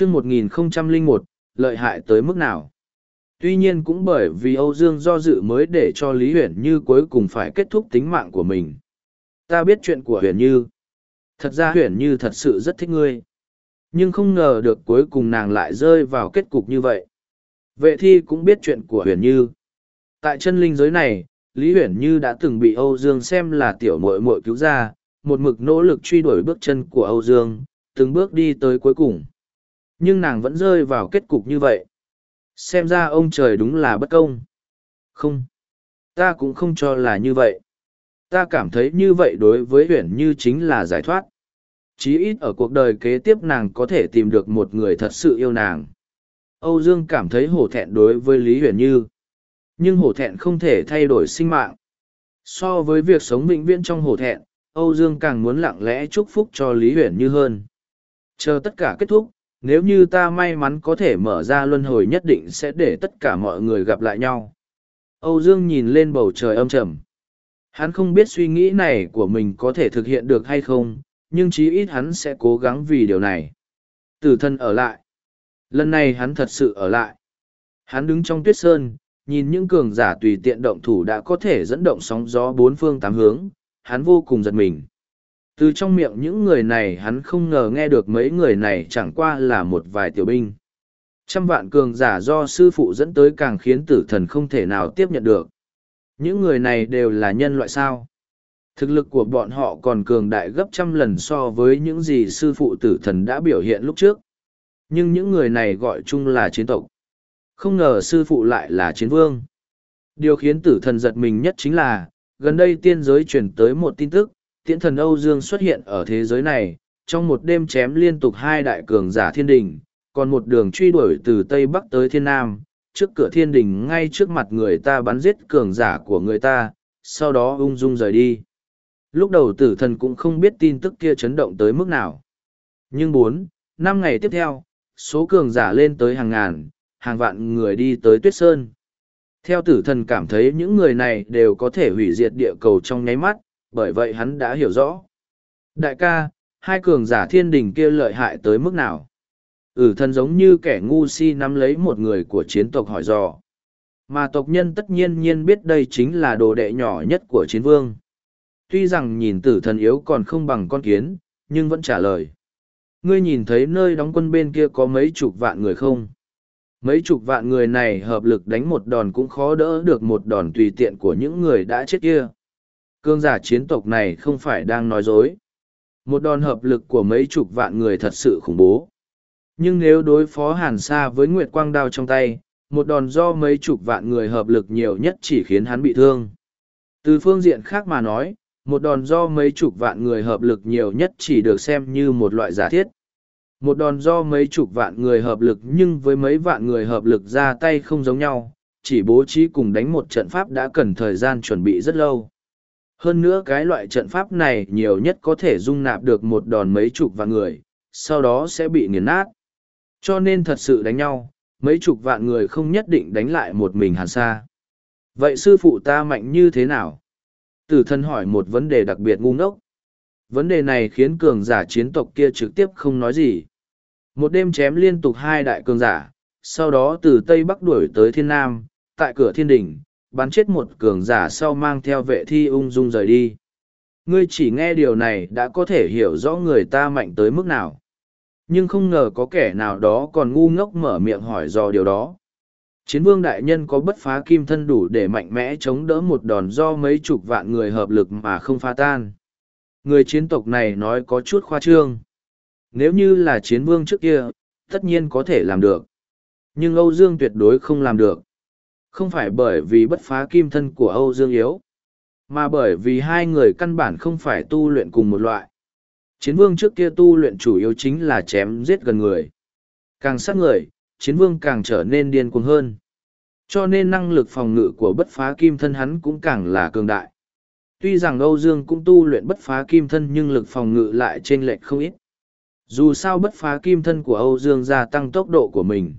chương 1001, lợi hại tới mức nào? Tuy nhiên cũng bởi vì Âu Dương do dự mới để cho Lý Huyền Như cuối cùng phải kết thúc tính mạng của mình. Ta biết chuyện của Huyền Như. Thật ra Huyền Như thật sự rất thích ngươi. Nhưng không ngờ được cuối cùng nàng lại rơi vào kết cục như vậy. Vệ thi cũng biết chuyện của Huyền Như. Tại chân linh giới này, Lý Huyền Như đã từng bị Âu Dương xem là tiểu muội muội cứu ra, một mực nỗ lực truy đuổi bước chân của Âu Dương, từng bước đi tới cuối cùng. Nhưng nàng vẫn rơi vào kết cục như vậy. Xem ra ông trời đúng là bất công. Không. Ta cũng không cho là như vậy. Ta cảm thấy như vậy đối với Huyền Như chính là giải thoát. Chí ít ở cuộc đời kế tiếp nàng có thể tìm được một người thật sự yêu nàng. Âu Dương cảm thấy hổ thẹn đối với Lý Huyền Như. Nhưng hổ thẹn không thể thay đổi sinh mạng. So với việc sống vĩnh viễn trong hổ thẹn, Âu Dương càng muốn lặng lẽ chúc phúc cho Lý Huyền Như hơn. Chờ tất cả kết thúc, nếu như ta may mắn có thể mở ra luân hồi nhất định sẽ để tất cả mọi người gặp lại nhau. Âu Dương nhìn lên bầu trời âm trầm. Hắn không biết suy nghĩ này của mình có thể thực hiện được hay không, nhưng chí ít hắn sẽ cố gắng vì điều này. Tử thân ở lại. Lần này hắn thật sự ở lại. Hắn đứng trong tuyết sơn, nhìn những cường giả tùy tiện động thủ đã có thể dẫn động sóng gió bốn phương tám hướng, hắn vô cùng giật mình. Từ trong miệng những người này hắn không ngờ nghe được mấy người này chẳng qua là một vài tiểu binh. Trăm vạn cường giả do sư phụ dẫn tới càng khiến tử thần không thể nào tiếp nhận được. Những người này đều là nhân loại sao. Thực lực của bọn họ còn cường đại gấp trăm lần so với những gì sư phụ tử thần đã biểu hiện lúc trước. Nhưng những người này gọi chung là chiến tộc. Không ngờ sư phụ lại là chiến vương. Điều khiến tử thần giật mình nhất chính là, gần đây tiên giới truyền tới một tin tức, tiễn thần Âu Dương xuất hiện ở thế giới này, trong một đêm chém liên tục hai đại cường giả thiên đình, còn một đường truy đuổi từ Tây Bắc tới Thiên Nam, trước cửa thiên đình ngay trước mặt người ta bắn giết cường giả của người ta, sau đó ung dung rời đi. Lúc đầu tử thần cũng không biết tin tức kia chấn động tới mức nào. Nhưng bốn, năm ngày tiếp theo, số cường giả lên tới hàng ngàn, hàng vạn người đi tới tuyết sơn. Theo tử thần cảm thấy những người này đều có thể hủy diệt địa cầu trong nháy mắt, bởi vậy hắn đã hiểu rõ. Đại ca, hai cường giả thiên đình kia lợi hại tới mức nào? Ừ thần giống như kẻ ngu si nắm lấy một người của chiến tộc hỏi dò. Mà tộc nhân tất nhiên nhiên biết đây chính là đồ đệ nhỏ nhất của chiến vương. Tuy rằng nhìn tử thần yếu còn không bằng con kiến, nhưng vẫn trả lời. Ngươi nhìn thấy nơi đóng quân bên kia có mấy chục vạn người không? Mấy chục vạn người này hợp lực đánh một đòn cũng khó đỡ được một đòn tùy tiện của những người đã chết kia. Cương giả chiến tộc này không phải đang nói dối. Một đòn hợp lực của mấy chục vạn người thật sự khủng bố. Nhưng nếu đối phó hàn sa với Nguyệt Quang đao trong tay, một đòn do mấy chục vạn người hợp lực nhiều nhất chỉ khiến hắn bị thương. Từ phương diện khác mà nói, một đòn do mấy chục vạn người hợp lực nhiều nhất chỉ được xem như một loại giả thiết. Một đòn do mấy chục vạn người hợp lực nhưng với mấy vạn người hợp lực ra tay không giống nhau, chỉ bố trí cùng đánh một trận pháp đã cần thời gian chuẩn bị rất lâu. Hơn nữa cái loại trận pháp này nhiều nhất có thể dung nạp được một đòn mấy chục vạn người, sau đó sẽ bị nghiền nát. Cho nên thật sự đánh nhau, mấy chục vạn người không nhất định đánh lại một mình hàn xa. Vậy sư phụ ta mạnh như thế nào? Tử thân hỏi một vấn đề đặc biệt ngu ngốc. Vấn đề này khiến cường giả chiến tộc kia trực tiếp không nói gì. Một đêm chém liên tục hai đại cường giả, sau đó từ Tây Bắc đuổi tới Thiên Nam, tại cửa thiên đỉnh, bắn chết một cường giả sau mang theo vệ thi ung dung rời đi. Ngươi chỉ nghe điều này đã có thể hiểu rõ người ta mạnh tới mức nào. Nhưng không ngờ có kẻ nào đó còn ngu ngốc mở miệng hỏi do điều đó. Chiến vương đại nhân có bất phá kim thân đủ để mạnh mẽ chống đỡ một đòn do mấy chục vạn người hợp lực mà không phá tan. Người chiến tộc này nói có chút khoa trương. Nếu như là chiến vương trước kia, tất nhiên có thể làm được. Nhưng Âu Dương tuyệt đối không làm được. Không phải bởi vì bất phá kim thân của Âu Dương yếu, mà bởi vì hai người căn bản không phải tu luyện cùng một loại. Chiến vương trước kia tu luyện chủ yếu chính là chém giết gần người. Càng sát người, chiến vương càng trở nên điên cuồng hơn. Cho nên năng lực phòng ngự của bất phá kim thân hắn cũng càng là cường đại. Tuy rằng Âu Dương cũng tu luyện bất phá kim thân nhưng lực phòng ngự lại trên lệch không ít. Dù sao bất phá kim thân của Âu Dương gia tăng tốc độ của mình.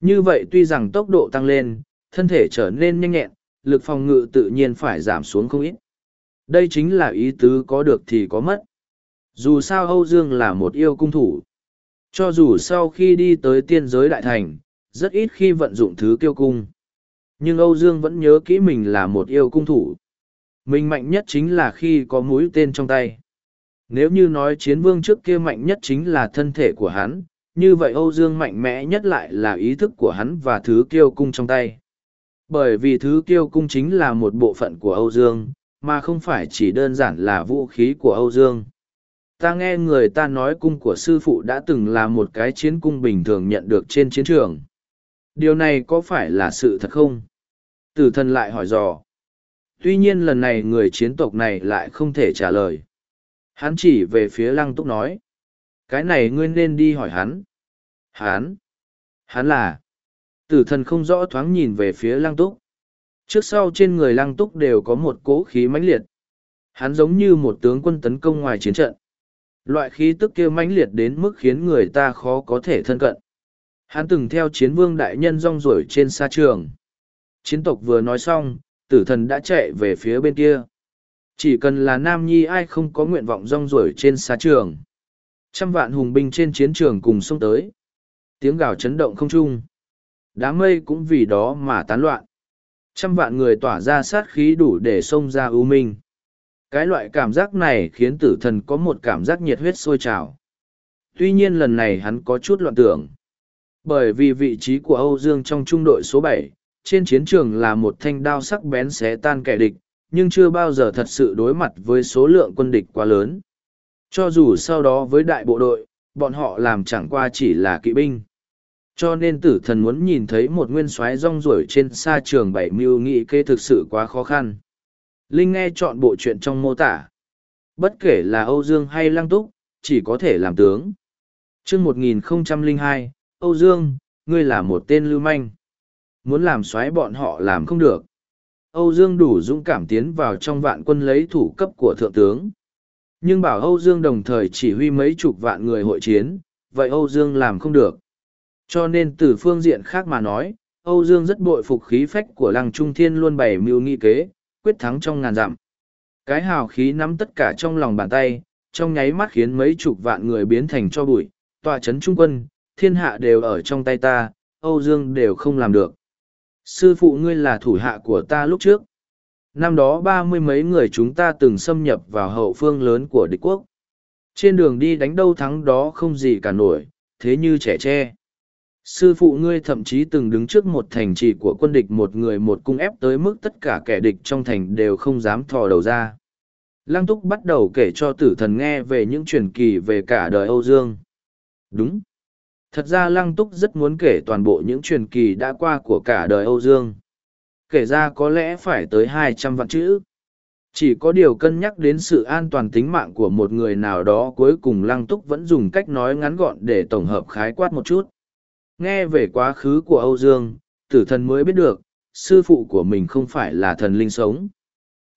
Như vậy tuy rằng tốc độ tăng lên, thân thể trở nên nhanh nhẹn, lực phòng ngự tự nhiên phải giảm xuống không ít. Đây chính là ý tứ có được thì có mất. Dù sao Âu Dương là một yêu cung thủ. Cho dù sau khi đi tới tiên giới đại thành, rất ít khi vận dụng thứ kiêu cung. Nhưng Âu Dương vẫn nhớ kỹ mình là một yêu cung thủ. Mình mạnh nhất chính là khi có mũi tên trong tay. Nếu như nói chiến vương trước kia mạnh nhất chính là thân thể của hắn, như vậy Âu Dương mạnh mẽ nhất lại là ý thức của hắn và thứ kiêu cung trong tay. Bởi vì thứ kiêu cung chính là một bộ phận của Âu Dương, mà không phải chỉ đơn giản là vũ khí của Âu Dương. Ta nghe người ta nói cung của sư phụ đã từng là một cái chiến cung bình thường nhận được trên chiến trường. Điều này có phải là sự thật không? Tử thần lại hỏi dò. Tuy nhiên lần này người chiến tộc này lại không thể trả lời. Hắn chỉ về phía lăng túc nói. Cái này ngươi nên đi hỏi hắn. Hắn? Hắn là? Tử thần không rõ thoáng nhìn về phía lăng túc. Trước sau trên người lăng túc đều có một cỗ khí mãnh liệt. Hắn giống như một tướng quân tấn công ngoài chiến trận. Loại khí tức kia mãnh liệt đến mức khiến người ta khó có thể thân cận. Hắn từng theo chiến vương đại nhân rong ruổi trên xa trường. Chiến tộc vừa nói xong, tử thần đã chạy về phía bên kia. Chỉ cần là nam nhi ai không có nguyện vọng rong ruổi trên xa trường. Trăm vạn hùng binh trên chiến trường cùng xông tới. Tiếng gào chấn động không trung. Đám mây cũng vì đó mà tán loạn. Trăm vạn người tỏa ra sát khí đủ để xông ra ưu minh. Cái loại cảm giác này khiến tử thần có một cảm giác nhiệt huyết sôi trào. Tuy nhiên lần này hắn có chút loạn tưởng. Bởi vì vị trí của Âu Dương trong trung đội số bảy trên chiến trường là một thanh đao sắc bén xé tan kẻ địch, nhưng chưa bao giờ thật sự đối mặt với số lượng quân địch quá lớn. Cho dù sau đó với đại bộ đội, bọn họ làm chẳng qua chỉ là kỵ binh. Cho nên tử thần muốn nhìn thấy một nguyên soái rong ruổi trên xa trường bảy mưu nghị kê thực sự quá khó khăn. Linh nghe chọn bộ chuyện trong mô tả. Bất kể là Âu Dương hay Lăng Túc, chỉ có thể làm tướng. chương 1002, Âu Dương, ngươi là một tên lưu manh. Muốn làm xoáy bọn họ làm không được. Âu Dương đủ dũng cảm tiến vào trong vạn quân lấy thủ cấp của thượng tướng. Nhưng bảo Âu Dương đồng thời chỉ huy mấy chục vạn người hội chiến, vậy Âu Dương làm không được. Cho nên từ phương diện khác mà nói, Âu Dương rất bội phục khí phách của Lăng Trung Thiên luôn bày mưu nghị kế, quyết thắng trong ngàn dặm. Cái hào khí nắm tất cả trong lòng bàn tay, trong nháy mắt khiến mấy chục vạn người biến thành cho bụi, tòa chấn trung quân, thiên hạ đều ở trong tay ta, Âu Dương đều không làm được. Sư phụ ngươi là thủ hạ của ta lúc trước. Năm đó ba mươi mấy người chúng ta từng xâm nhập vào hậu phương lớn của địch quốc. Trên đường đi đánh đâu thắng đó không gì cả nổi, thế như trẻ tre. Sư phụ ngươi thậm chí từng đứng trước một thành trì của quân địch một người một cung ép tới mức tất cả kẻ địch trong thành đều không dám thò đầu ra. Lăng túc bắt đầu kể cho tử thần nghe về những truyền kỳ về cả đời Âu Dương. Đúng. Thật ra Lăng Túc rất muốn kể toàn bộ những truyền kỳ đã qua của cả đời Âu Dương. Kể ra có lẽ phải tới hai trăm vạn chữ. Chỉ có điều cân nhắc đến sự an toàn tính mạng của một người nào đó cuối cùng Lăng Túc vẫn dùng cách nói ngắn gọn để tổng hợp khái quát một chút. Nghe về quá khứ của Âu Dương, tử thần mới biết được, sư phụ của mình không phải là thần linh sống.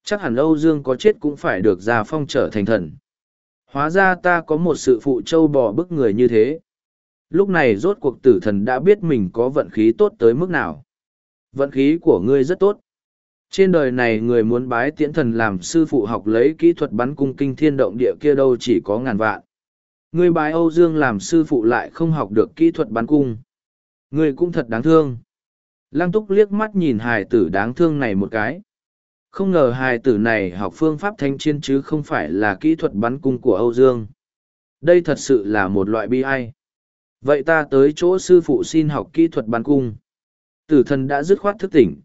Chắc hẳn Âu Dương có chết cũng phải được gia phong trở thành thần. Hóa ra ta có một sự phụ châu bò bức người như thế. Lúc này rốt cuộc tử thần đã biết mình có vận khí tốt tới mức nào. Vận khí của ngươi rất tốt. Trên đời này người muốn bái tiễn thần làm sư phụ học lấy kỹ thuật bắn cung kinh thiên động địa kia đâu chỉ có ngàn vạn. Ngươi bái Âu Dương làm sư phụ lại không học được kỹ thuật bắn cung. Ngươi cũng thật đáng thương. Lăng túc liếc mắt nhìn hài tử đáng thương này một cái. Không ngờ hài tử này học phương pháp thanh chiên chứ không phải là kỹ thuật bắn cung của Âu Dương. Đây thật sự là một loại bi ai. Vậy ta tới chỗ sư phụ xin học kỹ thuật bắn cung. Tử thần đã dứt khoát thức tỉnh.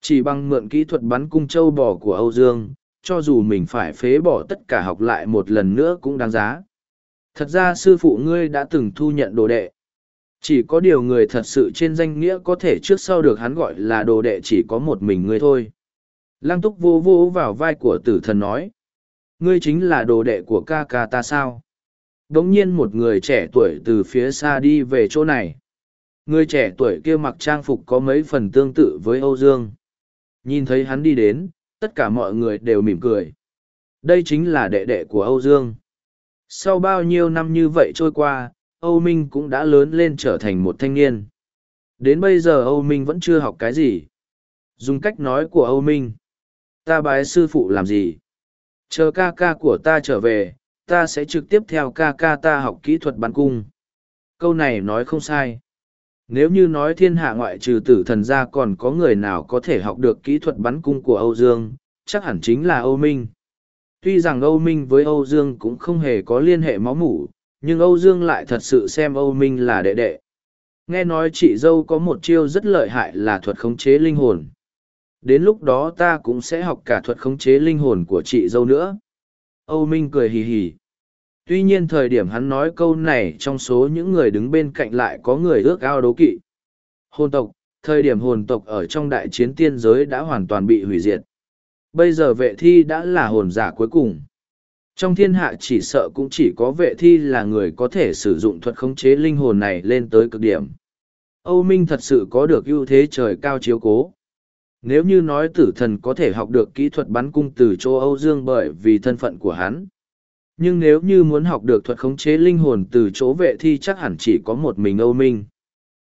Chỉ bằng mượn kỹ thuật bắn cung châu bò của Âu Dương, cho dù mình phải phế bỏ tất cả học lại một lần nữa cũng đáng giá. Thật ra sư phụ ngươi đã từng thu nhận đồ đệ. Chỉ có điều người thật sự trên danh nghĩa có thể trước sau được hắn gọi là đồ đệ chỉ có một mình ngươi thôi. Lăng túc vô vô vào vai của tử thần nói. Ngươi chính là đồ đệ của ca ca ta sao? Đống nhiên một người trẻ tuổi từ phía xa đi về chỗ này. Người trẻ tuổi kia mặc trang phục có mấy phần tương tự với Âu Dương. Nhìn thấy hắn đi đến, tất cả mọi người đều mỉm cười. Đây chính là đệ đệ của Âu Dương. Sau bao nhiêu năm như vậy trôi qua, Âu Minh cũng đã lớn lên trở thành một thanh niên. Đến bây giờ Âu Minh vẫn chưa học cái gì. Dùng cách nói của Âu Minh. Ta bái sư phụ làm gì? Chờ ca ca của ta trở về, ta sẽ trực tiếp theo ca ca ta học kỹ thuật bắn cung. Câu này nói không sai. Nếu như nói thiên hạ ngoại trừ tử thần ra còn có người nào có thể học được kỹ thuật bắn cung của Âu Dương, chắc hẳn chính là Âu Minh. Tuy rằng Âu Minh với Âu Dương cũng không hề có liên hệ máu mủ, nhưng Âu Dương lại thật sự xem Âu Minh là đệ đệ. Nghe nói chị dâu có một chiêu rất lợi hại là thuật khống chế linh hồn. Đến lúc đó ta cũng sẽ học cả thuật khống chế linh hồn của chị dâu nữa. Âu Minh cười hì hì. Tuy nhiên thời điểm hắn nói câu này trong số những người đứng bên cạnh lại có người ước ao đố kỵ. Hồn tộc, thời điểm hồn tộc ở trong đại chiến tiên giới đã hoàn toàn bị hủy diệt. Bây giờ vệ thi đã là hồn giả cuối cùng. Trong thiên hạ chỉ sợ cũng chỉ có vệ thi là người có thể sử dụng thuật khống chế linh hồn này lên tới cực điểm. Âu Minh thật sự có được ưu thế trời cao chiếu cố. Nếu như nói tử thần có thể học được kỹ thuật bắn cung từ châu Âu Dương bởi vì thân phận của hắn. Nhưng nếu như muốn học được thuật khống chế linh hồn từ chỗ vệ thi chắc hẳn chỉ có một mình Âu Minh.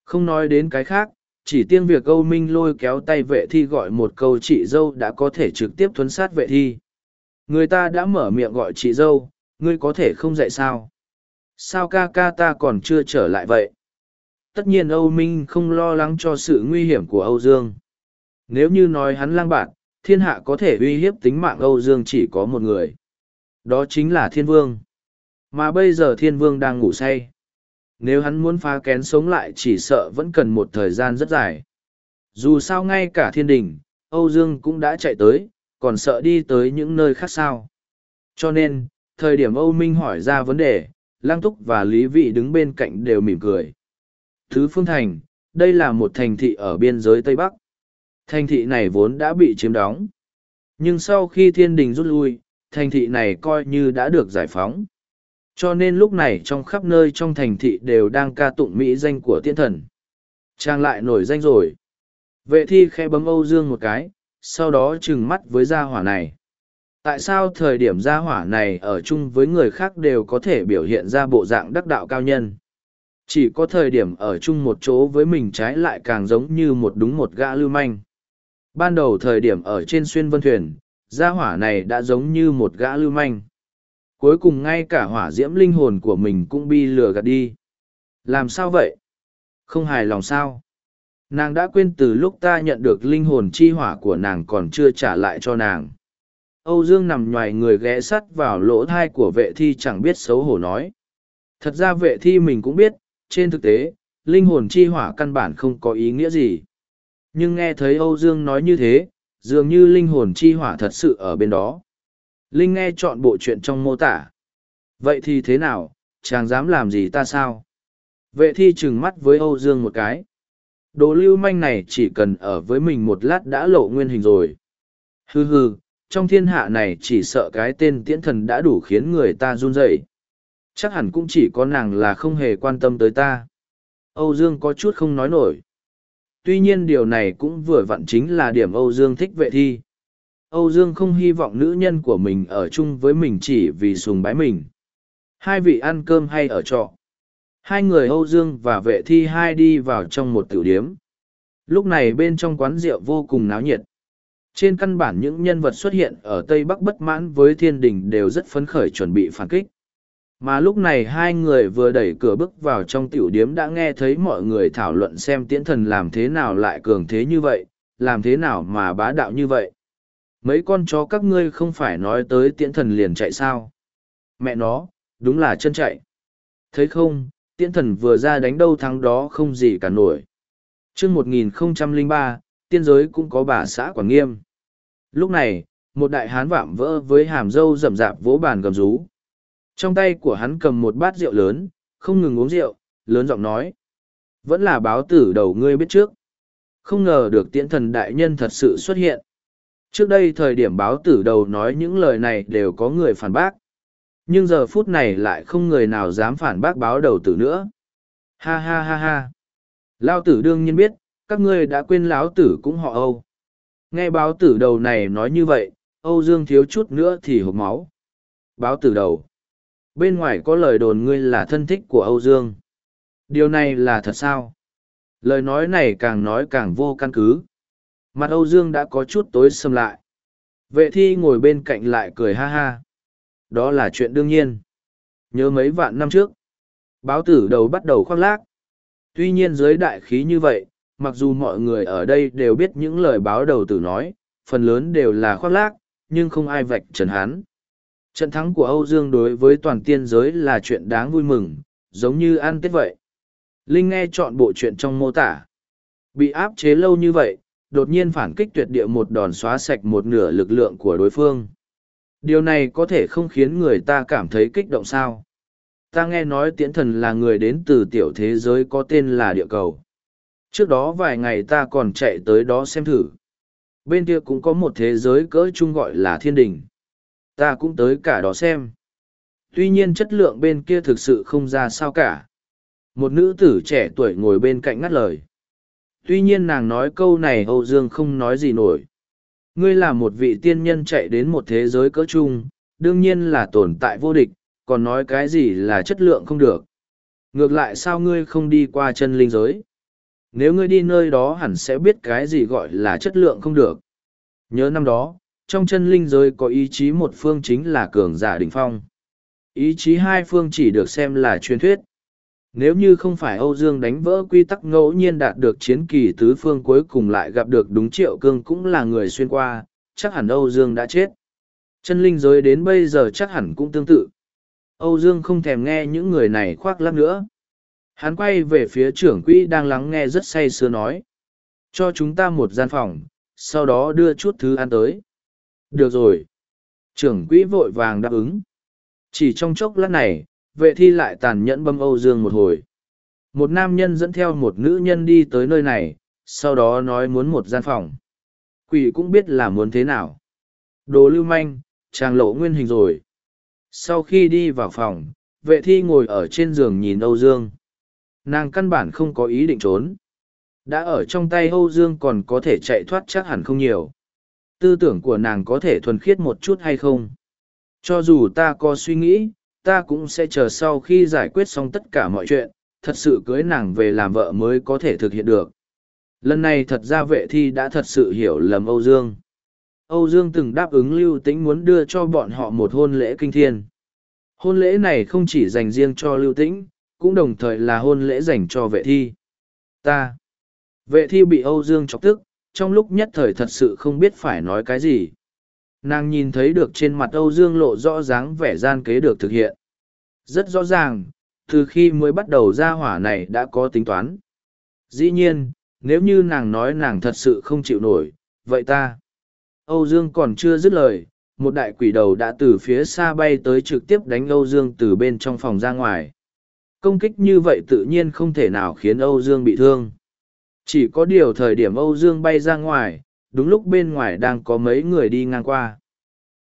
Không nói đến cái khác, chỉ riêng việc Âu Minh lôi kéo tay vệ thi gọi một câu chị dâu đã có thể trực tiếp thuấn sát vệ thi. Người ta đã mở miệng gọi chị dâu, ngươi có thể không dạy sao? Sao ca ca ta còn chưa trở lại vậy? Tất nhiên Âu Minh không lo lắng cho sự nguy hiểm của Âu Dương. Nếu như nói hắn lang bạt, thiên hạ có thể uy hiếp tính mạng Âu Dương chỉ có một người. Đó chính là thiên vương. Mà bây giờ thiên vương đang ngủ say. Nếu hắn muốn phá kén sống lại chỉ sợ vẫn cần một thời gian rất dài. Dù sao ngay cả thiên đình, Âu Dương cũng đã chạy tới, còn sợ đi tới những nơi khác sao. Cho nên, thời điểm Âu Minh hỏi ra vấn đề, Lang Túc và Lý Vị đứng bên cạnh đều mỉm cười. Thứ Phương Thành, đây là một thành thị ở biên giới Tây Bắc. Thành thị này vốn đã bị chiếm đóng. Nhưng sau khi thiên đình rút lui, thành thị này coi như đã được giải phóng. Cho nên lúc này trong khắp nơi trong thành thị đều đang ca tụng mỹ danh của tiên thần. Trang lại nổi danh rồi. Vệ thi khẽ bấm Âu Dương một cái, sau đó trừng mắt với gia hỏa này. Tại sao thời điểm gia hỏa này ở chung với người khác đều có thể biểu hiện ra bộ dạng đắc đạo cao nhân? Chỉ có thời điểm ở chung một chỗ với mình trái lại càng giống như một đúng một gã lưu manh. Ban đầu thời điểm ở trên xuyên vân thuyền, gia hỏa này đã giống như một gã lưu manh. Cuối cùng ngay cả hỏa diễm linh hồn của mình cũng bị lừa gạt đi. Làm sao vậy? Không hài lòng sao? Nàng đã quên từ lúc ta nhận được linh hồn chi hỏa của nàng còn chưa trả lại cho nàng. Âu Dương nằm ngoài người ghé sắt vào lỗ thai của vệ thi chẳng biết xấu hổ nói. Thật ra vệ thi mình cũng biết, trên thực tế, linh hồn chi hỏa căn bản không có ý nghĩa gì. Nhưng nghe thấy Âu Dương nói như thế, dường như linh hồn chi hỏa thật sự ở bên đó. Linh nghe chọn bộ chuyện trong mô tả. Vậy thì thế nào, chàng dám làm gì ta sao? Vệ thi trừng mắt với Âu Dương một cái. Đồ lưu manh này chỉ cần ở với mình một lát đã lộ nguyên hình rồi. Hừ hừ, trong thiên hạ này chỉ sợ cái tên tiễn thần đã đủ khiến người ta run rẩy. Chắc hẳn cũng chỉ có nàng là không hề quan tâm tới ta. Âu Dương có chút không nói nổi tuy nhiên điều này cũng vừa vặn chính là điểm Âu Dương thích vệ thi. Âu Dương không hy vọng nữ nhân của mình ở chung với mình chỉ vì sùng bái mình. Hai vị ăn cơm hay ở trọ. Hai người Âu Dương và vệ thi hai đi vào trong một tiểu điếm. Lúc này bên trong quán rượu vô cùng náo nhiệt. Trên căn bản những nhân vật xuất hiện ở Tây Bắc bất mãn với thiên đình đều rất phấn khởi chuẩn bị phản kích mà lúc này hai người vừa đẩy cửa bước vào trong tiểu điếm đã nghe thấy mọi người thảo luận xem tiễn thần làm thế nào lại cường thế như vậy, làm thế nào mà bá đạo như vậy mấy con chó các ngươi không phải nói tới tiễn thần liền chạy sao mẹ nó, đúng là chân chạy thấy không tiễn thần vừa ra đánh đâu thắng đó không gì cả nổi Trước 1003, tiên giới cũng có bà xã quảng nghiêm lúc này một đại hán vạm vỡ với hàm râu rậm rạp vỗ bàn gầm rú trong tay của hắn cầm một bát rượu lớn, không ngừng uống rượu, lớn giọng nói. Vẫn là báo tử đầu ngươi biết trước. Không ngờ được tiễn thần đại nhân thật sự xuất hiện. Trước đây thời điểm báo tử đầu nói những lời này đều có người phản bác. Nhưng giờ phút này lại không người nào dám phản bác báo đầu tử nữa. Ha ha ha ha. Lao tử đương nhiên biết, các ngươi đã quên láo tử cũng họ Âu. Nghe báo tử đầu này nói như vậy, Âu Dương thiếu chút nữa thì hộp máu. Báo tử đầu. Bên ngoài có lời đồn ngươi là thân thích của Âu Dương. Điều này là thật sao? Lời nói này càng nói càng vô căn cứ. Mặt Âu Dương đã có chút tối xâm lại. Vệ thi ngồi bên cạnh lại cười ha ha. Đó là chuyện đương nhiên. Nhớ mấy vạn năm trước. Báo tử đầu bắt đầu khoác lác. Tuy nhiên dưới đại khí như vậy, mặc dù mọi người ở đây đều biết những lời báo đầu tử nói, phần lớn đều là khoác lác, nhưng không ai vạch trần hắn. Trận thắng của Âu Dương đối với toàn tiên giới là chuyện đáng vui mừng, giống như ăn tết vậy. Linh nghe chọn bộ chuyện trong mô tả. Bị áp chế lâu như vậy, đột nhiên phản kích tuyệt địa một đòn xóa sạch một nửa lực lượng của đối phương. Điều này có thể không khiến người ta cảm thấy kích động sao. Ta nghe nói tiễn thần là người đến từ tiểu thế giới có tên là địa cầu. Trước đó vài ngày ta còn chạy tới đó xem thử. Bên kia cũng có một thế giới cỡ chung gọi là thiên đình. Ta cũng tới cả đó xem. Tuy nhiên chất lượng bên kia thực sự không ra sao cả. Một nữ tử trẻ tuổi ngồi bên cạnh ngắt lời. Tuy nhiên nàng nói câu này Âu Dương không nói gì nổi. Ngươi là một vị tiên nhân chạy đến một thế giới cỡ chung, đương nhiên là tồn tại vô địch, còn nói cái gì là chất lượng không được. Ngược lại sao ngươi không đi qua chân linh giới? Nếu ngươi đi nơi đó hẳn sẽ biết cái gì gọi là chất lượng không được. Nhớ năm đó, trong chân linh giới có ý chí một phương chính là cường giả đỉnh phong. Ý chí hai phương chỉ được xem là truyền thuyết. Nếu như không phải Âu Dương đánh vỡ quy tắc ngẫu nhiên đạt được chiến kỳ tứ phương cuối cùng lại gặp được đúng triệu cương cũng là người xuyên qua, chắc hẳn Âu Dương đã chết. Chân linh giới đến bây giờ chắc hẳn cũng tương tự. Âu Dương không thèm nghe những người này khoác lắc nữa. Hắn quay về phía trưởng quỹ đang lắng nghe rất say sưa nói. Cho chúng ta một gian phòng, sau đó đưa chút thứ ăn tới. Được rồi. Trưởng quỹ vội vàng đáp ứng. Chỉ trong chốc lát này, vệ thi lại tàn nhẫn bâm Âu Dương một hồi. Một nam nhân dẫn theo một nữ nhân đi tới nơi này, sau đó nói muốn một gian phòng. Quỷ cũng biết là muốn thế nào. Đồ lưu manh, chàng lộ nguyên hình rồi. Sau khi đi vào phòng, vệ thi ngồi ở trên giường nhìn Âu Dương. Nàng căn bản không có ý định trốn. Đã ở trong tay Âu Dương còn có thể chạy thoát chắc hẳn không nhiều. Tư tưởng của nàng có thể thuần khiết một chút hay không? Cho dù ta có suy nghĩ, ta cũng sẽ chờ sau khi giải quyết xong tất cả mọi chuyện, thật sự cưới nàng về làm vợ mới có thể thực hiện được. Lần này thật ra vệ thi đã thật sự hiểu lầm Âu Dương. Âu Dương từng đáp ứng Lưu Tĩnh muốn đưa cho bọn họ một hôn lễ kinh thiên. Hôn lễ này không chỉ dành riêng cho Lưu Tĩnh, cũng đồng thời là hôn lễ dành cho vệ thi. Ta. Vệ thi bị Âu Dương chọc tức, trong lúc nhất thời thật sự không biết phải nói cái gì. Nàng nhìn thấy được trên mặt Âu Dương lộ rõ dáng vẻ gian kế được thực hiện. Rất rõ ràng, từ khi mới bắt đầu ra hỏa này đã có tính toán. Dĩ nhiên, nếu như nàng nói nàng thật sự không chịu nổi, vậy ta. Âu Dương còn chưa dứt lời, một đại quỷ đầu đã từ phía xa bay tới trực tiếp đánh Âu Dương từ bên trong phòng ra ngoài. Công kích như vậy tự nhiên không thể nào khiến Âu Dương bị thương. Chỉ có điều thời điểm Âu Dương bay ra ngoài, đúng lúc bên ngoài đang có mấy người đi ngang qua.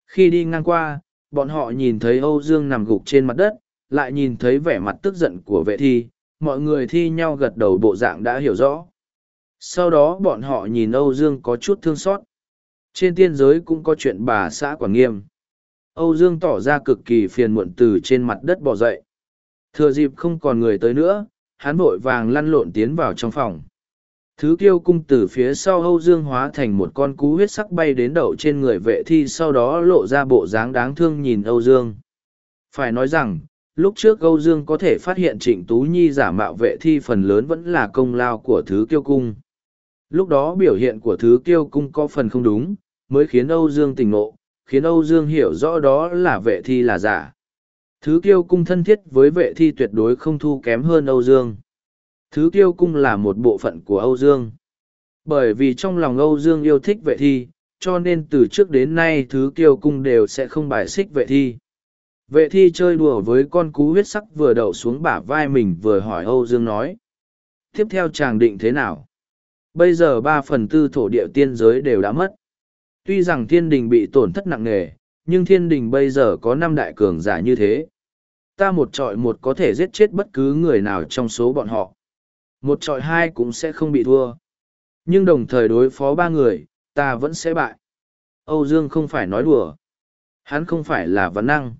Khi đi ngang qua, bọn họ nhìn thấy Âu Dương nằm gục trên mặt đất, lại nhìn thấy vẻ mặt tức giận của vệ thi, mọi người thi nhau gật đầu bộ dạng đã hiểu rõ. Sau đó bọn họ nhìn Âu Dương có chút thương xót. Trên tiên giới cũng có chuyện bà xã Quảng Nghiêm. Âu Dương tỏ ra cực kỳ phiền muộn từ trên mặt đất bỏ dậy. Thừa dịp không còn người tới nữa, hắn vội vàng lăn lộn tiến vào trong phòng. Thứ kiêu cung từ phía sau Âu Dương hóa thành một con cú huyết sắc bay đến đậu trên người vệ thi sau đó lộ ra bộ dáng đáng thương nhìn Âu Dương. Phải nói rằng, lúc trước Âu Dương có thể phát hiện Trịnh Tú Nhi giả mạo vệ thi phần lớn vẫn là công lao của thứ kiêu cung. Lúc đó biểu hiện của thứ kiêu cung có phần không đúng, mới khiến Âu Dương tỉnh ngộ, khiến Âu Dương hiểu rõ đó là vệ thi là giả. Thứ kiêu cung thân thiết với vệ thi tuyệt đối không thu kém hơn Âu Dương. Thứ kiêu cung là một bộ phận của Âu Dương. Bởi vì trong lòng Âu Dương yêu thích vệ thi, cho nên từ trước đến nay thứ kiêu cung đều sẽ không bài xích vệ thi. Vệ thi chơi đùa với con cú huyết sắc vừa đậu xuống bả vai mình vừa hỏi Âu Dương nói. Tiếp theo chàng định thế nào? Bây giờ ba phần tư thổ địa tiên giới đều đã mất. Tuy rằng thiên đình bị tổn thất nặng nề, nhưng thiên đình bây giờ có năm đại cường giả như thế. Ta một trọi một có thể giết chết bất cứ người nào trong số bọn họ. Một trọi hai cũng sẽ không bị thua. Nhưng đồng thời đối phó ba người, ta vẫn sẽ bại. Âu Dương không phải nói đùa. Hắn không phải là văn năng.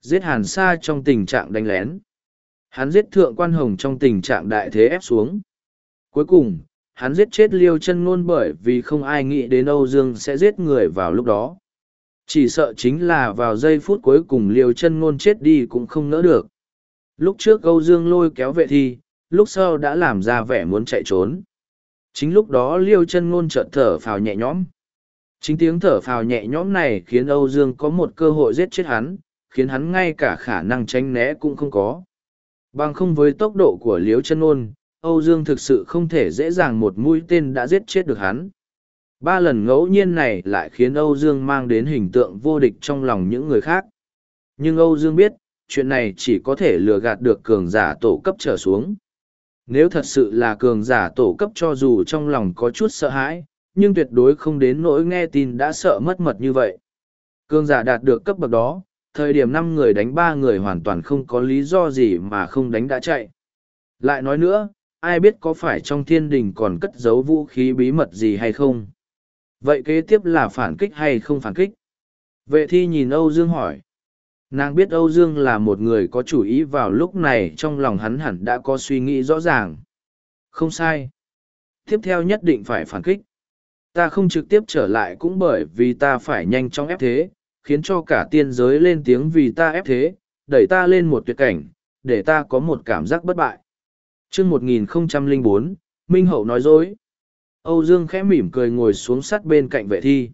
Giết hàn sa trong tình trạng đánh lén. Hắn giết thượng quan hồng trong tình trạng đại thế ép xuống. Cuối cùng, hắn giết chết liêu chân ngôn bởi vì không ai nghĩ đến Âu Dương sẽ giết người vào lúc đó. Chỉ sợ chính là vào giây phút cuối cùng liêu chân ngôn chết đi cũng không nỡ được. Lúc trước Âu Dương lôi kéo vệ thi, lúc sau đã làm ra vẻ muốn chạy trốn. Chính lúc đó liêu chân ngôn chợt thở phào nhẹ nhõm. Chính tiếng thở phào nhẹ nhõm này khiến Âu Dương có một cơ hội giết chết hắn, khiến hắn ngay cả khả năng tránh né cũng không có. Bằng không với tốc độ của liêu chân ngôn, Âu Dương thực sự không thể dễ dàng một mũi tên đã giết chết được hắn. Ba lần ngẫu nhiên này lại khiến Âu Dương mang đến hình tượng vô địch trong lòng những người khác. Nhưng Âu Dương biết, chuyện này chỉ có thể lừa gạt được cường giả tổ cấp trở xuống. Nếu thật sự là cường giả tổ cấp cho dù trong lòng có chút sợ hãi, nhưng tuyệt đối không đến nỗi nghe tin đã sợ mất mật như vậy. Cường giả đạt được cấp bậc đó, thời điểm năm người đánh ba người hoàn toàn không có lý do gì mà không đánh đã chạy. Lại nói nữa, ai biết có phải trong thiên đình còn cất giấu vũ khí bí mật gì hay không? Vậy kế tiếp là phản kích hay không phản kích? Vệ thi nhìn Âu Dương hỏi. Nàng biết Âu Dương là một người có chủ ý vào lúc này trong lòng hắn hẳn đã có suy nghĩ rõ ràng. Không sai. Tiếp theo nhất định phải phản kích. Ta không trực tiếp trở lại cũng bởi vì ta phải nhanh chóng ép thế, khiến cho cả tiên giới lên tiếng vì ta ép thế, đẩy ta lên một tuyệt cảnh, để ta có một cảm giác bất bại. chương 1004, Minh Hậu nói dối. Âu Dương khẽ mỉm cười ngồi xuống sát bên cạnh vệ thi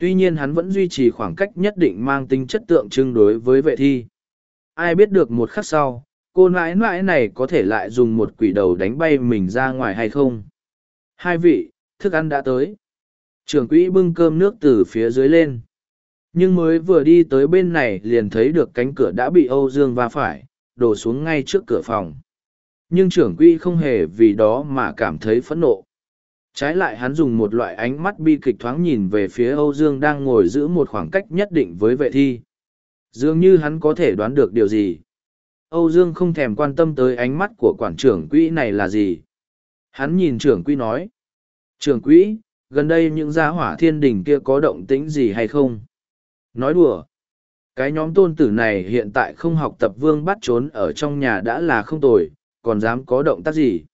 tuy nhiên hắn vẫn duy trì khoảng cách nhất định mang tính chất tượng trưng đối với vệ thi. Ai biết được một khắc sau, cô nãi nãi này có thể lại dùng một quỷ đầu đánh bay mình ra ngoài hay không? Hai vị, thức ăn đã tới. Trưởng quỹ bưng cơm nước từ phía dưới lên. Nhưng mới vừa đi tới bên này liền thấy được cánh cửa đã bị Âu Dương va phải, đổ xuống ngay trước cửa phòng. Nhưng trưởng quỹ không hề vì đó mà cảm thấy phẫn nộ. Trái lại hắn dùng một loại ánh mắt bi kịch thoáng nhìn về phía Âu Dương đang ngồi giữ một khoảng cách nhất định với vệ thi. Dường như hắn có thể đoán được điều gì. Âu Dương không thèm quan tâm tới ánh mắt của quản trưởng quỹ này là gì. Hắn nhìn trưởng quỹ nói. Trưởng quỹ, gần đây những gia hỏa thiên đình kia có động tĩnh gì hay không? Nói đùa. Cái nhóm tôn tử này hiện tại không học tập vương bắt trốn ở trong nhà đã là không tồi, còn dám có động tác gì.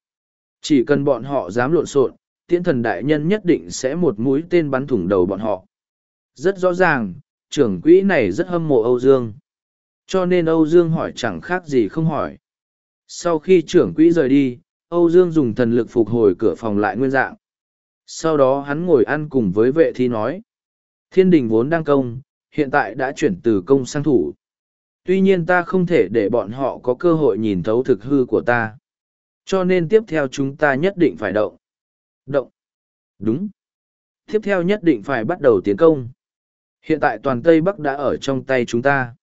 Chỉ cần bọn họ dám lộn xộn, tiễn thần đại nhân nhất định sẽ một mũi tên bắn thủng đầu bọn họ. Rất rõ ràng, trưởng quỹ này rất hâm mộ Âu Dương. Cho nên Âu Dương hỏi chẳng khác gì không hỏi. Sau khi trưởng quỹ rời đi, Âu Dương dùng thần lực phục hồi cửa phòng lại nguyên dạng. Sau đó hắn ngồi ăn cùng với vệ thi nói. Thiên đình vốn đang công, hiện tại đã chuyển từ công sang thủ. Tuy nhiên ta không thể để bọn họ có cơ hội nhìn thấu thực hư của ta. Cho nên tiếp theo chúng ta nhất định phải động. Động. Đúng. Tiếp theo nhất định phải bắt đầu tiến công. Hiện tại toàn Tây Bắc đã ở trong tay chúng ta.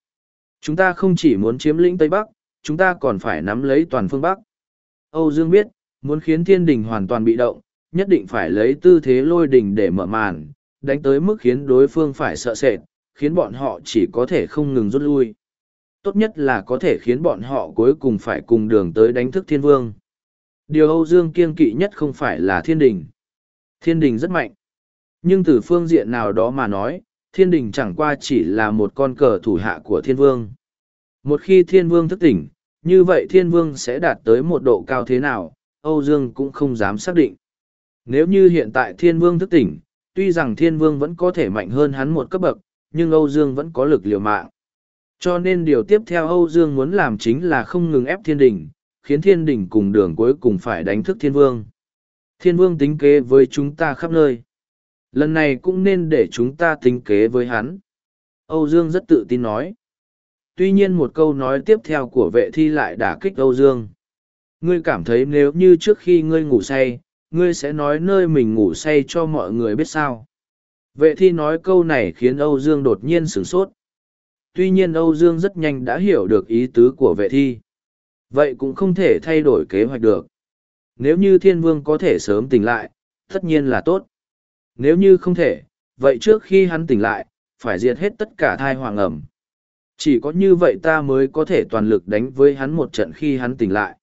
Chúng ta không chỉ muốn chiếm lĩnh Tây Bắc, chúng ta còn phải nắm lấy toàn phương Bắc. Âu Dương biết, muốn khiến thiên đình hoàn toàn bị động, nhất định phải lấy tư thế lôi đình để mở màn, đánh tới mức khiến đối phương phải sợ sệt, khiến bọn họ chỉ có thể không ngừng rút lui. Tốt nhất là có thể khiến bọn họ cuối cùng phải cùng đường tới đánh thức thiên vương. Điều Âu Dương kiên kỵ nhất không phải là thiên đình. Thiên đình rất mạnh. Nhưng từ phương diện nào đó mà nói, thiên đình chẳng qua chỉ là một con cờ thủ hạ của thiên vương. Một khi thiên vương thức tỉnh, như vậy thiên vương sẽ đạt tới một độ cao thế nào, Âu Dương cũng không dám xác định. Nếu như hiện tại thiên vương thức tỉnh, tuy rằng thiên vương vẫn có thể mạnh hơn hắn một cấp bậc, nhưng Âu Dương vẫn có lực liều mạng. Cho nên điều tiếp theo Âu Dương muốn làm chính là không ngừng ép thiên đình, khiến thiên đình cùng đường cuối cùng phải đánh thức thiên vương. Thiên vương tính kế với chúng ta khắp nơi. Lần này cũng nên để chúng ta tính kế với hắn. Âu Dương rất tự tin nói. Tuy nhiên một câu nói tiếp theo của vệ thi lại đả kích Âu Dương. Ngươi cảm thấy nếu như trước khi ngươi ngủ say, ngươi sẽ nói nơi mình ngủ say cho mọi người biết sao. Vệ thi nói câu này khiến Âu Dương đột nhiên sửng sốt. Tuy nhiên Âu Dương rất nhanh đã hiểu được ý tứ của vệ thi vậy cũng không thể thay đổi kế hoạch được. Nếu như thiên vương có thể sớm tỉnh lại, tất nhiên là tốt. Nếu như không thể, vậy trước khi hắn tỉnh lại, phải diệt hết tất cả thai hoàng ẩm. Chỉ có như vậy ta mới có thể toàn lực đánh với hắn một trận khi hắn tỉnh lại.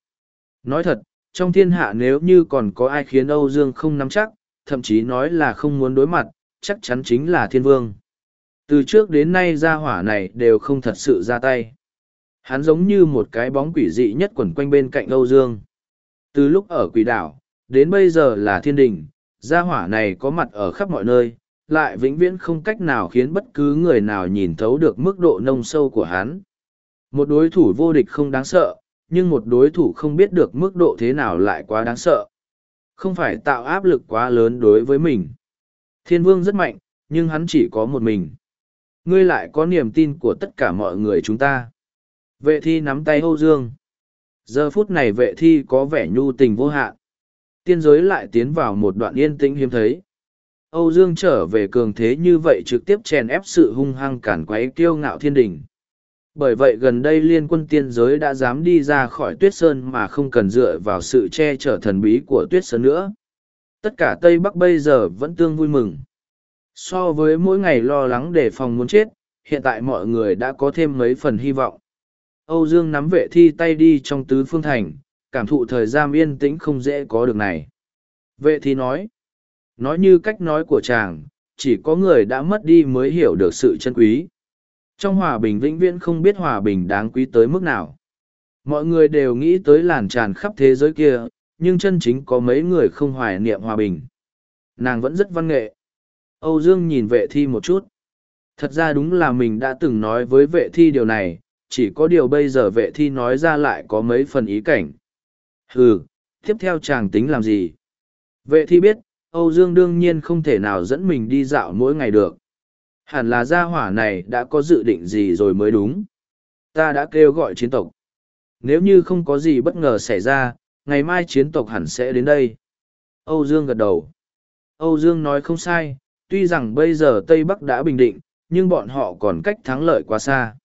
Nói thật, trong thiên hạ nếu như còn có ai khiến âu dương không nắm chắc, thậm chí nói là không muốn đối mặt, chắc chắn chính là thiên vương. Từ trước đến nay gia hỏa này đều không thật sự ra tay. Hắn giống như một cái bóng quỷ dị nhất quẩn quanh bên cạnh Âu Dương. Từ lúc ở quỷ đảo, đến bây giờ là thiên đình, gia hỏa này có mặt ở khắp mọi nơi, lại vĩnh viễn không cách nào khiến bất cứ người nào nhìn thấu được mức độ nông sâu của hắn. Một đối thủ vô địch không đáng sợ, nhưng một đối thủ không biết được mức độ thế nào lại quá đáng sợ. Không phải tạo áp lực quá lớn đối với mình. Thiên vương rất mạnh, nhưng hắn chỉ có một mình. Ngươi lại có niềm tin của tất cả mọi người chúng ta. Vệ thi nắm tay Âu Dương. Giờ phút này vệ thi có vẻ nhu tình vô hạn. Tiên giới lại tiến vào một đoạn yên tĩnh hiếm thấy. Âu Dương trở về cường thế như vậy trực tiếp chèn ép sự hung hăng cản quấy kiêu ngạo thiên đình. Bởi vậy gần đây liên quân tiên giới đã dám đi ra khỏi tuyết sơn mà không cần dựa vào sự che chở thần bí của tuyết sơn nữa. Tất cả Tây Bắc bây giờ vẫn tương vui mừng. So với mỗi ngày lo lắng để phòng muốn chết, hiện tại mọi người đã có thêm mấy phần hy vọng. Âu Dương nắm vệ thi tay đi trong tứ phương thành, cảm thụ thời gian yên tĩnh không dễ có được này. Vệ thi nói, nói như cách nói của chàng, chỉ có người đã mất đi mới hiểu được sự chân quý. Trong hòa bình vĩnh viễn không biết hòa bình đáng quý tới mức nào. Mọi người đều nghĩ tới làn tràn khắp thế giới kia, nhưng chân chính có mấy người không hoài niệm hòa bình. Nàng vẫn rất văn nghệ. Âu Dương nhìn vệ thi một chút. Thật ra đúng là mình đã từng nói với vệ thi điều này, chỉ có điều bây giờ vệ thi nói ra lại có mấy phần ý cảnh. hừ, tiếp theo chàng tính làm gì? Vệ thi biết, Âu Dương đương nhiên không thể nào dẫn mình đi dạo mỗi ngày được. Hẳn là gia hỏa này đã có dự định gì rồi mới đúng. Ta đã kêu gọi chiến tộc. Nếu như không có gì bất ngờ xảy ra, ngày mai chiến tộc hẳn sẽ đến đây. Âu Dương gật đầu. Âu Dương nói không sai, tuy rằng bây giờ Tây Bắc đã bình định, nhưng bọn họ còn cách thắng lợi quá xa.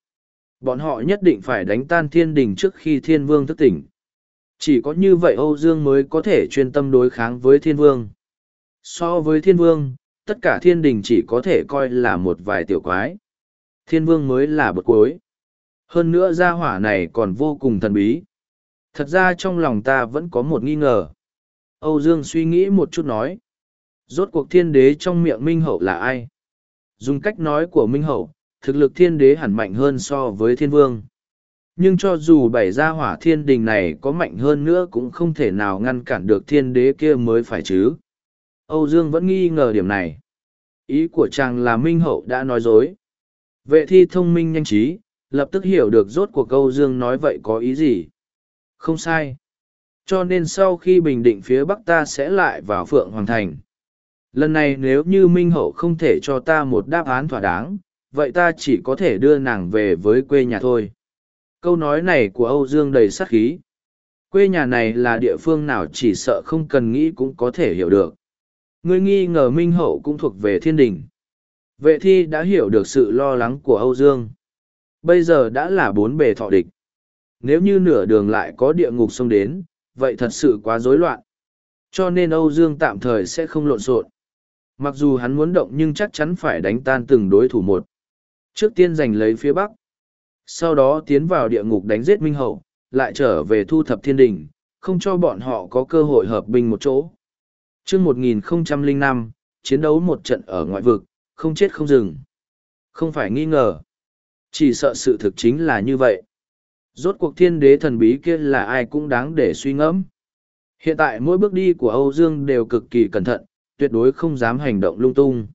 Bọn họ nhất định phải đánh tan thiên đình trước khi thiên vương thức tỉnh. Chỉ có như vậy Âu Dương mới có thể chuyên tâm đối kháng với thiên vương. So với thiên vương, tất cả thiên đình chỉ có thể coi là một vài tiểu quái. Thiên vương mới là bậc cuối. Hơn nữa gia hỏa này còn vô cùng thần bí. Thật ra trong lòng ta vẫn có một nghi ngờ. Âu Dương suy nghĩ một chút nói. Rốt cuộc thiên đế trong miệng Minh Hậu là ai? Dùng cách nói của Minh Hậu, thực lực thiên đế hẳn mạnh hơn so với thiên vương. Nhưng cho dù bảy gia hỏa thiên đình này có mạnh hơn nữa cũng không thể nào ngăn cản được thiên đế kia mới phải chứ. Âu Dương vẫn nghi ngờ điểm này. Ý của chàng là Minh Hậu đã nói dối. Vệ thi thông minh nhanh trí, lập tức hiểu được rốt cuộc Âu Dương nói vậy có ý gì. Không sai. Cho nên sau khi bình định phía Bắc ta sẽ lại vào Phượng Hoàng Thành. Lần này nếu như Minh Hậu không thể cho ta một đáp án thỏa đáng, vậy ta chỉ có thể đưa nàng về với quê nhà thôi. Câu nói này của Âu Dương đầy sát khí. Quê nhà này là địa phương nào chỉ sợ không cần nghĩ cũng có thể hiểu được. Ngươi nghi ngờ Minh Hậu cũng thuộc về thiên đình. Vệ thi đã hiểu được sự lo lắng của Âu Dương. Bây giờ đã là bốn bề thọ địch. Nếu như nửa đường lại có địa ngục xông đến, vậy thật sự quá rối loạn. Cho nên Âu Dương tạm thời sẽ không lộn xộn. Mặc dù hắn muốn động nhưng chắc chắn phải đánh tan từng đối thủ một. Trước tiên giành lấy phía Bắc. Sau đó tiến vào địa ngục đánh giết Minh Hậu, lại trở về thu thập thiên đình, không cho bọn họ có cơ hội hợp binh một chỗ. Trước 1005, chiến đấu một trận ở ngoại vực, không chết không dừng. Không phải nghi ngờ. Chỉ sợ sự thực chính là như vậy. Rốt cuộc thiên đế thần bí kia là ai cũng đáng để suy ngẫm. Hiện tại mỗi bước đi của Âu Dương đều cực kỳ cẩn thận, tuyệt đối không dám hành động lung tung.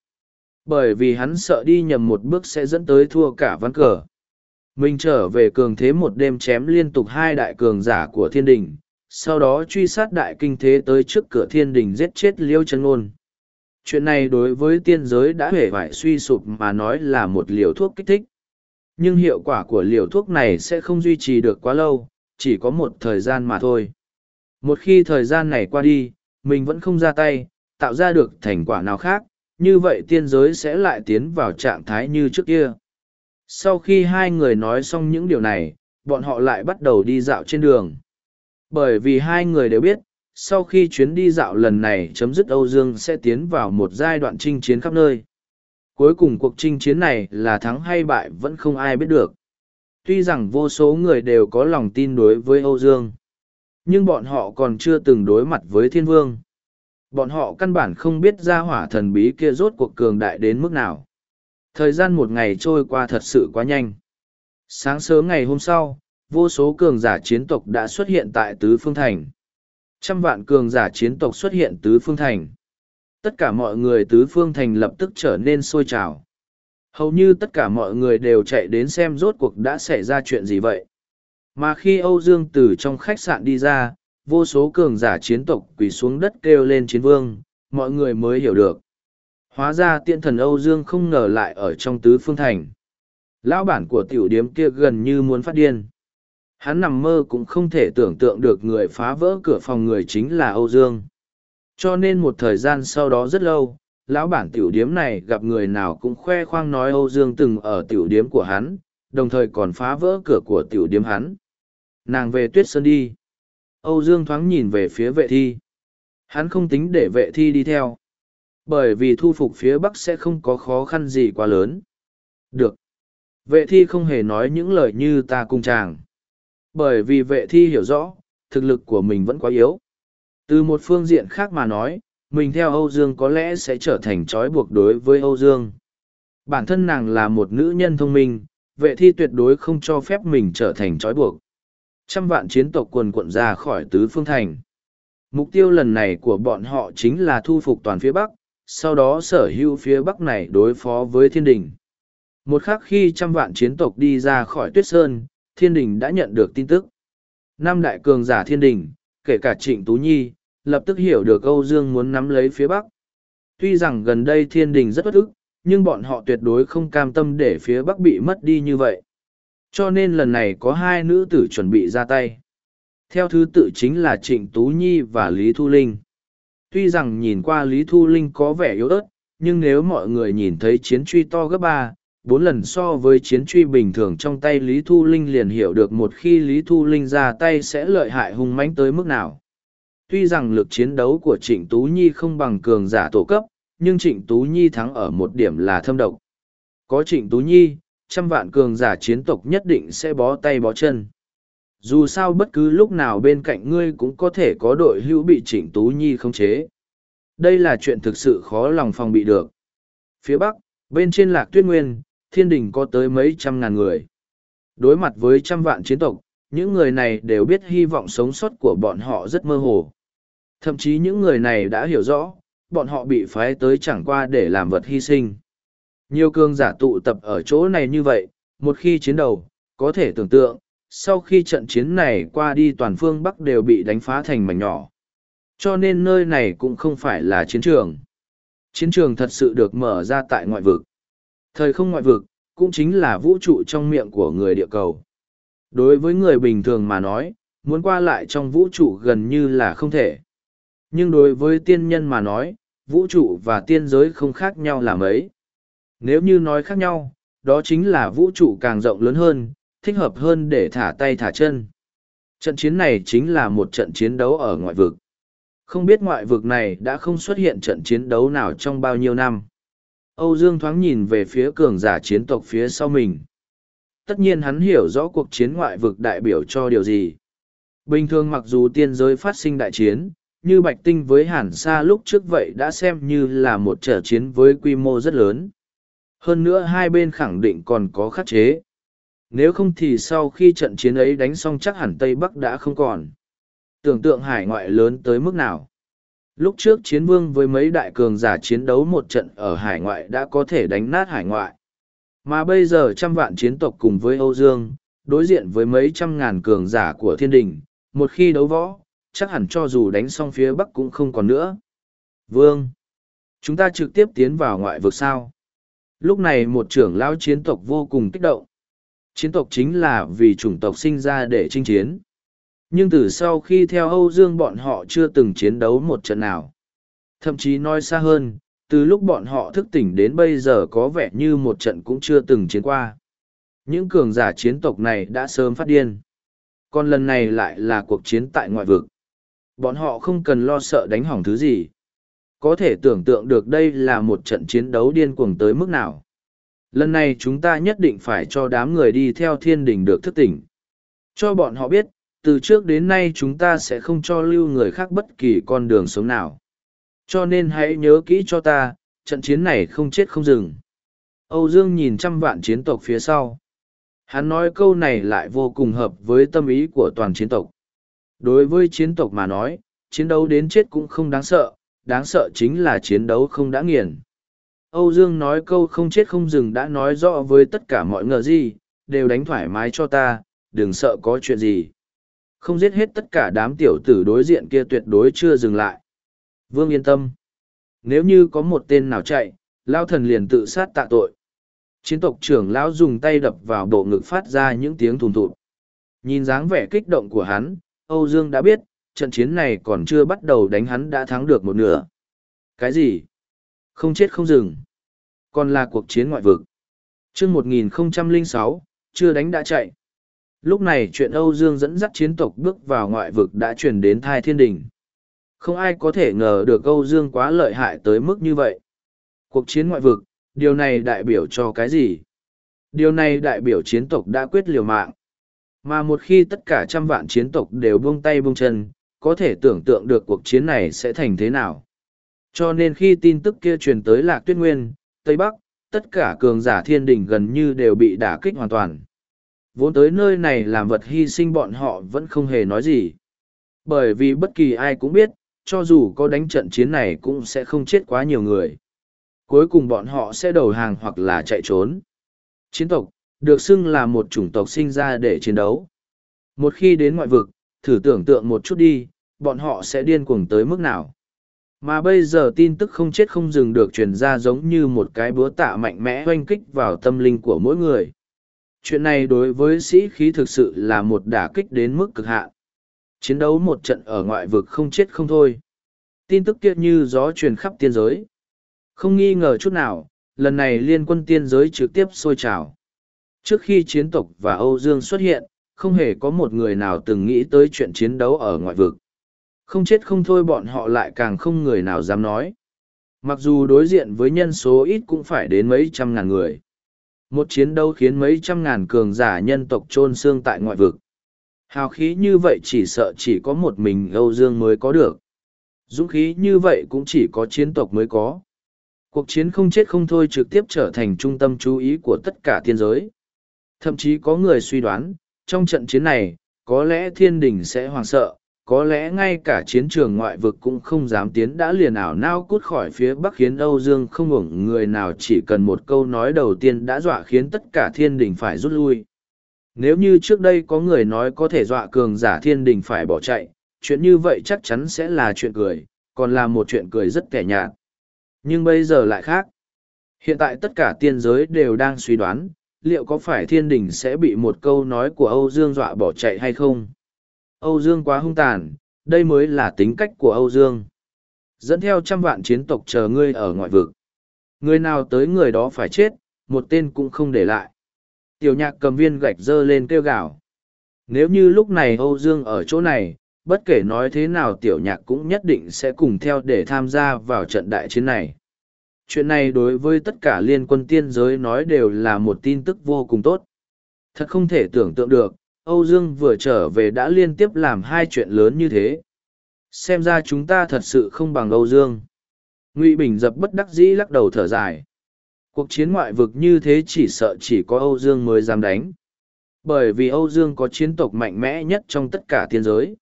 Bởi vì hắn sợ đi nhầm một bước sẽ dẫn tới thua cả ván cờ. Mình trở về cường thế một đêm chém liên tục hai đại cường giả của thiên đình, sau đó truy sát đại kinh thế tới trước cửa thiên đình giết chết liêu chân ngôn. Chuyện này đối với tiên giới đã hề vải suy sụp mà nói là một liều thuốc kích thích. Nhưng hiệu quả của liều thuốc này sẽ không duy trì được quá lâu, chỉ có một thời gian mà thôi. Một khi thời gian này qua đi, mình vẫn không ra tay, tạo ra được thành quả nào khác, như vậy tiên giới sẽ lại tiến vào trạng thái như trước kia. Sau khi hai người nói xong những điều này, bọn họ lại bắt đầu đi dạo trên đường. Bởi vì hai người đều biết, sau khi chuyến đi dạo lần này chấm dứt Âu Dương sẽ tiến vào một giai đoạn chinh chiến khắp nơi. Cuối cùng cuộc chinh chiến này là thắng hay bại vẫn không ai biết được. Tuy rằng vô số người đều có lòng tin đối với Âu Dương, nhưng bọn họ còn chưa từng đối mặt với thiên vương. Bọn họ căn bản không biết ra hỏa thần bí kia rốt cuộc cường đại đến mức nào. Thời gian một ngày trôi qua thật sự quá nhanh. Sáng sớm ngày hôm sau, vô số cường giả chiến tộc đã xuất hiện tại Tứ Phương Thành. Trăm vạn cường giả chiến tộc xuất hiện Tứ Phương Thành. Tất cả mọi người Tứ Phương Thành lập tức trở nên sôi trào. Hầu như tất cả mọi người đều chạy đến xem rốt cuộc đã xảy ra chuyện gì vậy. Mà khi Âu Dương từ trong khách sạn đi ra, vô số cường giả chiến tộc quỳ xuống đất kêu lên chiến vương, mọi người mới hiểu được. Hóa ra tiện thần Âu Dương không ngờ lại ở trong tứ phương thành. Lão bản của tiểu điếm kia gần như muốn phát điên. Hắn nằm mơ cũng không thể tưởng tượng được người phá vỡ cửa phòng người chính là Âu Dương. Cho nên một thời gian sau đó rất lâu, lão bản tiểu điếm này gặp người nào cũng khoe khoang nói Âu Dương từng ở tiểu điếm của hắn, đồng thời còn phá vỡ cửa của tiểu điếm hắn. Nàng về tuyết sơn đi. Âu Dương thoáng nhìn về phía vệ thi. Hắn không tính để vệ thi đi theo. Bởi vì thu phục phía Bắc sẽ không có khó khăn gì quá lớn. Được. Vệ thi không hề nói những lời như ta cùng chàng. Bởi vì vệ thi hiểu rõ, thực lực của mình vẫn quá yếu. Từ một phương diện khác mà nói, mình theo Âu Dương có lẽ sẽ trở thành trói buộc đối với Âu Dương. Bản thân nàng là một nữ nhân thông minh, vệ thi tuyệt đối không cho phép mình trở thành trói buộc. Trăm vạn chiến tộc quần quận ra khỏi tứ phương thành. Mục tiêu lần này của bọn họ chính là thu phục toàn phía Bắc, sau đó sở hữu phía Bắc này đối phó với thiên đình. Một khắc khi trăm vạn chiến tộc đi ra khỏi tuyết sơn, thiên đình đã nhận được tin tức. Năm đại cường giả thiên đình, kể cả trịnh Tú Nhi, lập tức hiểu được Âu Dương muốn nắm lấy phía Bắc. Tuy rằng gần đây thiên đình rất bất ức, nhưng bọn họ tuyệt đối không cam tâm để phía Bắc bị mất đi như vậy. Cho nên lần này có hai nữ tử chuẩn bị ra tay. Theo thứ tự chính là Trịnh Tú Nhi và Lý Thu Linh. Tuy rằng nhìn qua Lý Thu Linh có vẻ yếu ớt, nhưng nếu mọi người nhìn thấy chiến truy to gấp ba, bốn lần so với chiến truy bình thường trong tay Lý Thu Linh liền hiểu được một khi Lý Thu Linh ra tay sẽ lợi hại hung mãnh tới mức nào. Tuy rằng lực chiến đấu của Trịnh Tú Nhi không bằng cường giả tổ cấp, nhưng Trịnh Tú Nhi thắng ở một điểm là thâm độc. Có Trịnh Tú Nhi, trăm vạn cường giả chiến tộc nhất định sẽ bó tay bó chân. Dù sao bất cứ lúc nào bên cạnh ngươi cũng có thể có đội hữu bị Trịnh Tú Nhi khống chế. Đây là chuyện thực sự khó lòng phòng bị được. Phía Bắc, bên trên lạc tuyết nguyên, thiên đình có tới mấy trăm ngàn người. Đối mặt với trăm vạn chiến tộc, những người này đều biết hy vọng sống sót của bọn họ rất mơ hồ. Thậm chí những người này đã hiểu rõ, bọn họ bị phái tới chẳng qua để làm vật hy sinh. Nhiều cường giả tụ tập ở chỗ này như vậy, một khi chiến đầu, có thể tưởng tượng, sau khi trận chiến này qua đi toàn phương Bắc đều bị đánh phá thành mảnh nhỏ. Cho nên nơi này cũng không phải là chiến trường. Chiến trường thật sự được mở ra tại ngoại vực. Thời không ngoại vực, cũng chính là vũ trụ trong miệng của người địa cầu. Đối với người bình thường mà nói, muốn qua lại trong vũ trụ gần như là không thể. Nhưng đối với tiên nhân mà nói, vũ trụ và tiên giới không khác nhau là mấy. Nếu như nói khác nhau, đó chính là vũ trụ càng rộng lớn hơn, thích hợp hơn để thả tay thả chân. Trận chiến này chính là một trận chiến đấu ở ngoại vực. Không biết ngoại vực này đã không xuất hiện trận chiến đấu nào trong bao nhiêu năm. Âu Dương thoáng nhìn về phía cường giả chiến tộc phía sau mình. Tất nhiên hắn hiểu rõ cuộc chiến ngoại vực đại biểu cho điều gì. Bình thường mặc dù tiên giới phát sinh đại chiến, như Bạch Tinh với Hàn Sa lúc trước vậy đã xem như là một trở chiến với quy mô rất lớn. Hơn nữa hai bên khẳng định còn có khắc chế. Nếu không thì sau khi trận chiến ấy đánh xong chắc hẳn Tây Bắc đã không còn. Tưởng tượng hải ngoại lớn tới mức nào. Lúc trước chiến vương với mấy đại cường giả chiến đấu một trận ở hải ngoại đã có thể đánh nát hải ngoại. Mà bây giờ trăm vạn chiến tộc cùng với Âu Dương, đối diện với mấy trăm ngàn cường giả của thiên đình, một khi đấu võ, chắc hẳn cho dù đánh xong phía Bắc cũng không còn nữa. Vương! Chúng ta trực tiếp tiến vào ngoại vực sao? Lúc này một trưởng lão chiến tộc vô cùng kích động. Chiến tộc chính là vì chủng tộc sinh ra để chinh chiến. Nhưng từ sau khi theo Âu Dương bọn họ chưa từng chiến đấu một trận nào. Thậm chí nói xa hơn, từ lúc bọn họ thức tỉnh đến bây giờ có vẻ như một trận cũng chưa từng chiến qua. Những cường giả chiến tộc này đã sớm phát điên. Còn lần này lại là cuộc chiến tại ngoại vực. Bọn họ không cần lo sợ đánh hỏng thứ gì. Có thể tưởng tượng được đây là một trận chiến đấu điên cuồng tới mức nào. Lần này chúng ta nhất định phải cho đám người đi theo thiên đình được thức tỉnh. Cho bọn họ biết, từ trước đến nay chúng ta sẽ không cho lưu người khác bất kỳ con đường sống nào. Cho nên hãy nhớ kỹ cho ta, trận chiến này không chết không dừng. Âu Dương nhìn trăm vạn chiến tộc phía sau. Hắn nói câu này lại vô cùng hợp với tâm ý của toàn chiến tộc. Đối với chiến tộc mà nói, chiến đấu đến chết cũng không đáng sợ, đáng sợ chính là chiến đấu không đã nghiền. Âu Dương nói câu không chết không dừng đã nói rõ với tất cả mọi ngờ gì, đều đánh thoải mái cho ta, đừng sợ có chuyện gì. Không giết hết tất cả đám tiểu tử đối diện kia tuyệt đối chưa dừng lại. Vương yên tâm. Nếu như có một tên nào chạy, lao thần liền tự sát tạ tội. Chiến tộc trưởng lão dùng tay đập vào bộ ngực phát ra những tiếng thùn thụt. Nhìn dáng vẻ kích động của hắn, Âu Dương đã biết, trận chiến này còn chưa bắt đầu đánh hắn đã thắng được một nửa. Cái gì? Không chết không dừng. Còn là cuộc chiến ngoại vực. chương 1006, chưa đánh đã chạy. Lúc này chuyện Âu Dương dẫn dắt chiến tộc bước vào ngoại vực đã truyền đến thai thiên đình. Không ai có thể ngờ được Âu Dương quá lợi hại tới mức như vậy. Cuộc chiến ngoại vực, điều này đại biểu cho cái gì? Điều này đại biểu chiến tộc đã quyết liều mạng. Mà một khi tất cả trăm vạn chiến tộc đều buông tay buông chân, có thể tưởng tượng được cuộc chiến này sẽ thành thế nào. Cho nên khi tin tức kia truyền tới Lạc Tuyết Nguyên, Tây Bắc, tất cả cường giả thiên đình gần như đều bị đả kích hoàn toàn. Vốn tới nơi này làm vật hy sinh bọn họ vẫn không hề nói gì. Bởi vì bất kỳ ai cũng biết, cho dù có đánh trận chiến này cũng sẽ không chết quá nhiều người. Cuối cùng bọn họ sẽ đầu hàng hoặc là chạy trốn. Chiến tộc, được xưng là một chủng tộc sinh ra để chiến đấu. Một khi đến ngoại vực, thử tưởng tượng một chút đi, bọn họ sẽ điên cuồng tới mức nào. Mà bây giờ tin tức không chết không dừng được truyền ra giống như một cái búa tạ mạnh mẽ oanh kích vào tâm linh của mỗi người. Chuyện này đối với sĩ khí thực sự là một đả kích đến mức cực hạn. Chiến đấu một trận ở ngoại vực không chết không thôi. Tin tức kia như gió truyền khắp tiên giới. Không nghi ngờ chút nào, lần này liên quân tiên giới trực tiếp sôi trào. Trước khi chiến tộc và Âu Dương xuất hiện, không hề có một người nào từng nghĩ tới chuyện chiến đấu ở ngoại vực. Không chết không thôi bọn họ lại càng không người nào dám nói. Mặc dù đối diện với nhân số ít cũng phải đến mấy trăm ngàn người. Một chiến đấu khiến mấy trăm ngàn cường giả nhân tộc trôn xương tại ngoại vực. Hào khí như vậy chỉ sợ chỉ có một mình Âu Dương mới có được. Dũng khí như vậy cũng chỉ có chiến tộc mới có. Cuộc chiến không chết không thôi trực tiếp trở thành trung tâm chú ý của tất cả thiên giới. Thậm chí có người suy đoán, trong trận chiến này, có lẽ thiên đình sẽ hoảng sợ, có lẽ ngay cả chiến trường ngoại vực cũng không dám tiến đã liền ảo nao cút khỏi phía bắc khiến âu dương không ủng người nào chỉ cần một câu nói đầu tiên đã dọa khiến tất cả thiên đình phải rút lui. Nếu như trước đây có người nói có thể dọa cường giả thiên đình phải bỏ chạy chuyện như vậy chắc chắn sẽ là chuyện cười còn là một chuyện cười rất kẻ nhạt. Nhưng bây giờ lại khác. Hiện tại tất cả tiên giới đều đang suy đoán liệu có phải thiên đình sẽ bị một câu nói của âu dương dọa bỏ chạy hay không Âu Dương quá hung tàn, đây mới là tính cách của Âu Dương. Dẫn theo trăm vạn chiến tộc chờ ngươi ở ngoại vực. Người nào tới người đó phải chết, một tên cũng không để lại. Tiểu nhạc cầm viên gạch dơ lên kêu gào. Nếu như lúc này Âu Dương ở chỗ này, bất kể nói thế nào tiểu nhạc cũng nhất định sẽ cùng theo để tham gia vào trận đại chiến này. Chuyện này đối với tất cả liên quân tiên giới nói đều là một tin tức vô cùng tốt. Thật không thể tưởng tượng được, Âu Dương vừa trở về đã liên tiếp làm hai chuyện lớn như thế. Xem ra chúng ta thật sự không bằng Âu Dương. Ngụy Bình dập bất đắc dĩ lắc đầu thở dài. Cuộc chiến ngoại vực như thế chỉ sợ chỉ có Âu Dương mới dám đánh. Bởi vì Âu Dương có chiến tộc mạnh mẽ nhất trong tất cả thiên giới.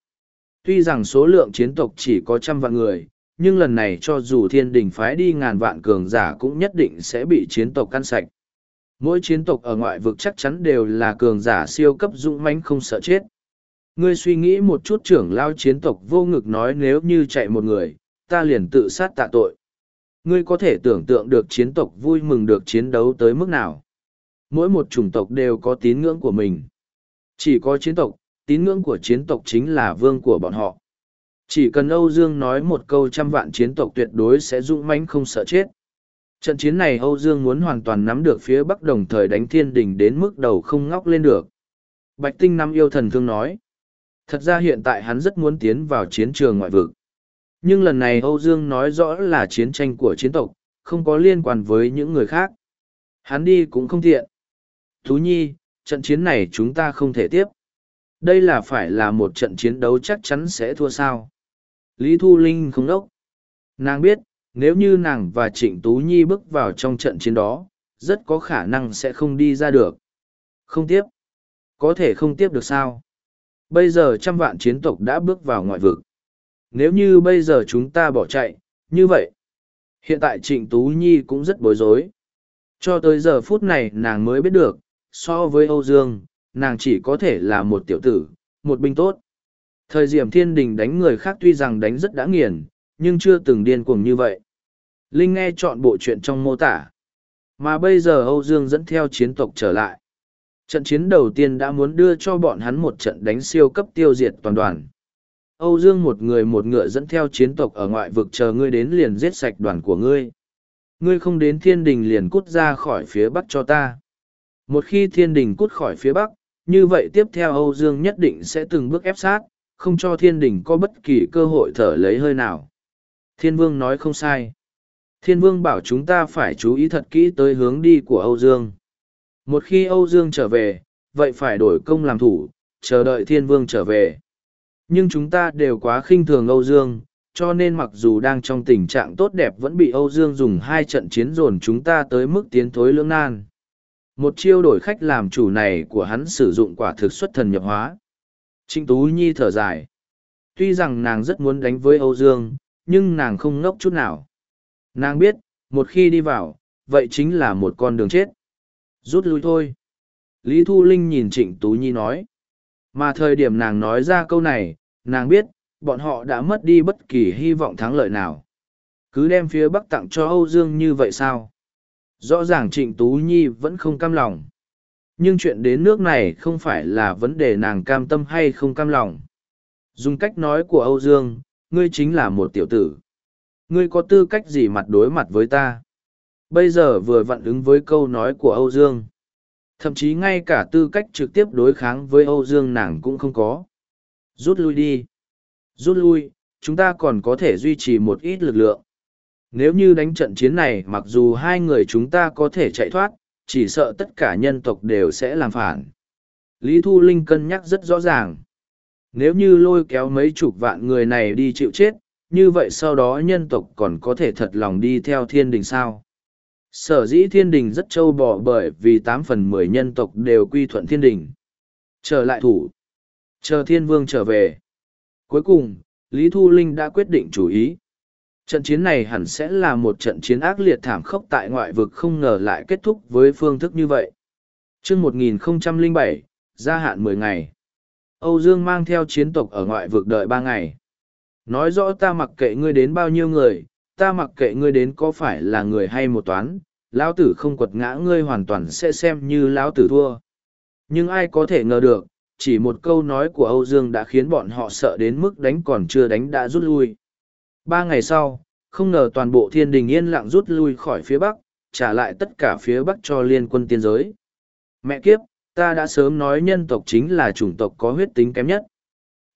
Tuy rằng số lượng chiến tộc chỉ có trăm vạn người, nhưng lần này cho dù thiên đình phái đi ngàn vạn cường giả cũng nhất định sẽ bị chiến tộc căn sạch. Mỗi chiến tộc ở ngoại vực chắc chắn đều là cường giả siêu cấp dũng mãnh không sợ chết. Ngươi suy nghĩ một chút trưởng lao chiến tộc vô ngực nói nếu như chạy một người, ta liền tự sát tạ tội. Ngươi có thể tưởng tượng được chiến tộc vui mừng được chiến đấu tới mức nào. Mỗi một chủng tộc đều có tín ngưỡng của mình. Chỉ có chiến tộc, tín ngưỡng của chiến tộc chính là vương của bọn họ. Chỉ cần Âu Dương nói một câu trăm vạn chiến tộc tuyệt đối sẽ dũng mãnh không sợ chết. Trận chiến này Âu Dương muốn hoàn toàn nắm được phía Bắc đồng thời đánh thiên đình đến mức đầu không ngóc lên được. Bạch Tinh Năm yêu thần thương nói. Thật ra hiện tại hắn rất muốn tiến vào chiến trường ngoại vực. Nhưng lần này Âu Dương nói rõ là chiến tranh của chiến tộc, không có liên quan với những người khác. Hắn đi cũng không tiện. Thú nhi, trận chiến này chúng ta không thể tiếp. Đây là phải là một trận chiến đấu chắc chắn sẽ thua sao. Lý Thu Linh không đốc. Nàng biết, nếu như nàng và trịnh tú nhi bước vào trong trận chiến đó rất có khả năng sẽ không đi ra được. Không tiếp. Có thể không tiếp được sao? Bây giờ trăm vạn chiến tộc đã bước vào ngoại vực. Nếu như bây giờ chúng ta bỏ chạy như vậy hiện tại trịnh tú nhi cũng rất bối rối. Cho tới giờ phút này nàng mới biết được so với âu dương nàng chỉ có thể là một tiểu tử, một binh tốt. Thời Diệm Thiên Đình đánh người khác tuy rằng đánh rất đã nghiền, nhưng chưa từng điên cuồng như vậy. Linh nghe chọn bộ chuyện trong mô tả. Mà bây giờ Âu Dương dẫn theo chiến tộc trở lại. Trận chiến đầu tiên đã muốn đưa cho bọn hắn một trận đánh siêu cấp tiêu diệt toàn đoàn. Âu Dương một người một ngựa dẫn theo chiến tộc ở ngoại vực chờ ngươi đến liền giết sạch đoàn của ngươi. Ngươi không đến thiên đình liền cút ra khỏi phía bắc cho ta. Một khi thiên đình cút khỏi phía bắc, như vậy tiếp theo Âu Dương nhất định sẽ từng bước ép sát, không cho thiên đình có bất kỳ cơ hội thở lấy hơi nào. Thiên vương nói không sai. Thiên vương bảo chúng ta phải chú ý thật kỹ tới hướng đi của Âu Dương. Một khi Âu Dương trở về, vậy phải đổi công làm thủ, chờ đợi thiên vương trở về. Nhưng chúng ta đều quá khinh thường Âu Dương, cho nên mặc dù đang trong tình trạng tốt đẹp vẫn bị Âu Dương dùng hai trận chiến dồn chúng ta tới mức tiến thối lưỡng nan. Một chiêu đổi khách làm chủ này của hắn sử dụng quả thực xuất thần nhập hóa. Trịnh Tú Nhi thở dài. Tuy rằng nàng rất muốn đánh với Âu Dương, nhưng nàng không ngốc chút nào. Nàng biết, một khi đi vào, vậy chính là một con đường chết. Rút lui thôi. Lý Thu Linh nhìn Trịnh Tú Nhi nói. Mà thời điểm nàng nói ra câu này, nàng biết, bọn họ đã mất đi bất kỳ hy vọng thắng lợi nào. Cứ đem phía Bắc tặng cho Âu Dương như vậy sao? Rõ ràng Trịnh Tú Nhi vẫn không cam lòng. Nhưng chuyện đến nước này không phải là vấn đề nàng cam tâm hay không cam lòng. Dùng cách nói của Âu Dương, ngươi chính là một tiểu tử. Ngươi có tư cách gì mặt đối mặt với ta? Bây giờ vừa vặn ứng với câu nói của Âu Dương. Thậm chí ngay cả tư cách trực tiếp đối kháng với Âu Dương nàng cũng không có. Rút lui đi. Rút lui, chúng ta còn có thể duy trì một ít lực lượng. Nếu như đánh trận chiến này mặc dù hai người chúng ta có thể chạy thoát, chỉ sợ tất cả nhân tộc đều sẽ làm phản. Lý Thu Linh cân nhắc rất rõ ràng. Nếu như lôi kéo mấy chục vạn người này đi chịu chết, như vậy sau đó nhân tộc còn có thể thật lòng đi theo thiên đình sao? Sở dĩ thiên đình rất trâu bò bởi vì tám phần mười nhân tộc đều quy thuận thiên đình. Trở lại thủ. Chờ thiên vương trở về. Cuối cùng, Lý Thu Linh đã quyết định chủ ý. Trận chiến này hẳn sẽ là một trận chiến ác liệt thảm khốc tại ngoại vực không ngờ lại kết thúc với phương thức như vậy. Trước 1007, gia hạn mười ngày. Âu Dương mang theo chiến tộc ở ngoại vực đợi ba ngày. Nói rõ ta mặc kệ ngươi đến bao nhiêu người, ta mặc kệ ngươi đến có phải là người hay một toán, lão tử không quật ngã ngươi hoàn toàn sẽ xem như lão tử thua. Nhưng ai có thể ngờ được, chỉ một câu nói của Âu Dương đã khiến bọn họ sợ đến mức đánh còn chưa đánh đã rút lui. Ba ngày sau, không ngờ toàn bộ thiên đình yên lặng rút lui khỏi phía Bắc, trả lại tất cả phía Bắc cho liên quân tiên giới. Mẹ kiếp, ta đã sớm nói nhân tộc chính là chủng tộc có huyết tính kém nhất.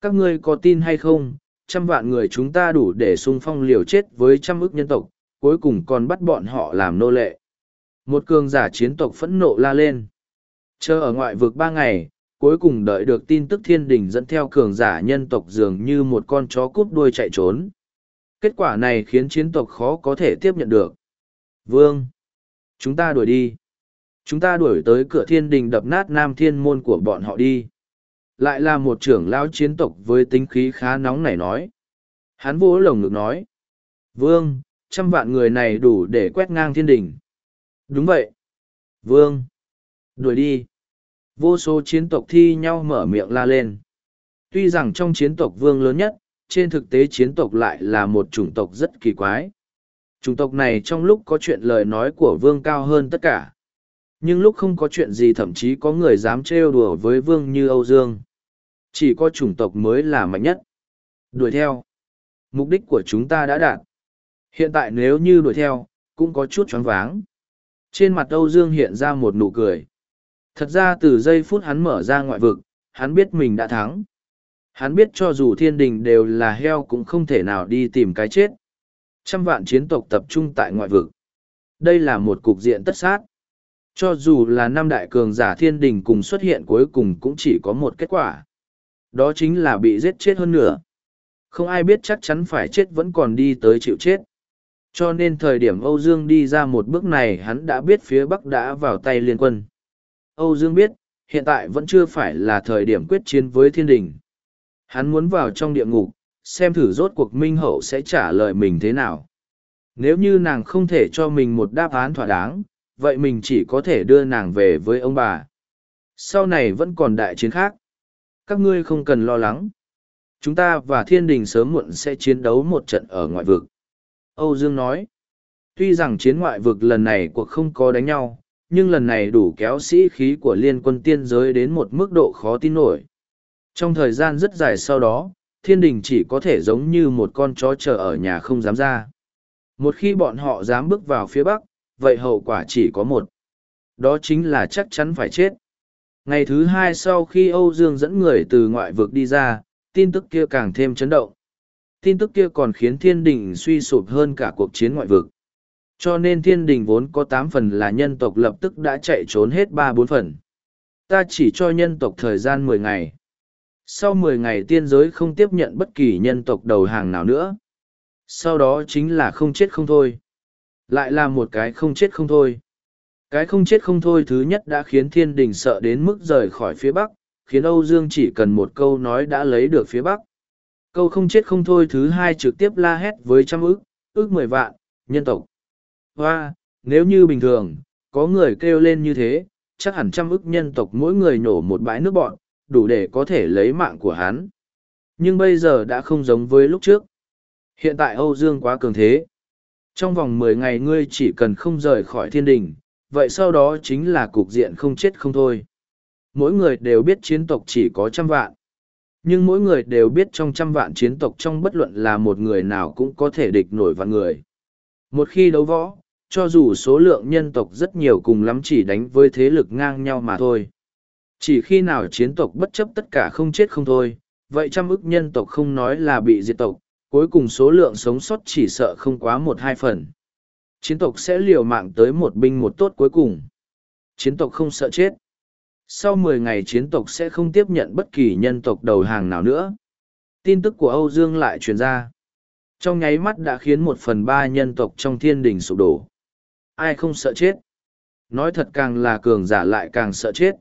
Các ngươi có tin hay không, trăm vạn người chúng ta đủ để sung phong liều chết với trăm ức nhân tộc, cuối cùng còn bắt bọn họ làm nô lệ. Một cường giả chiến tộc phẫn nộ la lên. Chờ ở ngoại vực ba ngày, cuối cùng đợi được tin tức thiên đình dẫn theo cường giả nhân tộc dường như một con chó cúp đuôi chạy trốn. Kết quả này khiến chiến tộc khó có thể tiếp nhận được. Vương! Chúng ta đuổi đi. Chúng ta đuổi tới cửa thiên đình đập nát nam thiên môn của bọn họ đi. Lại là một trưởng lão chiến tộc với tính khí khá nóng nảy nói. Hắn vỗ lồng ngực nói. Vương, trăm vạn người này đủ để quét ngang thiên đình. Đúng vậy. Vương. Đuổi đi. Vô số chiến tộc thi nhau mở miệng la lên. Tuy rằng trong chiến tộc vương lớn nhất, trên thực tế chiến tộc lại là một chủng tộc rất kỳ quái. Chủng tộc này trong lúc có chuyện lời nói của vương cao hơn tất cả. Nhưng lúc không có chuyện gì thậm chí có người dám trêu đùa với vương như Âu Dương. Chỉ có chủng tộc mới là mạnh nhất. Đuổi theo. Mục đích của chúng ta đã đạt. Hiện tại nếu như đuổi theo, cũng có chút choáng váng. Trên mặt Âu Dương hiện ra một nụ cười. Thật ra từ giây phút hắn mở ra ngoại vực, hắn biết mình đã thắng. Hắn biết cho dù thiên đình đều là heo cũng không thể nào đi tìm cái chết. Trăm vạn chiến tộc tập trung tại ngoại vực. Đây là một cục diện tất sát. Cho dù là năm đại cường giả thiên đình cùng xuất hiện cuối cùng cũng chỉ có một kết quả. Đó chính là bị giết chết hơn nữa. Không ai biết chắc chắn phải chết vẫn còn đi tới chịu chết. Cho nên thời điểm Âu Dương đi ra một bước này hắn đã biết phía Bắc đã vào tay liên quân. Âu Dương biết, hiện tại vẫn chưa phải là thời điểm quyết chiến với thiên đình. Hắn muốn vào trong địa ngục, xem thử rốt cuộc Minh Hậu sẽ trả lời mình thế nào. Nếu như nàng không thể cho mình một đáp án thỏa đáng, vậy mình chỉ có thể đưa nàng về với ông bà. Sau này vẫn còn đại chiến khác. Các ngươi không cần lo lắng. Chúng ta và thiên đình sớm muộn sẽ chiến đấu một trận ở ngoại vực. Âu Dương nói. Tuy rằng chiến ngoại vực lần này cuộc không có đánh nhau, nhưng lần này đủ kéo sĩ khí của liên quân tiên giới đến một mức độ khó tin nổi. Trong thời gian rất dài sau đó, thiên đình chỉ có thể giống như một con chó chờ ở nhà không dám ra. Một khi bọn họ dám bước vào phía bắc, vậy hậu quả chỉ có một. Đó chính là chắc chắn phải chết. Ngày thứ hai sau khi Âu Dương dẫn người từ ngoại vực đi ra, tin tức kia càng thêm chấn động. Tin tức kia còn khiến thiên đình suy sụp hơn cả cuộc chiến ngoại vực. Cho nên thiên đình vốn có tám phần là nhân tộc lập tức đã chạy trốn hết ba bốn phần. Ta chỉ cho nhân tộc thời gian mười ngày. Sau mười ngày tiên giới không tiếp nhận bất kỳ nhân tộc đầu hàng nào nữa. Sau đó chính là không chết không thôi. Lại là một cái không chết không thôi. Cái không chết không thôi thứ nhất đã khiến thiên đình sợ đến mức rời khỏi phía bắc, khiến Âu Dương chỉ cần một câu nói đã lấy được phía bắc. Câu không chết không thôi thứ hai trực tiếp la hét với trăm ức, ức mười vạn, nhân tộc. Hoa, nếu như bình thường, có người kêu lên như thế, chắc hẳn trăm ức nhân tộc mỗi người nổ một bãi nước bọn, đủ để có thể lấy mạng của hắn. Nhưng bây giờ đã không giống với lúc trước. Hiện tại Âu Dương quá cường thế. Trong vòng mười ngày ngươi chỉ cần không rời khỏi thiên đình, vậy sau đó chính là cục diện không chết không thôi. Mỗi người đều biết chiến tộc chỉ có trăm vạn. Nhưng mỗi người đều biết trong trăm vạn chiến tộc trong bất luận là một người nào cũng có thể địch nổi vạn người. Một khi đấu võ, cho dù số lượng nhân tộc rất nhiều cùng lắm chỉ đánh với thế lực ngang nhau mà thôi. Chỉ khi nào chiến tộc bất chấp tất cả không chết không thôi, vậy trăm ức nhân tộc không nói là bị diệt tộc, cuối cùng số lượng sống sót chỉ sợ không quá một hai phần. Chiến tộc sẽ liều mạng tới một binh một tốt cuối cùng. Chiến tộc không sợ chết. Sau mười ngày chiến tộc sẽ không tiếp nhận bất kỳ nhân tộc đầu hàng nào nữa. Tin tức của Âu Dương lại truyền ra. Trong nháy mắt đã khiến một phần ba nhân tộc trong thiên đình sụp đổ. Ai không sợ chết? Nói thật càng là cường giả lại càng sợ chết.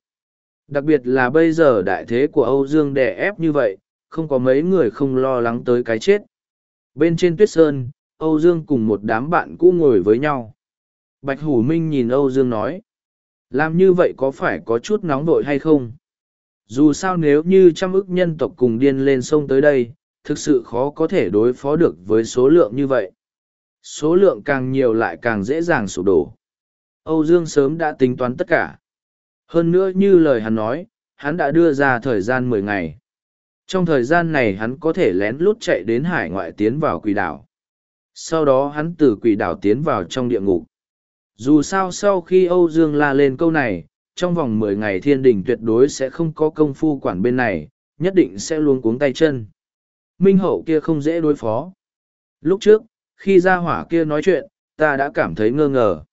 Đặc biệt là bây giờ đại thế của Âu Dương đè ép như vậy, không có mấy người không lo lắng tới cái chết. Bên trên tuyết sơn, Âu Dương cùng một đám bạn cũ ngồi với nhau. Bạch Hủ Minh nhìn Âu Dương nói. Làm như vậy có phải có chút nóng vội hay không? Dù sao nếu như trăm ức nhân tộc cùng điên lên sông tới đây, thực sự khó có thể đối phó được với số lượng như vậy. Số lượng càng nhiều lại càng dễ dàng sụp đổ. Âu Dương sớm đã tính toán tất cả. Hơn nữa như lời hắn nói, hắn đã đưa ra thời gian mười ngày. Trong thời gian này hắn có thể lén lút chạy đến hải ngoại tiến vào quỷ đảo. Sau đó hắn từ quỷ đảo tiến vào trong địa ngục. Dù sao sau khi Âu Dương la lên câu này, trong vòng mười ngày thiên đình tuyệt đối sẽ không có công phu quản bên này, nhất định sẽ luôn cuống tay chân. Minh hậu kia không dễ đối phó. Lúc trước, khi ra hỏa kia nói chuyện, ta đã cảm thấy ngơ ngờ.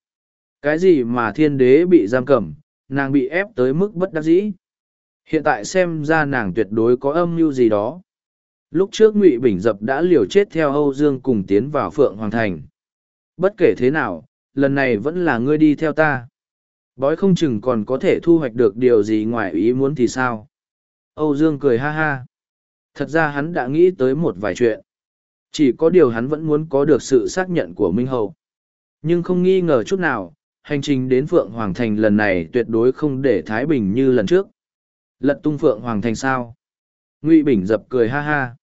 Cái gì mà thiên đế bị giam cầm, nàng bị ép tới mức bất đắc dĩ. Hiện tại xem ra nàng tuyệt đối có âm mưu gì đó. Lúc trước Ngụy Bình Dập đã liều chết theo Âu Dương cùng tiến vào Phượng Hoàng Thành. Bất kể thế nào, lần này vẫn là ngươi đi theo ta. Bói không chừng còn có thể thu hoạch được điều gì ngoài ý muốn thì sao. Âu Dương cười ha ha. Thật ra hắn đã nghĩ tới một vài chuyện. Chỉ có điều hắn vẫn muốn có được sự xác nhận của Minh Hậu. Nhưng không nghi ngờ chút nào, hành trình đến Phượng Hoàng Thành lần này tuyệt đối không để Thái Bình như lần trước. Lật tung Phượng Hoàng Thành sao? Ngụy Bình dập cười ha ha.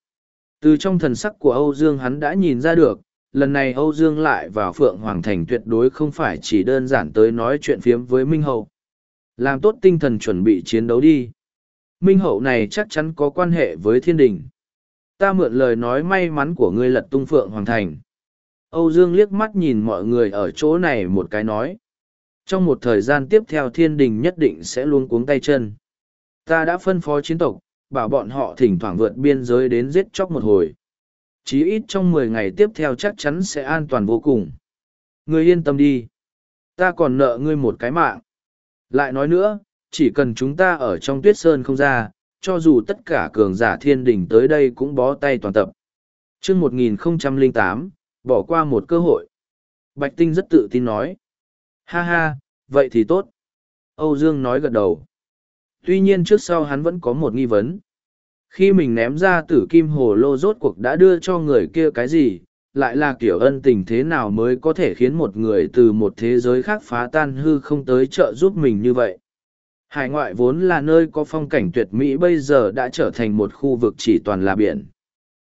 Từ trong thần sắc của Âu Dương hắn đã nhìn ra được, lần này Âu Dương lại vào Phượng Hoàng Thành tuyệt đối không phải chỉ đơn giản tới nói chuyện phiếm với Minh Hậu. Làm tốt tinh thần chuẩn bị chiến đấu đi. Minh Hậu này chắc chắn có quan hệ với thiên đình. Ta mượn lời nói may mắn của ngươi lật tung Phượng Hoàng Thành. Âu Dương liếc mắt nhìn mọi người ở chỗ này một cái nói. Trong một thời gian tiếp theo thiên đình nhất định sẽ luôn cuống tay chân. Ta đã phân phó chiến tộc, bảo bọn họ thỉnh thoảng vượt biên giới đến giết chóc một hồi. Chí ít trong mười ngày tiếp theo chắc chắn sẽ an toàn vô cùng. Ngươi yên tâm đi. Ta còn nợ ngươi một cái mạng. Lại nói nữa, chỉ cần chúng ta ở trong tuyết sơn không ra, cho dù tất cả cường giả thiên đình tới đây cũng bó tay toàn tập. chương 1008, bỏ qua một cơ hội. Bạch Tinh rất tự tin nói. Ha ha, vậy thì tốt. Âu Dương nói gật đầu. Tuy nhiên trước sau hắn vẫn có một nghi vấn. Khi mình ném ra tử kim hồ lô rốt cuộc đã đưa cho người kia cái gì, lại là kiểu ân tình thế nào mới có thể khiến một người từ một thế giới khác phá tan hư không tới trợ giúp mình như vậy. Hải ngoại vốn là nơi có phong cảnh tuyệt mỹ bây giờ đã trở thành một khu vực chỉ toàn là biển.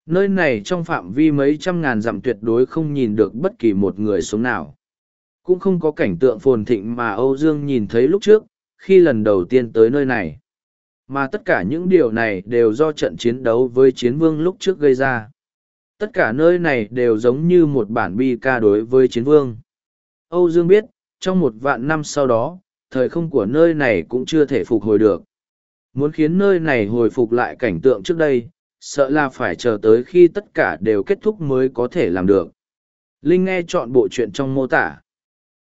Nơi này trong phạm vi mấy trăm ngàn dặm tuyệt đối không nhìn được bất kỳ một người sống nào. Cũng không có cảnh tượng phồn thịnh mà Âu Dương nhìn thấy lúc trước, khi lần đầu tiên tới nơi này. Mà tất cả những điều này đều do trận chiến đấu với chiến vương lúc trước gây ra. Tất cả nơi này đều giống như một bản bi ca đối với chiến vương. Âu Dương biết, trong một vạn năm sau đó, thời không của nơi này cũng chưa thể phục hồi được. Muốn khiến nơi này hồi phục lại cảnh tượng trước đây, sợ là phải chờ tới khi tất cả đều kết thúc mới có thể làm được. Linh nghe chọn bộ chuyện trong mô tả.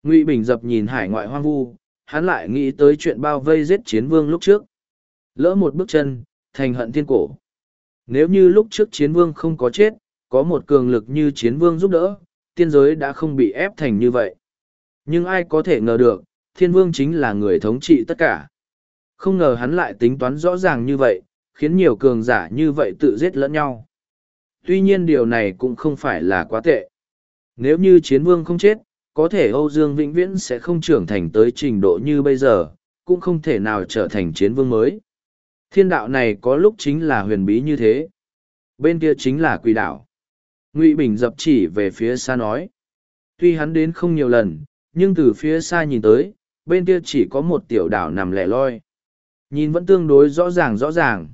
Ngụy Bình dập nhìn hải ngoại hoang vu, hắn lại nghĩ tới chuyện bao vây giết chiến vương lúc trước. Lỡ một bước chân, thành hận thiên cổ. Nếu như lúc trước chiến vương không có chết, có một cường lực như chiến vương giúp đỡ, tiên giới đã không bị ép thành như vậy. Nhưng ai có thể ngờ được, thiên vương chính là người thống trị tất cả. Không ngờ hắn lại tính toán rõ ràng như vậy, khiến nhiều cường giả như vậy tự giết lẫn nhau. Tuy nhiên điều này cũng không phải là quá tệ. Nếu như chiến vương không chết, có thể Âu Dương Vĩnh Viễn sẽ không trưởng thành tới trình độ như bây giờ, cũng không thể nào trở thành chiến vương mới. Thiên đạo này có lúc chính là huyền bí như thế. Bên kia chính là quỷ đạo. Ngụy Bình dập chỉ về phía xa nói. Tuy hắn đến không nhiều lần, nhưng từ phía xa nhìn tới, bên kia chỉ có một tiểu đảo nằm lẻ loi. Nhìn vẫn tương đối rõ ràng rõ ràng.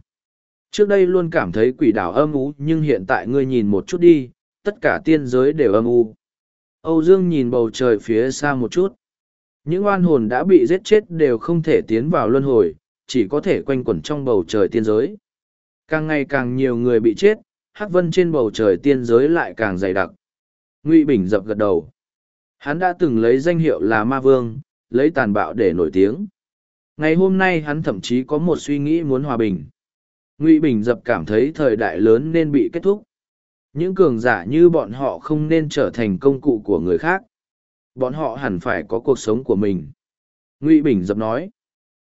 Trước đây luôn cảm thấy quỷ đảo âm u nhưng hiện tại ngươi nhìn một chút đi, tất cả tiên giới đều âm u. Âu Dương nhìn bầu trời phía xa một chút. Những oan hồn đã bị giết chết đều không thể tiến vào luân hồi, chỉ có thể quanh quẩn trong bầu trời tiên giới. Càng ngày càng nhiều người bị chết, hắc vân trên bầu trời tiên giới lại càng dày đặc. Ngụy Bình dập gật đầu. Hắn đã từng lấy danh hiệu là ma vương, lấy tàn bạo để nổi tiếng. Ngày hôm nay hắn thậm chí có một suy nghĩ muốn hòa bình. Ngụy Bình dập cảm thấy thời đại lớn nên bị kết thúc. Những cường giả như bọn họ không nên trở thành công cụ của người khác. Bọn họ hẳn phải có cuộc sống của mình. Ngụy Bình dập nói.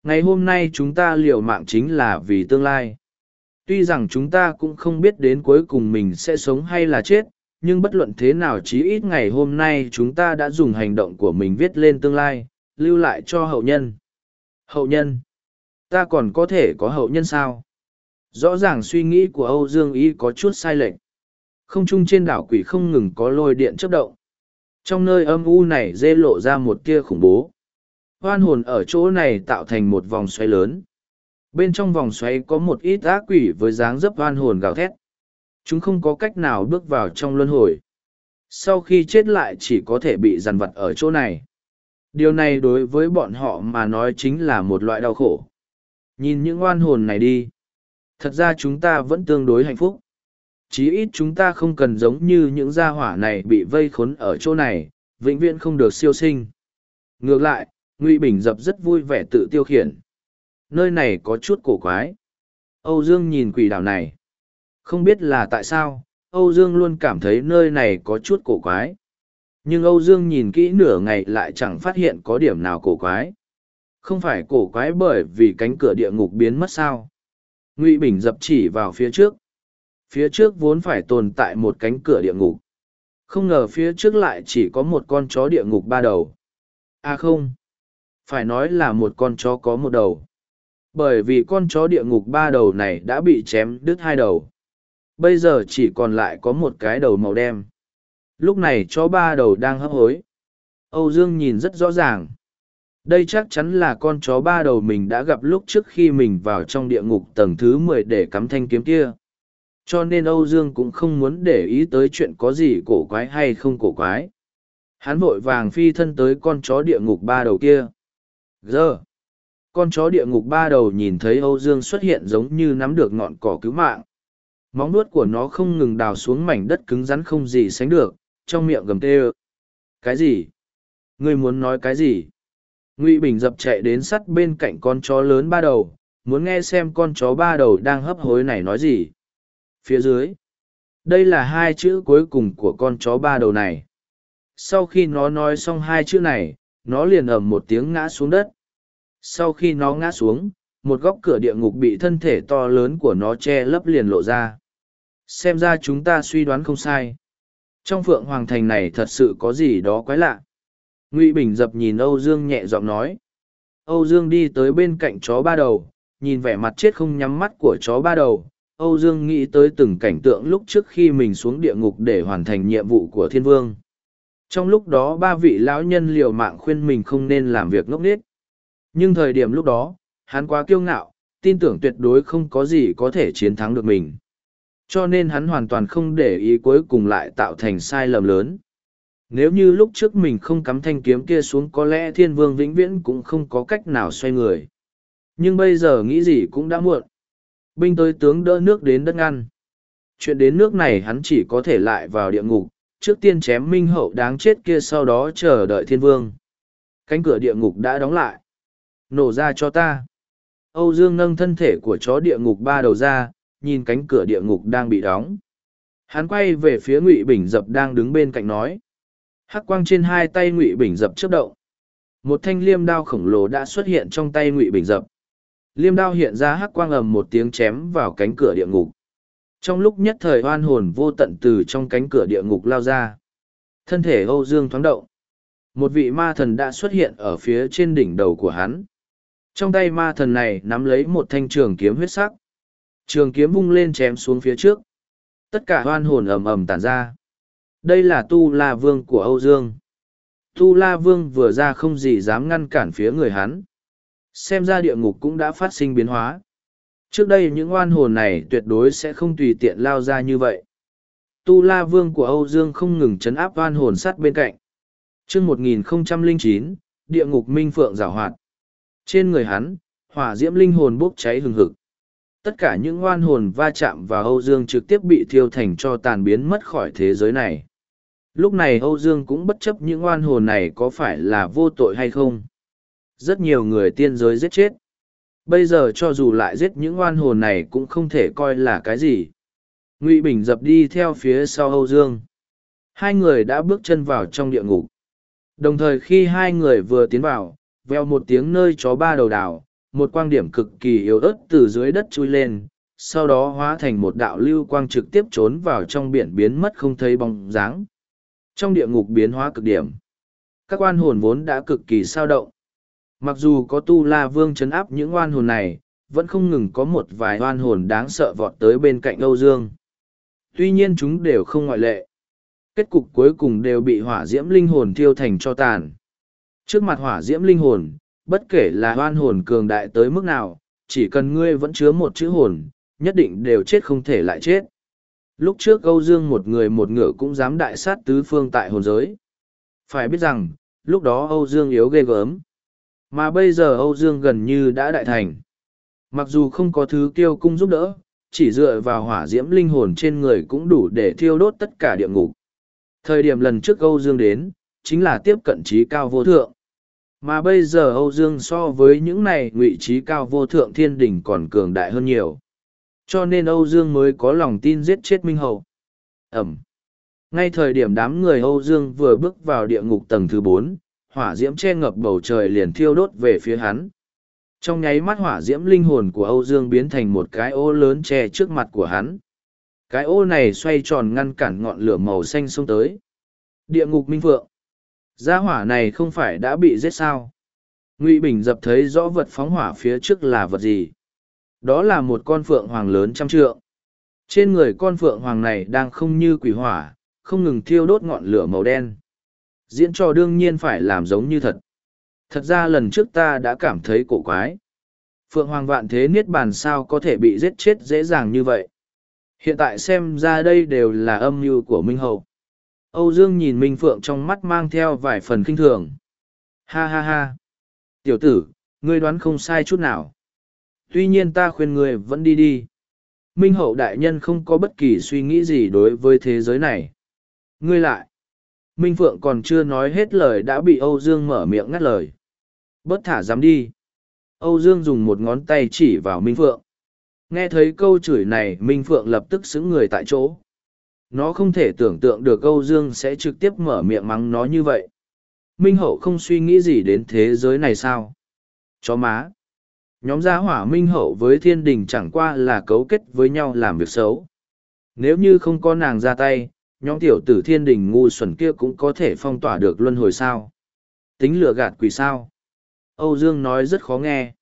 Ngày hôm nay chúng ta liều mạng chính là vì tương lai. Tuy rằng chúng ta cũng không biết đến cuối cùng mình sẽ sống hay là chết, nhưng bất luận thế nào chí ít ngày hôm nay chúng ta đã dùng hành động của mình viết lên tương lai, lưu lại cho hậu nhân. Hậu nhân? Ta còn có thể có hậu nhân sao? Rõ ràng suy nghĩ của Âu Dương Ý có chút sai lệch. Không trung trên đảo quỷ không ngừng có lôi điện chấp động. Trong nơi âm u này dê lộ ra một tia khủng bố. Hoan hồn ở chỗ này tạo thành một vòng xoay lớn. Bên trong vòng xoay có một ít ác quỷ với dáng dấp hoan hồn gào thét. Chúng không có cách nào bước vào trong luân hồi. Sau khi chết lại chỉ có thể bị dằn vặt ở chỗ này. Điều này đối với bọn họ mà nói chính là một loại đau khổ. Nhìn những oan hồn này đi. Thật ra chúng ta vẫn tương đối hạnh phúc. Chí ít chúng ta không cần giống như những gia hỏa này bị vây khốn ở chỗ này, vĩnh viễn không được siêu sinh. Ngược lại, Ngụy Bình dập rất vui vẻ tự tiêu khiển. Nơi này có chút cổ quái. Âu Dương nhìn quỷ đảo này. Không biết là tại sao, Âu Dương luôn cảm thấy nơi này có chút cổ quái. Nhưng Âu Dương nhìn kỹ nửa ngày lại chẳng phát hiện có điểm nào cổ quái. Không phải cổ quái bởi vì cánh cửa địa ngục biến mất sao. Ngụy Bình dập chỉ vào phía trước. Phía trước vốn phải tồn tại một cánh cửa địa ngục. Không ngờ phía trước lại chỉ có một con chó địa ngục ba đầu. À không. Phải nói là một con chó có một đầu. Bởi vì con chó địa ngục ba đầu này đã bị chém đứt hai đầu. Bây giờ chỉ còn lại có một cái đầu màu đen. Lúc này chó ba đầu đang hấp hối. Âu Dương nhìn rất rõ ràng. Đây chắc chắn là con chó ba đầu mình đã gặp lúc trước khi mình vào trong địa ngục tầng thứ mười để cắm thanh kiếm kia. Cho nên Âu Dương cũng không muốn để ý tới chuyện có gì cổ quái hay không cổ quái. Hắn vội vàng phi thân tới con chó địa ngục ba đầu kia. Giờ, con chó địa ngục ba đầu nhìn thấy Âu Dương xuất hiện giống như nắm được ngọn cỏ cứu mạng. Móng nuốt của nó không ngừng đào xuống mảnh đất cứng rắn không gì sánh được, trong miệng gầm tê ơ. Cái gì? Ngươi muốn nói cái gì? Ngụy Bình dập chạy đến sắt bên cạnh con chó lớn ba đầu, muốn nghe xem con chó ba đầu đang hấp hối này nói gì. Phía dưới. Đây là hai chữ cuối cùng của con chó ba đầu này. Sau khi nó nói xong hai chữ này, nó liền ầm một tiếng ngã xuống đất. Sau khi nó ngã xuống, một góc cửa địa ngục bị thân thể to lớn của nó che lấp liền lộ ra. Xem ra chúng ta suy đoán không sai. Trong phượng hoàng thành này thật sự có gì đó quái lạ. Ngụy Bình dập nhìn Âu Dương nhẹ giọng nói. Âu Dương đi tới bên cạnh chó ba đầu, nhìn vẻ mặt chết không nhắm mắt của chó ba đầu. Âu Dương nghĩ tới từng cảnh tượng lúc trước khi mình xuống địa ngục để hoàn thành nhiệm vụ của thiên vương. Trong lúc đó ba vị lão nhân liều mạng khuyên mình không nên làm việc ngốc nghếch. Nhưng thời điểm lúc đó, hắn quá kiêu ngạo, tin tưởng tuyệt đối không có gì có thể chiến thắng được mình. Cho nên hắn hoàn toàn không để ý cuối cùng lại tạo thành sai lầm lớn. Nếu như lúc trước mình không cắm thanh kiếm kia xuống có lẽ thiên vương vĩnh viễn cũng không có cách nào xoay người. Nhưng bây giờ nghĩ gì cũng đã muộn. Binh tới tướng đỡ nước đến đất ngăn. Chuyện đến nước này hắn chỉ có thể lại vào địa ngục, trước tiên chém minh hậu đáng chết kia sau đó chờ đợi thiên vương. Cánh cửa địa ngục đã đóng lại. Nổ ra cho ta. Âu Dương nâng thân thể của chó địa ngục ba đầu ra, nhìn cánh cửa địa ngục đang bị đóng. Hắn quay về phía Ngụy Bình Dập đang đứng bên cạnh nói. Hắc quang trên hai tay Ngụy Bình Dập chớp động. Một thanh liêm đao khổng lồ đã xuất hiện trong tay Ngụy Bình Dập. Liêm đao hiện ra hắc quang ầm một tiếng chém vào cánh cửa địa ngục. Trong lúc nhất thời oan hồn vô tận từ trong cánh cửa địa ngục lao ra. Thân thể Âu Dương thoáng động. Một vị ma thần đã xuất hiện ở phía trên đỉnh đầu của hắn. Trong tay ma thần này nắm lấy một thanh trường kiếm huyết sắc. Trường kiếm vung lên chém xuống phía trước. Tất cả hoan hồn ầm ầm tản ra. Đây là Tu La Vương của Âu Dương. Tu La Vương vừa ra không gì dám ngăn cản phía người hắn. Xem ra địa ngục cũng đã phát sinh biến hóa. Trước đây những oan hồn này tuyệt đối sẽ không tùy tiện lao ra như vậy. Tu La Vương của Âu Dương không ngừng chấn áp oan hồn sắt bên cạnh. Trước 1009, địa ngục minh phượng rào hoạt. Trên người hắn, hỏa diễm linh hồn bốc cháy hừng hực. Tất cả những oan hồn va chạm vào Âu Dương trực tiếp bị thiêu thành cho tàn biến mất khỏi thế giới này. Lúc này Âu Dương cũng bất chấp những oan hồn này có phải là vô tội hay không. Rất nhiều người tiên giới giết chết. Bây giờ cho dù lại giết những oan hồn này cũng không thể coi là cái gì. Ngụy Bình dập đi theo phía sau Âu Dương. Hai người đã bước chân vào trong địa ngục. Đồng thời khi hai người vừa tiến vào, veo một tiếng nơi chó ba đầu đảo, một quang điểm cực kỳ yếu ớt từ dưới đất chui lên, sau đó hóa thành một đạo lưu quang trực tiếp trốn vào trong biển biến mất không thấy bóng dáng. Trong địa ngục biến hóa cực điểm, các oan hồn vốn đã cực kỳ sao động. Mặc dù có tu la vương chấn áp những oan hồn này, vẫn không ngừng có một vài oan hồn đáng sợ vọt tới bên cạnh Âu Dương. Tuy nhiên chúng đều không ngoại lệ. Kết cục cuối cùng đều bị hỏa diễm linh hồn thiêu thành cho tàn. Trước mặt hỏa diễm linh hồn, bất kể là oan hồn cường đại tới mức nào, chỉ cần ngươi vẫn chứa một chữ hồn, nhất định đều chết không thể lại chết. Lúc trước Âu Dương một người một ngựa cũng dám đại sát tứ phương tại hồn giới. Phải biết rằng, lúc đó Âu Dương yếu ghê gớm. Mà bây giờ Âu Dương gần như đã đại thành. Mặc dù không có thứ kiêu cung giúp đỡ, chỉ dựa vào hỏa diễm linh hồn trên người cũng đủ để thiêu đốt tất cả địa ngục. Thời điểm lần trước Âu Dương đến, chính là tiếp cận trí cao vô thượng. Mà bây giờ Âu Dương so với những này ngụy trí cao vô thượng thiên đỉnh còn cường đại hơn nhiều. Cho nên Âu Dương mới có lòng tin giết chết Minh Hậu. Ẩm. Ngay thời điểm đám người Âu Dương vừa bước vào địa ngục tầng thứ bốn, hỏa diễm che ngập bầu trời liền thiêu đốt về phía hắn. Trong nháy mắt hỏa diễm linh hồn của Âu Dương biến thành một cái ô lớn che trước mặt của hắn. Cái ô này xoay tròn ngăn cản ngọn lửa màu xanh xông tới. Địa ngục Minh Phượng. Gia hỏa này không phải đã bị giết sao? Ngụy Bình dập thấy rõ vật phóng hỏa phía trước là vật gì? Đó là một con phượng hoàng lớn trăm trượng. Trên người con phượng hoàng này đang không như quỷ hỏa, không ngừng thiêu đốt ngọn lửa màu đen. Diễn trò đương nhiên phải làm giống như thật. Thật ra lần trước ta đã cảm thấy cổ quái. Phượng Hoàng vạn thế niết bàn sao có thể bị giết chết dễ dàng như vậy. Hiện tại xem ra đây đều là âm mưu của Minh Hậu. Âu Dương nhìn Minh Phượng trong mắt mang theo vài phần kinh thường. Ha ha ha. Tiểu tử, ngươi đoán không sai chút nào. Tuy nhiên ta khuyên ngươi vẫn đi đi. Minh Hậu đại nhân không có bất kỳ suy nghĩ gì đối với thế giới này. Ngươi lại. Minh Phượng còn chưa nói hết lời đã bị Âu Dương mở miệng ngắt lời. Bớt thả dám đi. Âu Dương dùng một ngón tay chỉ vào Minh Phượng. Nghe thấy câu chửi này Minh Phượng lập tức xứng người tại chỗ. Nó không thể tưởng tượng được Âu Dương sẽ trực tiếp mở miệng mắng nó như vậy. Minh Hậu không suy nghĩ gì đến thế giới này sao? Chó má. Nhóm gia hỏa Minh Hậu với thiên đình chẳng qua là cấu kết với nhau làm việc xấu. Nếu như không có nàng ra tay, nhóm tiểu tử thiên đình ngu xuẩn kia cũng có thể phong tỏa được luân hồi sao. Tính lừa gạt quỷ sao. Âu Dương nói rất khó nghe.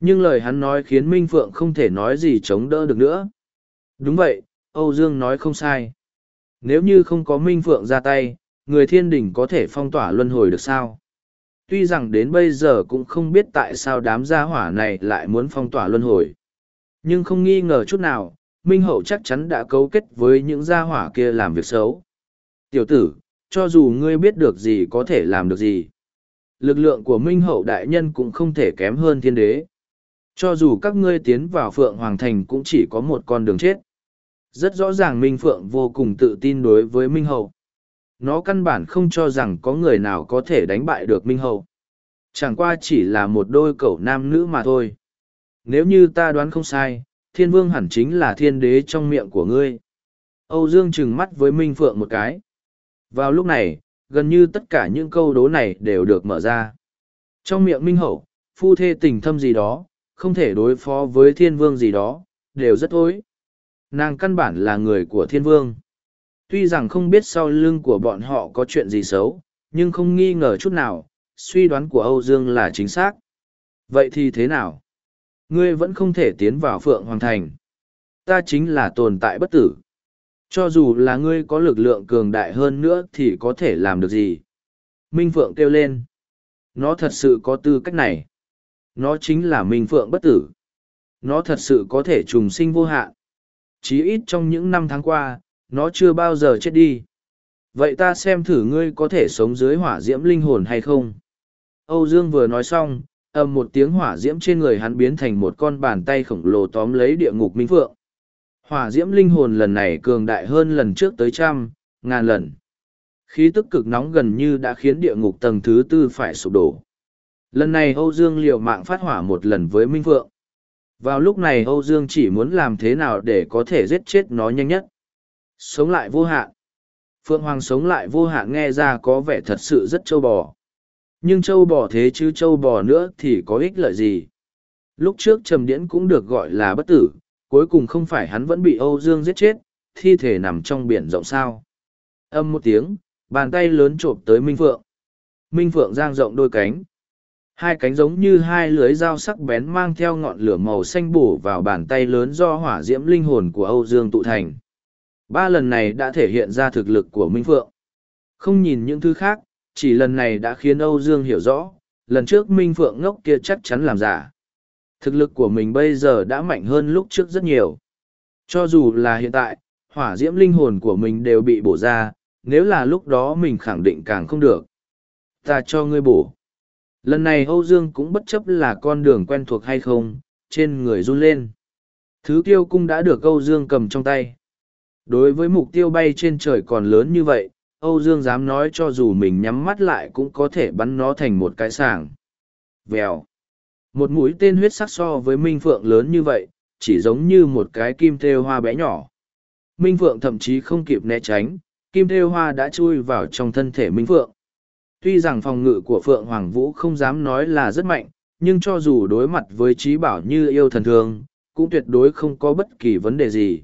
Nhưng lời hắn nói khiến Minh Phượng không thể nói gì chống đỡ được nữa. Đúng vậy, Âu Dương nói không sai. Nếu như không có Minh Phượng ra tay, người thiên đình có thể phong tỏa luân hồi được sao? Tuy rằng đến bây giờ cũng không biết tại sao đám gia hỏa này lại muốn phong tỏa luân hồi. Nhưng không nghi ngờ chút nào, Minh Hậu chắc chắn đã cấu kết với những gia hỏa kia làm việc xấu. Tiểu tử, cho dù ngươi biết được gì có thể làm được gì. Lực lượng của Minh Hậu Đại Nhân cũng không thể kém hơn thiên đế. Cho dù các ngươi tiến vào Phượng Hoàng Thành cũng chỉ có một con đường chết. Rất rõ ràng Minh Phượng vô cùng tự tin đối với Minh Hậu. Nó căn bản không cho rằng có người nào có thể đánh bại được Minh Hậu. Chẳng qua chỉ là một đôi cậu nam nữ mà thôi. Nếu như ta đoán không sai, thiên vương hẳn chính là thiên đế trong miệng của ngươi. Âu Dương trừng mắt với Minh Phượng một cái. Vào lúc này, gần như tất cả những câu đố này đều được mở ra. Trong miệng Minh Hậu, phu thê tình thâm gì đó, không thể đối phó với thiên vương gì đó, đều rất thối. Nàng căn bản là người của thiên vương. Tuy rằng không biết sau lưng của bọn họ có chuyện gì xấu, nhưng không nghi ngờ chút nào, suy đoán của Âu Dương là chính xác. Vậy thì thế nào? Ngươi vẫn không thể tiến vào Phượng Hoàng Thành. Ta chính là tồn tại bất tử. Cho dù là ngươi có lực lượng cường đại hơn nữa thì có thể làm được gì? Minh Phượng kêu lên. Nó thật sự có tư cách này. Nó chính là Minh Phượng bất tử. Nó thật sự có thể trùng sinh vô hạn. Chí ít trong những năm tháng qua, nó chưa bao giờ chết đi. Vậy ta xem thử ngươi có thể sống dưới hỏa diễm linh hồn hay không? Âu Dương vừa nói xong, ầm một tiếng hỏa diễm trên người hắn biến thành một con bàn tay khổng lồ tóm lấy địa ngục minh phượng. Hỏa diễm linh hồn lần này cường đại hơn lần trước tới trăm, ngàn lần. Khí tức cực nóng gần như đã khiến địa ngục tầng thứ tư phải sụp đổ. Lần này Âu Dương liều mạng phát hỏa một lần với Minh Phượng. Vào lúc này Âu Dương chỉ muốn làm thế nào để có thể giết chết nó nhanh nhất. Sống lại vô hạn. Phượng Hoàng sống lại vô hạn nghe ra có vẻ thật sự rất trâu bò. Nhưng trâu bò thế chứ trâu bò nữa thì có ích lợi gì? Lúc trước Trầm Điễn cũng được gọi là bất tử, cuối cùng không phải hắn vẫn bị Âu Dương giết chết, thi thể nằm trong biển rộng sao. Âm một tiếng, bàn tay lớn trộm tới Minh Phượng. Minh Phượng giang rộng đôi cánh. Hai cánh giống như hai lưới dao sắc bén mang theo ngọn lửa màu xanh bổ vào bàn tay lớn do hỏa diễm linh hồn của Âu Dương tụ thành. Ba lần này đã thể hiện ra thực lực của Minh Phượng. Không nhìn những thứ khác, chỉ lần này đã khiến Âu Dương hiểu rõ, lần trước Minh Phượng ngốc kia chắc chắn làm giả. Thực lực của mình bây giờ đã mạnh hơn lúc trước rất nhiều. Cho dù là hiện tại, hỏa diễm linh hồn của mình đều bị bổ ra, nếu là lúc đó mình khẳng định càng không được. Ta cho ngươi bổ. Lần này Âu Dương cũng bất chấp là con đường quen thuộc hay không, trên người run lên. Thứ tiêu cung đã được Âu Dương cầm trong tay. Đối với mục tiêu bay trên trời còn lớn như vậy, Âu Dương dám nói cho dù mình nhắm mắt lại cũng có thể bắn nó thành một cái sàng. Vèo. Một mũi tên huyết sắc so với Minh Phượng lớn như vậy, chỉ giống như một cái kim thêu hoa bé nhỏ. Minh Phượng thậm chí không kịp né tránh, kim thêu hoa đã chui vào trong thân thể Minh Phượng. Tuy rằng phòng ngự của Phượng Hoàng Vũ không dám nói là rất mạnh, nhưng cho dù đối mặt với trí bảo như yêu thần thường cũng tuyệt đối không có bất kỳ vấn đề gì.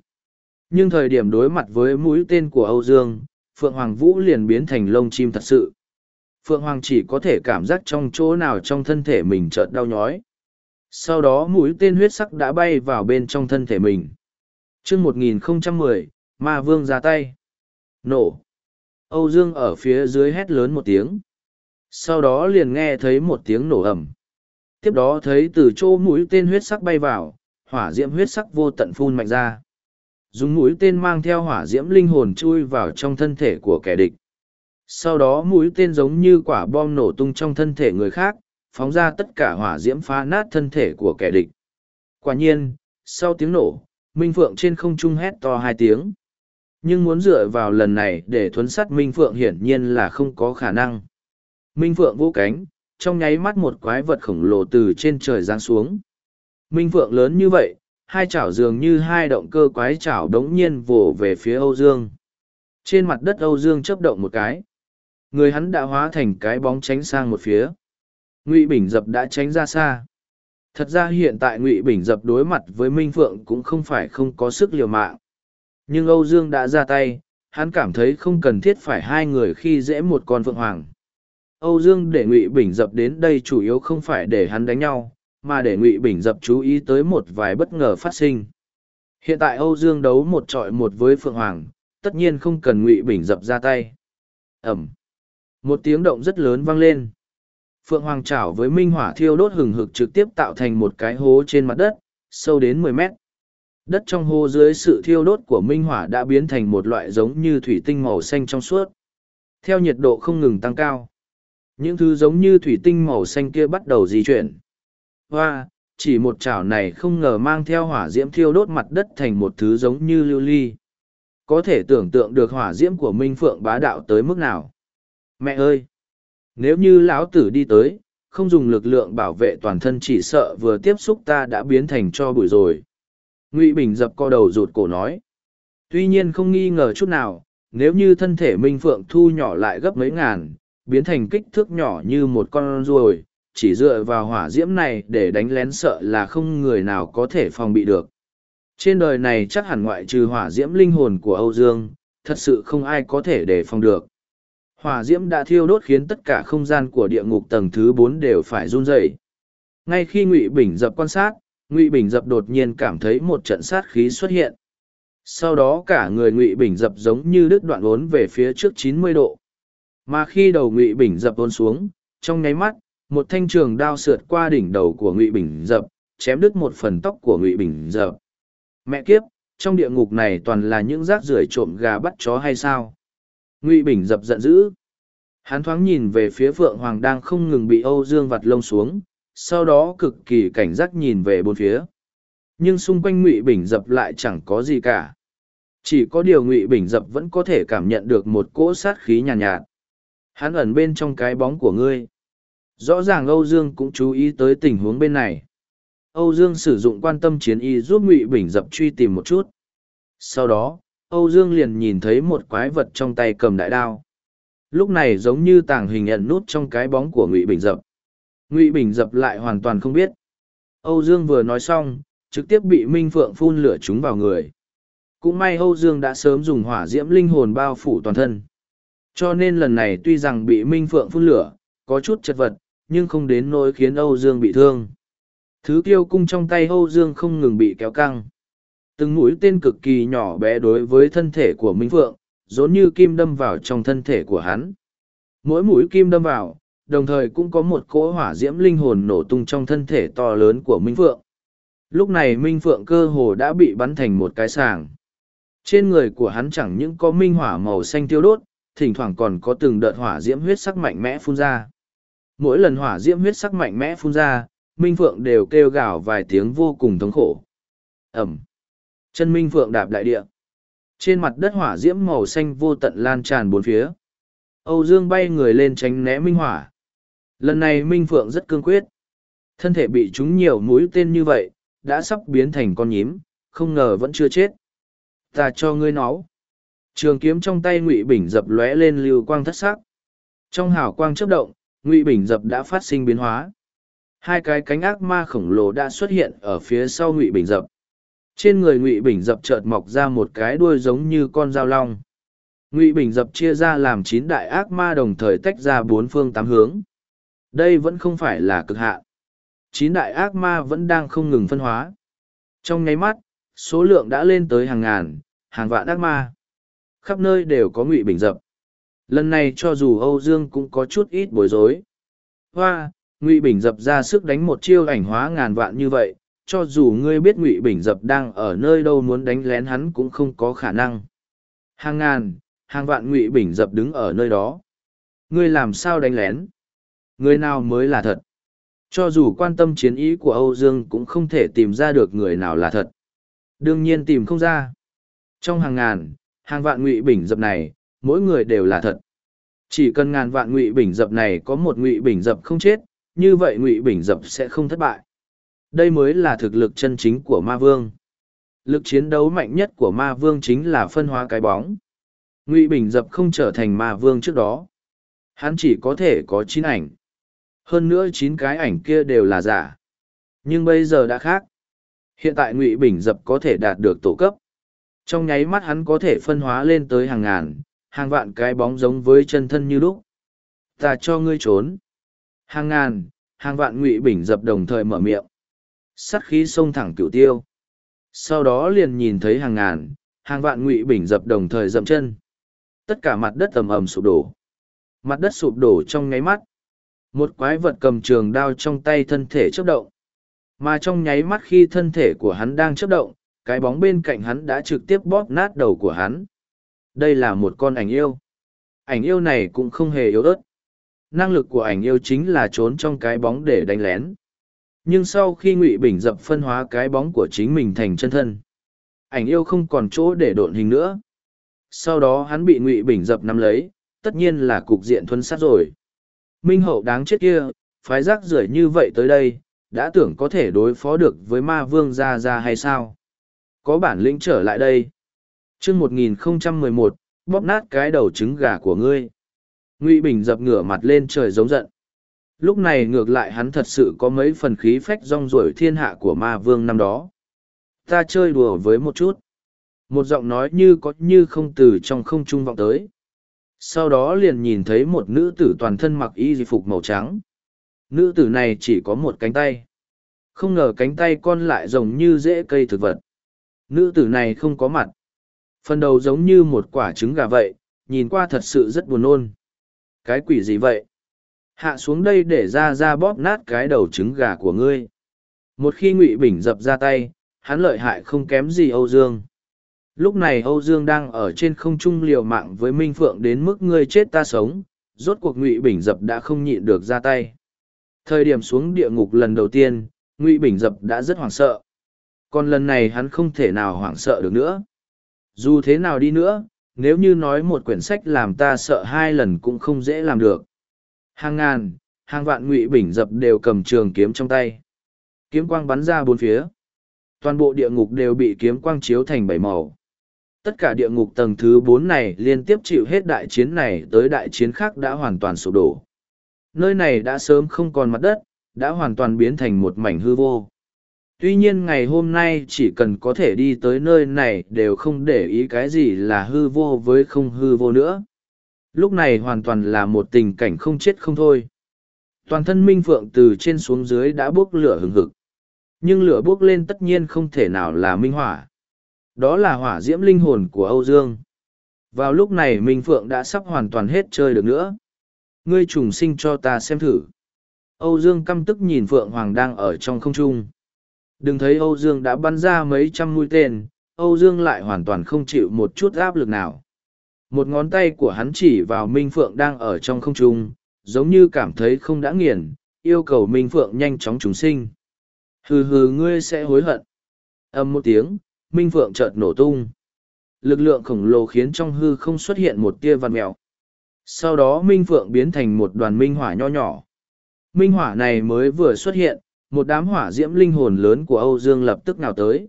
Nhưng thời điểm đối mặt với mũi tên của Âu Dương, Phượng Hoàng Vũ liền biến thành lông chim thật sự. Phượng Hoàng chỉ có thể cảm giác trong chỗ nào trong thân thể mình chợt đau nhói. Sau đó mũi tên huyết sắc đã bay vào bên trong thân thể mình. chương 1010, Ma Vương ra tay. Nổ. Âu Dương ở phía dưới hét lớn một tiếng. Sau đó liền nghe thấy một tiếng nổ ầm. Tiếp đó thấy từ chỗ mũi tên huyết sắc bay vào, hỏa diễm huyết sắc vô tận phun mạnh ra dùng mũi tên mang theo hỏa diễm linh hồn chui vào trong thân thể của kẻ địch. Sau đó mũi tên giống như quả bom nổ tung trong thân thể người khác, phóng ra tất cả hỏa diễm phá nát thân thể của kẻ địch. Quả nhiên, sau tiếng nổ, minh phượng trên không trung hét to hai tiếng. Nhưng muốn dựa vào lần này để thuấn sắt minh phượng hiển nhiên là không có khả năng. Minh phượng vũ cánh, trong nháy mắt một quái vật khổng lồ từ trên trời giáng xuống. Minh phượng lớn như vậy hai chảo dường như hai động cơ quái chảo đống nhiên vồ về phía Âu Dương. Trên mặt đất Âu Dương chấp động một cái. Người hắn đã hóa thành cái bóng tránh sang một phía. Ngụy Bình Dập đã tránh ra xa. Thật ra hiện tại Ngụy Bình Dập đối mặt với Minh Phượng cũng không phải không có sức liều mạng. Nhưng Âu Dương đã ra tay, hắn cảm thấy không cần thiết phải hai người khi dễ một con Phượng Hoàng. âu dương để ngụy bình dập đến đây chủ yếu không phải để hắn đánh nhau mà để ngụy bình dập chú ý tới một vài bất ngờ phát sinh. Hiện tại âu dương đấu một trọi một với phượng hoàng, tất nhiên không cần ngụy bình dập ra tay. Ẩm. Một tiếng động rất lớn vang lên. Phượng hoàng chảo với minh hỏa thiêu đốt hừng hực trực tiếp tạo thành một cái hố trên mặt đất, sâu đến mười mét. Đất trong hố dưới sự thiêu đốt của minh hỏa đã biến thành một loại giống như thủy tinh màu xanh trong suốt. Theo nhiệt độ không ngừng tăng cao. Những thứ giống như thủy tinh màu xanh kia bắt đầu di chuyển hoa, chỉ một chảo này không ngờ mang theo hỏa diễm thiêu đốt mặt đất thành một thứ giống như lưu ly. Có thể tưởng tượng được hỏa diễm của minh phượng bá đạo tới mức nào. Mẹ ơi! Nếu như lão tử đi tới, không dùng lực lượng bảo vệ toàn thân chỉ sợ vừa tiếp xúc ta đã biến thành cho bụi rồi. Ngụy bình dập co đầu rụt cổ nói. Tuy nhiên không nghi ngờ chút nào, nếu như thân thể minh phượng thu nhỏ lại gấp mấy ngàn, biến thành kích thước nhỏ như một con ruồi chỉ dựa vào hỏa diễm này để đánh lén sợ là không người nào có thể phòng bị được. Trên đời này chắc hẳn ngoại trừ hỏa diễm linh hồn của âu dương, thật sự không ai có thể đề phòng được. Hỏa diễm đã thiêu đốt khiến tất cả không gian của địa ngục tầng thứ bốn đều phải run rẩy. Ngay khi ngụy bình dập quan sát, ngụy bình dập đột nhiên cảm thấy một trận sát khí xuất hiện. Sau đó cả người ngụy bình dập giống như đứt đoạn vốn về phía trước chín mươi độ. Mà khi đầu ngụy bình dập vốn xuống, trong nháy mắt một thanh trường đao sượt qua đỉnh đầu của ngụy bình dập chém đứt một phần tóc của ngụy bình dập. Mẹ kiếp trong địa ngục này toàn là những rác rưởi trộm gà bắt chó hay sao? Ngụy bình dập giận dữ. Hắn thoáng nhìn về phía phượng hoàng đang không ngừng bị âu dương vặt lông xuống sau đó cực kỳ cảnh giác nhìn về bốn phía. Nhưng xung quanh ngụy bình dập lại chẳng có gì cả. Chỉ có điều ngụy bình dập vẫn có thể cảm nhận được một cỗ sát khí nhàn nhạt, nhạt hắn ẩn bên trong cái bóng của ngươi rõ ràng âu dương cũng chú ý tới tình huống bên này. Âu dương sử dụng quan tâm chiến y giúp ngụy bình dập truy tìm một chút. Sau đó, âu dương liền nhìn thấy một quái vật trong tay cầm đại đao. Lúc này giống như tàng hình nhận nút trong cái bóng của ngụy bình dập. Ngụy bình dập lại hoàn toàn không biết. Âu dương vừa nói xong, trực tiếp bị minh phượng phun lửa chúng vào người. Cũng may âu dương đã sớm dùng hỏa diễm linh hồn bao phủ toàn thân. Cho nên lần này tuy rằng bị minh phượng phun lửa, có chút chật vật nhưng không đến nỗi khiến âu dương bị thương. Thứ tiêu cung trong tay âu dương không ngừng bị kéo căng. Từng mũi tên cực kỳ nhỏ bé đối với thân thể của minh phượng, giống như kim đâm vào trong thân thể của hắn. Mỗi mũi kim đâm vào, đồng thời cũng có một cỗ hỏa diễm linh hồn nổ tung trong thân thể to lớn của minh phượng. Lúc này minh phượng cơ hồ đã bị bắn thành một cái sàng. Trên người của hắn chẳng những có minh hỏa màu xanh tiêu đốt, thỉnh thoảng còn có từng đợt hỏa diễm huyết sắc mạnh mẽ phun ra mỗi lần hỏa diễm huyết sắc mạnh mẽ phun ra, minh phượng đều kêu gào vài tiếng vô cùng thống khổ. Ẩm. Chân minh phượng đạp đại địa. Trên mặt đất hỏa diễm màu xanh vô tận lan tràn bốn phía. Âu dương bay người lên tránh né minh hỏa. Lần này minh phượng rất cương quyết. Thân thể bị trúng nhiều mũi tên như vậy, đã sắp biến thành con nhím, không ngờ vẫn chưa chết. Ta cho ngươi nó trường kiếm trong tay ngụy bình dập lóe lên lưu quang thất sắc. Trong hào quang chớp động ngụy bình dập đã phát sinh biến hóa. Hai cái cánh ác ma khổng lồ đã xuất hiện ở phía sau ngụy bình dập. Trên người ngụy bình dập chợt mọc ra một cái đuôi giống như con dao long. Ngụy bình dập chia ra làm chín đại ác ma đồng thời tách ra bốn phương tám hướng. Đây vẫn không phải là cực hạn. Chín đại ác ma vẫn đang không ngừng phân hóa. Trong nháy mắt, số lượng đã lên tới hàng ngàn, hàng vạn ác ma. Khắp nơi đều có ngụy bình dập lần này cho dù âu dương cũng có chút ít bối rối. Hoa, ngụy bình dập ra sức đánh một chiêu ảnh hóa ngàn vạn như vậy, cho dù ngươi biết ngụy bình dập đang ở nơi đâu muốn đánh lén hắn cũng không có khả năng. Hàng ngàn, hàng vạn ngụy bình dập đứng ở nơi đó. Ngươi làm sao đánh lén? Người nào mới là thật? Cho dù quan tâm chiến ý của âu dương cũng không thể tìm ra được người nào là thật. Đương nhiên tìm không ra. Trong hàng ngàn, hàng vạn ngụy bình dập này mỗi người đều là thật. Chỉ cần ngàn vạn ngụy bình dập này có một ngụy bình dập không chết, như vậy ngụy bình dập sẽ không thất bại. Đây mới là thực lực chân chính của ma vương. Lực chiến đấu mạnh nhất của ma vương chính là phân hóa cái bóng. Ngụy bình dập không trở thành ma vương trước đó. Hắn chỉ có thể có chín ảnh. Hơn nữa chín cái ảnh kia đều là giả. Nhưng bây giờ đã khác. Hiện tại ngụy bình dập có thể đạt được tổ cấp. Trong nháy mắt hắn có thể phân hóa lên tới hàng ngàn hàng vạn cái bóng giống với chân thân như lúc. Ta cho ngươi trốn. Hàng ngàn, hàng vạn ngụy bình dập đồng thời mở miệng. Sắt khí xông thẳng cửu tiêu. Sau đó liền nhìn thấy hàng ngàn, hàng vạn ngụy bình dập đồng thời dậm chân. Tất cả mặt đất ầm ầm sụp đổ. Mặt đất sụp đổ trong nháy mắt. Một quái vật cầm trường đao trong tay thân thể chớp động. Mà trong nháy mắt khi thân thể của hắn đang chớp động, cái bóng bên cạnh hắn đã trực tiếp bóp nát đầu của hắn đây là một con ảnh yêu. Ảnh yêu này cũng không hề yếu ớt. Năng lực của ảnh yêu chính là trốn trong cái bóng để đánh lén. Nhưng sau khi ngụy bình dập phân hóa cái bóng của chính mình thành chân thân, ảnh yêu không còn chỗ để độn hình nữa. Sau đó hắn bị ngụy bình dập nắm lấy, tất nhiên là cục diện thuấn sát rồi. Minh hậu đáng chết kia, phái rác rưởi như vậy tới đây, đã tưởng có thể đối phó được với ma vương gia gia hay sao? Có bản lĩnh trở lại đây chương một nghìn một, bóp nát cái đầu trứng gà của ngươi. Ngụy bình dập ngửa mặt lên trời giống giận. Lúc này ngược lại hắn thật sự có mấy phần khí phách rong ruổi thiên hạ của ma vương năm đó. Ta chơi đùa với một chút. Một giọng nói như có như không từ trong không trung vọng tới. Sau đó liền nhìn thấy một nữ tử toàn thân mặc y di phục màu trắng. Nữ tử này chỉ có một cánh tay. Không ngờ cánh tay con lại giống như rễ cây thực vật. Nữ tử này không có mặt phần đầu giống như một quả trứng gà vậy, nhìn qua thật sự rất buồn nôn. Cái quỷ gì vậy? Hạ xuống đây để ra ra bóp nát cái đầu trứng gà của ngươi. Một khi ngụy bình dập ra tay, hắn lợi hại không kém gì âu dương. Lúc này âu dương đang ở trên không trung liều mạng với minh phượng đến mức ngươi chết ta sống, rốt cuộc ngụy bình dập đã không nhịn được ra tay. Thời điểm xuống địa ngục lần đầu tiên, ngụy bình dập đã rất hoảng sợ. Còn lần này hắn không thể nào hoảng sợ được nữa dù thế nào đi nữa, nếu như nói một quyển sách làm ta sợ hai lần cũng không dễ làm được. Hàng ngàn, hàng vạn ngụy bình dập đều cầm trường kiếm trong tay. Kiếm quang bắn ra bốn phía. Toàn bộ địa ngục đều bị kiếm quang chiếu thành bảy màu. Tất cả địa ngục tầng thứ bốn này liên tiếp chịu hết đại chiến này tới đại chiến khác đã hoàn toàn sụp đổ. Nơi này đã sớm không còn mặt đất, đã hoàn toàn biến thành một mảnh hư vô tuy nhiên ngày hôm nay chỉ cần có thể đi tới nơi này đều không để ý cái gì là hư vô với không hư vô nữa. Lúc này hoàn toàn là một tình cảnh không chết không thôi. Toàn thân minh phượng từ trên xuống dưới đã bốc lửa hừng hực. Nhưng lửa bốc lên tất nhiên không thể nào là minh hỏa. Đó là hỏa diễm linh hồn của âu dương. Vào lúc này minh phượng đã sắp hoàn toàn hết chơi được nữa. Ngươi trùng sinh cho ta xem thử. Âu dương căm tức nhìn phượng hoàng đang ở trong không trung đừng thấy âu dương đã bắn ra mấy trăm mũi tên, âu dương lại hoàn toàn không chịu một chút áp lực nào. Một ngón tay của hắn chỉ vào minh phượng đang ở trong không trung, giống như cảm thấy không đã nghiền, yêu cầu minh phượng nhanh chóng trùng sinh. Hừ hừ, ngươi sẽ hối hận. Âm một tiếng, minh phượng chợt nổ tung. Lực lượng khổng lồ khiến trong hư không xuất hiện một tia văn mèo. Sau đó minh phượng biến thành một đoàn minh hỏa nho nhỏ. Minh hỏa này mới vừa xuất hiện một đám hỏa diễm linh hồn lớn của âu dương lập tức nào tới.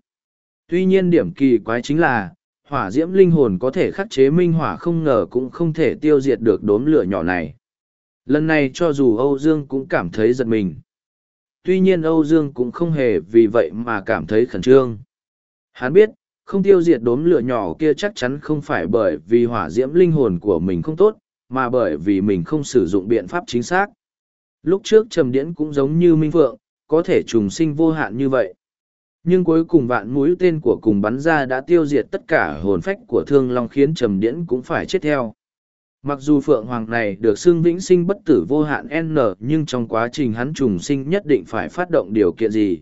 Tuy nhiên điểm kỳ quái chính là, hỏa diễm linh hồn có thể khắc chế minh hỏa không ngờ cũng không thể tiêu diệt được đốm lửa nhỏ này. Lần này cho dù âu dương cũng cảm thấy giật mình. Tuy nhiên âu dương cũng không hề vì vậy mà cảm thấy khẩn trương. Hắn biết, không tiêu diệt đốm lửa nhỏ kia chắc chắn không phải bởi vì hỏa diễm linh hồn của mình không tốt, mà bởi vì mình không sử dụng biện pháp chính xác. Lúc trước trầm điễn cũng giống như minh phượng có thể trùng sinh vô hạn như vậy. Nhưng cuối cùng vạn mũi tên của cùng bắn ra đã tiêu diệt tất cả hồn phách của thương long khiến trầm điễn cũng phải chết theo. Mặc dù phượng hoàng này được xưng vĩnh sinh bất tử vô hạn n, nhưng trong quá trình hắn trùng sinh nhất định phải phát động điều kiện gì?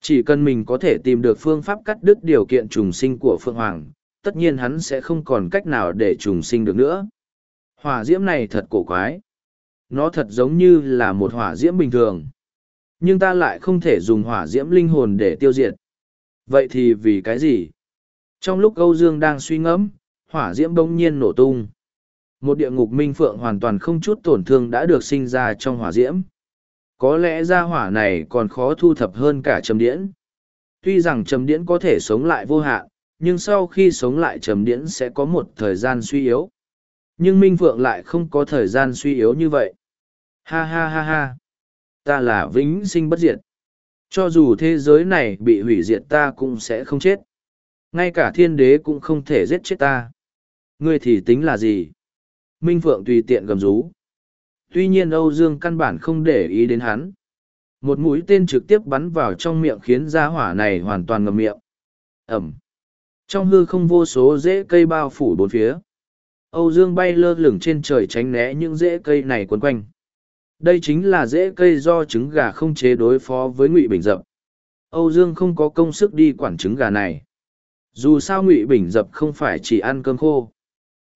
Chỉ cần mình có thể tìm được phương pháp cắt đứt điều kiện trùng sinh của phượng hoàng, tất nhiên hắn sẽ không còn cách nào để trùng sinh được nữa. Hỏa diễm này thật cổ quái. Nó thật giống như là một hỏa diễm bình thường nhưng ta lại không thể dùng hỏa diễm linh hồn để tiêu diệt. Vậy thì vì cái gì? Trong lúc Âu Dương đang suy ngẫm, hỏa diễm bỗng nhiên nổ tung. Một địa ngục minh phượng hoàn toàn không chút tổn thương đã được sinh ra trong hỏa diễm. Có lẽ ra hỏa này còn khó thu thập hơn cả trầm điễn. Tuy rằng trầm điễn có thể sống lại vô hạn, nhưng sau khi sống lại trầm điễn sẽ có một thời gian suy yếu. Nhưng Minh Phượng lại không có thời gian suy yếu như vậy. Ha ha ha ha ta là vĩnh sinh bất diệt. Cho dù thế giới này bị hủy diệt ta cũng sẽ không chết. Ngay cả thiên đế cũng không thể giết chết ta. Ngươi thì tính là gì? Minh Phượng tùy tiện gầm rú. Tuy nhiên Âu Dương căn bản không để ý đến hắn. Một mũi tên trực tiếp bắn vào trong miệng khiến gia hỏa này hoàn toàn ngầm miệng. Ẩm. Trong hư không vô số rễ cây bao phủ bốn phía. Âu Dương bay lơ lửng trên trời tránh né những rễ cây này quấn quanh. Đây chính là rễ cây do trứng gà không chế đối phó với Ngụy Bình Dập. Âu Dương không có công sức đi quản trứng gà này. Dù sao Ngụy Bình Dập không phải chỉ ăn cơm khô.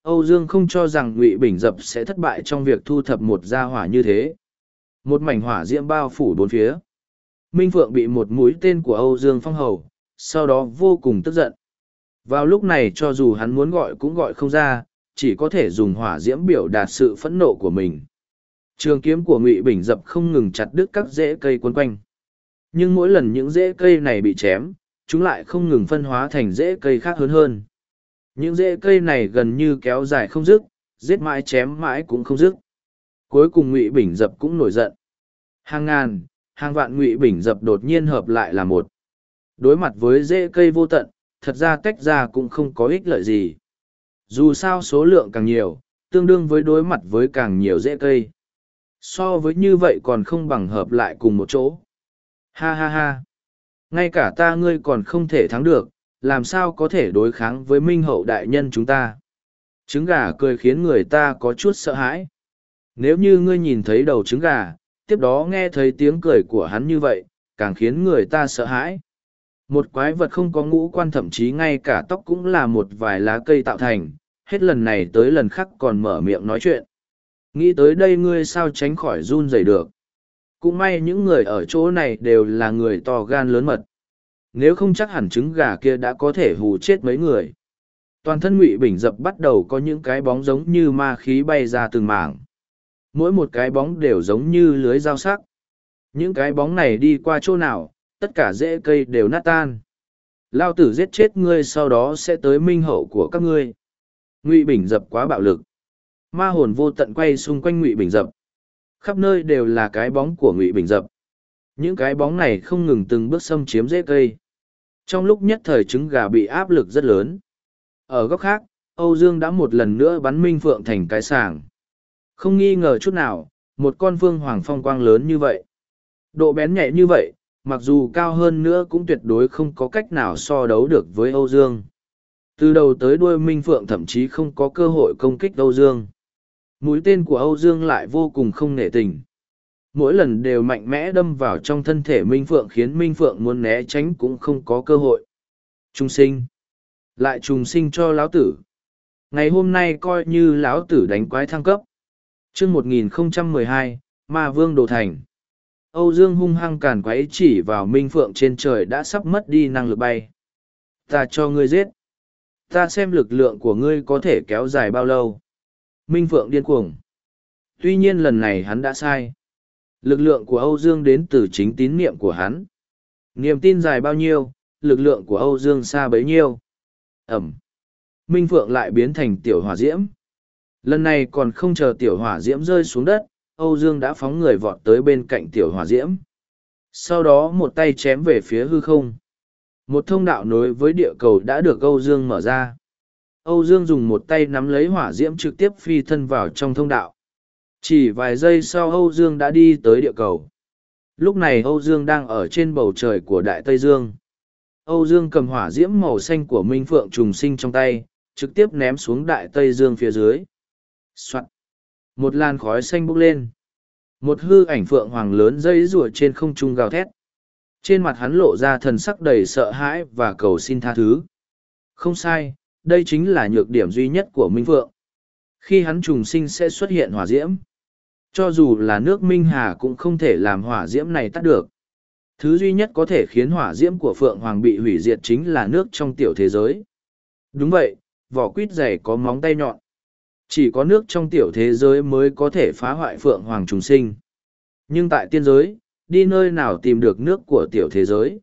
Âu Dương không cho rằng Ngụy Bình Dập sẽ thất bại trong việc thu thập một gia hỏa như thế. Một mảnh hỏa diễm bao phủ bốn phía. Minh Phượng bị một mũi tên của Âu Dương phong hầu, sau đó vô cùng tức giận. Vào lúc này cho dù hắn muốn gọi cũng gọi không ra, chỉ có thể dùng hỏa diễm biểu đạt sự phẫn nộ của mình. Trường kiếm của Ngụy Bình dập không ngừng chặt đứt các rễ cây quấn quanh. Nhưng mỗi lần những rễ cây này bị chém, chúng lại không ngừng phân hóa thành rễ cây khác hơn hơn. Những rễ cây này gần như kéo dài không dứt, giết mãi chém mãi cũng không dứt. Cuối cùng Ngụy Bình dập cũng nổi giận. Hàng ngàn, hàng vạn Ngụy Bình dập đột nhiên hợp lại là một. Đối mặt với rễ cây vô tận, thật ra tách ra cũng không có ích lợi gì. Dù sao số lượng càng nhiều, tương đương với đối mặt với càng nhiều rễ cây. So với như vậy còn không bằng hợp lại cùng một chỗ. Ha ha ha. Ngay cả ta ngươi còn không thể thắng được, làm sao có thể đối kháng với minh hậu đại nhân chúng ta. Trứng gà cười khiến người ta có chút sợ hãi. Nếu như ngươi nhìn thấy đầu trứng gà, tiếp đó nghe thấy tiếng cười của hắn như vậy, càng khiến người ta sợ hãi. Một quái vật không có ngũ quan thậm chí ngay cả tóc cũng là một vài lá cây tạo thành, hết lần này tới lần khác còn mở miệng nói chuyện. Nghĩ tới đây ngươi sao tránh khỏi run rẩy được. Cũng may những người ở chỗ này đều là người to gan lớn mật. Nếu không chắc hẳn trứng gà kia đã có thể hù chết mấy người. Toàn thân ngụy bình dập bắt đầu có những cái bóng giống như ma khí bay ra từng mảng. Mỗi một cái bóng đều giống như lưới dao sắc. Những cái bóng này đi qua chỗ nào, tất cả rễ cây đều nát tan. Lao tử giết chết ngươi sau đó sẽ tới minh hậu của các ngươi. Ngụy Bình dập quá bạo lực. Ma hồn vô tận quay xung quanh Ngụy Bình dập. Khắp nơi đều là cái bóng của Ngụy Bình dập. Những cái bóng này không ngừng từng bước xâm chiếm rễ cây. Trong lúc nhất thời trứng gà bị áp lực rất lớn. Ở góc khác, Âu Dương đã một lần nữa bắn Minh Phượng thành cái sàng. Không nghi ngờ chút nào, một con phương hoàng phong quang lớn như vậy. Độ bén nhạy như vậy, mặc dù cao hơn nữa cũng tuyệt đối không có cách nào so đấu được với Âu Dương. Từ đầu tới đuôi Minh Phượng thậm chí không có cơ hội công kích Âu Dương. Mũi tên của Âu Dương lại vô cùng không nể tình. Mỗi lần đều mạnh mẽ đâm vào trong thân thể Minh Phượng khiến Minh Phượng muốn né tránh cũng không có cơ hội. Trung sinh. Lại trùng sinh cho lão tử. Ngày hôm nay coi như lão tử đánh quái thăng cấp. chương 1012, Ma Vương Đồ Thành. Âu Dương hung hăng càn quấy chỉ vào Minh Phượng trên trời đã sắp mất đi năng lực bay. Ta cho ngươi giết. Ta xem lực lượng của ngươi có thể kéo dài bao lâu. Minh Phượng điên cuồng. Tuy nhiên lần này hắn đã sai. Lực lượng của Âu Dương đến từ chính tín niệm của hắn. Niềm tin dài bao nhiêu, lực lượng của Âu Dương xa bấy nhiêu. Ẩm. Minh Phượng lại biến thành tiểu hỏa diễm. Lần này còn không chờ tiểu hỏa diễm rơi xuống đất, Âu Dương đã phóng người vọt tới bên cạnh tiểu hỏa diễm. Sau đó một tay chém về phía hư không. Một thông đạo nối với địa cầu đã được Âu Dương mở ra. Âu Dương dùng một tay nắm lấy hỏa diễm trực tiếp phi thân vào trong thông đạo. Chỉ vài giây sau Âu Dương đã đi tới địa cầu. Lúc này Âu Dương đang ở trên bầu trời của Đại Tây Dương. Âu Dương cầm hỏa diễm màu xanh của Minh Phượng trùng sinh trong tay, trực tiếp ném xuống Đại Tây Dương phía dưới. Soạn. Một làn khói xanh bốc lên. Một hư ảnh phượng hoàng lớn dây rùa trên không trung gào thét. Trên mặt hắn lộ ra thần sắc đầy sợ hãi và cầu xin tha thứ. Không sai, đây chính là nhược điểm duy nhất của Minh Phượng. Khi hắn trùng sinh sẽ xuất hiện hỏa diễm. Cho dù là nước Minh Hà cũng không thể làm hỏa diễm này tắt được. Thứ duy nhất có thể khiến hỏa diễm của Phượng Hoàng bị hủy diệt chính là nước trong tiểu thế giới. Đúng vậy, vỏ quýt dày có móng tay nhọn. Chỉ có nước trong tiểu thế giới mới có thể phá hoại Phượng Hoàng trùng sinh. Nhưng tại tiên giới, đi nơi nào tìm được nước của tiểu thế giới.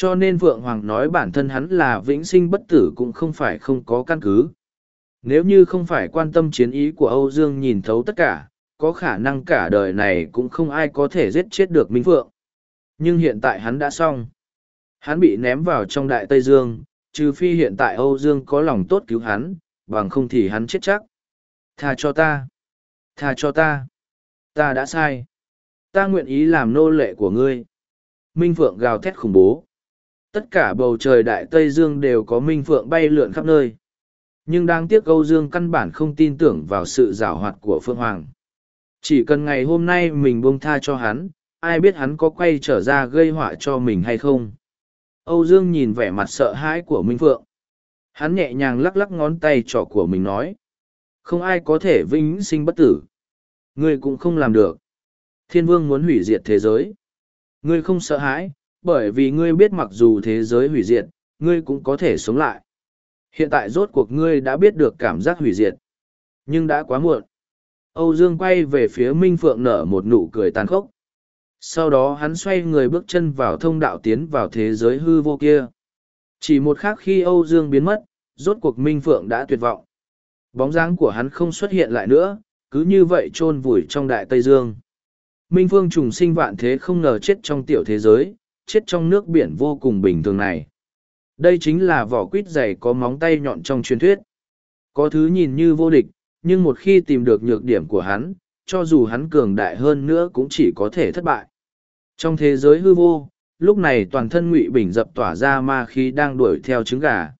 Cho nên Phượng Hoàng nói bản thân hắn là vĩnh sinh bất tử cũng không phải không có căn cứ. Nếu như không phải quan tâm chiến ý của Âu Dương nhìn thấu tất cả, có khả năng cả đời này cũng không ai có thể giết chết được Minh Phượng. Nhưng hiện tại hắn đã xong. Hắn bị ném vào trong Đại Tây Dương, trừ phi hiện tại Âu Dương có lòng tốt cứu hắn, bằng không thì hắn chết chắc. Tha cho ta. Tha cho ta. ta đã sai ta nguyện ý làm nô lệ của ngươi minh phượng gào thét khủng bố tất cả bầu trời đại tây dương đều có minh phượng bay lượn khắp nơi. Nhưng đáng tiếc âu dương căn bản không tin tưởng vào sự giảo hoạt của phượng hoàng. Chỉ cần ngày hôm nay mình buông tha cho hắn, ai biết hắn có quay trở ra gây họa cho mình hay không. Âu dương nhìn vẻ mặt sợ hãi của minh phượng. Hắn nhẹ nhàng lắc lắc ngón tay trỏ của mình nói, không ai có thể vĩnh sinh bất tử. Ngươi cũng không làm được. Thiên vương muốn hủy diệt thế giới. Ngươi không sợ hãi bởi vì ngươi biết mặc dù thế giới hủy diệt, ngươi cũng có thể sống lại. Hiện tại rốt cuộc ngươi đã biết được cảm giác hủy diệt. Nhưng đã quá muộn. Âu dương quay về phía minh phượng nở một nụ cười tàn khốc. Sau đó hắn xoay người bước chân vào thông đạo tiến vào thế giới hư vô kia. Chỉ một khắc khi âu dương biến mất, rốt cuộc minh phượng đã tuyệt vọng. Bóng dáng của hắn không xuất hiện lại nữa, cứ như vậy chôn vùi trong đại tây dương. Minh phương trùng sinh vạn thế không ngờ chết trong tiểu thế giới chết trong nước biển vô cùng bình thường này. Đây chính là vỏ quýt dày có móng tay nhọn trong truyền thuyết. Có thứ nhìn như vô địch, nhưng một khi tìm được nhược điểm của hắn, cho dù hắn cường đại hơn nữa cũng chỉ có thể thất bại. Trong thế giới hư vô, lúc này toàn thân ngụy bình dập tỏa ra ma khí đang đuổi theo trứng gà.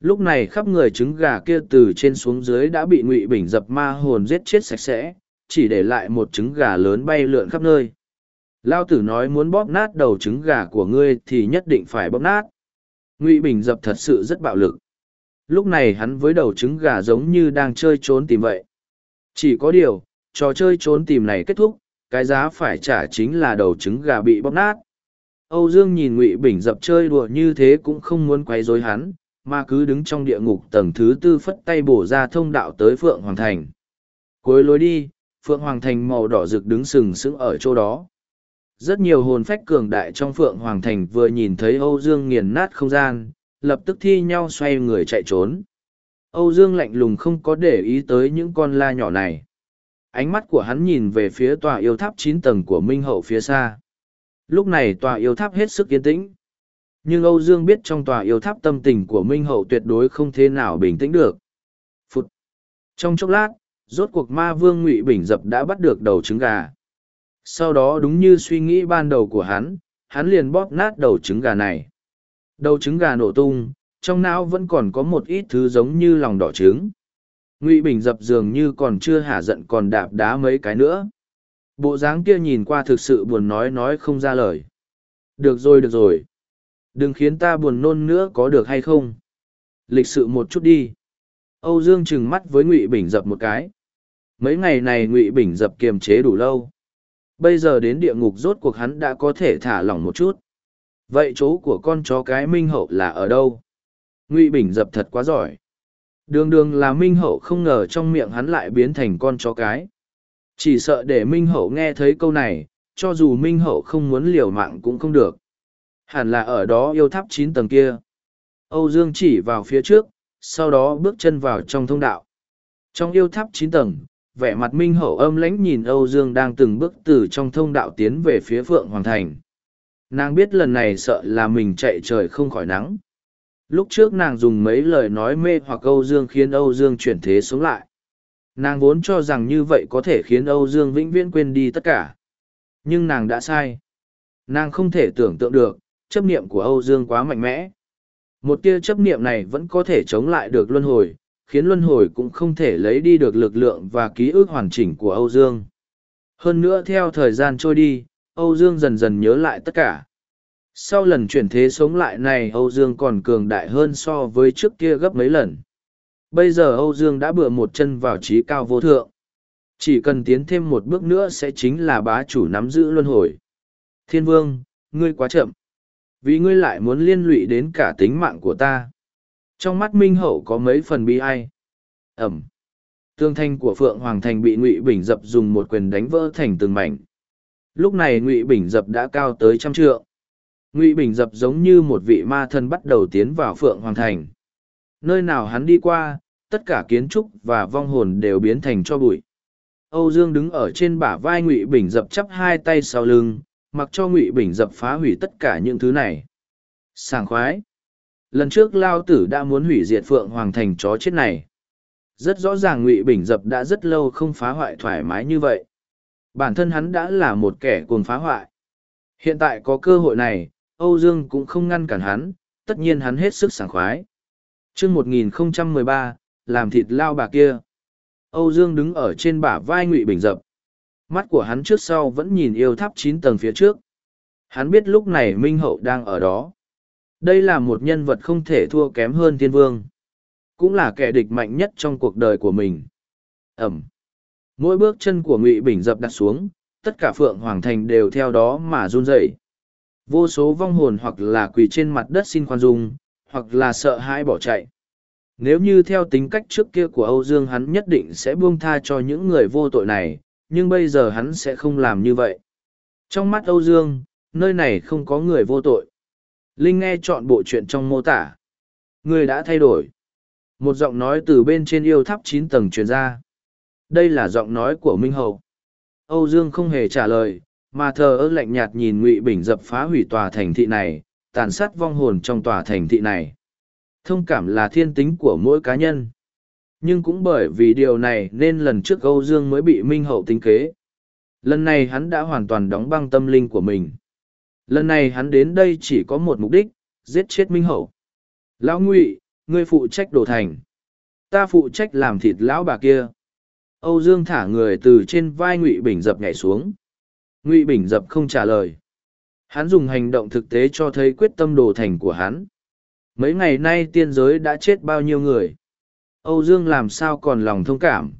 Lúc này khắp người trứng gà kia từ trên xuống dưới đã bị ngụy bình dập ma hồn giết chết sạch sẽ, chỉ để lại một trứng gà lớn bay lượn khắp nơi lao tử nói muốn bóp nát đầu trứng gà của ngươi thì nhất định phải bóp nát. Ngụy bình dập thật sự rất bạo lực. Lúc này hắn với đầu trứng gà giống như đang chơi trốn tìm vậy. Chỉ có điều, trò chơi trốn tìm này kết thúc, cái giá phải trả chính là đầu trứng gà bị bóp nát. Âu dương nhìn ngụy bình dập chơi đùa như thế cũng không muốn quấy rối hắn, mà cứ đứng trong địa ngục tầng thứ tư phất tay bổ ra thông đạo tới phượng hoàng thành. Cuối lối đi, phượng hoàng thành màu đỏ rực đứng sừng sững ở chỗ đó rất nhiều hồn phách cường đại trong phượng hoàng thành vừa nhìn thấy âu dương nghiền nát không gian, lập tức thi nhau xoay người chạy trốn. Âu dương lạnh lùng không có để ý tới những con la nhỏ này. Ánh mắt của hắn nhìn về phía tòa yêu tháp chín tầng của minh hậu phía xa. Lúc này tòa yêu tháp hết sức yên tĩnh. Nhưng âu dương biết trong tòa yêu tháp tâm tình của minh hậu tuyệt đối không thể nào bình tĩnh được. Phút trong chốc lát, rốt cuộc ma vương ngụy bình dập đã bắt được đầu trứng gà sau đó đúng như suy nghĩ ban đầu của hắn hắn liền bóp nát đầu trứng gà này. Đầu trứng gà nổ tung, trong não vẫn còn có một ít thứ giống như lòng đỏ trứng. Ngụy bình dập dường như còn chưa hả giận còn đạp đá mấy cái nữa. Bộ dáng kia nhìn qua thực sự buồn nói nói không ra lời. Được rồi được rồi. Đừng khiến ta buồn nôn nữa có được hay không? Lịch sự một chút đi. Âu dương trừng mắt với ngụy bình dập một cái. Mấy ngày này ngụy bình dập kiềm chế đủ lâu bây giờ đến địa ngục rốt cuộc hắn đã có thể thả lỏng một chút. Vậy chỗ của con chó cái minh hậu là ở đâu? Ngụy bình dập thật quá giỏi. Đường đường là minh hậu không ngờ trong miệng hắn lại biến thành con chó cái. Chỉ sợ để minh hậu nghe thấy câu này, cho dù minh hậu không muốn liều mạng cũng không được. Hẳn là ở đó yêu tháp chín tầng kia. Âu dương chỉ vào phía trước, sau đó bước chân vào trong thông đạo. Trong yêu tháp chín tầng vẻ mặt minh hậu âm lãnh nhìn âu dương đang từng bước từ trong thông đạo tiến về phía phượng hoàng thành. Nàng biết lần này sợ là mình chạy trời không khỏi nắng. Lúc trước nàng dùng mấy lời nói mê hoặc âu dương khiến âu dương chuyển thế sống lại. Nàng vốn cho rằng như vậy có thể khiến âu dương vĩnh viễn quên đi tất cả. Nhưng nàng đã sai. Nàng không thể tưởng tượng được, chấp niệm của âu dương quá mạnh mẽ. Một tia chấp niệm này vẫn có thể chống lại được luân hồi khiến luân hồi cũng không thể lấy đi được lực lượng và ký ức hoàn chỉnh của âu dương. Hơn nữa theo thời gian trôi đi, âu dương dần dần nhớ lại tất cả. Sau lần chuyển thế sống lại này, âu dương còn cường đại hơn so với trước kia gấp mấy lần. Bây giờ âu dương đã bựa một chân vào trí cao vô thượng. Chỉ cần tiến thêm một bước nữa sẽ chính là bá chủ nắm giữ luân hồi. Thiên vương, ngươi quá chậm. Vì ngươi lại muốn liên lụy đến cả tính mạng của ta trong mắt minh hậu có mấy phần bi ai. Ẩm. Tương thanh của phượng hoàng thành bị ngụy bình dập dùng một quyền đánh vỡ thành từng mảnh. Lúc này ngụy bình dập đã cao tới trăm trượng. Ngụy bình dập giống như một vị ma thân bắt đầu tiến vào phượng hoàng thành. Nơi nào hắn đi qua, tất cả kiến trúc và vong hồn đều biến thành cho bụi. Âu dương đứng ở trên bả vai ngụy bình dập chắp hai tay sau lưng, mặc cho ngụy bình dập phá hủy tất cả những thứ này. Sảng khoái lần trước lao tử đã muốn hủy diệt phượng hoàng thành chó chết này rất rõ ràng ngụy bình dập đã rất lâu không phá hoại thoải mái như vậy Bản thân hắn đã là một kẻ cuồng phá hoại. Hiện tại có cơ hội này, Âu Dương cũng không ngăn cản hắn, tất nhiên hắn hết sức sảng khoái. chương 1013, làm thịt lao bà kia. Âu Dương đứng ở trên bả vai Ngụy Bình Dập. Mắt của hắn trước sau vẫn nhìn yêu tháp chín tầng phía trước. Hắn biết lúc này Minh Hậu đang ở đó. Đây là một nhân vật không thể thua kém hơn thiên vương. Cũng là kẻ địch mạnh nhất trong cuộc đời của mình. Ẩm. Mỗi bước chân của Ngụy Bình Dập đặt xuống, tất cả Phượng Hoàng Thành đều theo đó mà run rẩy. Vô số vong hồn hoặc là quỳ trên mặt đất xin khoan dung, hoặc là sợ hãi bỏ chạy. Nếu như theo tính cách trước kia của Âu Dương hắn nhất định sẽ buông tha cho những người vô tội này, nhưng bây giờ hắn sẽ không làm như vậy. Trong mắt Âu Dương, nơi này không có người vô tội. Linh nghe chọn bộ chuyện trong mô tả. Người đã thay đổi. Một giọng nói từ bên trên yêu tháp chín tầng truyền ra. Đây là giọng nói của Minh Hậu. Âu Dương không hề trả lời, mà thờ ơ lạnh nhạt nhìn Ngụy Bình dập phá hủy tòa thành thị này, tàn sát vong hồn trong tòa thành thị này. Thông cảm là thiên tính của mỗi cá nhân. Nhưng cũng bởi vì điều này nên lần trước Âu Dương mới bị Minh Hậu tính kế. Lần này hắn đã hoàn toàn đóng băng tâm linh của mình. Lần này hắn đến đây chỉ có một mục đích, giết chết Minh Hậu. Lão Ngụy, ngươi phụ trách đồ thành. Ta phụ trách làm thịt lão bà kia. Âu Dương thả người từ trên vai Ngụy Bình dập nhảy xuống. Ngụy Bình dập không trả lời. Hắn dùng hành động thực tế cho thấy quyết tâm đồ thành của hắn. Mấy ngày nay tiên giới đã chết bao nhiêu người. Âu Dương làm sao còn lòng thông cảm.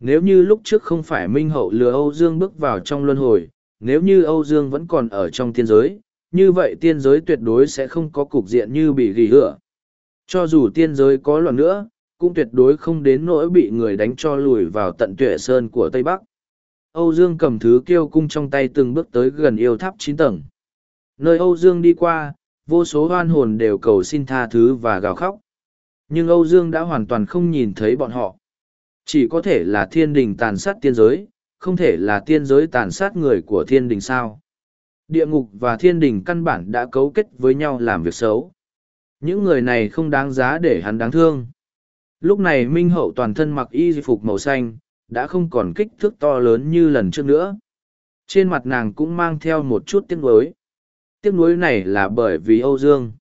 Nếu như lúc trước không phải Minh Hậu lừa Âu Dương bước vào trong luân hồi, nếu như Âu Dương vẫn còn ở trong tiên giới, như vậy tiên giới tuyệt đối sẽ không có cục diện như bị ghi hựa. Cho dù tiên giới có loạn nữa, cũng tuyệt đối không đến nỗi bị người đánh cho lùi vào tận tuệ sơn của Tây Bắc. Âu Dương cầm thứ kiêu cung trong tay từng bước tới gần yêu tháp chín tầng. Nơi Âu Dương đi qua, vô số hoan hồn đều cầu xin tha thứ và gào khóc. Nhưng Âu Dương đã hoàn toàn không nhìn thấy bọn họ. Chỉ có thể là thiên đình tàn sát tiên giới, không thể là tiên giới tàn sát người của thiên đình sao. Địa ngục và thiên đình căn bản đã cấu kết với nhau làm việc xấu. Những người này không đáng giá để hắn đáng thương. Lúc này Minh Hậu toàn thân mặc y phục màu xanh, đã không còn kích thước to lớn như lần trước nữa. Trên mặt nàng cũng mang theo một chút tiếc nuối. Tiếc nuối này là bởi vì Âu Dương.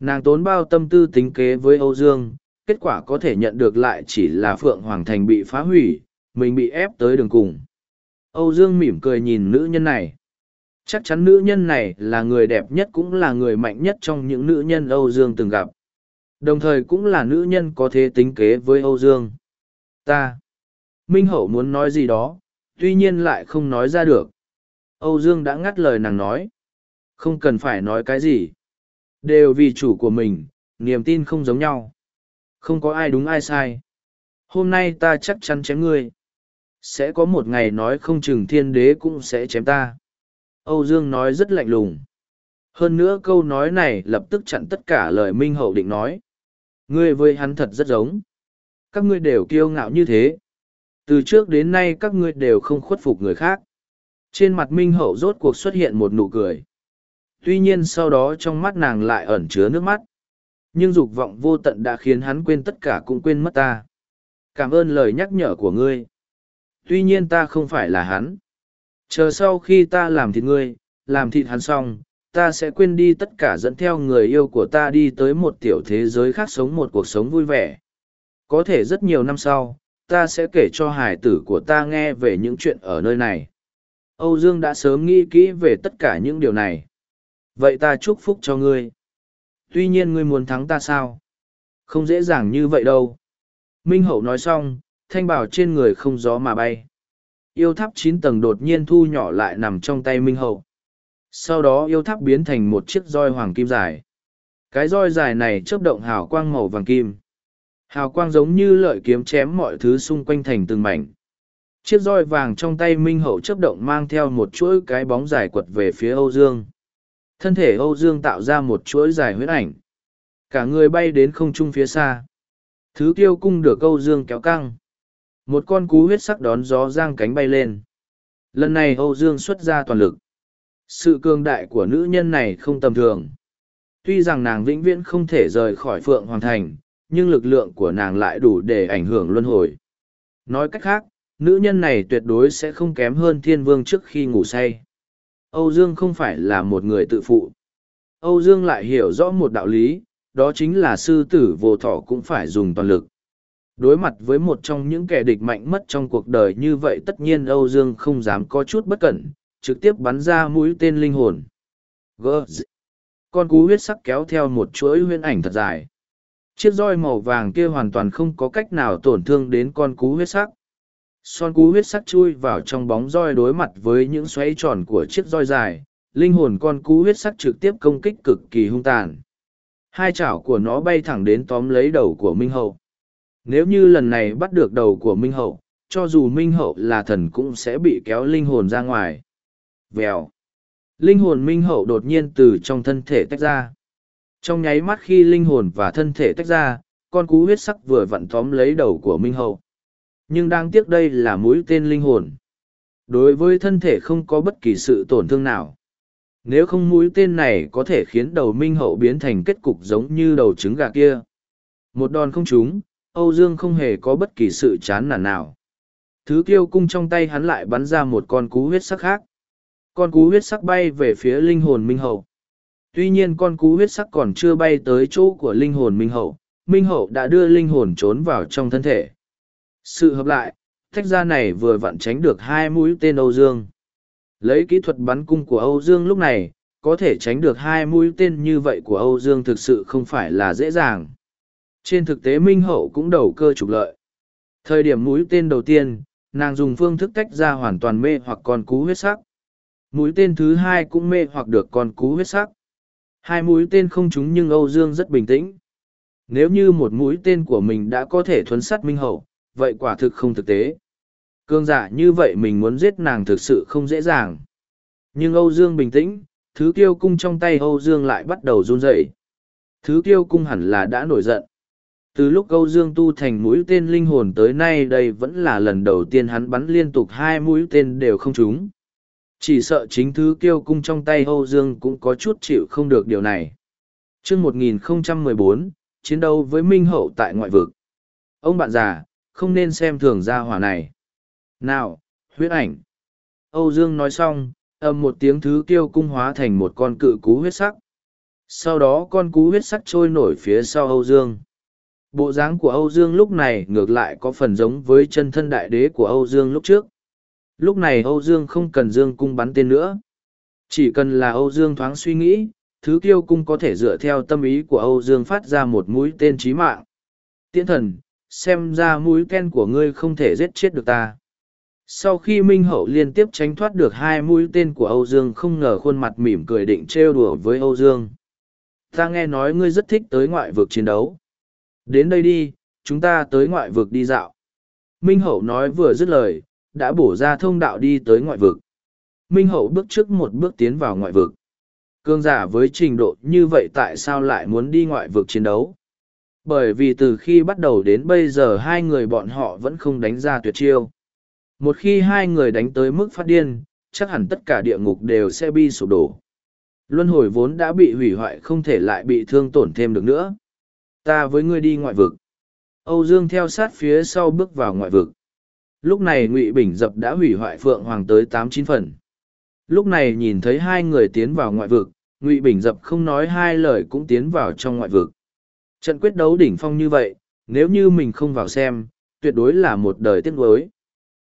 Nàng tốn bao tâm tư tính kế với Âu Dương, kết quả có thể nhận được lại chỉ là Phượng Hoàng Thành bị phá hủy, mình bị ép tới đường cùng. Âu Dương mỉm cười nhìn nữ nhân này. Chắc chắn nữ nhân này là người đẹp nhất cũng là người mạnh nhất trong những nữ nhân Âu Dương từng gặp. Đồng thời cũng là nữ nhân có thế tính kế với Âu Dương. Ta. Minh Hậu muốn nói gì đó, tuy nhiên lại không nói ra được. Âu Dương đã ngắt lời nàng nói. Không cần phải nói cái gì. Đều vì chủ của mình, niềm tin không giống nhau. Không có ai đúng ai sai. Hôm nay ta chắc chắn chém ngươi. Sẽ có một ngày nói không chừng thiên đế cũng sẽ chém ta. Âu Dương nói rất lạnh lùng. Hơn nữa câu nói này lập tức chặn tất cả lời Minh Hậu định nói. Ngươi với hắn thật rất giống. Các ngươi đều kiêu ngạo như thế. Từ trước đến nay các ngươi đều không khuất phục người khác. Trên mặt Minh Hậu rốt cuộc xuất hiện một nụ cười. Tuy nhiên sau đó trong mắt nàng lại ẩn chứa nước mắt. Nhưng dục vọng vô tận đã khiến hắn quên tất cả cũng quên mất ta. Cảm ơn lời nhắc nhở của ngươi. Tuy nhiên ta không phải là hắn. Chờ sau khi ta làm thịt ngươi, làm thịt hắn xong, ta sẽ quên đi tất cả dẫn theo người yêu của ta đi tới một tiểu thế giới khác sống một cuộc sống vui vẻ. Có thể rất nhiều năm sau, ta sẽ kể cho hải tử của ta nghe về những chuyện ở nơi này. Âu Dương đã sớm nghĩ kỹ về tất cả những điều này. Vậy ta chúc phúc cho ngươi. Tuy nhiên ngươi muốn thắng ta sao? Không dễ dàng như vậy đâu. Minh Hậu nói xong, thanh bảo trên người không gió mà bay. Yêu tháp chín tầng đột nhiên thu nhỏ lại nằm trong tay Minh Hậu. Sau đó yêu tháp biến thành một chiếc roi hoàng kim dài. Cái roi dài này chớp động hào quang màu vàng kim. Hào quang giống như lợi kiếm chém mọi thứ xung quanh thành từng mảnh. Chiếc roi vàng trong tay Minh Hậu chớp động mang theo một chuỗi cái bóng dài quật về phía Âu Dương. Thân thể Âu Dương tạo ra một chuỗi dài huyết ảnh. Cả người bay đến không trung phía xa. Thứ tiêu cung được Âu Dương kéo căng. Một con cú huyết sắc đón gió giang cánh bay lên. Lần này Âu Dương xuất ra toàn lực. Sự cường đại của nữ nhân này không tầm thường. Tuy rằng nàng vĩnh viễn không thể rời khỏi Phượng Hoàng Thành, nhưng lực lượng của nàng lại đủ để ảnh hưởng luân hồi. Nói cách khác, Nữ nhân này tuyệt đối sẽ không kém hơn thiên vương trước khi ngủ say. Âu Dương không phải là một người tự phụ. Âu Dương lại hiểu rõ một đạo lý, đó chính là sư tử vô thọ cũng phải dùng toàn lực. Đối mặt với một trong những kẻ địch mạnh mất trong cuộc đời như vậy tất nhiên Âu Dương không dám có chút bất cẩn, trực tiếp bắn ra mũi tên linh hồn. Gơ Con cú huyết sắc kéo theo một chuỗi huyễn ảnh thật dài. Chiếc roi màu vàng kia hoàn toàn không có cách nào tổn thương đến con cú huyết sắc. Son cú huyết sắc chui vào trong bóng roi đối mặt với những xoáy tròn của chiếc roi dài, linh hồn con cú huyết sắc trực tiếp công kích cực kỳ hung tàn. Hai chảo của nó bay thẳng đến tóm lấy đầu của Minh Hậu. Nếu như lần này bắt được đầu của Minh Hậu, cho dù Minh Hậu là thần cũng sẽ bị kéo linh hồn ra ngoài. Vèo. Linh hồn Minh Hậu đột nhiên từ trong thân thể tách ra. Trong nháy mắt khi linh hồn và thân thể tách ra, con cú huyết sắc vừa vặn tóm lấy đầu của Minh Hậu. Nhưng đáng tiếc đây là mũi tên linh hồn. Đối với thân thể không có bất kỳ sự tổn thương nào. Nếu không mũi tên này có thể khiến đầu Minh Hậu biến thành kết cục giống như đầu trứng gà kia. Một đòn không trúng, Âu Dương không hề có bất kỳ sự chán nản nào. Thứ kiêu cung trong tay hắn lại bắn ra một con cú huyết sắc khác. Con cú huyết sắc bay về phía linh hồn Minh Hậu. Tuy nhiên con cú huyết sắc còn chưa bay tới chỗ của linh hồn Minh Hậu, Minh Hậu đã đưa linh hồn trốn vào trong thân thể. Sự hợp lại, thách ra này vừa vặn tránh được hai mũi tên Âu Dương. Lấy kỹ thuật bắn cung của Âu Dương lúc này, có thể tránh được hai mũi tên như vậy của Âu Dương thực sự không phải là dễ dàng. Trên thực tế Minh Hậu cũng đầu cơ trục lợi. Thời điểm mũi tên đầu tiên, nàng dùng phương thức tách ra hoàn toàn mê hoặc con cú huyết sắc. Mũi tên thứ hai cũng mê hoặc được con cú huyết sắc. Hai mũi tên không trúng nhưng Âu Dương rất bình tĩnh. Nếu như một mũi tên của mình đã có thể thuấn sát Minh Hậu, vậy quả thực không thực tế. Cương giả như vậy mình muốn giết nàng thực sự không dễ dàng. Nhưng Âu Dương bình tĩnh, thứ kiêu cung trong tay Âu Dương lại bắt đầu run rẩy. Thứ kiêu cung hẳn là đã nổi giận. Từ lúc Âu Dương tu thành mũi tên linh hồn tới nay đây vẫn là lần đầu tiên hắn bắn liên tục hai mũi tên đều không trúng. Chỉ sợ chính thứ kiêu cung trong tay Âu Dương cũng có chút chịu không được điều này. chương 1014, chiến đấu với Minh Hậu tại ngoại vực. Ông bạn già, không nên xem thường gia hỏa này. Nào, huyết ảnh. Âu Dương nói xong, ầm một tiếng thứ kiêu cung hóa thành một con cự cú huyết sắc. Sau đó con cú huyết sắc trôi nổi phía sau Âu Dương. Bộ dáng của Âu Dương lúc này ngược lại có phần giống với chân thân đại đế của Âu Dương lúc trước. Lúc này Âu Dương không cần Dương cung bắn tên nữa. Chỉ cần là Âu Dương thoáng suy nghĩ, thứ kiêu cung có thể dựa theo tâm ý của Âu Dương phát ra một mũi tên chí mạng. Tiễn thần, xem ra mũi tên của ngươi không thể giết chết được ta. Sau khi Minh Hậu liên tiếp tránh thoát được hai mũi tên của Âu Dương không ngờ khuôn mặt mỉm cười định trêu đùa với Âu Dương. Ta nghe nói ngươi rất thích tới ngoại vực chiến đấu. Đến đây đi, chúng ta tới ngoại vực đi dạo. Minh Hậu nói vừa dứt lời, đã bổ ra thông đạo đi tới ngoại vực. Minh Hậu bước trước một bước tiến vào ngoại vực. Cương giả với trình độ như vậy tại sao lại muốn đi ngoại vực chiến đấu? Bởi vì từ khi bắt đầu đến bây giờ hai người bọn họ vẫn không đánh ra tuyệt chiêu. Một khi hai người đánh tới mức phát điên, chắc hẳn tất cả địa ngục đều sẽ bi sụp đổ. Luân hồi vốn đã bị hủy hoại không thể lại bị thương tổn thêm được nữa. Ta với ngươi đi ngoại vực. Âu Dương theo sát phía sau bước vào ngoại vực. Lúc này Ngụy Bình Dập đã hủy hoại Phượng Hoàng tới tám chín phần. Lúc này nhìn thấy hai người tiến vào ngoại vực, Ngụy Bình Dập không nói hai lời cũng tiến vào trong ngoại vực. Trận quyết đấu đỉnh phong như vậy, nếu như mình không vào xem, tuyệt đối là một đời tiếc nuối.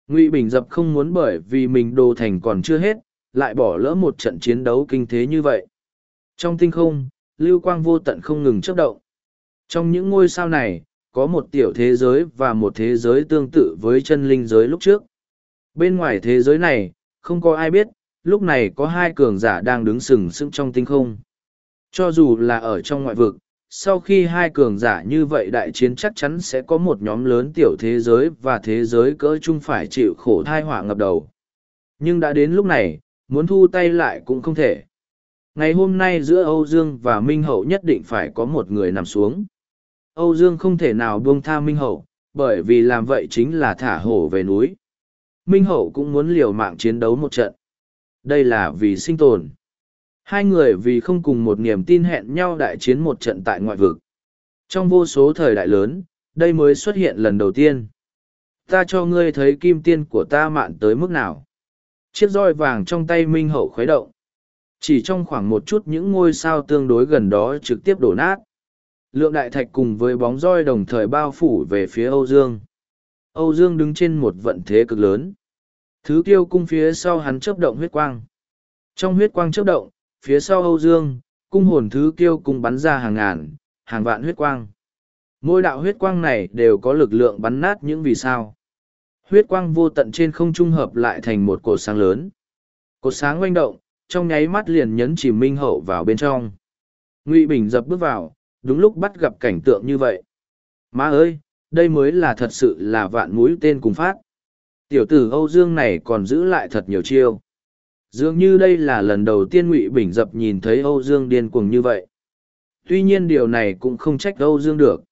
Ngụy Bình Dập không muốn bởi vì mình đồ thành còn chưa hết, lại bỏ lỡ một trận chiến đấu kinh thế như vậy. Trong tinh không, lưu quang vô tận không ngừng chấp động. Trong những ngôi sao này, có một tiểu thế giới và một thế giới tương tự với chân linh giới lúc trước. Bên ngoài thế giới này, không có ai biết, lúc này có hai cường giả đang đứng sừng sững trong tinh không. Cho dù là ở trong ngoại vực, sau khi hai cường giả như vậy đại chiến chắc chắn sẽ có một nhóm lớn tiểu thế giới và thế giới cỡ chung phải chịu khổ thai họa ngập đầu. Nhưng đã đến lúc này, muốn thu tay lại cũng không thể. Ngày hôm nay giữa Âu Dương và Minh Hậu nhất định phải có một người nằm xuống. Âu Dương không thể nào buông tha Minh Hậu, bởi vì làm vậy chính là thả hổ về núi. Minh Hậu cũng muốn liều mạng chiến đấu một trận. Đây là vì sinh tồn. Hai người vì không cùng một niềm tin hẹn nhau đại chiến một trận tại ngoại vực. Trong vô số thời đại lớn, đây mới xuất hiện lần đầu tiên. ta cho ngươi thấy kim tiên của ta mạn tới mức nào. Chiếc roi vàng trong tay Minh Hậu khuấy động. Chỉ trong khoảng một chút những ngôi sao tương đối gần đó trực tiếp đổ nát. Lượng đại thạch cùng với bóng roi đồng thời bao phủ về phía Âu Dương. Âu Dương đứng trên một vận thế cực lớn. Thứ tiêu cung phía sau hắn chớp động huyết quang. Trong huyết quang chớp động, phía sau Âu Dương, cung hồn thứ kiêu cung bắn ra hàng ngàn, hàng vạn huyết quang. Mỗi đạo huyết quang này đều có lực lượng bắn nát những vì sao. Huyết quang vô tận trên không trung hợp lại thành một cột sáng lớn. Cột sáng oanh động, trong nháy mắt liền nhấn chìm minh hậu vào bên trong. Ngụy Bình dập bước vào, đúng lúc bắt gặp cảnh tượng như vậy. Má ơi, đây mới là thật sự là vạn mũi tên cùng phát. Tiểu tử Âu Dương này còn giữ lại thật nhiều chiêu. Dường như đây là lần đầu tiên Ngụy Bình dập nhìn thấy Âu Dương điên cuồng như vậy. Tuy nhiên điều này cũng không trách Âu Dương được.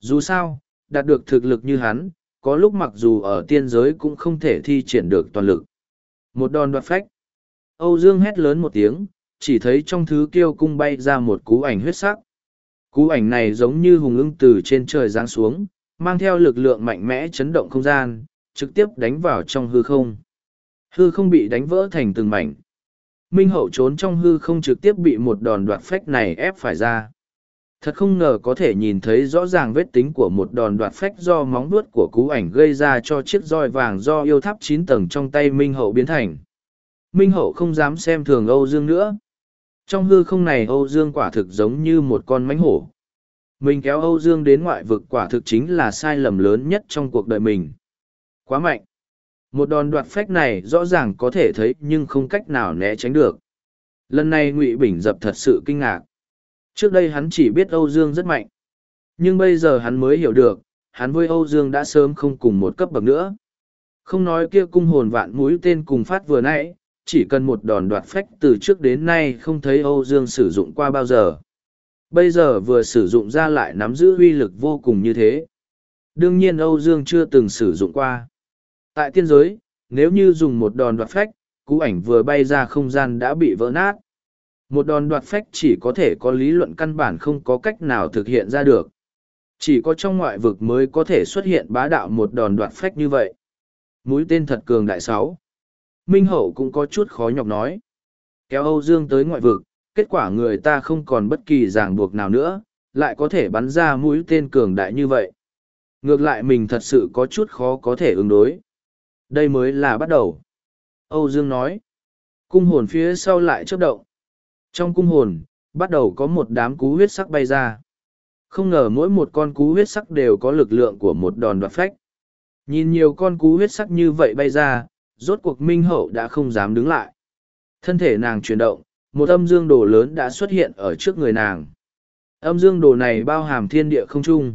Dù sao, đạt được thực lực như hắn, có lúc mặc dù ở tiên giới cũng không thể thi triển được toàn lực. Một đòn đoạt phách. Âu Dương hét lớn một tiếng, chỉ thấy trong thứ kiêu cung bay ra một cú ảnh huyết sắc. Cú ảnh này giống như hùng ưng từ trên trời giáng xuống, mang theo lực lượng mạnh mẽ chấn động không gian, trực tiếp đánh vào trong hư không. Hư không bị đánh vỡ thành từng mảnh. Minh hậu trốn trong hư không trực tiếp bị một đòn đoạt phách này ép phải ra. Thật không ngờ có thể nhìn thấy rõ ràng vết tính của một đòn đoạt phách do móng vuốt của cú ảnh gây ra cho chiếc roi vàng do yêu tháp chín tầng trong tay Minh hậu biến thành. Minh hậu không dám xem thường Âu Dương nữa. Trong hư không này Âu Dương quả thực giống như một con mánh hổ. Mình kéo Âu Dương đến ngoại vực quả thực chính là sai lầm lớn nhất trong cuộc đời mình. Quá mạnh. Một đòn đoạt phách này rõ ràng có thể thấy nhưng không cách nào né tránh được. Lần này Ngụy Bình dập thật sự kinh ngạc. Trước đây hắn chỉ biết Âu Dương rất mạnh. Nhưng bây giờ hắn mới hiểu được, hắn với Âu Dương đã sớm không cùng một cấp bậc nữa. Không nói kia cung hồn vạn mũi tên cùng phát vừa nãy, chỉ cần một đòn đoạt phách từ trước đến nay không thấy Âu Dương sử dụng qua bao giờ. Bây giờ vừa sử dụng ra lại nắm giữ uy lực vô cùng như thế. Đương nhiên Âu Dương chưa từng sử dụng qua. Tại tiên giới, nếu như dùng một đòn đoạt phách, cú ảnh vừa bay ra không gian đã bị vỡ nát. Một đòn đoạt phách chỉ có thể có lý luận căn bản không có cách nào thực hiện ra được. Chỉ có trong ngoại vực mới có thể xuất hiện bá đạo một đòn đoạt phách như vậy. Mũi tên thật cường đại sáu. Minh Hậu cũng có chút khó nhọc nói. Kéo Âu Dương tới ngoại vực, kết quả người ta không còn bất kỳ ràng buộc nào nữa, lại có thể bắn ra mũi tên cường đại như vậy. Ngược lại mình thật sự có chút khó có thể ứng đối. Đây mới là bắt đầu. Âu Dương nói. Cung hồn phía sau lại chớp động. Trong cung hồn, bắt đầu có một đám cú huyết sắc bay ra. Không ngờ mỗi một con cú huyết sắc đều có lực lượng của một đòn đoạt phách. Nhìn nhiều con cú huyết sắc như vậy bay ra, rốt cuộc minh hậu đã không dám đứng lại. Thân thể nàng chuyển động, một âm dương đồ lớn đã xuất hiện ở trước người nàng. Âm dương đồ này bao hàm thiên địa không trung.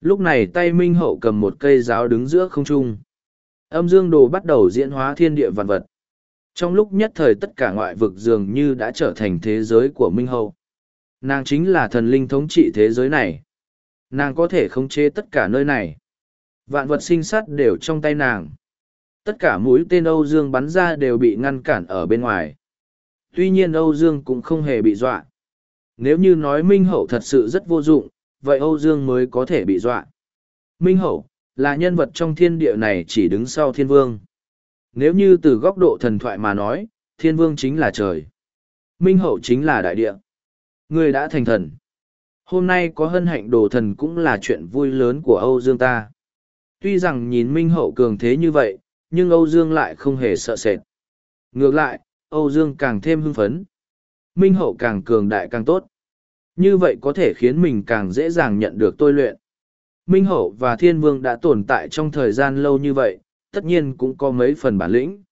Lúc này tay minh hậu cầm một cây giáo đứng giữa không trung. Âm dương đồ bắt đầu diễn hóa thiên địa vạn vật. Trong lúc nhất thời tất cả ngoại vực dường như đã trở thành thế giới của Minh Hậu. Nàng chính là thần linh thống trị thế giới này. Nàng có thể khống chế tất cả nơi này. Vạn vật sinh sát đều trong tay nàng. Tất cả mũi tên Âu Dương bắn ra đều bị ngăn cản ở bên ngoài. Tuy nhiên Âu Dương cũng không hề bị dọa. Nếu như nói Minh Hậu thật sự rất vô dụng, vậy Âu Dương mới có thể bị dọa. Minh Hậu, là nhân vật trong thiên địa này chỉ đứng sau thiên vương. Nếu như từ góc độ thần thoại mà nói, thiên vương chính là trời. Minh hậu chính là đại địa. Người đã thành thần. Hôm nay có hân hạnh đồ thần cũng là chuyện vui lớn của Âu Dương ta. Tuy rằng nhìn Minh hậu cường thế như vậy, nhưng Âu Dương lại không hề sợ sệt. Ngược lại, Âu Dương càng thêm hưng phấn. Minh hậu càng cường đại càng tốt. Như vậy có thể khiến mình càng dễ dàng nhận được tôi luyện. Minh hậu và thiên vương đã tồn tại trong thời gian lâu như vậy, tất nhiên cũng có mấy phần bản lĩnh.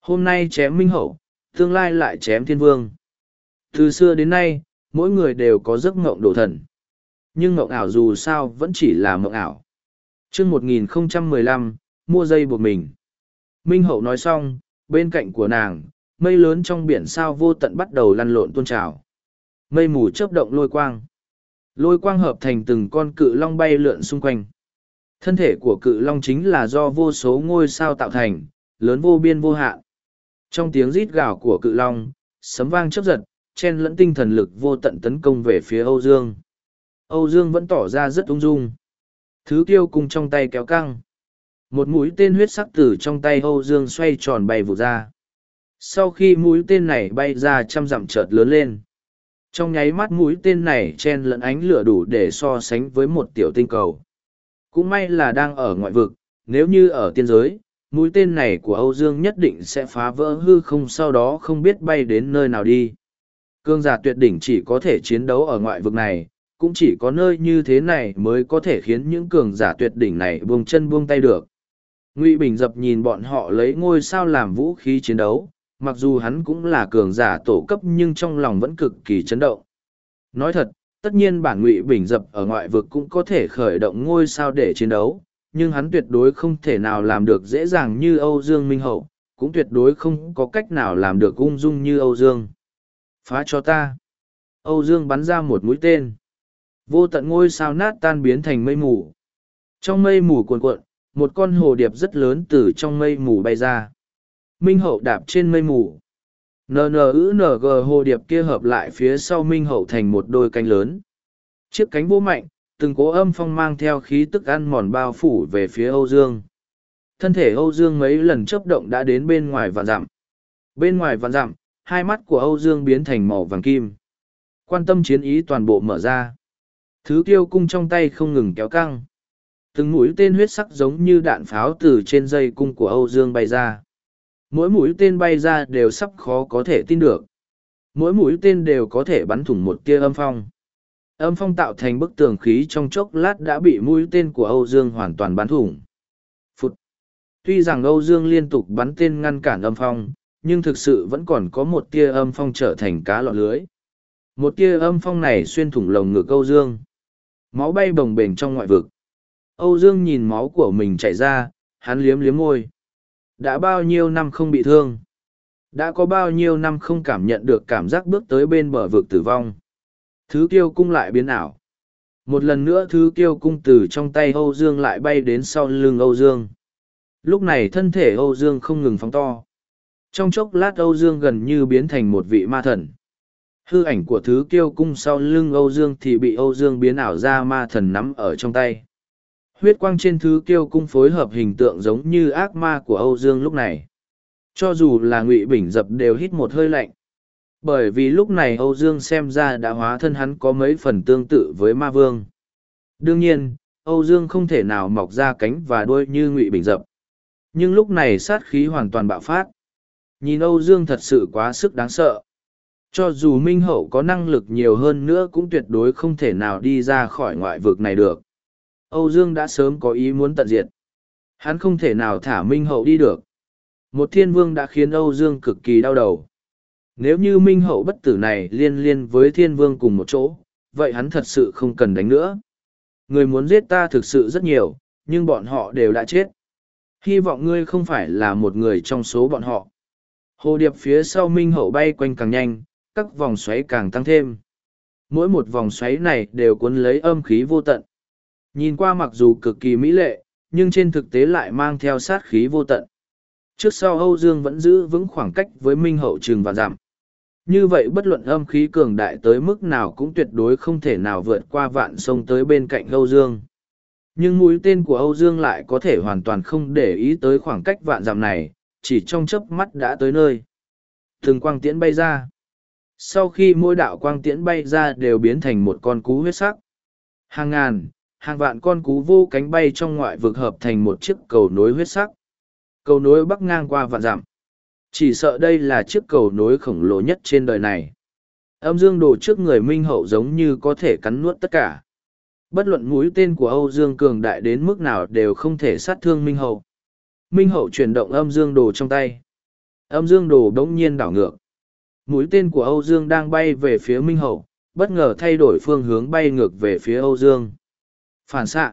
Hôm nay chém minh hậu, tương lai lại chém thiên vương. Từ xưa đến nay, mỗi người đều có giấc mộng đổ thần. Nhưng mộng ảo dù sao vẫn chỉ là mộng ảo. chương 1015, mua dây buộc mình. Minh hậu nói xong, bên cạnh của nàng, mây lớn trong biển sao vô tận bắt đầu lăn lộn tuôn trào. Mây mù chớp động lôi quang. Lôi quang hợp thành từng con cự long bay lượn xung quanh. Thân thể của cự long chính là do vô số ngôi sao tạo thành, lớn vô biên vô hạn. Trong tiếng rít gào của cự long, sấm vang chớp giật, chen lẫn tinh thần lực vô tận tấn công về phía Âu Dương. Âu Dương vẫn tỏ ra rất ung dung. Thứ tiêu cùng trong tay kéo căng một mũi tên huyết sắc từ trong tay âu dương xoay tròn bay vụt ra. Sau khi mũi tên này bay ra trăm dặm chợt lớn lên. Trong nháy mắt mũi tên này chen lẫn ánh lửa đủ để so sánh với một tiểu tinh cầu. Cũng may là đang ở ngoại vực, nếu như ở tiên giới, mũi tên này của âu dương nhất định sẽ phá vỡ hư không sau đó không biết bay đến nơi nào đi. Cương giả tuyệt đỉnh chỉ có thể chiến đấu ở ngoại vực này, cũng chỉ có nơi như thế này mới có thể khiến những cường giả tuyệt đỉnh này buông chân buông tay được ngụy bình dập nhìn bọn họ lấy ngôi sao làm vũ khí chiến đấu, mặc dù hắn cũng là cường giả tổ cấp nhưng trong lòng vẫn cực kỳ chấn động. Nói thật, tất nhiên bản ngụy bình dập ở ngoại vực cũng có thể khởi động ngôi sao để chiến đấu, nhưng hắn tuyệt đối không thể nào làm được dễ dàng như âu dương minh hậu, cũng tuyệt đối không có cách nào làm được ung dung như âu dương. Phá cho ta. Âu dương bắn ra một mũi tên. Vô tận ngôi sao nát tan biến thành mây mù. Trong mây mù cuồn cuộn một con hồ điệp rất lớn từ trong mây mù bay ra. Minh hậu đạp trên mây mù. Nnng hồ điệp kia hợp lại phía sau minh hậu thành một đôi cánh lớn. Chiếc cánh vỗ mạnh, từng cố âm phong mang theo khí tức ăn mòn bao phủ về phía âu dương. Thân thể âu dương mấy lần chấp động đã đến bên ngoài vạn dặm. Bên ngoài vạn dặm, hai mắt của âu dương biến thành màu vàng kim. Quan tâm chiến ý toàn bộ mở ra. Thứ tiêu cung trong tay không ngừng kéo căng từng mũi tên huyết sắc giống như đạn pháo từ trên dây cung của âu dương bay ra. Mỗi mũi tên bay ra đều sắp khó có thể tin được. Mỗi mũi tên đều có thể bắn thủng một tia âm phong. Âm phong tạo thành bức tường khí trong chốc lát đã bị mũi tên của âu dương hoàn toàn bắn thủng. Phụt. tuy rằng âu dương liên tục bắn tên ngăn cản âm phong, nhưng thực sự vẫn còn có một tia âm phong trở thành cá lọt lưới. Một tia âm phong này xuyên thủng lồng ngực âu dương. Máu bay bồng bềnh trong ngoại vực âu dương nhìn máu của mình chảy ra, hắn liếm liếm môi. Đã bao nhiêu năm không bị thương? Đã có bao nhiêu năm không cảm nhận được cảm giác bước tới bên bờ vực tử vong? Thứ kiêu cung lại biến ảo. Một lần nữa thứ kiêu cung từ trong tay âu dương lại bay đến sau lưng âu dương. Lúc này thân thể âu dương không ngừng phóng to. Trong chốc lát âu dương gần như biến thành một vị ma thần. Hư ảnh của thứ kiêu cung sau lưng âu dương thì bị âu dương biến ảo ra ma thần nắm ở trong tay huyết quang trên thứ kiêu cung phối hợp hình tượng giống như ác ma của âu dương lúc này. Cho dù là ngụy bình dập đều hít một hơi lạnh. Bởi vì lúc này âu dương xem ra đã hóa thân hắn có mấy phần tương tự với ma vương. Đương nhiên, âu dương không thể nào mọc ra cánh và đuôi như ngụy bình dập. Nhưng lúc này sát khí hoàn toàn bạo phát. Nhìn âu dương thật sự quá sức đáng sợ. Cho dù minh hậu có năng lực nhiều hơn nữa cũng tuyệt đối không thể nào đi ra khỏi ngoại vực này được âu dương đã sớm có ý muốn tận diệt. Hắn không thể nào thả minh hậu đi được. Một thiên vương đã khiến âu dương cực kỳ đau đầu. Nếu như minh hậu bất tử này liên liên với thiên vương cùng một chỗ, vậy hắn thật sự không cần đánh nữa. Người muốn giết ta thực sự rất nhiều, nhưng bọn họ đều đã chết. Hy vọng ngươi không phải là một người trong số bọn họ. Hồ điệp phía sau minh hậu bay quanh càng nhanh, các vòng xoáy càng tăng thêm. Mỗi một vòng xoáy này đều cuốn lấy âm khí vô tận nhìn qua mặc dù cực kỳ mỹ lệ, nhưng trên thực tế lại mang theo sát khí vô tận. Trước sau âu dương vẫn giữ vững khoảng cách với minh hậu trường và giảm. Như vậy bất luận âm khí cường đại tới mức nào cũng tuyệt đối không thể nào vượt qua vạn sông tới bên cạnh âu dương. Nhưng mũi tên của âu dương lại có thể hoàn toàn không để ý tới khoảng cách vạn dặm này, chỉ trong chớp mắt đã tới nơi. Từng quang tiễn bay ra. Sau khi mỗi đạo quang tiễn bay ra đều biến thành một con cú huyết sắc. Hàng ngàn hàng vạn con cú vô cánh bay trong ngoại vực hợp thành một chiếc cầu nối huyết sắc. Cầu nối bắc ngang qua vạn dặm. Chỉ sợ đây là chiếc cầu nối khổng lồ nhất trên đời này. Âm dương đồ trước người minh hậu giống như có thể cắn nuốt tất cả. Bất luận mũi tên của âu dương cường đại đến mức nào đều không thể sát thương minh hậu. Minh hậu chuyển động âm dương đồ trong tay. Âm dương đồ đ ỗ n g nhiên đảo ngược. Mũi tên của âu dương đang bay về phía minh hậu, bất ngờ thay đổi phương hướng bay ngược về phía âu dương phản xạ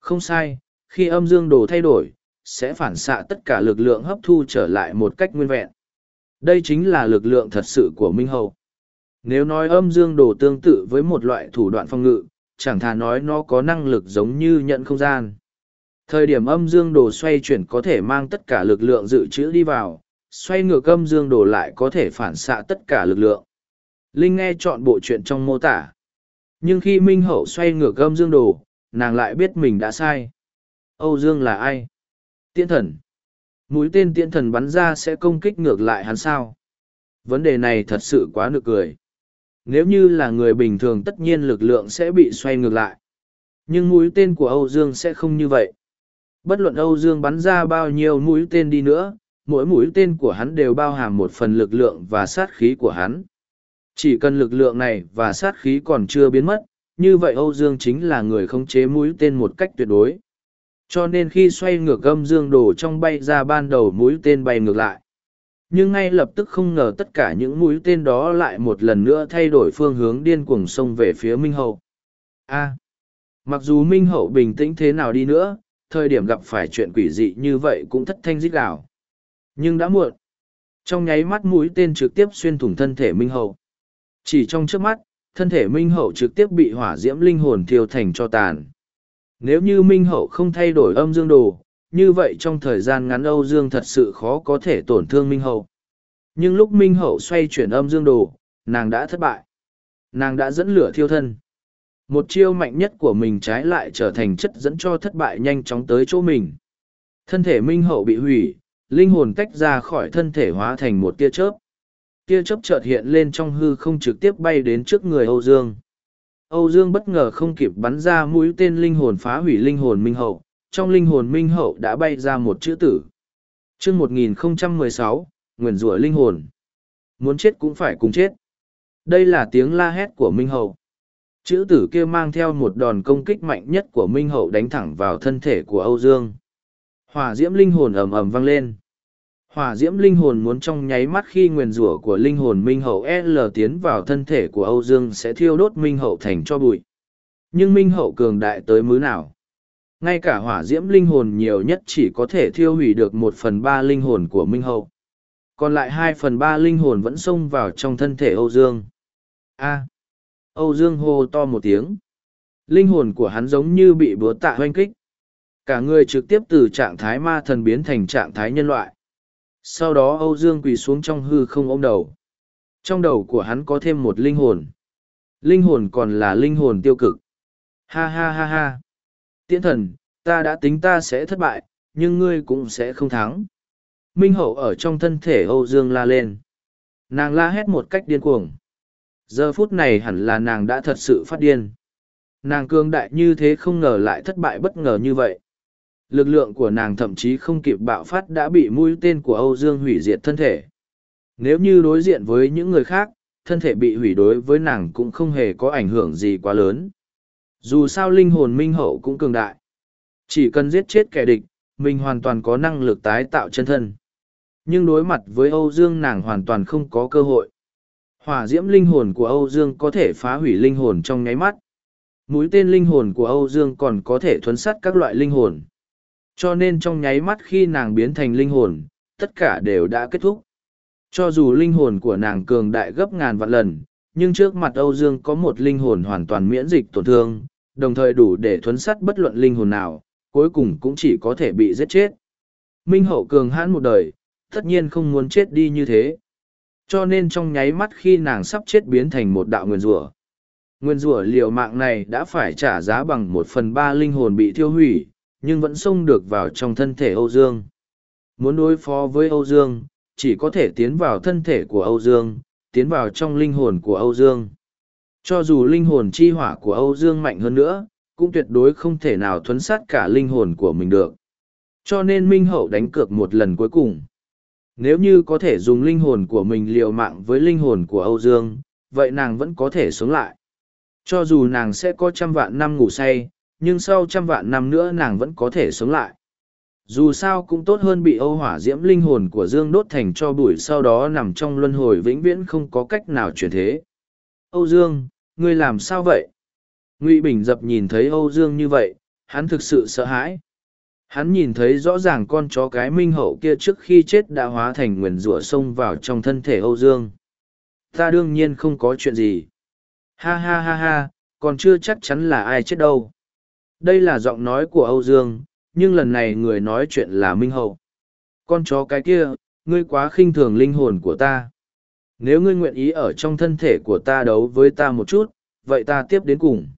không sai khi âm dương đồ thay đổi sẽ phản xạ tất cả lực lượng hấp thu trở lại một cách nguyên vẹn. Đây chính là lực lượng thật sự của Minh Hậu. Nếu nói âm dương đồ tương tự với một loại thủ đoạn phong ngự, chẳng thà nói nó có năng lực giống như nhận không gian. Thời điểm âm dương đồ xoay chuyển có thể mang tất cả lực lượng dự trữ đi vào, xoay ngược âm dương đồ lại có thể phản xạ tất cả lực lượng. Linh nghe chọn bộ chuyện trong mô tả. Nhưng khi Minh Hậu xoay ngược âm dương đồ, nàng lại biết mình đã sai. Âu Dương là ai? Tiễn thần. Mũi tên tiễn thần bắn ra sẽ công kích ngược lại hắn sao? Vấn đề này thật sự quá nực cười. Nếu như là người bình thường tất nhiên lực lượng sẽ bị xoay ngược lại. Nhưng mũi tên của Âu Dương sẽ không như vậy. Bất luận Âu Dương bắn ra bao nhiêu mũi tên đi nữa, mỗi mũi tên của hắn đều bao hàm một phần lực lượng và sát khí của hắn. Chỉ cần lực lượng này và sát khí còn chưa biến mất, như vậy Âu Dương chính là người khống chế mũi tên một cách tuyệt đối. Cho nên khi xoay ngược âm dương đổ trong bay ra ban đầu mũi tên bay ngược lại. Nhưng ngay lập tức không ngờ tất cả những mũi tên đó lại một lần nữa thay đổi phương hướng điên cuồng xông về phía Minh Hậu. A. mặc dù Minh Hậu bình tĩnh thế nào đi nữa, thời điểm gặp phải chuyện quỷ dị như vậy cũng thất thanh rít gào. Nhưng đã muộn. Trong nháy mắt mũi tên trực tiếp xuyên thủng thân thể Minh Hậu. Chỉ trong trước mắt, thân thể Minh Hậu trực tiếp bị hỏa diễm linh hồn thiêu thành cho tàn. Nếu như Minh Hậu không thay đổi âm dương đồ, như vậy trong thời gian ngắn Âu Dương thật sự khó có thể tổn thương Minh Hậu. Nhưng lúc Minh Hậu xoay chuyển âm dương đồ, nàng đã thất bại. Nàng đã dẫn lửa thiêu thân. Một chiêu mạnh nhất của mình trái lại trở thành chất dẫn cho thất bại nhanh chóng tới chỗ mình. Thân thể Minh Hậu bị hủy, linh hồn tách ra khỏi thân thể hóa thành một tia chớp. Tia chớp chợt hiện lên trong hư không trực tiếp bay đến trước người Âu Dương. Âu Dương bất ngờ không kịp bắn ra mũi tên linh hồn phá hủy linh hồn Minh Hậu, trong linh hồn Minh Hậu đã bay ra một chữ tử. chương 1016, Nguyền rủa linh hồn. Muốn chết cũng phải cùng chết. Đây là tiếng la hét của Minh Hậu. Chữ tử kia mang theo một đòn công kích mạnh nhất của Minh Hậu đánh thẳng vào thân thể của Âu Dương. Hỏa diễm linh hồn ầm ầm vang lên. Hỏa diễm linh hồn muốn trong nháy mắt khi nguyền rủa của linh hồn Minh Hậu L tiến vào thân thể của Âu Dương sẽ thiêu đốt Minh Hậu thành cho bụi. Nhưng Minh Hậu cường đại tới mứ nào? Ngay cả hỏa diễm linh hồn nhiều nhất chỉ có thể thiêu hủy được một phần ba linh hồn của Minh Hậu. Còn lại hai phần ba linh hồn vẫn xông vào trong thân thể Âu Dương. A. Âu Dương hô to một tiếng. Linh hồn của hắn giống như bị búa tạ hoanh kích. Cả người trực tiếp từ trạng thái ma thần biến thành trạng thái nhân loại. Sau đó Âu Dương quỳ xuống trong hư không ôm đầu. Trong đầu của hắn có thêm một linh hồn. Linh hồn còn là linh hồn tiêu cực. Ha ha ha ha. Tiễn thần, ta đã tính ta sẽ thất bại, nhưng ngươi cũng sẽ không thắng. Minh hậu ở trong thân thể Âu Dương la lên. Nàng la hét một cách điên cuồng. Giờ phút này hẳn là nàng đã thật sự phát điên. Nàng cương đại như thế không ngờ lại thất bại bất ngờ như vậy. Lực lượng của nàng thậm chí không kịp bạo phát đã bị mũi tên của Âu Dương hủy diệt thân thể. Nếu như đối diện với những người khác, thân thể bị hủy đối với nàng cũng không hề có ảnh hưởng gì quá lớn. Dù sao linh hồn minh hậu cũng cường đại. Chỉ cần giết chết kẻ địch, mình hoàn toàn có năng lực tái tạo chân thân. Nhưng đối mặt với Âu Dương nàng hoàn toàn không có cơ hội. Hỏa diễm linh hồn của Âu Dương có thể phá hủy linh hồn trong nháy mắt. Mũi tên linh hồn của Âu Dương còn có thể thuấn sắt các loại linh hồn. Cho nên trong nháy mắt khi nàng biến thành linh hồn, tất cả đều đã kết thúc. Cho dù linh hồn của nàng cường đại gấp ngàn vạn lần, nhưng trước mặt Âu Dương có một linh hồn hoàn toàn miễn dịch tổn thương, đồng thời đủ để thuấn sắt bất luận linh hồn nào, cuối cùng cũng chỉ có thể bị giết chết. Minh hậu cường hãn một đời, tất nhiên không muốn chết đi như thế. Cho nên trong nháy mắt khi nàng sắp chết biến thành một đạo nguyên rủa Nguyên rủa liều mạng này đã phải trả giá bằng một phần ba linh hồn bị thiêu hủy, nhưng vẫn xông được vào trong thân thể Âu Dương. Muốn đối phó với Âu Dương, chỉ có thể tiến vào thân thể của Âu Dương, tiến vào trong linh hồn của Âu Dương. Cho dù linh hồn chi hỏa của Âu Dương mạnh hơn nữa, cũng tuyệt đối không thể nào thuấn sát cả linh hồn của mình được. Cho nên Minh Hậu đánh cược một lần cuối cùng. Nếu như có thể dùng linh hồn của mình liều mạng với linh hồn của Âu Dương, vậy nàng vẫn có thể sống lại. Cho dù nàng sẽ có trăm vạn năm ngủ say, nhưng sau trăm vạn năm nữa nàng vẫn có thể sống lại. Dù sao cũng tốt hơn bị Âu hỏa diễm linh hồn của Dương đốt thành cho bụi sau đó nằm trong luân hồi vĩnh viễn không có cách nào chuyển thế. Âu Dương, ngươi làm sao vậy? Ngụy Bình dập nhìn thấy Âu Dương như vậy, hắn thực sự sợ hãi. Hắn nhìn thấy rõ ràng con chó cái minh hậu kia trước khi chết đã hóa thành nguyền rủa xông vào trong thân thể Âu Dương. Ta đương nhiên không có chuyện gì. Ha ha ha ha, còn chưa chắc chắn là ai chết đâu. Đây là giọng nói của Âu Dương, nhưng lần này người nói chuyện là Minh Hậu. Con chó cái kia, ngươi quá khinh thường linh hồn của ta. Nếu ngươi nguyện ý ở trong thân thể của ta đấu với ta một chút, vậy ta tiếp đến cùng.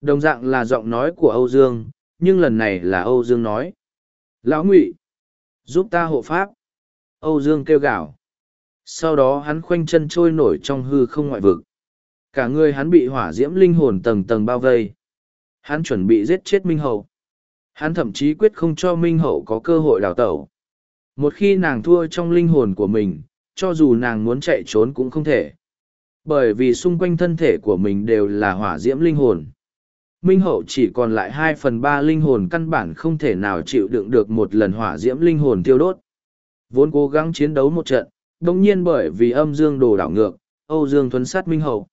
Đồng dạng là giọng nói của Âu Dương, nhưng lần này là Âu Dương nói. Lão Ngụy, Giúp ta hộ pháp. Âu Dương kêu gào. Sau đó hắn khoanh chân trôi nổi trong hư không ngoại vực. Cả người hắn bị hỏa diễm linh hồn tầng tầng bao vây. Hắn chuẩn bị giết chết Minh Hậu. Hắn thậm chí quyết không cho Minh Hậu có cơ hội đào tẩu. Một khi nàng thua trong linh hồn của mình, cho dù nàng muốn chạy trốn cũng không thể. Bởi vì xung quanh thân thể của mình đều là hỏa diễm linh hồn. Minh Hậu chỉ còn lại hai phần ba linh hồn căn bản không thể nào chịu đựng được một lần hỏa diễm linh hồn tiêu đốt. Vốn cố gắng chiến đấu một trận, đồng nhiên bởi vì âm dương đồ đảo ngược, Âu Dương thuấn sát Minh Hậu.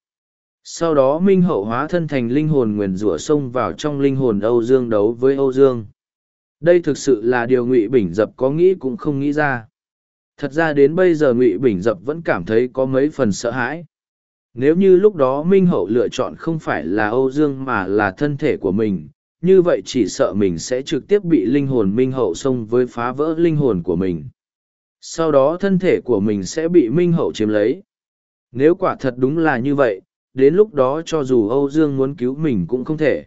Sau đó Minh Hậu hóa thân thành linh hồn nguyền rủa xông vào trong linh hồn Âu Dương đấu với Âu Dương. Đây thực sự là điều Ngụy Bình Dập có nghĩ cũng không nghĩ ra. Thật ra đến bây giờ Ngụy Bình Dập vẫn cảm thấy có mấy phần sợ hãi. Nếu như lúc đó Minh Hậu lựa chọn không phải là Âu Dương mà là thân thể của mình, như vậy chỉ sợ mình sẽ trực tiếp bị linh hồn Minh Hậu xông với phá vỡ linh hồn của mình. Sau đó thân thể của mình sẽ bị Minh Hậu chiếm lấy. Nếu quả thật đúng là như vậy, đến lúc đó cho dù Âu Dương muốn cứu mình cũng không thể.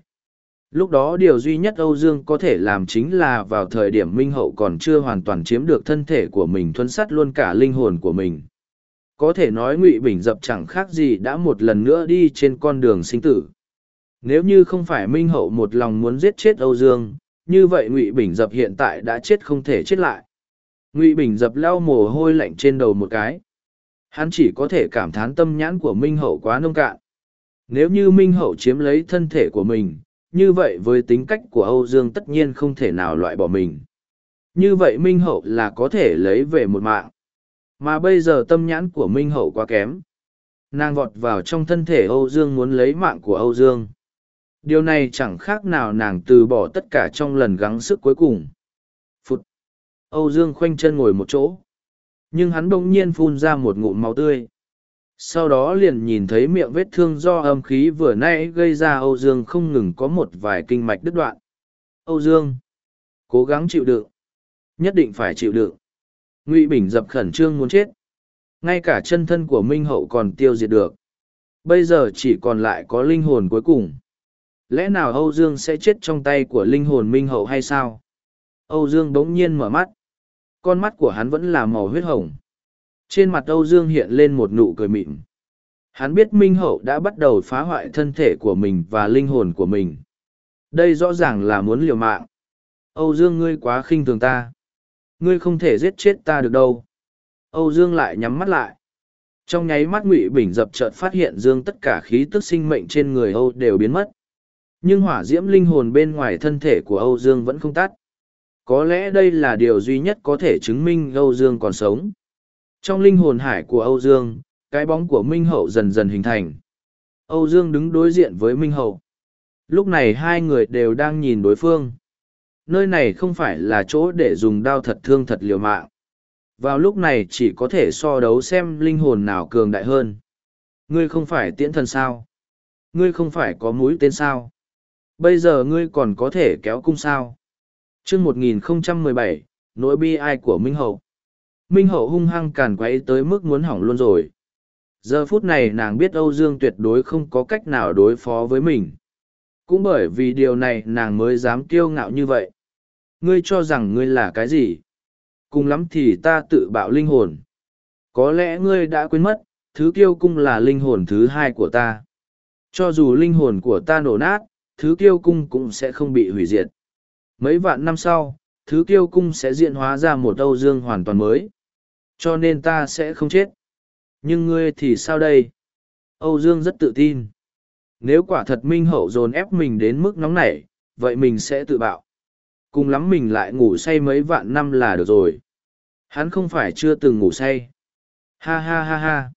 Lúc đó điều duy nhất Âu Dương có thể làm chính là vào thời điểm Minh Hậu còn chưa hoàn toàn chiếm được thân thể của mình thuấn sắt luôn cả linh hồn của mình. Có thể nói Ngụy Bình Dập chẳng khác gì đã một lần nữa đi trên con đường sinh tử. Nếu như không phải Minh Hậu một lòng muốn giết chết Âu Dương, như vậy Ngụy Bình Dập hiện tại đã chết không thể chết lại. Ngụy Bình Dập lau mồ hôi lạnh trên đầu một cái hắn chỉ có thể cảm thán tâm nhãn của minh hậu quá nông cạn. Nếu như minh hậu chiếm lấy thân thể của mình, như vậy với tính cách của âu dương tất nhiên không thể nào loại bỏ mình. Như vậy minh hậu là có thể lấy về một mạng. Mà bây giờ tâm nhãn của minh hậu quá kém. Nàng vọt vào trong thân thể âu dương muốn lấy mạng của âu dương. Điều này chẳng khác nào nàng từ bỏ tất cả trong lần gắng sức cuối cùng. Phút âu dương khoanh chân ngồi một chỗ nhưng hắn bỗng nhiên phun ra một ngụm máu tươi. Sau đó liền nhìn thấy miệng vết thương do âm khí vừa nãy gây ra âu dương không ngừng có một vài kinh mạch đứt đoạn. Âu dương, cố gắng chịu đựng. Nhất định phải chịu đựng. Ngụy bình dập khẩn trương muốn chết. Ngay cả chân thân của minh hậu còn tiêu diệt được. Bây giờ chỉ còn lại có linh hồn cuối cùng. Lẽ nào âu dương sẽ chết trong tay của linh hồn minh hậu hay sao? Âu dương bỗng nhiên mở mắt con mắt của hắn vẫn là màu huyết hồng. Trên mặt Âu Dương hiện lên một nụ cười mịn. Hắn biết Minh Hậu đã bắt đầu phá hoại thân thể của mình và linh hồn của mình. Đây rõ ràng là muốn liều mạng. Âu Dương, ngươi quá khinh thường ta. Ngươi không thể giết chết ta được đâu. Âu Dương lại nhắm mắt lại. Trong nháy mắt Ngụy Bình dập chợt phát hiện Dương tất cả khí tức sinh mệnh trên người Âu đều biến mất. Nhưng hỏa diễm linh hồn bên ngoài thân thể của Âu Dương vẫn không tắt. Có lẽ đây là điều duy nhất có thể chứng minh Âu Dương còn sống. Trong linh hồn hải của Âu Dương, cái bóng của Minh Hậu dần dần hình thành. Âu Dương đứng đối diện với Minh Hậu. Lúc này hai người đều đang nhìn đối phương. Nơi này không phải là chỗ để dùng đao thật thương thật liều mạng. Vào lúc này chỉ có thể so đấu xem linh hồn nào cường đại hơn. Ngươi không phải tiễn thần sao? Ngươi không phải có mũi tên sao? Bây giờ ngươi còn có thể kéo cung sao? Chương 1017, nỗi bi ai của Minh Hậu. Minh Hậu hung hăng càn quấy tới mức muốn hỏng luôn rồi. Giờ phút này nàng biết Âu Dương tuyệt đối không có cách nào đối phó với mình. Cũng bởi vì điều này nàng mới dám kiêu ngạo như vậy. Ngươi cho rằng ngươi là cái gì? Cùng lắm thì ta tự bạo linh hồn. Có lẽ ngươi đã quên mất, thứ kiêu cung là linh hồn thứ hai của ta. Cho dù linh hồn của ta nổ nát, thứ kiêu cung cũng sẽ không bị hủy diệt. Mấy vạn năm sau, thứ kiêu cung sẽ diện hóa ra một Âu Dương hoàn toàn mới. Cho nên ta sẽ không chết. Nhưng ngươi thì sao đây? Âu Dương rất tự tin. Nếu quả thật minh hậu dồn ép mình đến mức nóng nảy, vậy mình sẽ tự bạo. Cùng lắm mình lại ngủ say mấy vạn năm là được rồi. Hắn không phải chưa từng ngủ say. Ha ha ha ha.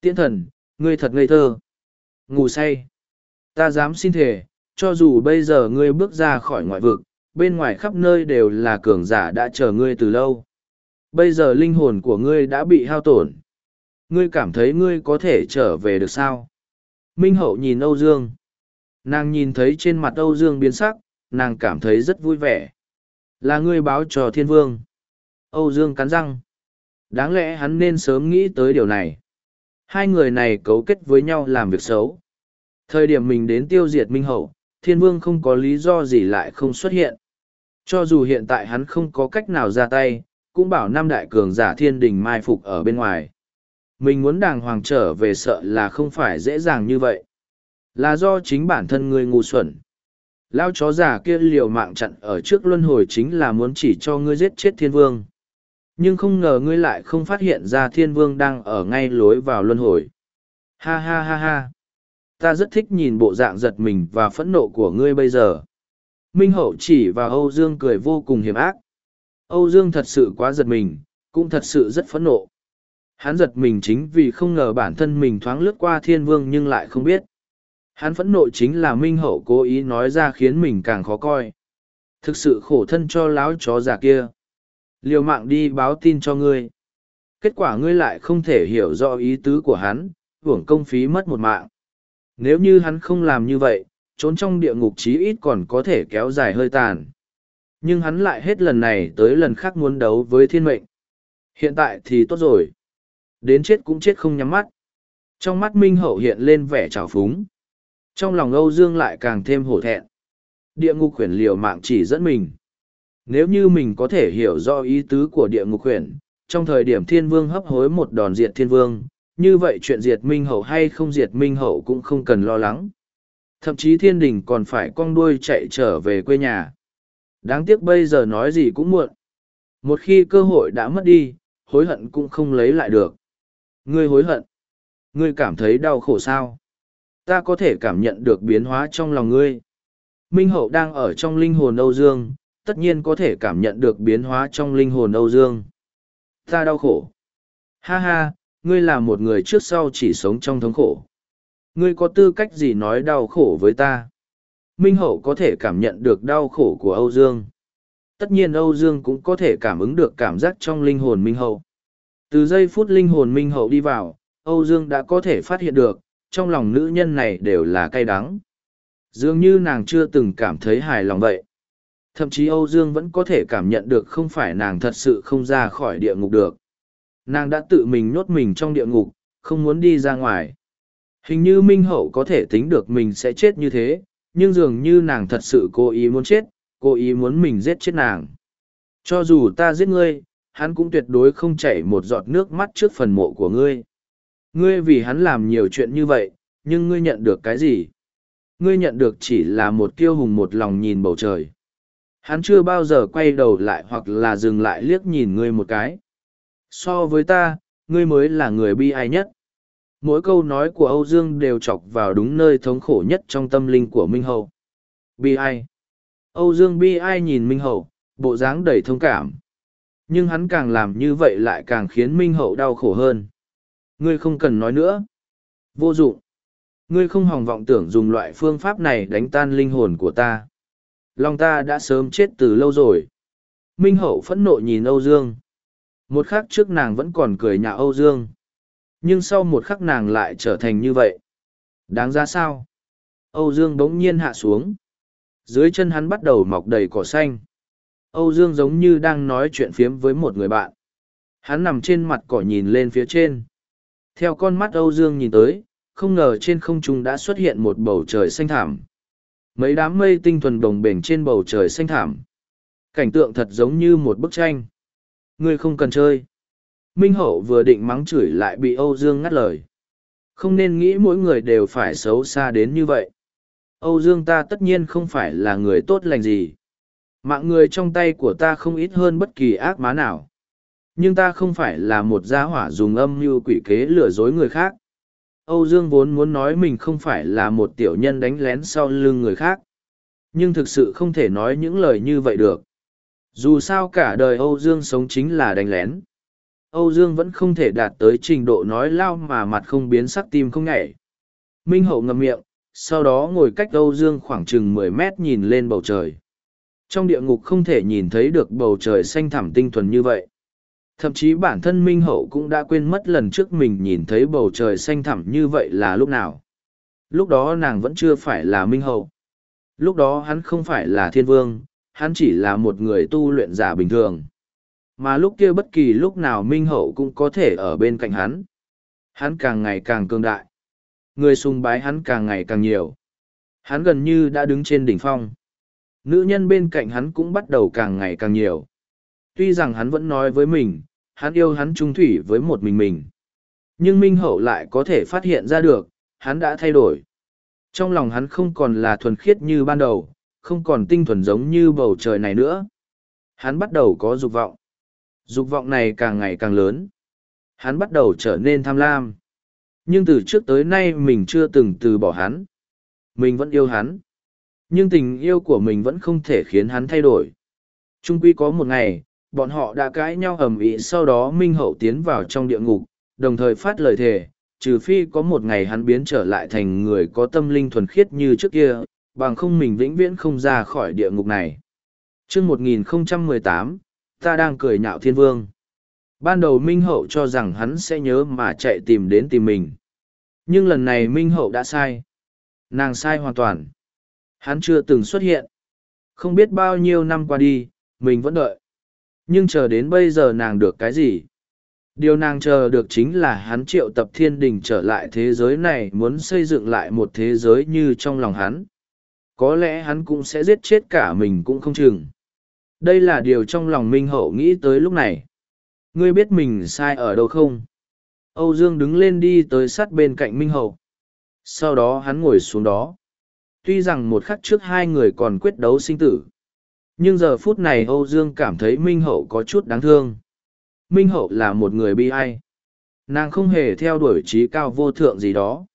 Tiễn thần, ngươi thật ngây thơ. Ngủ say. Ta dám xin thề, cho dù bây giờ ngươi bước ra khỏi ngoại vực, bên ngoài khắp nơi đều là cường giả đã chờ ngươi từ lâu. Bây giờ linh hồn của ngươi đã bị hao tổn. Ngươi cảm thấy ngươi có thể trở về được sao? Minh Hậu nhìn Âu Dương. Nàng nhìn thấy trên mặt Âu Dương biến sắc, nàng cảm thấy rất vui vẻ. Là ngươi báo cho thiên vương. Âu Dương cắn răng. Đáng lẽ hắn nên sớm nghĩ tới điều này. Hai người này cấu kết với nhau làm việc xấu. Thời điểm mình đến tiêu diệt Minh Hậu, thiên vương không có lý do gì lại không xuất hiện. Cho dù hiện tại hắn không có cách nào ra tay, cũng bảo năm đại cường giả thiên đình mai phục ở bên ngoài. Mình muốn đàng hoàng trở về sợ là không phải dễ dàng như vậy. Là do chính bản thân ngươi ngu xuẩn. Lao chó giả kia liều mạng chặn ở trước luân hồi chính là muốn chỉ cho ngươi giết chết thiên vương. Nhưng không ngờ ngươi lại không phát hiện ra thiên vương đang ở ngay lối vào luân hồi. Ha ha ha ha. Ta rất thích nhìn bộ dạng giật mình và phẫn nộ của ngươi bây giờ. Minh Hậu chỉ và Âu Dương cười vô cùng hiểm ác. Âu Dương thật sự quá giật mình, cũng thật sự rất phẫn nộ. Hắn giật mình chính vì không ngờ bản thân mình thoáng lướt qua thiên vương nhưng lại không biết. Hắn phẫn nộ chính là Minh Hậu cố ý nói ra khiến mình càng khó coi. Thực sự khổ thân cho láo chó già kia. Liều mạng đi báo tin cho ngươi. Kết quả ngươi lại không thể hiểu rõ ý tứ của hắn, hưởng công phí mất một mạng. Nếu như hắn không làm như vậy, trốn trong địa ngục chí ít còn có thể kéo dài hơi tàn. Nhưng hắn lại hết lần này tới lần khác muốn đấu với thiên mệnh. Hiện tại thì tốt rồi. Đến chết cũng chết không nhắm mắt. Trong mắt Minh Hậu hiện lên vẻ trào phúng. Trong lòng Âu Dương lại càng thêm hổ thẹn. Địa ngục khuyển liều mạng chỉ dẫn mình. Nếu như mình có thể hiểu rõ ý tứ của địa ngục khuyển, trong thời điểm thiên vương hấp hối một đòn diệt thiên vương, như vậy chuyện diệt minh hậu hay không diệt minh hậu cũng không cần lo lắng. Thậm chí thiên đình còn phải cong đuôi chạy trở về quê nhà. Đáng tiếc bây giờ nói gì cũng muộn. Một khi cơ hội đã mất đi, hối hận cũng không lấy lại được. Ngươi hối hận. Ngươi cảm thấy đau khổ sao? Ta có thể cảm nhận được biến hóa trong lòng ngươi. Minh hậu đang ở trong linh hồn Âu Dương, tất nhiên có thể cảm nhận được biến hóa trong linh hồn Âu Dương. Ta đau khổ. Ha ha, ngươi là một người trước sau chỉ sống trong thống khổ. Ngươi có tư cách gì nói đau khổ với ta? Minh Hậu có thể cảm nhận được đau khổ của Âu Dương. Tất nhiên Âu Dương cũng có thể cảm ứng được cảm giác trong linh hồn Minh Hậu. Từ giây phút linh hồn Minh Hậu đi vào, Âu Dương đã có thể phát hiện được, trong lòng nữ nhân này đều là cay đắng. Dường như nàng chưa từng cảm thấy hài lòng vậy. Thậm chí Âu Dương vẫn có thể cảm nhận được không phải nàng thật sự không ra khỏi địa ngục được. Nàng đã tự mình nhốt mình trong địa ngục, không muốn đi ra ngoài. Hình như Minh Hậu có thể tính được mình sẽ chết như thế, nhưng dường như nàng thật sự cố ý muốn chết, cố ý muốn mình giết chết nàng. Cho dù ta giết ngươi, hắn cũng tuyệt đối không chảy một giọt nước mắt trước phần mộ của ngươi. Ngươi vì hắn làm nhiều chuyện như vậy, nhưng ngươi nhận được cái gì? Ngươi nhận được chỉ là một kiêu hùng một lòng nhìn bầu trời. Hắn chưa bao giờ quay đầu lại hoặc là dừng lại liếc nhìn ngươi một cái. So với ta, ngươi mới là người bi ai nhất. Mỗi câu nói của Âu Dương đều chọc vào đúng nơi thống khổ nhất trong tâm linh của Minh Hậu. Bi ai. Âu Dương bi ai nhìn Minh Hậu, bộ dáng đầy thông cảm. Nhưng hắn càng làm như vậy lại càng khiến Minh Hậu đau khổ hơn. Ngươi không cần nói nữa. Vô dụng. Ngươi không hòng vọng tưởng dùng loại phương pháp này đánh tan linh hồn của ta. Lòng ta đã sớm chết từ lâu rồi. Minh Hậu phẫn nộ nhìn Âu Dương. Một khắc trước nàng vẫn còn cười nhạo Âu Dương. Nhưng sau một khắc nàng lại trở thành như vậy. Đáng ra sao? Âu Dương bỗng nhiên hạ xuống. Dưới chân hắn bắt đầu mọc đầy cỏ xanh. Âu Dương giống như đang nói chuyện phiếm với một người bạn. Hắn nằm trên mặt cỏ nhìn lên phía trên. Theo con mắt Âu Dương nhìn tới, không ngờ trên không trung đã xuất hiện một bầu trời xanh thảm. Mấy đám mây tinh thuần đồng bềnh trên bầu trời xanh thảm. Cảnh tượng thật giống như một bức tranh. Ngươi không cần chơi. Minh Hậu vừa định mắng chửi lại bị Âu Dương ngắt lời. Không nên nghĩ mỗi người đều phải xấu xa đến như vậy. Âu Dương ta tất nhiên không phải là người tốt lành gì. Mạng người trong tay của ta không ít hơn bất kỳ ác má nào. Nhưng ta không phải là một gia hỏa dùng âm mưu quỷ kế lừa dối người khác. Âu Dương vốn muốn nói mình không phải là một tiểu nhân đánh lén sau lưng người khác. Nhưng thực sự không thể nói những lời như vậy được. Dù sao cả đời Âu Dương sống chính là đánh lén. Âu Dương vẫn không thể đạt tới trình độ nói lao mà mặt không biến sắc tim không nhảy. Minh Hậu ngậm miệng, sau đó ngồi cách Âu Dương khoảng chừng mười mét nhìn lên bầu trời. Trong địa ngục không thể nhìn thấy được bầu trời xanh thẳm tinh thuần như vậy. Thậm chí bản thân Minh Hậu cũng đã quên mất lần trước mình nhìn thấy bầu trời xanh thẳm như vậy là lúc nào. Lúc đó nàng vẫn chưa phải là Minh Hậu. Lúc đó hắn không phải là thiên vương, hắn chỉ là một người tu luyện giả bình thường. Mà lúc kia bất kỳ lúc nào Minh Hậu cũng có thể ở bên cạnh hắn. Hắn càng ngày càng cương đại. Người sùng bái hắn càng ngày càng nhiều. Hắn gần như đã đứng trên đỉnh phong. Nữ nhân bên cạnh hắn cũng bắt đầu càng ngày càng nhiều. Tuy rằng hắn vẫn nói với mình, hắn yêu hắn trung thủy với một mình mình. Nhưng Minh Hậu lại có thể phát hiện ra được, hắn đã thay đổi. Trong lòng hắn không còn là thuần khiết như ban đầu, không còn tinh thuần giống như bầu trời này nữa. Hắn bắt đầu có dục vọng. Dục vọng này càng ngày càng lớn. Hắn bắt đầu trở nên tham lam. Nhưng từ trước tới nay mình chưa từng từ bỏ hắn. Mình vẫn yêu hắn. Nhưng tình yêu của mình vẫn không thể khiến hắn thay đổi. Trung quy có một ngày, bọn họ đã cãi nhau ầm ĩ sau đó Minh Hậu tiến vào trong địa ngục, đồng thời phát lời thề, trừ phi có một ngày hắn biến trở lại thành người có tâm linh thuần khiết như trước kia, bằng không mình vĩnh viễn không ra khỏi địa ngục này. Trước 1018, ta đang cười nhạo thiên vương. Ban đầu Minh Hậu cho rằng hắn sẽ nhớ mà chạy tìm đến tìm mình. Nhưng lần này Minh Hậu đã sai. Nàng sai hoàn toàn. Hắn chưa từng xuất hiện. Không biết bao nhiêu năm qua đi, mình vẫn đợi. Nhưng chờ đến bây giờ nàng được cái gì? Điều nàng chờ được chính là hắn triệu tập thiên đình trở lại thế giới này muốn xây dựng lại một thế giới như trong lòng hắn. Có lẽ hắn cũng sẽ giết chết cả mình cũng không chừng. Đây là điều trong lòng Minh Hậu nghĩ tới lúc này. Ngươi biết mình sai ở đâu không? Âu Dương đứng lên đi tới sát bên cạnh Minh Hậu. Sau đó hắn ngồi xuống đó. Tuy rằng một khắc trước hai người còn quyết đấu sinh tử. Nhưng giờ phút này Âu Dương cảm thấy Minh Hậu có chút đáng thương. Minh Hậu là một người bi ai. Nàng không hề theo đuổi trí cao vô thượng gì đó.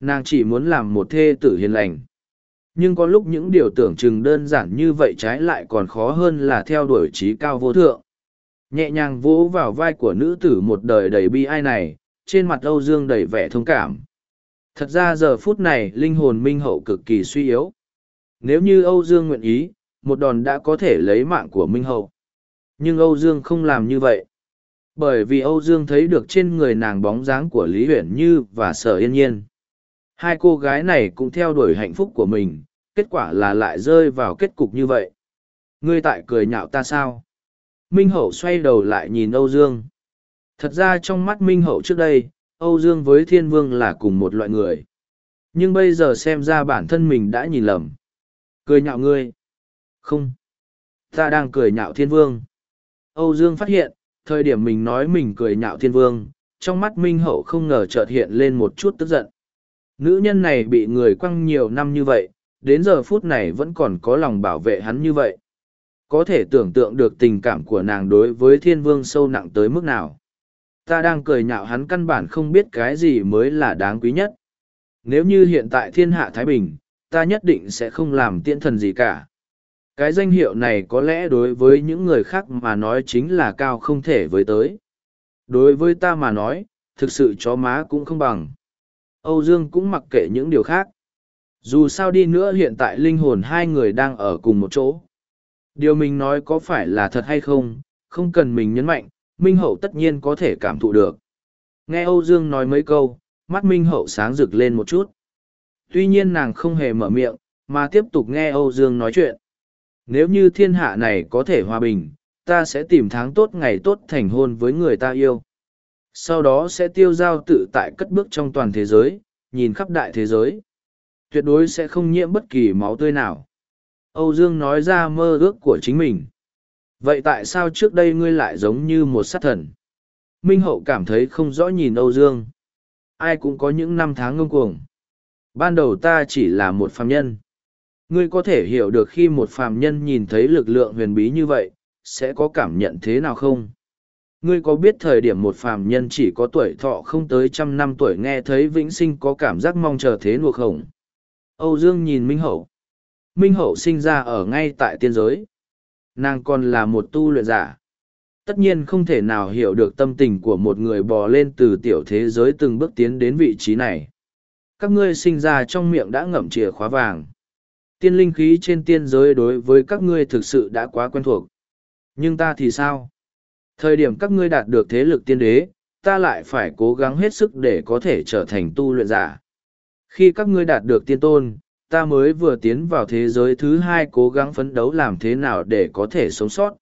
Nàng chỉ muốn làm một thê tử hiền lành. Nhưng có lúc những điều tưởng chừng đơn giản như vậy trái lại còn khó hơn là theo đuổi trí cao vô thượng. Nhẹ nhàng vỗ vào vai của nữ tử một đời đầy bi ai này, trên mặt Âu Dương đầy vẻ thông cảm. Thật ra giờ phút này linh hồn Minh Hậu cực kỳ suy yếu. Nếu như Âu Dương nguyện ý, một đòn đã có thể lấy mạng của Minh Hậu. Nhưng Âu Dương không làm như vậy. Bởi vì Âu Dương thấy được trên người nàng bóng dáng của Lý Huyển Như và Sở Yên Nhiên. Hai cô gái này cũng theo đuổi hạnh phúc của mình, kết quả là lại rơi vào kết cục như vậy. Ngươi tại cười nhạo ta sao? Minh Hậu xoay đầu lại nhìn Âu Dương. Thật ra trong mắt Minh Hậu trước đây, Âu Dương với Thiên Vương là cùng một loại người. Nhưng bây giờ xem ra bản thân mình đã nhìn lầm. Cười nhạo ngươi. Không. Ta đang cười nhạo Thiên Vương. Âu Dương phát hiện, thời điểm mình nói mình cười nhạo Thiên Vương, trong mắt Minh Hậu không ngờ chợt hiện lên một chút tức giận. Nữ nhân này bị người quăng nhiều năm như vậy, đến giờ phút này vẫn còn có lòng bảo vệ hắn như vậy. Có thể tưởng tượng được tình cảm của nàng đối với thiên vương sâu nặng tới mức nào. Ta đang cười nhạo hắn căn bản không biết cái gì mới là đáng quý nhất. Nếu như hiện tại thiên hạ Thái Bình, ta nhất định sẽ không làm tiễn thần gì cả. Cái danh hiệu này có lẽ đối với những người khác mà nói chính là cao không thể với tới. Đối với ta mà nói, thực sự chó má cũng không bằng. Âu Dương cũng mặc kệ những điều khác. Dù sao đi nữa hiện tại linh hồn hai người đang ở cùng một chỗ. Điều mình nói có phải là thật hay không, không cần mình nhấn mạnh, Minh Hậu tất nhiên có thể cảm thụ được. Nghe Âu Dương nói mấy câu, mắt Minh Hậu sáng rực lên một chút. Tuy nhiên nàng không hề mở miệng, mà tiếp tục nghe Âu Dương nói chuyện. Nếu như thiên hạ này có thể hòa bình, ta sẽ tìm tháng tốt ngày tốt thành hôn với người ta yêu. Sau đó sẽ tiêu giao tự tại cất bước trong toàn thế giới, nhìn khắp đại thế giới. Tuyệt đối sẽ không nhiễm bất kỳ máu tươi nào. Âu Dương nói ra mơ ước của chính mình. Vậy tại sao trước đây ngươi lại giống như một sát thần? Minh Hậu cảm thấy không rõ nhìn Âu Dương. Ai cũng có những năm tháng ngông cuồng. Ban đầu ta chỉ là một phàm nhân. Ngươi có thể hiểu được khi một phàm nhân nhìn thấy lực lượng huyền bí như vậy, sẽ có cảm nhận thế nào không? Ngươi có biết thời điểm một phàm nhân chỉ có tuổi thọ không tới trăm năm tuổi nghe thấy vĩnh sinh có cảm giác mong chờ thế nuộc không? Âu Dương nhìn Minh Hậu. Minh Hậu sinh ra ở ngay tại tiên giới. Nàng còn là một tu luyện giả. Tất nhiên không thể nào hiểu được tâm tình của một người bò lên từ tiểu thế giới từng bước tiến đến vị trí này. Các ngươi sinh ra trong miệng đã ngậm chìa khóa vàng. Tiên linh khí trên tiên giới đối với các ngươi thực sự đã quá quen thuộc. Nhưng ta thì sao? Thời điểm các ngươi đạt được thế lực tiên đế, ta lại phải cố gắng hết sức để có thể trở thành tu luyện giả. Khi các ngươi đạt được tiên tôn, ta mới vừa tiến vào thế giới thứ hai cố gắng phấn đấu làm thế nào để có thể sống sót.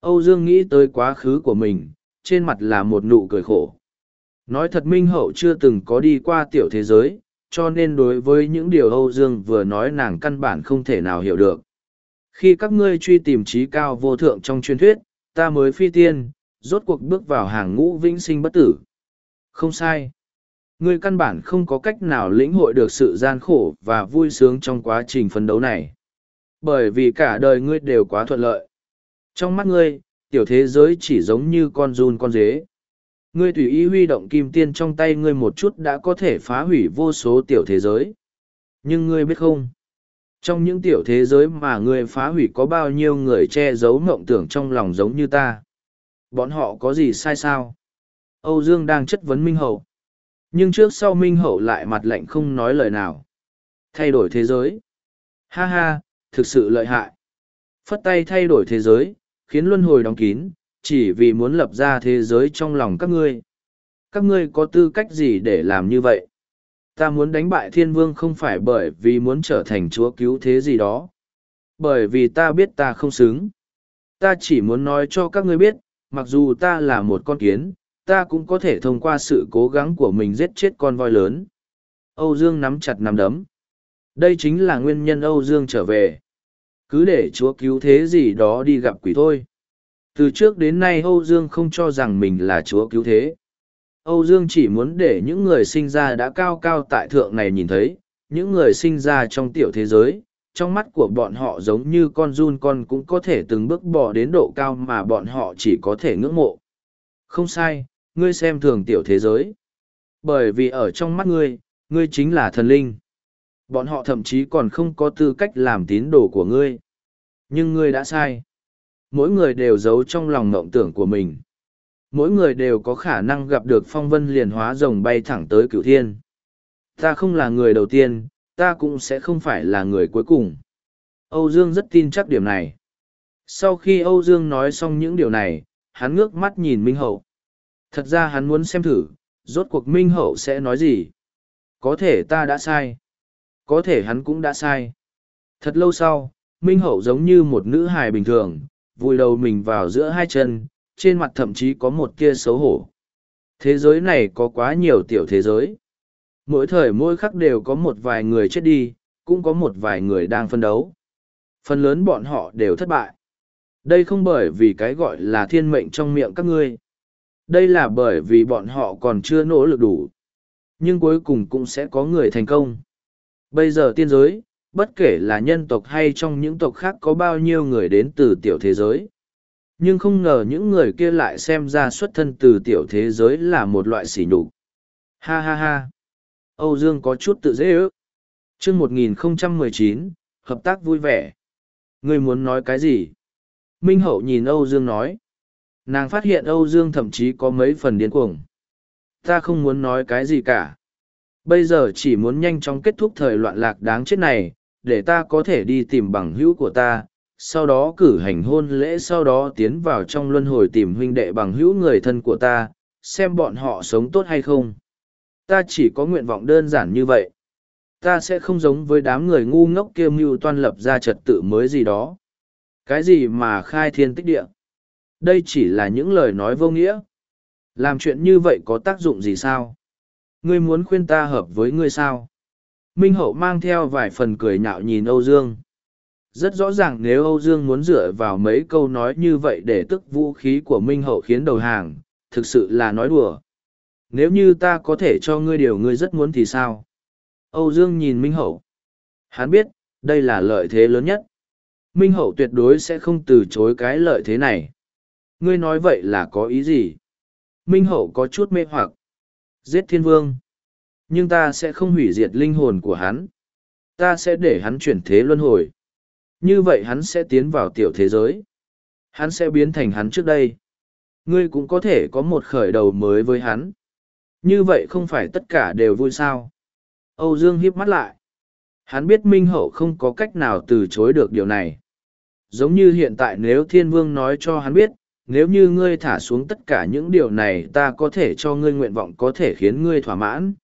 Âu Dương nghĩ tới quá khứ của mình, trên mặt là một nụ cười khổ. Nói thật Minh Hậu chưa từng có đi qua tiểu thế giới, cho nên đối với những điều Âu Dương vừa nói nàng căn bản không thể nào hiểu được. Khi các ngươi truy tìm trí cao vô thượng trong truyền thuyết, ta mới phi tiên, rốt cuộc bước vào hàng ngũ vĩnh sinh bất tử. Không sai. Ngươi căn bản không có cách nào lĩnh hội được sự gian khổ và vui sướng trong quá trình phấn đấu này. Bởi vì cả đời ngươi đều quá thuận lợi. Trong mắt ngươi, tiểu thế giới chỉ giống như con run con dế. Ngươi tùy ý huy động kim tiên trong tay ngươi một chút đã có thể phá hủy vô số tiểu thế giới. Nhưng ngươi biết không? Trong những tiểu thế giới mà ngươi phá hủy có bao nhiêu người che giấu mộng tưởng trong lòng giống như ta. Bọn họ có gì sai sao? Âu Dương đang chất vấn Minh Hậu. Nhưng trước sau Minh Hậu lại mặt lạnh không nói lời nào. Thay đổi thế giới. Ha ha, thực sự lợi hại. Phất tay thay đổi thế giới, khiến luân hồi đóng kín, chỉ vì muốn lập ra thế giới trong lòng các ngươi. Các ngươi có tư cách gì để làm như vậy? Ta muốn đánh bại thiên vương không phải bởi vì muốn trở thành chúa cứu thế gì đó. Bởi vì ta biết ta không xứng. Ta chỉ muốn nói cho các ngươi biết, mặc dù ta là một con kiến, ta cũng có thể thông qua sự cố gắng của mình giết chết con voi lớn. Âu Dương nắm chặt nắm đấm. Đây chính là nguyên nhân Âu Dương trở về. Cứ để chúa cứu thế gì đó đi gặp quỷ thôi. Từ trước đến nay Âu Dương không cho rằng mình là chúa cứu thế. Âu Dương chỉ muốn để những người sinh ra đã cao cao tại thượng này nhìn thấy, những người sinh ra trong tiểu thế giới, trong mắt của bọn họ giống như con run con cũng có thể từng bước bỏ đến độ cao mà bọn họ chỉ có thể ngưỡng mộ. Không sai, ngươi xem thường tiểu thế giới. Bởi vì ở trong mắt ngươi, ngươi chính là thần linh. Bọn họ thậm chí còn không có tư cách làm tín đồ của ngươi. Nhưng ngươi đã sai. Mỗi người đều giấu trong lòng mộng tưởng của mình. Mỗi người đều có khả năng gặp được phong vân liền hóa rồng bay thẳng tới cửu thiên. Ta không là người đầu tiên, ta cũng sẽ không phải là người cuối cùng. Âu Dương rất tin chắc điểm này. Sau khi Âu Dương nói xong những điều này, hắn ngước mắt nhìn Minh Hậu. Thật ra hắn muốn xem thử, rốt cuộc Minh Hậu sẽ nói gì. Có thể ta đã sai. Có thể hắn cũng đã sai. Thật lâu sau, Minh Hậu giống như một nữ hài bình thường, vùi đầu mình vào giữa hai chân, trên mặt thậm chí có một kia xấu hổ. Thế giới này có quá nhiều tiểu thế giới. Mỗi thời mỗi khắc đều có một vài người chết đi, cũng có một vài người đang phân đấu. Phần lớn bọn họ đều thất bại. Đây không bởi vì cái gọi là thiên mệnh trong miệng các ngươi. Đây là bởi vì bọn họ còn chưa nỗ lực đủ. Nhưng cuối cùng cũng sẽ có người thành công. Bây giờ tiên giới, bất kể là nhân tộc hay trong những tộc khác có bao nhiêu người đến từ tiểu thế giới. Nhưng không ngờ những người kia lại xem ra xuất thân từ tiểu thế giới là một loại sỉ nhục. Ha ha ha. Âu Dương có chút tự dễ ước. Trước 1019, hợp tác vui vẻ. Ngươi muốn nói cái gì? Minh Hậu nhìn Âu Dương nói. Nàng phát hiện Âu Dương thậm chí có mấy phần điên cuồng. Ta không muốn nói cái gì cả. Bây giờ chỉ muốn nhanh chóng kết thúc thời loạn lạc đáng chết này, để ta có thể đi tìm bằng hữu của ta, sau đó cử hành hôn lễ sau đó tiến vào trong luân hồi tìm huynh đệ bằng hữu người thân của ta, xem bọn họ sống tốt hay không. Ta chỉ có nguyện vọng đơn giản như vậy. Ta sẽ không giống với đám người ngu ngốc kia mưu toan lập ra trật tự mới gì đó. Cái gì mà khai thiên tích địa? Đây chỉ là những lời nói vô nghĩa. Làm chuyện như vậy có tác dụng gì sao? Ngươi muốn khuyên ta hợp với ngươi sao? Minh Hậu mang theo vài phần cười nhạo nhìn Âu Dương. Rất rõ ràng nếu Âu Dương muốn dựa vào mấy câu nói như vậy để tức vũ khí của Minh Hậu khiến đầu hàng, thực sự là nói đùa. Nếu như ta có thể cho ngươi điều ngươi rất muốn thì sao? Âu Dương nhìn Minh Hậu. Hắn biết, đây là lợi thế lớn nhất. Minh Hậu tuyệt đối sẽ không từ chối cái lợi thế này. Ngươi nói vậy là có ý gì? Minh Hậu có chút mê hoặc. Giết thiên vương. Nhưng ta sẽ không hủy diệt linh hồn của hắn. Ta sẽ để hắn chuyển thế luân hồi. Như vậy hắn sẽ tiến vào tiểu thế giới. Hắn sẽ biến thành hắn trước đây. Ngươi cũng có thể có một khởi đầu mới với hắn. Như vậy không phải tất cả đều vui sao. Âu Dương hiếp mắt lại. Hắn biết Minh Hậu không có cách nào từ chối được điều này. Giống như hiện tại nếu Thiên Vương nói cho hắn biết, nếu như ngươi thả xuống tất cả những điều này ta có thể cho ngươi nguyện vọng có thể khiến ngươi thỏa mãn.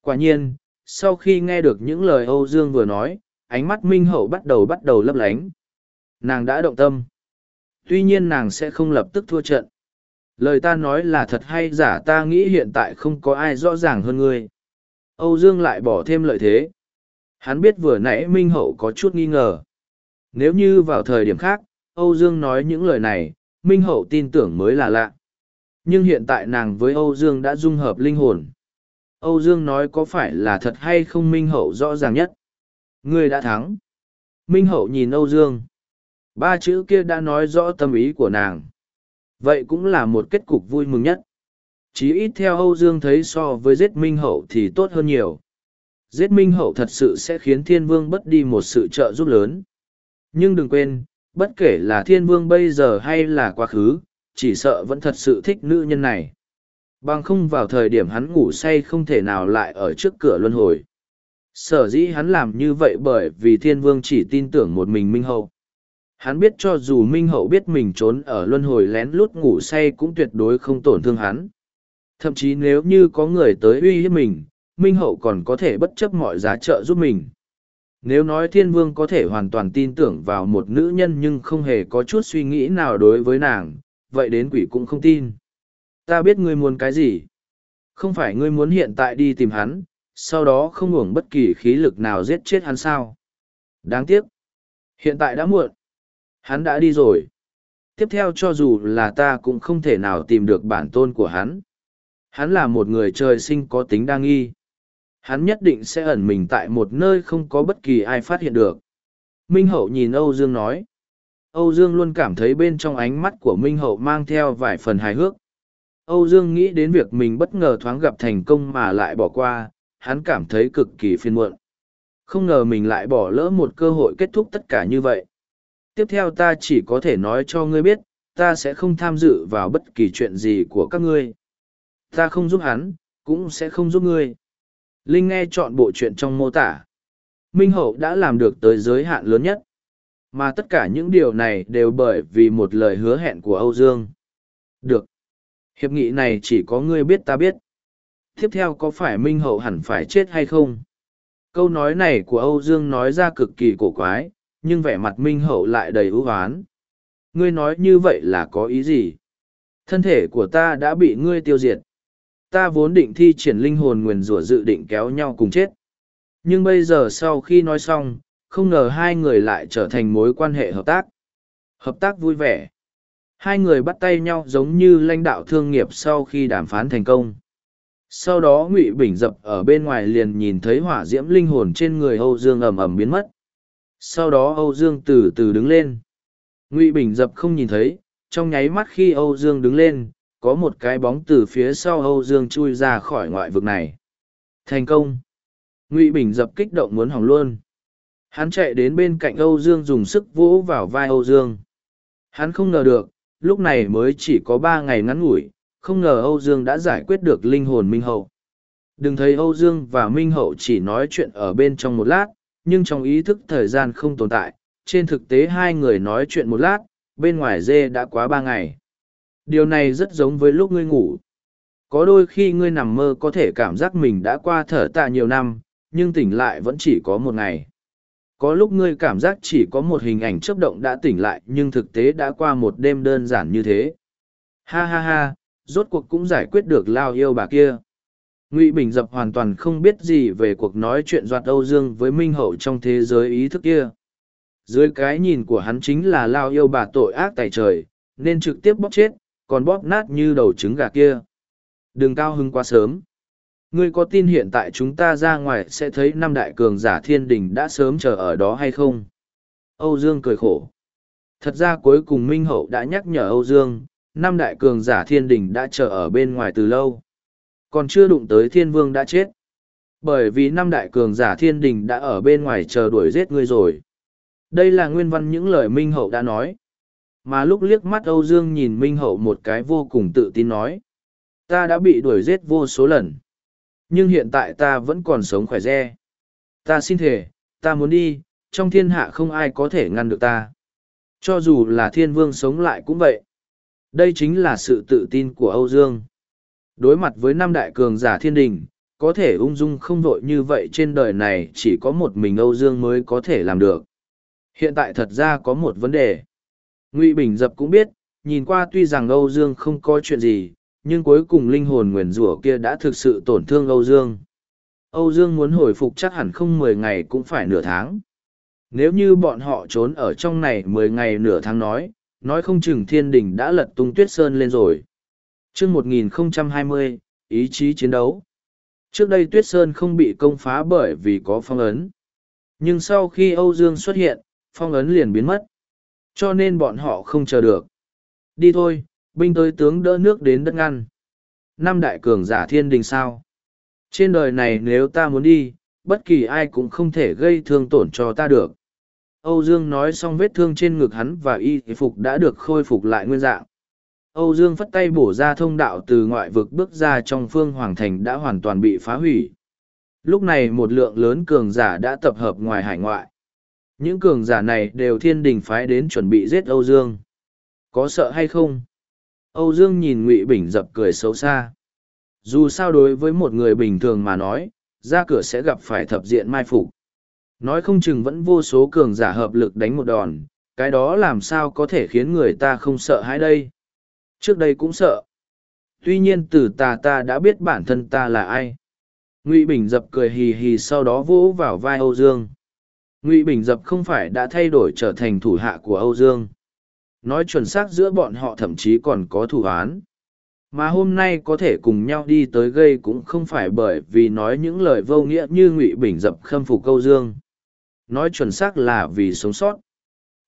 Quả nhiên, sau khi nghe được những lời Âu Dương vừa nói, ánh mắt Minh Hậu bắt đầu bắt đầu lấp lánh. Nàng đã động tâm. Tuy nhiên nàng sẽ không lập tức thua trận. Lời ta nói là thật hay giả ta nghĩ hiện tại không có ai rõ ràng hơn ngươi. Âu Dương lại bỏ thêm lợi thế. Hắn biết vừa nãy Minh Hậu có chút nghi ngờ. Nếu như vào thời điểm khác, Âu Dương nói những lời này, Minh Hậu tin tưởng mới là lạ. Nhưng hiện tại nàng với Âu Dương đã dung hợp linh hồn. Âu Dương nói có phải là thật hay không Minh Hậu rõ ràng nhất. Ngươi đã thắng. Minh Hậu nhìn Âu Dương. Ba chữ kia đã nói rõ tâm ý của nàng. Vậy cũng là một kết cục vui mừng nhất. Chí ít theo Âu Dương thấy so với giết Minh Hậu thì tốt hơn nhiều. Giết Minh Hậu thật sự sẽ khiến Thiên Vương bất đi một sự trợ giúp lớn. Nhưng đừng quên, bất kể là Thiên Vương bây giờ hay là quá khứ, chỉ sợ vẫn thật sự thích nữ nhân này. Bằng không vào thời điểm hắn ngủ say không thể nào lại ở trước cửa luân hồi. Sở dĩ hắn làm như vậy bởi vì thiên vương chỉ tin tưởng một mình Minh Hậu. Hắn biết cho dù Minh Hậu biết mình trốn ở luân hồi lén lút ngủ say cũng tuyệt đối không tổn thương hắn. Thậm chí nếu như có người tới uy hiếp mình, Minh Hậu còn có thể bất chấp mọi giá trợ giúp mình. Nếu nói thiên vương có thể hoàn toàn tin tưởng vào một nữ nhân nhưng không hề có chút suy nghĩ nào đối với nàng, vậy đến quỷ cũng không tin. Ta biết ngươi muốn cái gì. Không phải ngươi muốn hiện tại đi tìm hắn, sau đó không hưởng bất kỳ khí lực nào giết chết hắn sao. Đáng tiếc. Hiện tại đã muộn. Hắn đã đi rồi. Tiếp theo cho dù là ta cũng không thể nào tìm được bản tôn của hắn. Hắn là một người trời sinh có tính đa nghi. Hắn nhất định sẽ ẩn mình tại một nơi không có bất kỳ ai phát hiện được. Minh Hậu nhìn Âu Dương nói. Âu Dương luôn cảm thấy bên trong ánh mắt của Minh Hậu mang theo vài phần hài hước. Âu Dương nghĩ đến việc mình bất ngờ thoáng gặp thành công mà lại bỏ qua, hắn cảm thấy cực kỳ phiền muộn. Không ngờ mình lại bỏ lỡ một cơ hội kết thúc tất cả như vậy. Tiếp theo ta chỉ có thể nói cho ngươi biết, ta sẽ không tham dự vào bất kỳ chuyện gì của các ngươi. Ta không giúp hắn, cũng sẽ không giúp ngươi. Linh nghe chọn bộ chuyện trong mô tả. Minh Hậu đã làm được tới giới hạn lớn nhất. Mà tất cả những điều này đều bởi vì một lời hứa hẹn của Âu Dương. Được. Hiệp nghị này chỉ có ngươi biết ta biết. Tiếp theo có phải Minh Hậu hẳn phải chết hay không? Câu nói này của Âu Dương nói ra cực kỳ cổ quái, nhưng vẻ mặt Minh Hậu lại đầy ưu oán Ngươi nói như vậy là có ý gì? Thân thể của ta đã bị ngươi tiêu diệt. Ta vốn định thi triển linh hồn nguyền rủa dự định kéo nhau cùng chết. Nhưng bây giờ sau khi nói xong, không ngờ hai người lại trở thành mối quan hệ hợp tác. Hợp tác vui vẻ. Hai người bắt tay nhau giống như lãnh đạo thương nghiệp sau khi đàm phán thành công. Sau đó Ngụy Bình dập ở bên ngoài liền nhìn thấy hỏa diễm linh hồn trên người Âu Dương ầm ầm biến mất. Sau đó Âu Dương từ từ đứng lên. Ngụy Bình dập không nhìn thấy, trong nháy mắt khi Âu Dương đứng lên, có một cái bóng từ phía sau Âu Dương chui ra khỏi ngoại vực này. Thành công! Ngụy Bình dập kích động muốn hỏng luôn. Hắn chạy đến bên cạnh Âu Dương dùng sức vỗ vào vai Âu Dương. Hắn không ngờ được, lúc này mới chỉ có ba ngày ngắn ngủi, không ngờ Âu Dương đã giải quyết được linh hồn Minh Hậu. Đừng thấy Âu Dương và Minh Hậu chỉ nói chuyện ở bên trong một lát, nhưng trong ý thức thời gian không tồn tại, trên thực tế hai người nói chuyện một lát, bên ngoài dê đã quá ba ngày. Điều này rất giống với lúc ngươi ngủ. Có đôi khi ngươi nằm mơ có thể cảm giác mình đã qua thở tạ nhiều năm, nhưng tỉnh lại vẫn chỉ có một ngày. Có lúc ngươi cảm giác chỉ có một hình ảnh chấp động đã tỉnh lại nhưng thực tế đã qua một đêm đơn giản như thế. Ha ha ha, rốt cuộc cũng giải quyết được lao yêu bà kia. Ngụy Bình Dập hoàn toàn không biết gì về cuộc nói chuyện doạt Âu Dương với Minh Hậu trong thế giới ý thức kia. Dưới cái nhìn của hắn chính là lao yêu bà tội ác tài trời, nên trực tiếp bóp chết, còn bóp nát như đầu trứng gà kia. Đừng cao hứng quá sớm. Ngươi có tin hiện tại chúng ta ra ngoài sẽ thấy năm đại cường giả thiên đình đã sớm chờ ở đó hay không? Âu Dương cười khổ. Thật ra cuối cùng Minh Hậu đã nhắc nhở Âu Dương, năm đại cường giả thiên đình đã chờ ở bên ngoài từ lâu. Còn chưa đụng tới thiên vương đã chết. Bởi vì năm đại cường giả thiên đình đã ở bên ngoài chờ đuổi giết ngươi rồi. Đây là nguyên văn những lời Minh Hậu đã nói. Mà lúc liếc mắt Âu Dương nhìn Minh Hậu một cái vô cùng tự tin nói. Ta đã bị đuổi giết vô số lần. Nhưng hiện tại ta vẫn còn sống khỏe re. Ta xin thề, ta muốn đi, trong thiên hạ không ai có thể ngăn được ta. Cho dù là thiên vương sống lại cũng vậy. Đây chính là sự tự tin của Âu Dương. Đối mặt với năm đại cường giả thiên đình, có thể ung dung không vội như vậy trên đời này chỉ có một mình Âu Dương mới có thể làm được. Hiện tại thật ra có một vấn đề. Ngụy Bình Dập cũng biết, nhìn qua tuy rằng Âu Dương không có chuyện gì, nhưng cuối cùng linh hồn nguyền rủa kia đã thực sự tổn thương Âu Dương. Âu Dương muốn hồi phục chắc hẳn không mười ngày cũng phải nửa tháng. Nếu như bọn họ trốn ở trong này mười ngày nửa tháng nói, nói không chừng thiên đình đã lật tung tuyết sơn lên rồi. chương 1020, ý chí chiến đấu. Trước đây tuyết sơn không bị công phá bởi vì có phong ấn. Nhưng sau khi Âu Dương xuất hiện, phong ấn liền biến mất. Cho nên bọn họ không chờ được. Đi thôi, binh tới tướng đỡ nước đến đất ngăn. Năm đại cường giả thiên đình sao? Trên đời này nếu ta muốn đi, bất kỳ ai cũng không thể gây thương tổn cho ta được. Âu Dương nói xong vết thương trên ngực hắn và y phục đã được khôi phục lại nguyên dạng. Âu Dương phất tay bổ ra thông đạo từ ngoại vực bước ra trong phương Hoàng Thành đã hoàn toàn bị phá hủy. Lúc này một lượng lớn cường giả đã tập hợp ngoài hải ngoại. Những cường giả này đều thiên đình phái đến chuẩn bị giết Âu Dương. Có sợ hay không? Âu Dương nhìn Ngụy Bình dập cười xấu xa. Dù sao đối với một người bình thường mà nói, ra cửa sẽ gặp phải thập diện mai phục. Nói không chừng vẫn vô số cường giả hợp lực đánh một đòn, cái đó làm sao có thể khiến người ta không sợ hãi đây. Trước đây cũng sợ. Tuy nhiên từ ta ta đã biết bản thân ta là ai. Ngụy Bình dập cười hì hì sau đó vỗ vào vai Âu Dương. Ngụy Bình dập không phải đã thay đổi trở thành thủ hạ của Âu Dương. Nói chuẩn xác giữa bọn họ thậm chí còn có thủ án. Mà hôm nay có thể cùng nhau đi tới gây cũng không phải bởi vì nói những lời vô nghĩa như Ngụy Bình dập khâm phục Âu Dương. Nói chuẩn xác là vì sống sót.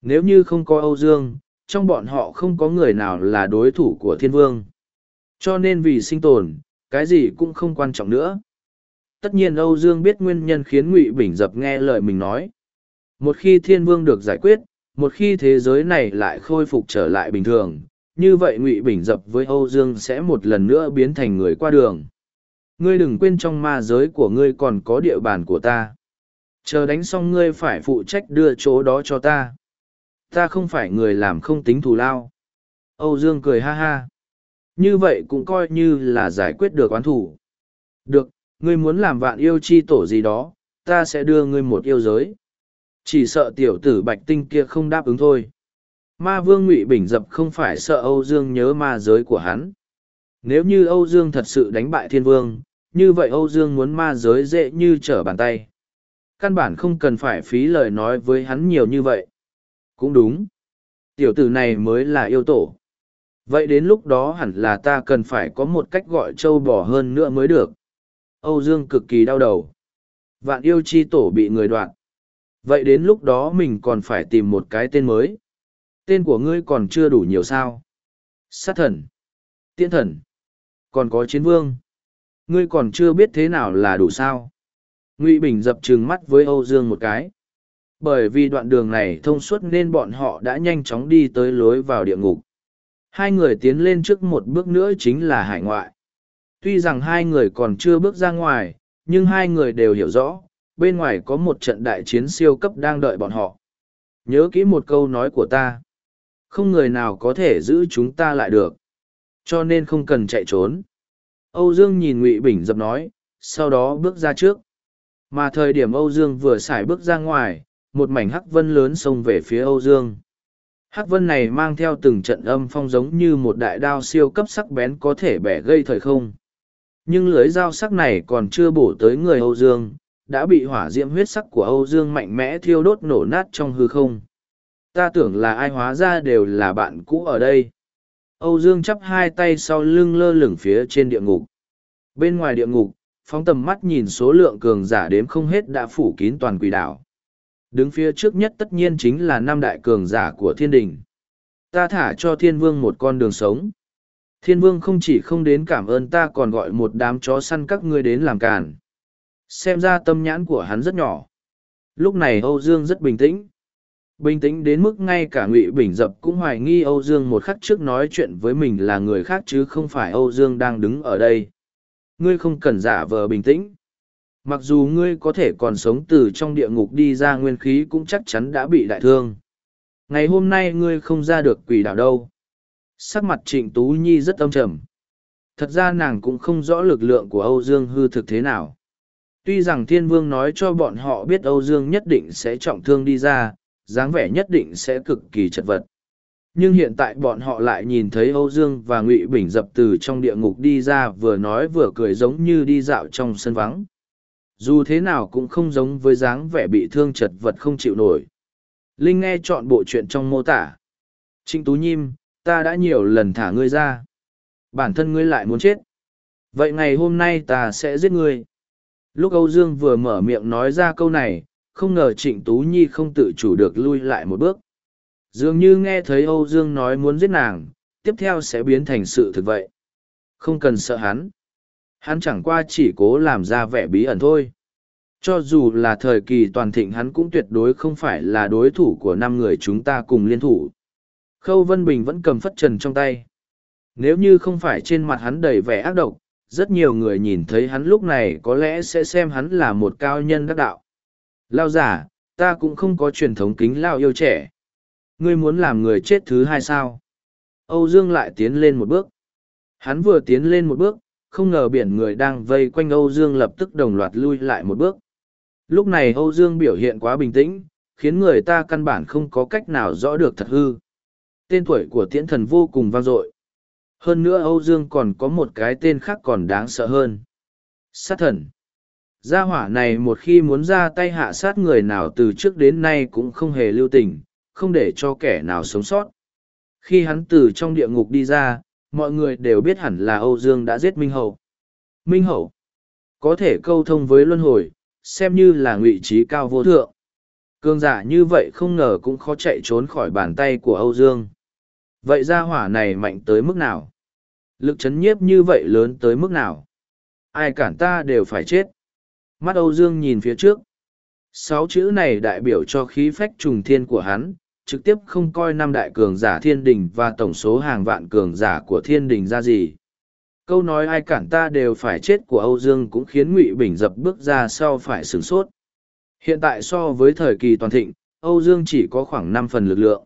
Nếu như không có Âu Dương, trong bọn họ không có người nào là đối thủ của thiên vương. Cho nên vì sinh tồn, cái gì cũng không quan trọng nữa. Tất nhiên Âu Dương biết nguyên nhân khiến Ngụy Bình dập nghe lời mình nói. Một khi thiên vương được giải quyết, một khi thế giới này lại khôi phục trở lại bình thường, như vậy Ngụy Bình dập với Âu Dương sẽ một lần nữa biến thành người qua đường. Ngươi đừng quên trong ma giới của ngươi còn có địa bàn của ta. Chờ đánh xong ngươi phải phụ trách đưa chỗ đó cho ta. Ta không phải người làm không tính thù lao. Âu Dương cười ha ha. Như vậy cũng coi như là giải quyết được oán thủ. Được, ngươi muốn làm vạn yêu chi tổ gì đó, ta sẽ đưa ngươi một yêu giới. Chỉ sợ tiểu tử bạch tinh kia không đáp ứng thôi. Ma vương ngụy bình dập không phải sợ Âu Dương nhớ ma giới của hắn. Nếu như Âu Dương thật sự đánh bại thiên vương, như vậy Âu Dương muốn ma giới dễ như trở bàn tay. Căn bản không cần phải phí lời nói với hắn nhiều như vậy. Cũng đúng. Tiểu tử này mới là yêu tổ. Vậy đến lúc đó hẳn là ta cần phải có một cách gọi trâu bò hơn nữa mới được. Âu Dương cực kỳ đau đầu. Vạn yêu chi tổ bị người đoạn. Vậy đến lúc đó mình còn phải tìm một cái tên mới. Tên của ngươi còn chưa đủ nhiều sao. Sát thần. Tiễn thần. Còn có chiến vương. Ngươi còn chưa biết thế nào là đủ sao. Ngụy Bình dập trừng mắt với Âu Dương một cái. Bởi vì đoạn đường này thông suốt nên bọn họ đã nhanh chóng đi tới lối vào địa ngục. Hai người tiến lên trước một bước nữa chính là hải ngoại. Tuy rằng hai người còn chưa bước ra ngoài, nhưng hai người đều hiểu rõ, bên ngoài có một trận đại chiến siêu cấp đang đợi bọn họ. Nhớ kỹ một câu nói của ta. Không người nào có thể giữ chúng ta lại được. Cho nên không cần chạy trốn. Âu Dương nhìn Ngụy Bình dập nói, sau đó bước ra trước. Mà thời điểm Âu Dương vừa xài bước ra ngoài, một mảnh hắc vân lớn xông về phía Âu Dương. Hắc vân này mang theo từng trận âm phong giống như một đại đao siêu cấp sắc bén có thể bẻ gây thời không. Nhưng lưới dao sắc này còn chưa bổ tới người Âu Dương, đã bị hỏa diễm huyết sắc của Âu Dương mạnh mẽ thiêu đốt nổ nát trong hư không. Ta tưởng là ai hóa ra đều là bạn cũ ở đây. Âu Dương chắp hai tay sau lưng lơ lửng phía trên địa ngục. Bên ngoài địa ngục, phóng tầm mắt nhìn số lượng cường giả đếm không hết đã phủ kín toàn quỷ đảo. Đứng phía trước nhất tất nhiên chính là năm đại cường giả của thiên đình. Ta thả cho thiên vương một con đường sống. Thiên vương không chỉ không đến cảm ơn ta còn gọi một đám chó săn các ngươi đến làm càn. Xem ra tâm nhãn của hắn rất nhỏ. Lúc này Âu Dương rất bình tĩnh. Bình tĩnh đến mức ngay cả Ngụy Bình Dập cũng hoài nghi Âu Dương một khắc trước nói chuyện với mình là người khác chứ không phải Âu Dương đang đứng ở đây. Ngươi không cần giả vờ bình tĩnh. Mặc dù ngươi có thể còn sống từ trong địa ngục đi ra nguyên khí cũng chắc chắn đã bị đại thương. Ngày hôm nay ngươi không ra được quỷ đảo đâu. Sắc mặt trịnh Tú Nhi rất âm trầm. Thật ra nàng cũng không rõ lực lượng của Âu Dương hư thực thế nào. Tuy rằng Thiên Vương nói cho bọn họ biết Âu Dương nhất định sẽ trọng thương đi ra, dáng vẻ nhất định sẽ cực kỳ chật vật. Nhưng hiện tại bọn họ lại nhìn thấy Âu Dương và Ngụy Bình dập từ trong địa ngục đi ra vừa nói vừa cười giống như đi dạo trong sân vắng. Dù thế nào cũng không giống với dáng vẻ bị thương chật vật không chịu nổi. Linh nghe chọn bộ chuyện trong mô tả. Trịnh Tú Nhim, ta đã nhiều lần thả ngươi ra. Bản thân ngươi lại muốn chết. Vậy ngày hôm nay ta sẽ giết ngươi. Lúc Âu Dương vừa mở miệng nói ra câu này, không ngờ Trịnh Tú Nhi không tự chủ được lui lại một bước. Dường như nghe thấy Âu Dương nói muốn giết nàng, tiếp theo sẽ biến thành sự thực vậy. Không cần sợ hắn. Hắn chẳng qua chỉ cố làm ra vẻ bí ẩn thôi. Cho dù là thời kỳ toàn thịnh hắn cũng tuyệt đối không phải là đối thủ của năm người chúng ta cùng liên thủ. Khâu Vân Bình vẫn cầm phất trần trong tay. Nếu như không phải trên mặt hắn đầy vẻ ác độc, rất nhiều người nhìn thấy hắn lúc này có lẽ sẽ xem hắn là một cao nhân đắc đạo. Lao giả, ta cũng không có truyền thống kính lao yêu trẻ. Ngươi muốn làm người chết thứ hai sao? Âu Dương lại tiến lên một bước. Hắn vừa tiến lên một bước, không ngờ biển người đang vây quanh Âu Dương lập tức đồng loạt lui lại một bước. Lúc này Âu Dương biểu hiện quá bình tĩnh, khiến người ta căn bản không có cách nào rõ được thật hư. Tên tuổi của tiễn thần vô cùng vang dội. Hơn nữa Âu Dương còn có một cái tên khác còn đáng sợ hơn. Sát thần. Gia hỏa này một khi muốn ra tay hạ sát người nào từ trước đến nay cũng không hề lưu tình, không để cho kẻ nào sống sót. Khi hắn từ trong địa ngục đi ra, mọi người đều biết hẳn là Âu Dương đã giết Minh Hậu. Minh Hậu có thể câu thông với luân hồi, xem như là ngụy trí cao vô thượng. Cương giả như vậy không ngờ cũng khó chạy trốn khỏi bàn tay của Âu Dương. Vậy gia hỏa này mạnh tới mức nào? Lực chấn nhiếp như vậy lớn tới mức nào? Ai cản ta đều phải chết. Mắt Âu Dương nhìn phía trước. Sáu chữ này đại biểu cho khí phách trùng thiên của hắn, trực tiếp không coi năm đại cường giả thiên đình và tổng số hàng vạn cường giả của thiên đình ra gì. Câu nói ai cản ta đều phải chết của Âu Dương cũng khiến Ngụy Bình dập bước ra sau phải sửng sốt. Hiện tại so với thời kỳ toàn thịnh, Âu Dương chỉ có khoảng năm phần lực lượng.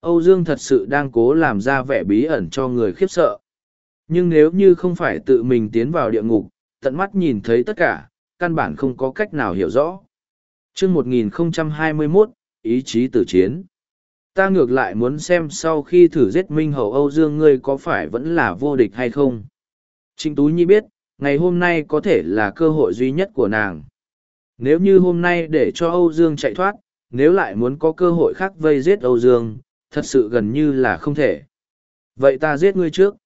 Âu Dương thật sự đang cố làm ra vẻ bí ẩn cho người khiếp sợ. Nhưng nếu như không phải tự mình tiến vào địa ngục, tận mắt nhìn thấy tất cả, căn bản không có cách nào hiểu rõ. chương 1021, ý chí tử chiến. Ta ngược lại muốn xem sau khi thử giết Minh Hậu Âu Dương ngươi có phải vẫn là vô địch hay không. Trịnh Tú Nhi biết, ngày hôm nay có thể là cơ hội duy nhất của nàng. Nếu như hôm nay để cho Âu Dương chạy thoát, nếu lại muốn có cơ hội khác vây giết Âu Dương, thật sự gần như là không thể. Vậy ta giết ngươi trước.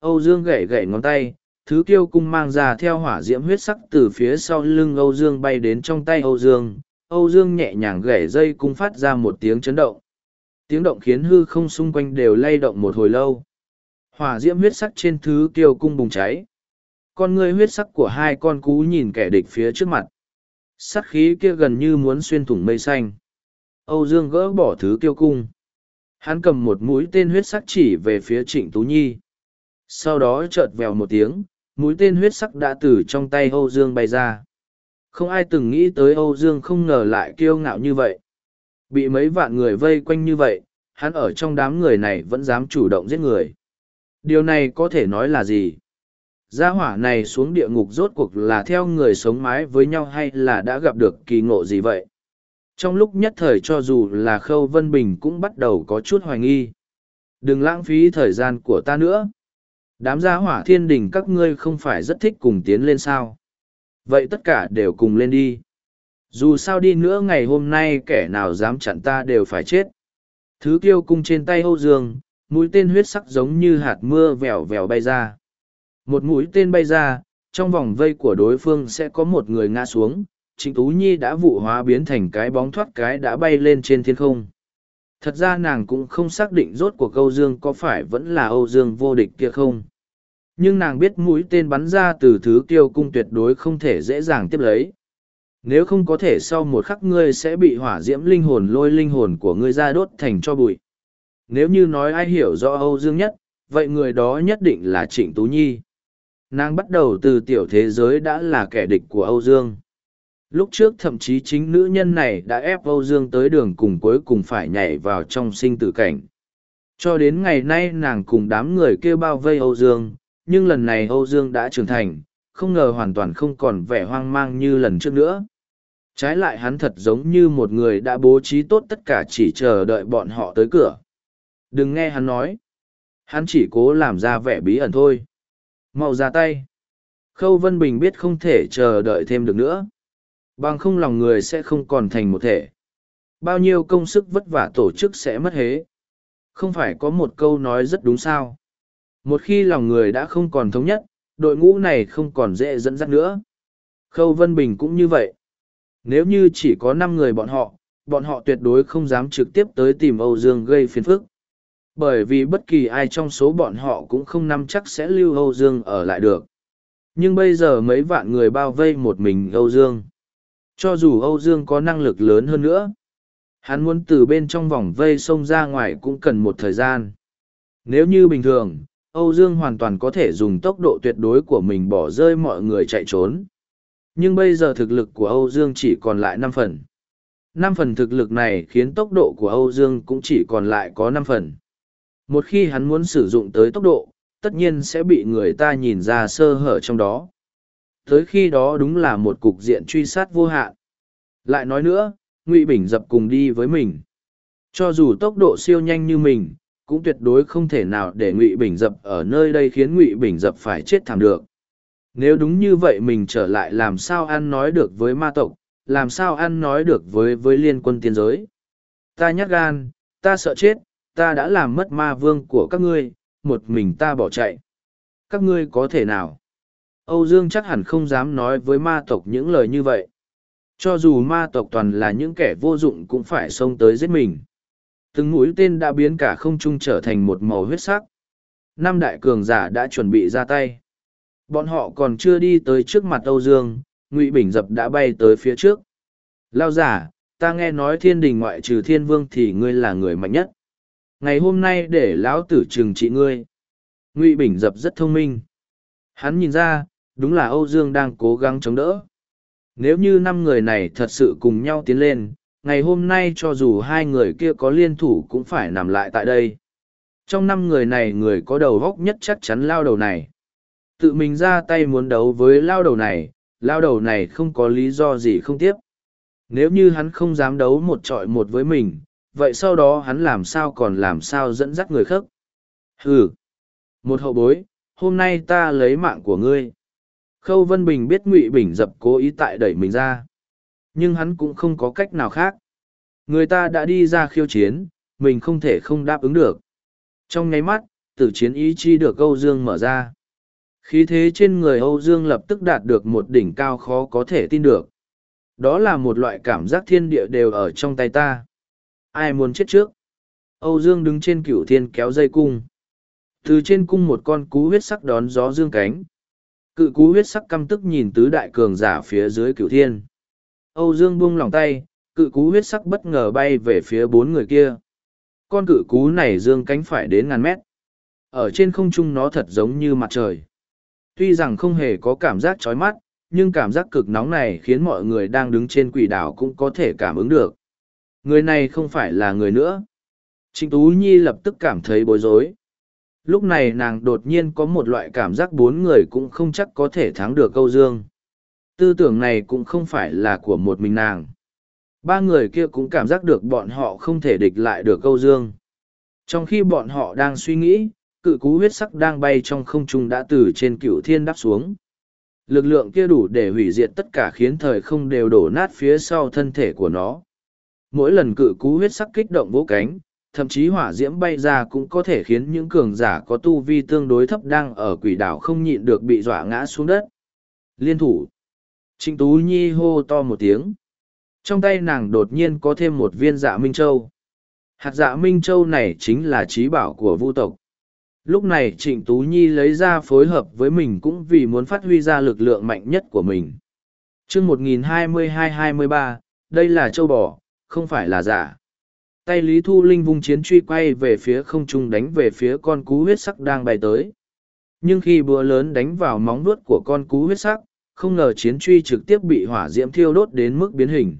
Âu Dương gậy gậy ngón tay, thứ kiêu cung mang ra theo hỏa diễm huyết sắc từ phía sau lưng Âu Dương bay đến trong tay Âu Dương. Âu Dương nhẹ nhàng gảy dây cung phát ra một tiếng chấn động. Tiếng động khiến hư không xung quanh đều lay động một hồi lâu. Hỏa diễm huyết sắc trên thứ kiêu cung bùng cháy. Con ngươi huyết sắc của hai con cú nhìn kẻ địch phía trước mặt. Sắc khí kia gần như muốn xuyên thủng mây xanh. Âu Dương gỡ bỏ thứ kiêu cung. Hắn cầm một mũi tên huyết sắc chỉ về phía Trịnh Tú Nhi. Sau đó chợt vèo một tiếng, mũi tên huyết sắc đã từ trong tay Âu Dương bay ra. Không ai từng nghĩ tới Âu Dương không ngờ lại kiêu ngạo như vậy. Bị mấy vạn người vây quanh như vậy, hắn ở trong đám người này vẫn dám chủ động giết người. Điều này có thể nói là gì? Gia hỏa này xuống địa ngục rốt cuộc là theo người sống mái với nhau hay là đã gặp được kỳ ngộ gì vậy? Trong lúc nhất thời cho dù là Khâu Vân Bình cũng bắt đầu có chút hoài nghi. Đừng lãng phí thời gian của ta nữa. Đám gia hỏa thiên đình các ngươi không phải rất thích cùng tiến lên sao. Vậy tất cả đều cùng lên đi. Dù sao đi nữa ngày hôm nay kẻ nào dám chặn ta đều phải chết. Thứ kiêu cung trên tay Âu Dương, mũi tên huyết sắc giống như hạt mưa vèo vèo bay ra. Một mũi tên bay ra, trong vòng vây của đối phương sẽ có một người ngã xuống, Trịnh Tú Nhi đã vụ hóa biến thành cái bóng thoát cái đã bay lên trên thiên không. Thật ra nàng cũng không xác định rốt của Âu Dương có phải vẫn là Âu Dương vô địch kia không. Nhưng nàng biết mũi tên bắn ra từ thứ kiêu cung tuyệt đối không thể dễ dàng tiếp lấy. Nếu không có thể sau một khắc ngươi sẽ bị hỏa diễm linh hồn lôi linh hồn của ngươi ra đốt thành cho bụi. Nếu như nói ai hiểu rõ Âu Dương nhất, vậy người đó nhất định là Trịnh Tú Nhi. Nàng bắt đầu từ tiểu thế giới đã là kẻ địch của Âu Dương. Lúc trước thậm chí chính nữ nhân này đã ép Âu Dương tới đường cùng cuối cùng phải nhảy vào trong sinh tử cảnh. Cho đến ngày nay nàng cùng đám người kêu bao vây Âu Dương, nhưng lần này Âu Dương đã trưởng thành, không ngờ hoàn toàn không còn vẻ hoang mang như lần trước nữa. Trái lại hắn thật giống như một người đã bố trí tốt tất cả chỉ chờ đợi bọn họ tới cửa. Đừng nghe hắn nói. Hắn chỉ cố làm ra vẻ bí ẩn thôi. Mau ra tay. Khâu Vân Bình biết không thể chờ đợi thêm được nữa. Bằng không lòng người sẽ không còn thành một thể. Bao nhiêu công sức vất vả tổ chức sẽ mất hế. Không phải có một câu nói rất đúng sao. Một khi lòng người đã không còn thống nhất, đội ngũ này không còn dễ dẫn dắt nữa. Khâu Vân Bình cũng như vậy. Nếu như chỉ có năm người bọn họ, bọn họ tuyệt đối không dám trực tiếp tới tìm Âu Dương gây phiền phức. Bởi vì bất kỳ ai trong số bọn họ cũng không nắm chắc sẽ lưu Âu Dương ở lại được. Nhưng bây giờ mấy vạn người bao vây một mình Âu Dương. Cho dù Âu Dương có năng lực lớn hơn nữa, hắn muốn từ bên trong vòng vây xông ra ngoài cũng cần một thời gian. Nếu như bình thường, Âu Dương hoàn toàn có thể dùng tốc độ tuyệt đối của mình bỏ rơi mọi người chạy trốn. Nhưng bây giờ thực lực của Âu Dương chỉ còn lại năm phần. Năm phần thực lực này khiến tốc độ của Âu Dương cũng chỉ còn lại có năm phần. Một khi hắn muốn sử dụng tới tốc độ, tất nhiên sẽ bị người ta nhìn ra sơ hở trong đó. Tới khi đó đúng là một cục diện truy sát vô hạn. Lại nói nữa, Ngụy Bình dập cùng đi với mình. Cho dù tốc độ siêu nhanh như mình, cũng tuyệt đối không thể nào để Ngụy Bình dập ở nơi đây khiến Ngụy Bình dập phải chết thảm được. Nếu đúng như vậy mình trở lại làm sao ăn nói được với ma tộc, làm sao ăn nói được với với liên quân tiên giới. Ta nhát gan, ta sợ chết, ta đã làm mất ma vương của các ngươi, một mình ta bỏ chạy. Các ngươi có thể nào? Âu Dương chắc hẳn không dám nói với ma tộc những lời như vậy. Cho dù ma tộc toàn là những kẻ vô dụng cũng phải xông tới giết mình. Từng mũi tên đã biến cả không trung trở thành một màu huyết sắc. Năm đại cường giả đã chuẩn bị ra tay. Bọn họ còn chưa đi tới trước mặt Âu Dương, Ngụy Bình Dập đã bay tới phía trước. Lao giả, ta nghe nói thiên đình ngoại trừ thiên vương thì ngươi là người mạnh nhất. Ngày hôm nay để lão tử trừng trị ngươi. Ngụy Bình Dập rất thông minh. Hắn nhìn ra, đúng là Âu Dương đang cố gắng chống đỡ. Nếu như năm người này thật sự cùng nhau tiến lên, ngày hôm nay cho dù hai người kia có liên thủ cũng phải nằm lại tại đây. Trong năm người này người có đầu góc nhất chắc chắn lao đầu này. Tự mình ra tay muốn đấu với lao đầu này, lao đầu này không có lý do gì không tiếp. Nếu như hắn không dám đấu một trọi một với mình, vậy sau đó hắn làm sao còn làm sao dẫn dắt người khác? Hừ! Một hậu bối, hôm nay ta lấy mạng của ngươi. Khâu Vân Bình biết Ngụy Bình dập cố ý tại đẩy mình ra. Nhưng hắn cũng không có cách nào khác. Người ta đã đi ra khiêu chiến, mình không thể không đáp ứng được. Trong nháy mắt, tử chiến ý chi được Âu Dương mở ra. Khí thế trên người Âu Dương lập tức đạt được một đỉnh cao khó có thể tin được. Đó là một loại cảm giác thiên địa đều ở trong tay ta. Ai muốn chết trước? Âu Dương đứng trên cửu thiên kéo dây cung. Từ trên cung một con cú huyết sắc đón gió dương cánh. Cự cú huyết sắc căm tức nhìn tứ đại cường giả phía dưới cửu thiên. Âu Dương buông lòng tay, cự cú huyết sắc bất ngờ bay về phía bốn người kia. Con cự cú này dương cánh phải đến ngàn mét. Ở trên không trung nó thật giống như mặt trời. Tuy rằng không hề có cảm giác chói mắt, nhưng cảm giác cực nóng này khiến mọi người đang đứng trên quỷ đảo cũng có thể cảm ứng được. Người này không phải là người nữa. Trịnh Tú Nhi lập tức cảm thấy bối rối. Lúc này nàng đột nhiên có một loại cảm giác bốn người cũng không chắc có thể thắng được câu dương. Tư tưởng này cũng không phải là của một mình nàng. Ba người kia cũng cảm giác được bọn họ không thể địch lại được câu dương. Trong khi bọn họ đang suy nghĩ, cự cú huyết sắc đang bay trong không trung đã từ trên cựu thiên đáp xuống. Lực lượng kia đủ để hủy diệt tất cả khiến thời không đều đổ nát phía sau thân thể của nó. Mỗi lần cự cú huyết sắc kích động vỗ cánh, thậm chí hỏa diễm bay ra cũng có thể khiến những cường giả có tu vi tương đối thấp đang ở quỷ đảo không nhịn được bị dọa ngã xuống đất. Liên thủ. Trịnh Tú Nhi hô to một tiếng. Trong tay nàng đột nhiên có thêm một viên dạ Minh Châu. Hạt dạ Minh Châu này chính là trí bảo của vu tộc. Lúc này Trịnh Tú Nhi lấy ra phối hợp với mình cũng vì muốn phát huy ra lực lượng mạnh nhất của mình. chương 1022-23, đây là châu bò, không phải là giả. Tay Lý Thu Linh vung chiến truy quay về phía không trung đánh về phía con cú huyết sắc đang bay tới. Nhưng khi búa lớn đánh vào móng vuốt của con cú huyết sắc, không ngờ chiến truy trực tiếp bị hỏa diễm thiêu đốt đến mức biến hình.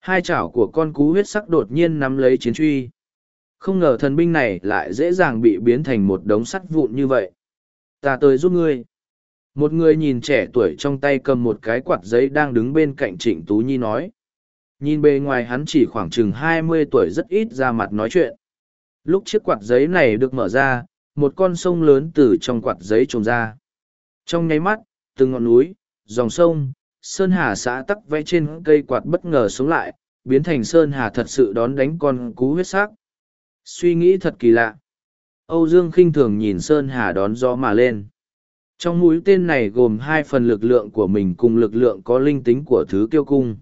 Hai chảo của con cú huyết sắc đột nhiên nắm lấy chiến truy. Không ngờ thần binh này lại dễ dàng bị biến thành một đống sắt vụn như vậy. Ta tới giúp ngươi. Một người nhìn trẻ tuổi trong tay cầm một cái quạt giấy đang đứng bên cạnh Trịnh Tú Nhi nói. Nhìn bề ngoài hắn chỉ khoảng chừng hai mươi tuổi rất ít ra mặt nói chuyện. Lúc chiếc quạt giấy này được mở ra, một con sông lớn từ trong quạt giấy trồng ra. Trong nháy mắt, từng ngọn núi, dòng sông, sơn hà xã tắc vẽ trên cây quạt bất ngờ sống lại, biến thành sơn hà thật sự đón đánh con cú huyết sắc. Suy nghĩ thật kỳ lạ. Âu Dương khinh thường nhìn Sơn Hà đón gió mà lên. Trong mũi tên này gồm hai phần lực lượng của mình cùng lực lượng có linh tính của thứ kiêu cung.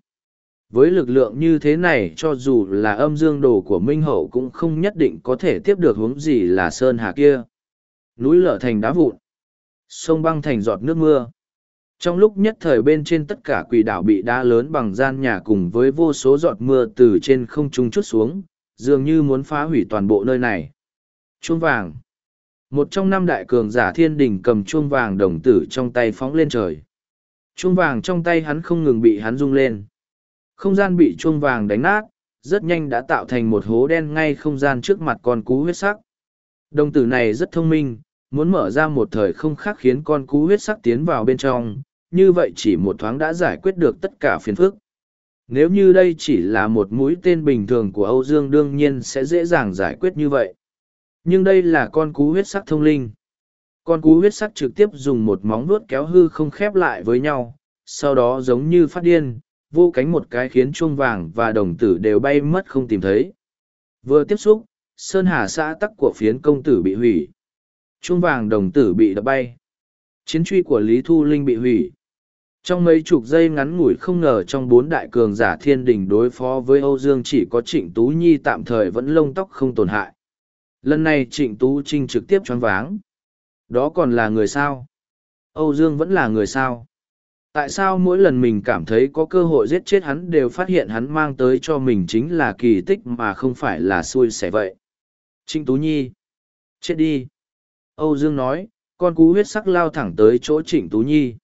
Với lực lượng như thế này cho dù là âm dương đồ của Minh Hậu cũng không nhất định có thể tiếp được hướng gì là Sơn Hà kia. Núi lở thành đá vụn. Sông băng thành giọt nước mưa. Trong lúc nhất thời bên trên tất cả quỷ đảo bị đá lớn bằng gian nhà cùng với vô số giọt mưa từ trên không trung chút xuống, dường như muốn phá hủy toàn bộ nơi này. Chuông vàng. Một trong năm đại cường giả thiên đình cầm chuông vàng đồng tử trong tay phóng lên trời. Chuông vàng trong tay hắn không ngừng bị hắn rung lên. Không gian bị chuông vàng đánh nát, rất nhanh đã tạo thành một hố đen ngay không gian trước mặt con cú huyết sắc. Đồng tử này rất thông minh, muốn mở ra một thời không khác khiến con cú huyết sắc tiến vào bên trong, như vậy chỉ một thoáng đã giải quyết được tất cả phiền phức. Nếu như đây chỉ là một mũi tên bình thường của Âu Dương đương nhiên sẽ dễ dàng giải quyết như vậy. Nhưng đây là con cú huyết sắc thông linh. Con cú huyết sắc trực tiếp dùng một móng vuốt kéo hư không khép lại với nhau, sau đó giống như phát điên, vô cánh một cái khiến chuông vàng và đồng tử đều bay mất không tìm thấy. Vừa tiếp xúc, sơn hà xã tắc của phiến công tử bị hủy. Chuông vàng đồng tử bị đập bay. Chiến truy của Lý Thu Linh bị hủy. Trong mấy chục giây ngắn ngủi không ngờ trong bốn đại cường giả thiên đình đối phó với Âu Dương chỉ có Trịnh Tú Nhi tạm thời vẫn lông tóc không tổn hại. Lần này Trịnh Tú Trinh trực tiếp choáng váng. Đó còn là người sao? Âu Dương vẫn là người sao? Tại sao mỗi lần mình cảm thấy có cơ hội giết chết hắn đều phát hiện hắn mang tới cho mình chính là kỳ tích mà không phải là xui xẻ vậy? Trịnh Tú Nhi. Chết đi. Âu Dương nói, con cú huyết sắc lao thẳng tới chỗ Trịnh Tú Nhi.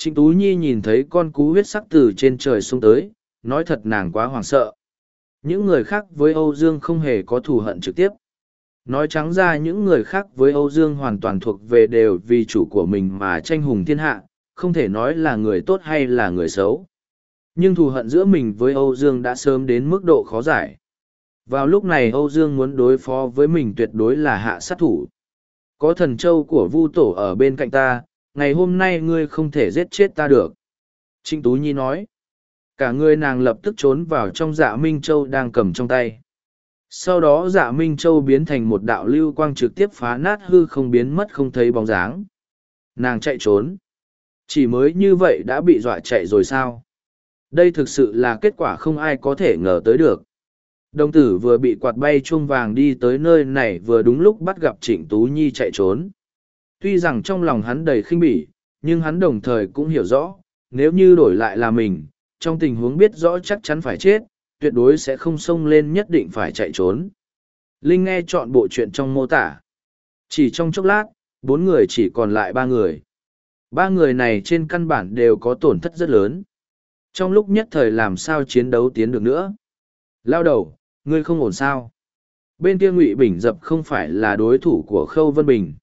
Trịnh Tú Nhi nhìn thấy con cú huyết sắc từ trên trời xuống tới, nói thật nàng quá hoảng sợ. Những người khác với Âu Dương không hề có thù hận trực tiếp. Nói trắng ra những người khác với Âu Dương hoàn toàn thuộc về đều vì chủ của mình mà tranh hùng thiên hạ, không thể nói là người tốt hay là người xấu. Nhưng thù hận giữa mình với Âu Dương đã sớm đến mức độ khó giải. Vào lúc này Âu Dương muốn đối phó với mình tuyệt đối là hạ sát thủ. Có thần châu của Vu Tổ ở bên cạnh ta, ngày hôm nay ngươi không thể giết chết ta được. Trịnh Tú Nhi nói. Cả người nàng lập tức trốn vào trong dạ Minh Châu đang cầm trong tay. Sau đó dạ Minh Châu biến thành một đạo lưu quang trực tiếp phá nát hư không biến mất không thấy bóng dáng. Nàng chạy trốn. Chỉ mới như vậy đã bị dọa chạy rồi sao? Đây thực sự là kết quả không ai có thể ngờ tới được. Đồng tử vừa bị quạt bay chuông vàng đi tới nơi này vừa đúng lúc bắt gặp Trịnh Tú Nhi chạy trốn. Tuy rằng trong lòng hắn đầy khinh bỉ, nhưng hắn đồng thời cũng hiểu rõ, nếu như đổi lại là mình, trong tình huống biết rõ chắc chắn phải chết, tuyệt đối sẽ không xông lên nhất định phải chạy trốn. Linh nghe chọn bộ chuyện trong mô tả. Chỉ trong chốc lát, bốn người chỉ còn lại ba người. Ba người này trên căn bản đều có tổn thất rất lớn. Trong lúc nhất thời làm sao chiến đấu tiến được nữa. Lao đầu, ngươi không ổn sao. Bên kia ngụy Bình dập không phải là đối thủ của Khâu Vân Bình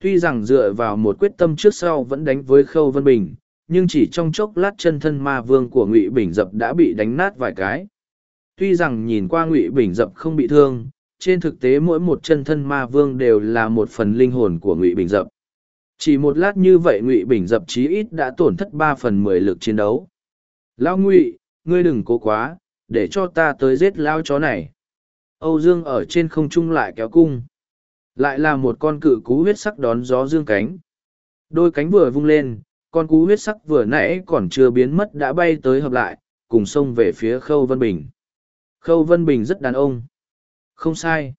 tuy rằng dựa vào một quyết tâm trước sau vẫn đánh với khâu vân bình, nhưng chỉ trong chốc lát chân thân ma vương của ngụy bình dập đã bị đánh nát vài cái. Tuy rằng nhìn qua ngụy bình dập không bị thương, trên thực tế mỗi một chân thân ma vương đều là một phần linh hồn của ngụy bình dập. Chỉ một lát như vậy ngụy bình dập chí ít đã tổn thất ba phần mười lực chiến đấu. Lão ngụy, ngươi đừng cố quá, để cho ta tới giết lao chó này. Âu dương ở trên không trung lại kéo cung lại là một con cự cú huyết sắc đón gió dương cánh. Đôi cánh vừa vung lên, con cú huyết sắc vừa nãy còn chưa biến mất đã bay tới hợp lại, cùng xông về phía Khâu Vân Bình. Khâu Vân Bình rất đàn ông. Không sai.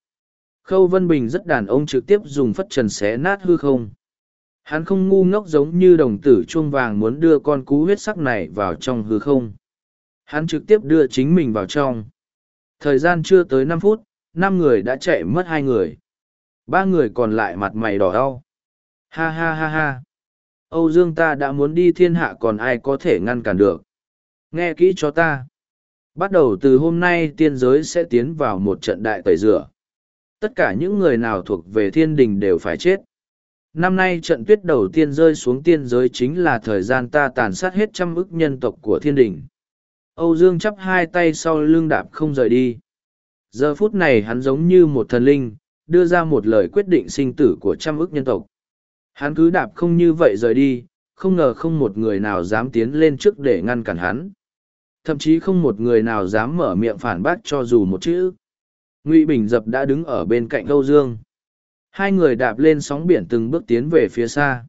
Khâu Vân Bình rất đàn ông trực tiếp dùng phất trần xé nát hư không. Hắn không ngu ngốc giống như đồng tử chuông vàng muốn đưa con cú huyết sắc này vào trong hư không. Hắn trực tiếp đưa chính mình vào trong. Thời gian chưa tới năm phút, năm người đã chạy mất hai người ba người còn lại mặt mày đỏ đau. Ha ha ha ha. Âu dương ta đã muốn đi thiên hạ còn ai có thể ngăn cản được? Nghe kỹ cho ta. Bắt đầu từ hôm nay tiên giới sẽ tiến vào một trận đại tẩy rửa. Tất cả những người nào thuộc về thiên đình đều phải chết. Năm nay trận tuyết đầu tiên rơi xuống tiên giới chính là thời gian ta tàn sát hết trăm ức nhân tộc của thiên đình. Âu dương chắp hai tay sau lưng đạp không rời đi. Giờ phút này hắn giống như một thần linh đưa ra một lời quyết định sinh tử của trăm ước nhân tộc. Hắn cứ đạp không như vậy rời đi, không ngờ không một người nào dám tiến lên trước để ngăn cản hắn. Thậm chí không một người nào dám mở miệng phản bác cho dù một chữ. ngụy bình dập đã đứng ở bên cạnh âu dương hai người đạp lên sóng biển từng bước tiến về phía xa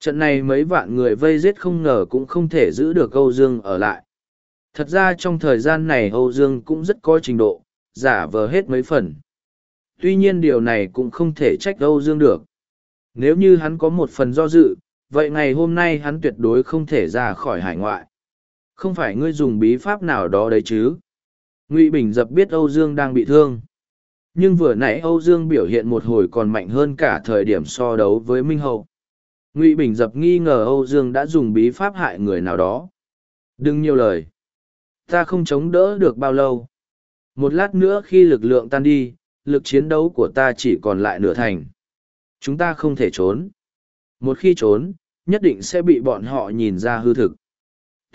trận này mấy vạn người vây giết không ngờ cũng không thể giữ được âu dương ở lại thật ra trong thời gian này âu dương cũng rất có trình độ giả vờ hết mấy phần tuy nhiên điều này cũng không thể trách âu dương được. Nếu như hắn có một phần do dự, vậy ngày hôm nay hắn tuyệt đối không thể ra khỏi hải ngoại. Không phải ngươi dùng bí pháp nào đó đấy chứ? Ngụy bình dập biết âu dương đang bị thương. Nhưng vừa nãy âu dương biểu hiện một hồi còn mạnh hơn cả thời điểm so đấu với minh hậu. Ngụy bình dập nghi ngờ âu dương đã dùng bí pháp hại người nào đó. Đừng nhiều lời. Ta không chống đỡ được bao lâu. Một lát nữa khi lực lượng tan đi lực chiến đấu của ta chỉ còn lại nửa thành. Chúng ta không thể trốn. Một khi trốn, nhất định sẽ bị bọn họ nhìn ra hư thực.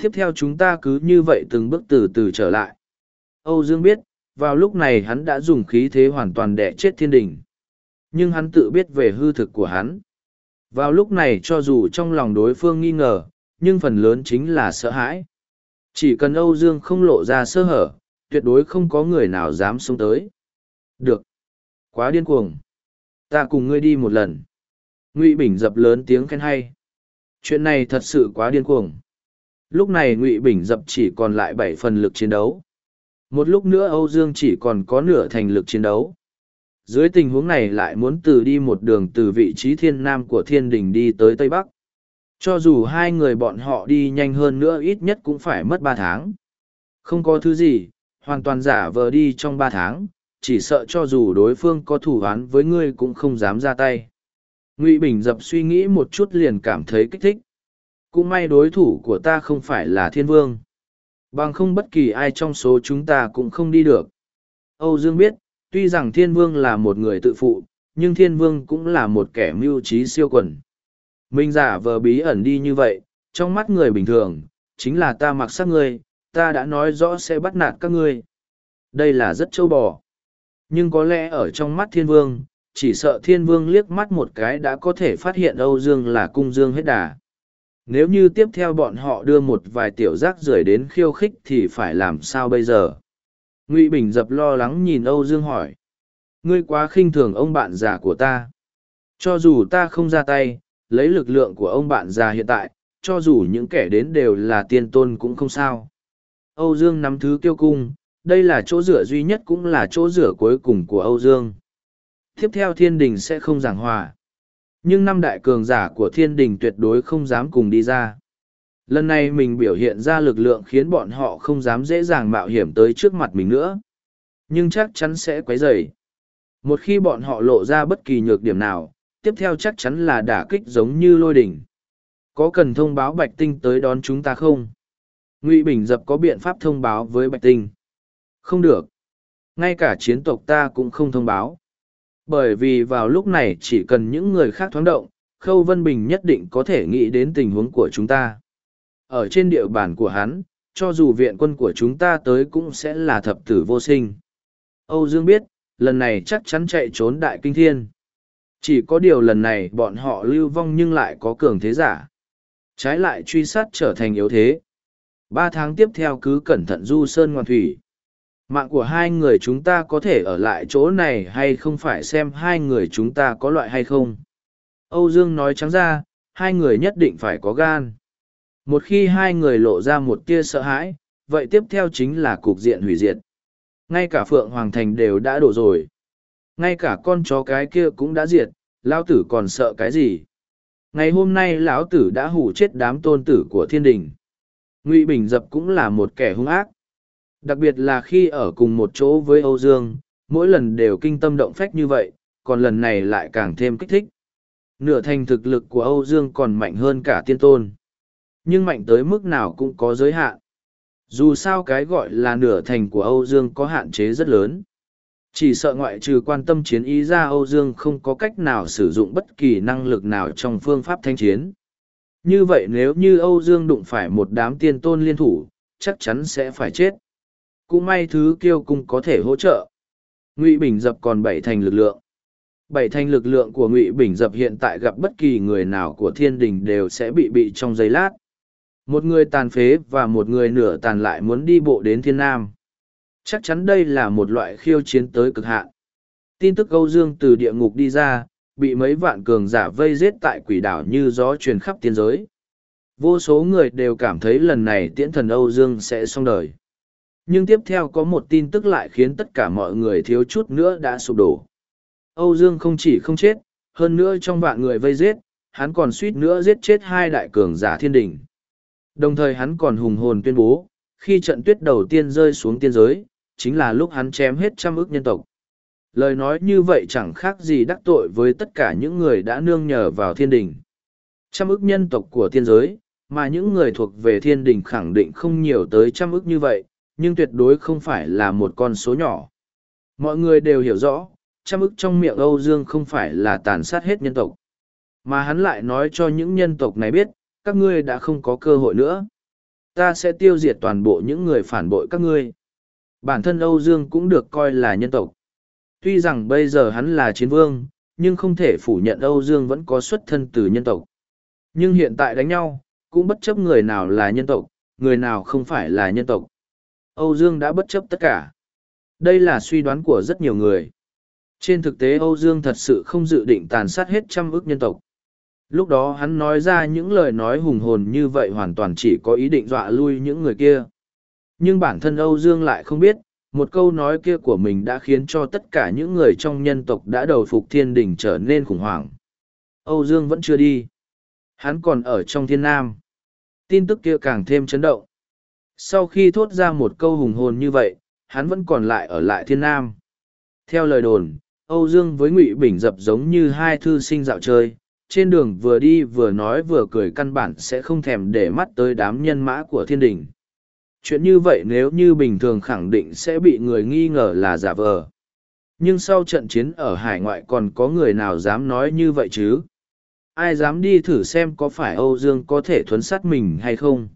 Tiếp theo chúng ta cứ như vậy từng bước từ từ trở lại. Âu dương biết, vào lúc này hắn đã dùng khí thế hoàn toàn đẻ chết thiên đình. Nhưng hắn tự biết về hư thực của hắn. Vào lúc này cho dù trong lòng đối phương nghi ngờ, nhưng phần lớn chính là sợ hãi. Chỉ cần âu dương không lộ ra sơ hở, tuyệt đối không có người nào dám xuống tới được. Quá điên cuồng. Ta cùng ngươi đi một lần. Ngụy bình dập lớn tiếng khen hay. Chuyện này thật sự quá điên cuồng. Lúc này ngụy bình dập chỉ còn lại bảy phần lực chiến đấu. Một lúc nữa âu dương chỉ còn có nửa thành lực chiến đấu. Dưới tình huống này lại muốn từ đi một đường từ vị trí thiên nam của thiên đình đi tới tây bắc. Cho dù hai người bọn họ đi nhanh hơn nữa ít nhất cũng phải mất ba tháng. Không có thứ gì, hoàn toàn giả vờ đi trong ba tháng chỉ sợ cho dù đối phương có thủ án với ngươi cũng không dám ra tay. Ngụy bình dập suy nghĩ một chút liền cảm thấy kích thích. Cũng may đối thủ của ta không phải là thiên vương. Bằng không bất kỳ ai trong số chúng ta cũng không đi được. Âu dương biết, tuy rằng thiên vương là một người tự phụ, nhưng thiên vương cũng là một kẻ mưu trí siêu quần. Mình giả vờ bí ẩn đi như vậy, trong mắt người bình thường, chính là ta mặc sắc ngươi, ta đã nói rõ sẽ bắt nạt các ngươi. Đây là rất châu bò nhưng có lẽ ở trong mắt thiên vương, chỉ sợ thiên vương liếc mắt một cái đã có thể phát hiện âu dương là cung dương hết đà. Nếu như tiếp theo bọn họ đưa một vài tiểu rác rưởi đến khiêu khích thì phải làm sao bây giờ? Ngụy bình dập lo lắng nhìn âu dương hỏi. Ngươi quá khinh thường ông bạn già của ta. Cho dù ta không ra tay, lấy lực lượng của ông bạn già hiện tại, cho dù những kẻ đến đều là tiên tôn cũng không sao. Âu dương nắm thứ kiêu cung đây là chỗ rửa duy nhất cũng là chỗ rửa cuối cùng của âu dương. Tiếp theo thiên đình sẽ không giảng hòa. Nhưng năm đại cường giả của thiên đình tuyệt đối không dám cùng đi ra. Lần này mình biểu hiện ra lực lượng khiến bọn họ không dám dễ dàng mạo hiểm tới trước mặt mình nữa. Nhưng chắc chắn sẽ quấy rầy. một khi bọn họ lộ ra bất kỳ nhược điểm nào, tiếp theo chắc chắn là đả kích giống như lôi đỉnh. Có cần thông báo bạch tinh tới đón chúng ta không? Ngụy bình dập có biện pháp thông báo với bạch tinh không được. Ngay cả chiến tộc ta cũng không thông báo. Bởi vì vào lúc này chỉ cần những người khác thoáng động, khâu vân bình nhất định có thể nghĩ đến tình huống của chúng ta. Ở trên địa bàn của hắn, cho dù viện quân của chúng ta tới cũng sẽ là thập tử vô sinh. Âu dương biết, lần này chắc chắn chạy trốn đại kinh thiên. Chỉ có điều lần này bọn họ lưu vong nhưng lại có cường thế giả. Trái lại truy sát trở thành yếu thế. Ba tháng tiếp theo cứ cẩn thận du sơn ngoan thủy mạng của hai người chúng ta có thể ở lại chỗ này hay không phải xem hai người chúng ta có loại hay không? Âu dương nói trắng ra, hai người nhất định phải có gan. Một khi hai người lộ ra một tia sợ hãi, vậy tiếp theo chính là cục diện hủy diệt. Ngay cả phượng hoàng thành đều đã đổ rồi. Ngay cả con chó cái kia cũng đã diệt, lão tử còn sợ cái gì? Ngày hôm nay lão tử đã hủ chết đám tôn tử của thiên đình. Ngụy bình dập cũng là một kẻ hung ác. Đặc biệt là khi ở cùng một chỗ với Âu Dương, mỗi lần đều kinh tâm động phách như vậy, còn lần này lại càng thêm kích thích. Nửa thành thực lực của Âu Dương còn mạnh hơn cả tiên tôn. Nhưng mạnh tới mức nào cũng có giới hạn. Dù sao cái gọi là nửa thành của Âu Dương có hạn chế rất lớn. Chỉ sợ ngoại trừ quan tâm chiến ý ra Âu Dương không có cách nào sử dụng bất kỳ năng lực nào trong phương pháp thanh chiến. Như vậy nếu như Âu Dương đụng phải một đám tiên tôn liên thủ, chắc chắn sẽ phải chết cũng may thứ kiêu cung có thể hỗ trợ ngụy bình dập còn bảy thành lực lượng bảy thành lực lượng của ngụy bình dập hiện tại gặp bất kỳ người nào của thiên đình đều sẽ bị bị trong giây lát một người tàn phế và một người nửa tàn lại muốn đi bộ đến thiên nam Chắc chắn đây là một loại khiêu chiến tới cực hạn. Tin tức Âu Dương từ địa ngục đi ra, bị mấy vạn cường giả vây giết tại quỷ đảo như gió truyền khắp tiên giới. Vô số người đều cảm thấy lần này tiễn thần Âu Dương sẽ xong đời. Nhưng tiếp theo có một tin tức lại khiến tất cả mọi người thiếu chút nữa đã sụp đổ. Âu Dương không chỉ không chết, hơn nữa trong vạn người vây giết, hắn còn suýt nữa giết chết hai đại cường giả thiên đình. Đồng thời hắn còn hùng hồn tuyên bố, khi trận tuyết đầu tiên rơi xuống tiên giới, chính là lúc hắn chém hết trăm ức nhân tộc. Lời nói như vậy chẳng khác gì đắc tội với tất cả những người đã nương nhờ vào thiên đình. Trăm ức nhân tộc của tiên giới, mà những người thuộc về thiên đình khẳng định không nhiều tới trăm ức như vậy, nhưng tuyệt đối không phải là một con số nhỏ. Mọi người đều hiểu rõ, trăm ức trong miệng Âu Dương không phải là tàn sát hết nhân tộc. Mà hắn lại nói cho những nhân tộc này biết, các ngươi đã không có cơ hội nữa. Ta sẽ tiêu diệt toàn bộ những người phản bội các ngươi. Bản thân Âu Dương cũng được coi là nhân tộc. Tuy rằng bây giờ hắn là chiến vương, nhưng không thể phủ nhận Âu Dương vẫn có xuất thân từ nhân tộc. Nhưng hiện tại đánh nhau, cũng bất chấp người nào là nhân tộc, người nào không phải là nhân tộc. Âu Dương đã bất chấp tất cả. Đây là suy đoán của rất nhiều người. Trên thực tế Âu Dương thật sự không dự định tàn sát hết trăm ước nhân tộc. Lúc đó hắn nói ra những lời nói hùng hồn như vậy hoàn toàn chỉ có ý định dọa lui những người kia. Nhưng bản thân Âu Dương lại không biết, một câu nói kia của mình đã khiến cho tất cả những người trong nhân tộc đã đầu phục thiên đình trở nên khủng hoảng. Âu Dương vẫn chưa đi. Hắn còn ở trong thiên nam. Tin tức kia càng thêm chấn động. Sau khi thốt ra một câu hùng hồn như vậy, hắn vẫn còn lại ở lại thiên nam. Theo lời đồn, Âu Dương với Ngụy Bình dập giống như hai thư sinh dạo chơi, trên đường vừa đi vừa nói vừa cười căn bản sẽ không thèm để mắt tới đám nhân mã của thiên đình. Chuyện như vậy nếu như bình thường khẳng định sẽ bị người nghi ngờ là giả vờ. Nhưng sau trận chiến ở hải ngoại còn có người nào dám nói như vậy chứ? Ai dám đi thử xem có phải Âu Dương có thể thuấn sát mình hay không?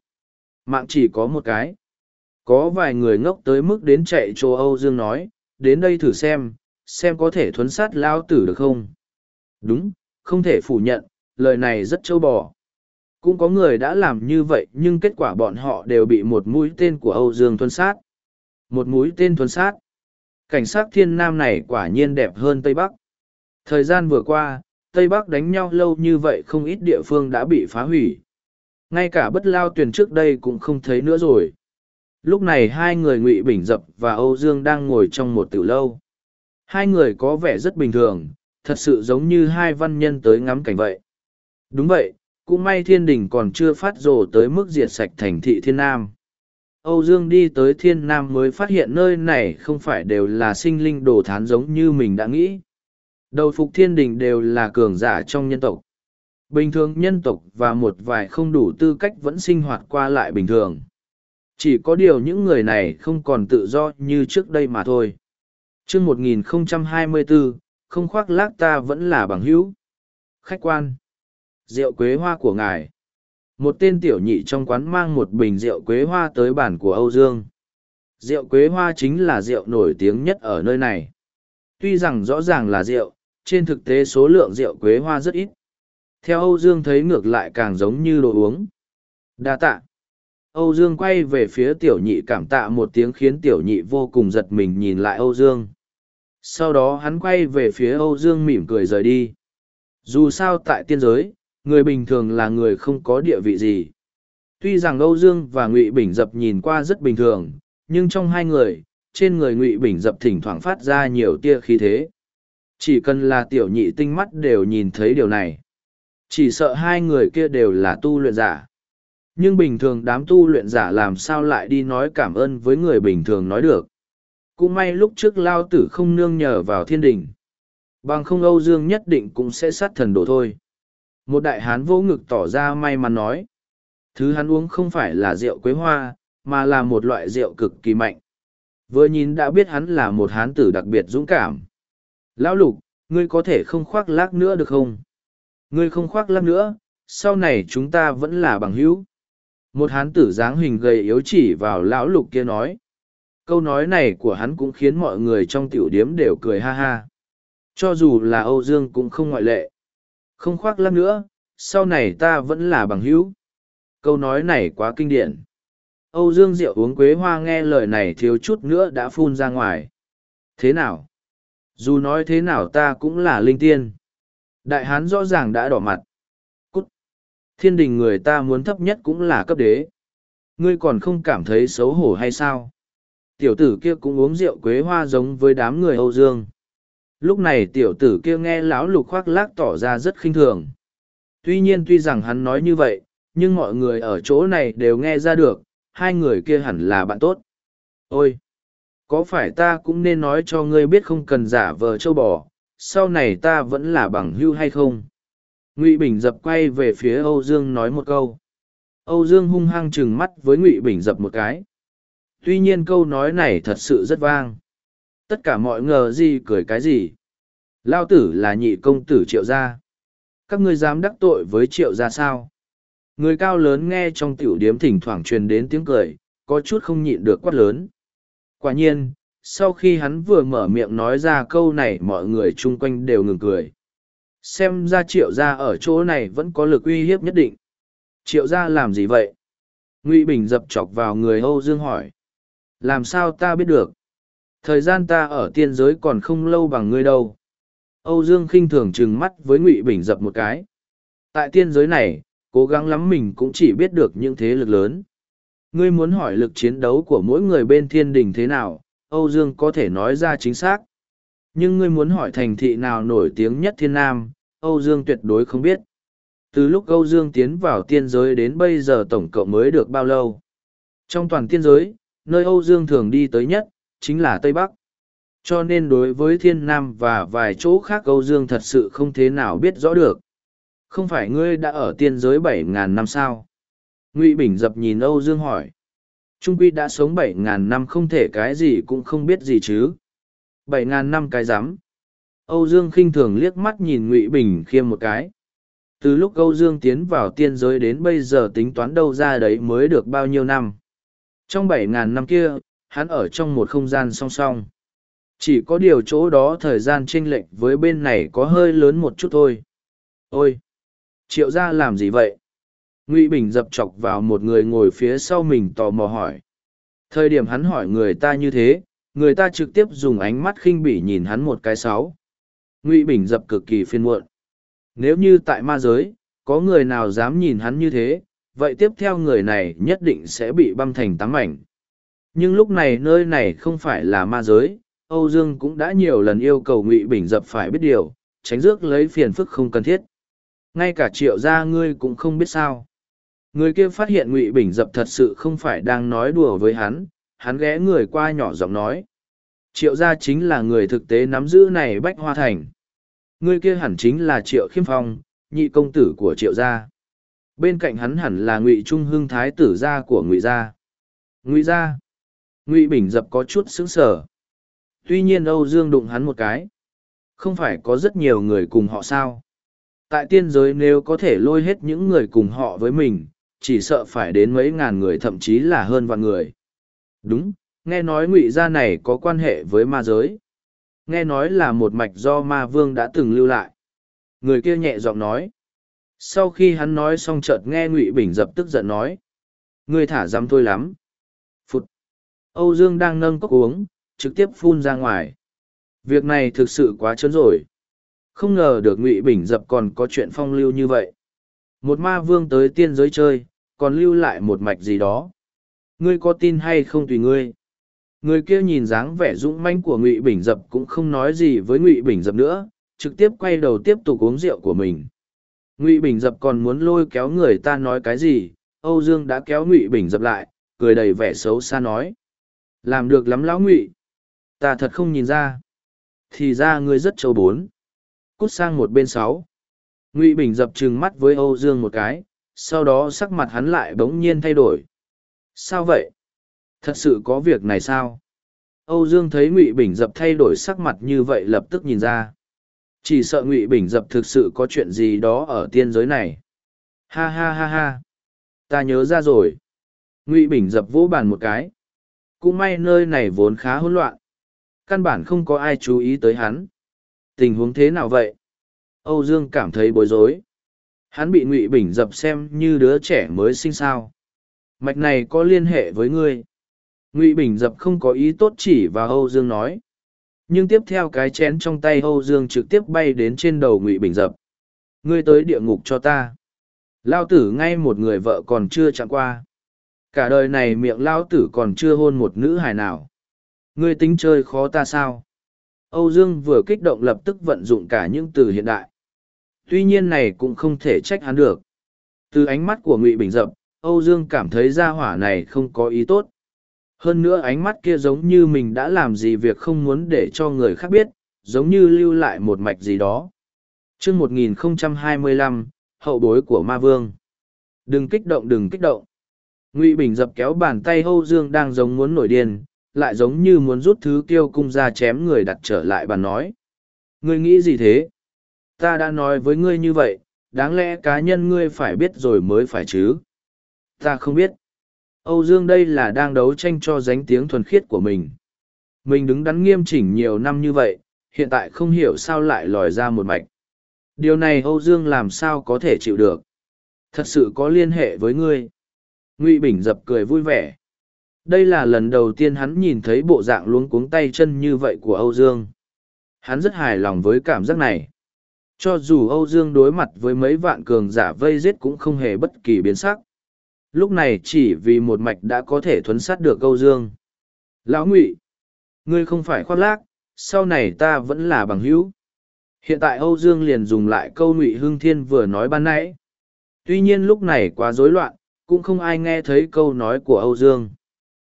Mạng chỉ có một cái. Có vài người ngốc tới mức đến chạy chỗ Âu Dương nói, đến đây thử xem, xem có thể thuấn sát lao tử được không? Đúng, không thể phủ nhận, lời này rất trâu bò. Cũng có người đã làm như vậy nhưng kết quả bọn họ đều bị một mũi tên của Âu Dương thuấn sát. Một mũi tên thuấn sát. Cảnh sát thiên nam này quả nhiên đẹp hơn Tây Bắc. Thời gian vừa qua, Tây Bắc đánh nhau lâu như vậy không ít địa phương đã bị phá hủy. Ngay cả bất lao tuyền trước đây cũng không thấy nữa rồi. Lúc này hai người Ngụy Bình Dập và Âu Dương đang ngồi trong một tiểu lâu. Hai người có vẻ rất bình thường, thật sự giống như hai văn nhân tới ngắm cảnh vậy. Đúng vậy, cũng may thiên đình còn chưa phát rồ tới mức diệt sạch thành thị thiên nam. Âu Dương đi tới thiên nam mới phát hiện nơi này không phải đều là sinh linh đồ thán giống như mình đã nghĩ. Đầu phục thiên đình đều là cường giả trong nhân tộc. Bình thường nhân tộc và một vài không đủ tư cách vẫn sinh hoạt qua lại bình thường. Chỉ có điều những người này không còn tự do như trước đây mà thôi. chương 1024, không khoác lác ta vẫn là bằng hữu. Khách quan. Rượu quế hoa của ngài. Một tên tiểu nhị trong quán mang một bình rượu quế hoa tới bản của Âu Dương. Rượu quế hoa chính là rượu nổi tiếng nhất ở nơi này. Tuy rằng rõ ràng là rượu, trên thực tế số lượng rượu quế hoa rất ít. Theo Âu Dương thấy ngược lại càng giống như đồ uống. Đa tạ. Âu Dương quay về phía tiểu nhị cảm tạ một tiếng khiến tiểu nhị vô cùng giật mình nhìn lại Âu Dương. Sau đó hắn quay về phía Âu Dương mỉm cười rời đi. Dù sao tại tiên giới, người bình thường là người không có địa vị gì. Tuy rằng Âu Dương và Ngụy Bình Dập nhìn qua rất bình thường, nhưng trong hai người, trên người Ngụy Bình Dập thỉnh thoảng phát ra nhiều tia khí thế. Chỉ cần là tiểu nhị tinh mắt đều nhìn thấy điều này. Chỉ sợ hai người kia đều là tu luyện giả. Nhưng bình thường đám tu luyện giả làm sao lại đi nói cảm ơn với người bình thường nói được. Cũng may lúc trước Lao Tử không nương nhờ vào thiên đình. Bằng không Âu Dương nhất định cũng sẽ sát thần đổ thôi. Một đại hán vô ngực tỏ ra may mắn nói. Thứ hắn uống không phải là rượu quế hoa, mà là một loại rượu cực kỳ mạnh. Vừa nhìn đã biết hắn là một hán tử đặc biệt dũng cảm. Lão lục, ngươi có thể không khoác lác nữa được không? Ngươi không khoác lác nữa, sau này chúng ta vẫn là bằng hữu. Một hán tử dáng hình gầy yếu chỉ vào lão lục kia nói. Câu nói này của hắn cũng khiến mọi người trong tiểu điếm đều cười ha ha. Cho dù là Âu Dương cũng không ngoại lệ. Không khoác lác nữa, sau này ta vẫn là bằng hữu. Câu nói này quá kinh điển. âu dương rượu uống quế hoa nghe lời này thiếu chút nữa đã phun ra ngoài thế nào dù nói thế nào ta cũng là linh tiên đại hán rõ ràng đã đỏ mặt. Cút. Thiên đình người ta muốn thấp nhất cũng là cấp đế. Ngươi còn không cảm thấy xấu hổ hay sao? Tiểu tử kia cũng uống rượu quế hoa giống với đám người âu dương. Lúc này tiểu tử kia nghe lão lục khoác lác tỏ ra rất khinh thường. Tuy nhiên tuy rằng hắn nói như vậy, nhưng mọi người ở chỗ này đều nghe ra được, hai người kia hẳn là bạn tốt. Ôi, có phải ta cũng nên nói cho ngươi biết không cần giả vờ châu bò sau này ta vẫn là bằng hưu hay không? Ngụy bình dập quay về phía âu dương nói một câu. Âu dương hung hăng chừng mắt với ngụy bình dập một cái. Tuy nhiên câu nói này thật sự rất vang. Tất cả mọi ngờ gì cười cái gì? Lao tử là nhị công tử triệu gia. Các ngươi dám đắc tội với triệu gia sao? Người cao lớn nghe trong tiểu điếm thỉnh thoảng truyền đến tiếng cười, có chút không nhịn được quát lớn. Quả nhiên sau khi hắn vừa mở miệng nói ra câu này, mọi người chung quanh đều ngừng cười. Xem ra triệu gia ở chỗ này vẫn có lực uy hiếp nhất định. Triệu gia làm gì vậy? Ngụy bình dập chọc vào người âu dương hỏi. Làm sao ta biết được? Thời gian ta ở tiên giới còn không lâu bằng ngươi đâu. Âu dương khinh thường trừng mắt với ngụy bình dập một cái. Tại tiên giới này, cố gắng lắm mình cũng chỉ biết được những thế lực lớn. Ngươi muốn hỏi lực chiến đấu của mỗi người bên thiên đình thế nào? Âu dương có thể nói ra chính xác. Nhưng ngươi muốn hỏi thành thị nào nổi tiếng nhất thiên nam, âu dương tuyệt đối không biết. Từ lúc âu dương tiến vào tiên giới đến bây giờ tổng cộng mới được bao lâu? Trong toàn tiên giới, nơi âu dương thường đi tới nhất chính là tây bắc. Cho nên đối với thiên nam và vài chỗ khác âu dương thật sự không thế nào biết rõ được. Không phải ngươi đã ở tiên giới bảy ngàn năm sao? Ngụy bình dập nhìn âu dương hỏi trung quy đã sống bảy ngàn năm không thể cái gì cũng không biết gì chứ. bảy ngàn năm cái rắm. Âu dương khinh thường liếc mắt nhìn ngụy bình khiêm một cái. Từ lúc âu dương tiến vào tiên giới đến bây giờ tính toán đâu ra đấy mới được bao nhiêu năm. Trong bảy ngàn năm kia, hắn ở trong một không gian song song. Chỉ có điều chỗ đó thời gian chênh lệch với bên này có hơi lớn một chút thôi. Ôi! Triệu gia làm gì vậy? Ngụy bình dập chọc vào một người ngồi phía sau mình tò mò hỏi. Thời điểm hắn hỏi người ta như thế, người ta trực tiếp dùng ánh mắt khinh bỉ nhìn hắn một cái sáu. Ngụy bình dập cực kỳ phiên muộn. Nếu như tại ma giới, có người nào dám nhìn hắn như thế, vậy tiếp theo người này nhất định sẽ bị băm thành tám ảnh. nhưng lúc này nơi này không phải là ma giới, âu dương cũng đã nhiều lần yêu cầu ngụy bình dập phải biết điều, tránh rước lấy phiền phức không cần thiết. Ngay cả triệu gia ngươi cũng không biết sao người kia phát hiện ngụy bình dập thật sự không phải đang nói đùa với hắn hắn ghé người qua nhỏ giọng nói. Triệu gia chính là người thực tế nắm giữ này bách hoa thành. Người kia hẳn chính là triệu khiêm phong, nhị công tử của triệu gia. Bên cạnh hắn hẳn là ngụy trung hưng thái tử gia của ngụy gia. Ngụy gia. Ngụy bình dập có chút xứng sở tuy nhiên âu dương đụng hắn một cái. Không phải có rất nhiều người cùng họ sao? Tại tiên giới nếu có thể lôi hết những người cùng họ với mình chỉ sợ phải đến mấy ngàn người thậm chí là hơn vạn người. Đúng, nghe nói ngụy gia này có quan hệ với ma giới. Nghe nói là một mạch do ma vương đã từng lưu lại. Người kia nhẹ giọng nói. Sau khi hắn nói xong chợt nghe ngụy bình dập tức giận nói. Ngươi thả dám tôi lắm. Phụt. Âu dương đang nâng cốc uống, trực tiếp phun ra ngoài. Việc này thực sự quá chớn rồi. Không ngờ được ngụy bình dập còn có chuyện phong lưu như vậy một ma vương tới tiên giới chơi, còn lưu lại một mạch gì đó. Ngươi có tin hay không tùy ngươi? Người kia nhìn dáng vẻ dũng manh của ngụy bình dập cũng không nói gì với ngụy bình dập nữa, trực tiếp quay đầu tiếp tục uống rượu của mình. Ngụy bình dập còn muốn lôi kéo người ta nói cái gì, âu dương đã kéo ngụy bình dập lại, cười đầy vẻ xấu xa nói. Làm được lắm lão ngụy. Ta thật không nhìn ra. Thì ra ngươi rất châu bốn. Cút sang một bên sáu ngụy bình dập trừng mắt với âu dương một cái, sau đó sắc mặt hắn lại bỗng nhiên thay đổi. Sao vậy? Thật sự có việc này sao? Âu dương thấy ngụy bình dập thay đổi sắc mặt như vậy lập tức nhìn ra. Chỉ sợ ngụy bình dập thực sự có chuyện gì đó ở tiên giới này. Ha ha ha ha. Ta nhớ ra rồi. Ngụy bình dập vỗ bàn một cái. Cũng may nơi này vốn khá hỗn loạn. Căn bản không có ai chú ý tới hắn. Tình huống thế nào vậy? Âu dương cảm thấy bối rối hắn bị ngụy bình dập xem như đứa trẻ mới sinh sao Mạch này có liên hệ với ngươi. Ngụy Bình dập không có ý tốt chỉ và Âu Dương nói. Nhưng tiếp theo cái chén trong tay Âu Dương trực tiếp bay đến trên đầu Ngụy Bình dập. Ngươi tới địa ngục cho ta. Lao tử ngay một người vợ còn chưa chạm qua. Cả đời này miệng Lao tử còn chưa hôn một nữ hài nào. Ngươi tính chơi khó ta sao? Âu Dương vừa kích động lập tức vận dụng cả những từ hiện đại. Tuy nhiên này cũng không thể trách hắn được. Từ ánh mắt của Ngụy Bình Dập, Âu Dương cảm thấy gia hỏa này không có ý tốt. Hơn nữa ánh mắt kia giống như mình đã làm gì việc không muốn để cho người khác biết, giống như lưu lại một mạch gì đó. chương 1025, hậu bối của ma vương. Đừng kích động đừng kích động. Ngụy Bình dập kéo bàn tay Âu Dương đang giống muốn nổi điên, lại giống như muốn rút thứ kiêu cung ra chém người đặt trở lại bàn nói. Ngươi nghĩ gì thế? Ta đã nói với ngươi như vậy, đáng lẽ cá nhân ngươi phải biết rồi mới phải chứ? Ta không biết. Âu Dương đây là đang đấu tranh cho danh tiếng thuần khiết của mình. Mình đứng đắn nghiêm chỉnh nhiều năm như vậy, hiện tại không hiểu sao lại lòi ra một mạch. Điều này Âu Dương làm sao có thể chịu được. Thật sự có liên hệ với ngươi. Ngụy Bình dập cười vui vẻ. Đây là lần đầu tiên hắn nhìn thấy bộ dạng luống cuống tay chân như vậy của Âu Dương. Hắn rất hài lòng với cảm giác này. Cho dù Âu Dương đối mặt với mấy vạn cường giả vây giết cũng không hề bất kỳ biến sắc. Lúc này chỉ vì một mạch đã có thể thuấn sát được Âu Dương. Lão Ngụy, ngươi không phải khoác lác, sau này ta vẫn là bằng hữu. Hiện tại Âu Dương liền dùng lại câu Ngụy Hưng Thiên vừa nói ban nãy. Tuy nhiên lúc này quá rối loạn, cũng không ai nghe thấy câu nói của Âu Dương.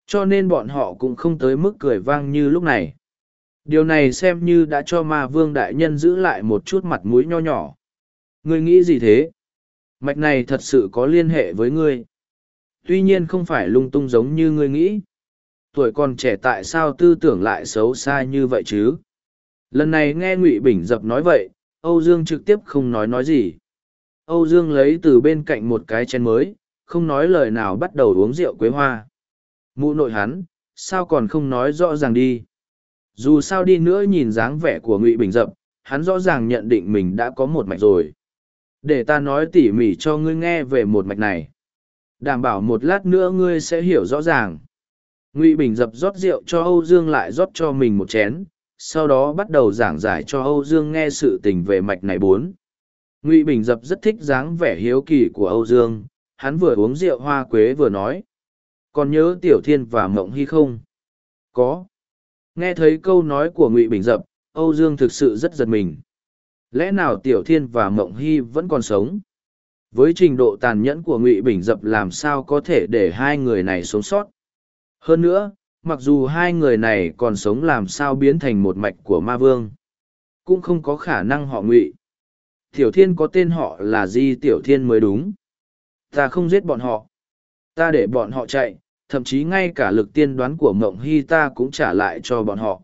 Cho nên bọn họ cũng không tới mức cười vang như lúc này. Điều này xem như đã cho ma vương đại nhân giữ lại một chút mặt mũi nho nhỏ. Ngươi nghĩ gì thế? Mạch này thật sự có liên hệ với ngươi. Tuy nhiên không phải lung tung giống như ngươi nghĩ. Tuổi còn trẻ tại sao tư tưởng lại xấu xa như vậy chứ? Lần này nghe Ngụy Bình Dập nói vậy, Âu Dương trực tiếp không nói nói gì. Âu Dương lấy từ bên cạnh một cái chén mới, không nói lời nào bắt đầu uống rượu quế hoa. Mụ nội hắn, sao còn không nói rõ ràng đi. Dù sao đi nữa nhìn dáng vẻ của Ngụy Bình Dập, hắn rõ ràng nhận định mình đã có một mạch rồi. Để ta nói tỉ mỉ cho ngươi nghe về một mạch này. Đảm bảo một lát nữa ngươi sẽ hiểu rõ ràng. Ngụy Bình Dập rót rượu cho Âu Dương lại rót cho mình một chén, sau đó bắt đầu giảng giải cho Âu Dương nghe sự tình về mạch này bốn. Ngụy Bình Dập rất thích dáng vẻ hiếu kỳ của Âu Dương, hắn vừa uống rượu hoa quế vừa nói. Còn nhớ Tiểu Thiên và Mộng Hy không? Có. Nghe thấy câu nói của Ngụy Bình Dập, Âu Dương thực sự rất giật mình. Lẽ nào Tiểu Thiên và Mộng Hy vẫn còn sống? Với trình độ tàn nhẫn của Ngụy Bình Dập làm sao có thể để hai người này sống sót? Hơn nữa, mặc dù hai người này còn sống làm sao biến thành một mạch của ma vương, cũng không có khả năng họ Ngụy. Tiểu Thiên có tên họ là Di Tiểu Thiên mới đúng. Ta không giết bọn họ. Ta để bọn họ chạy, thậm chí ngay cả lực tiên đoán của mộng hy ta cũng trả lại cho bọn họ.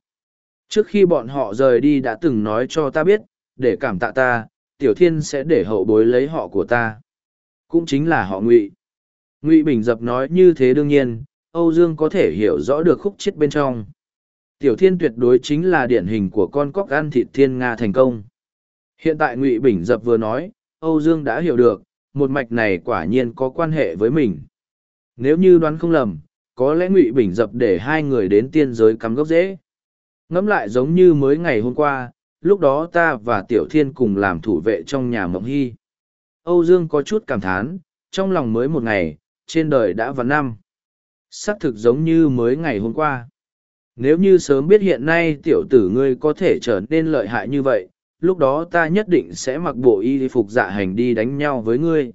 Trước khi bọn họ rời đi đã từng nói cho ta biết, để cảm tạ ta, tiểu thiên sẽ để hậu bối lấy họ của ta. Cũng chính là họ ngụy. Ngụy bình dập nói như thế đương nhiên, âu dương có thể hiểu rõ được khúc chết bên trong. Tiểu thiên tuyệt đối chính là điển hình của con cóc ăn thịt thiên nga thành công. Hiện tại ngụy bình dập vừa nói, âu dương đã hiểu được, một mạch này quả nhiên có quan hệ với mình nếu như đoán không lầm, có lẽ Ngụy Bình dập để hai người đến tiên giới cắm gốc dễ. Ngẫm lại giống như mới ngày hôm qua, lúc đó ta và Tiểu Thiên cùng làm thủ vệ trong nhà Mộng Hy. Âu Dương có chút cảm thán, trong lòng mới một ngày, trên đời đã vào năm. Xác thực giống như mới ngày hôm qua. Nếu như sớm biết hiện nay tiểu tử ngươi có thể trở nên lợi hại như vậy, lúc đó ta nhất định sẽ mặc bộ y phục dạ hành đi đánh nhau với ngươi.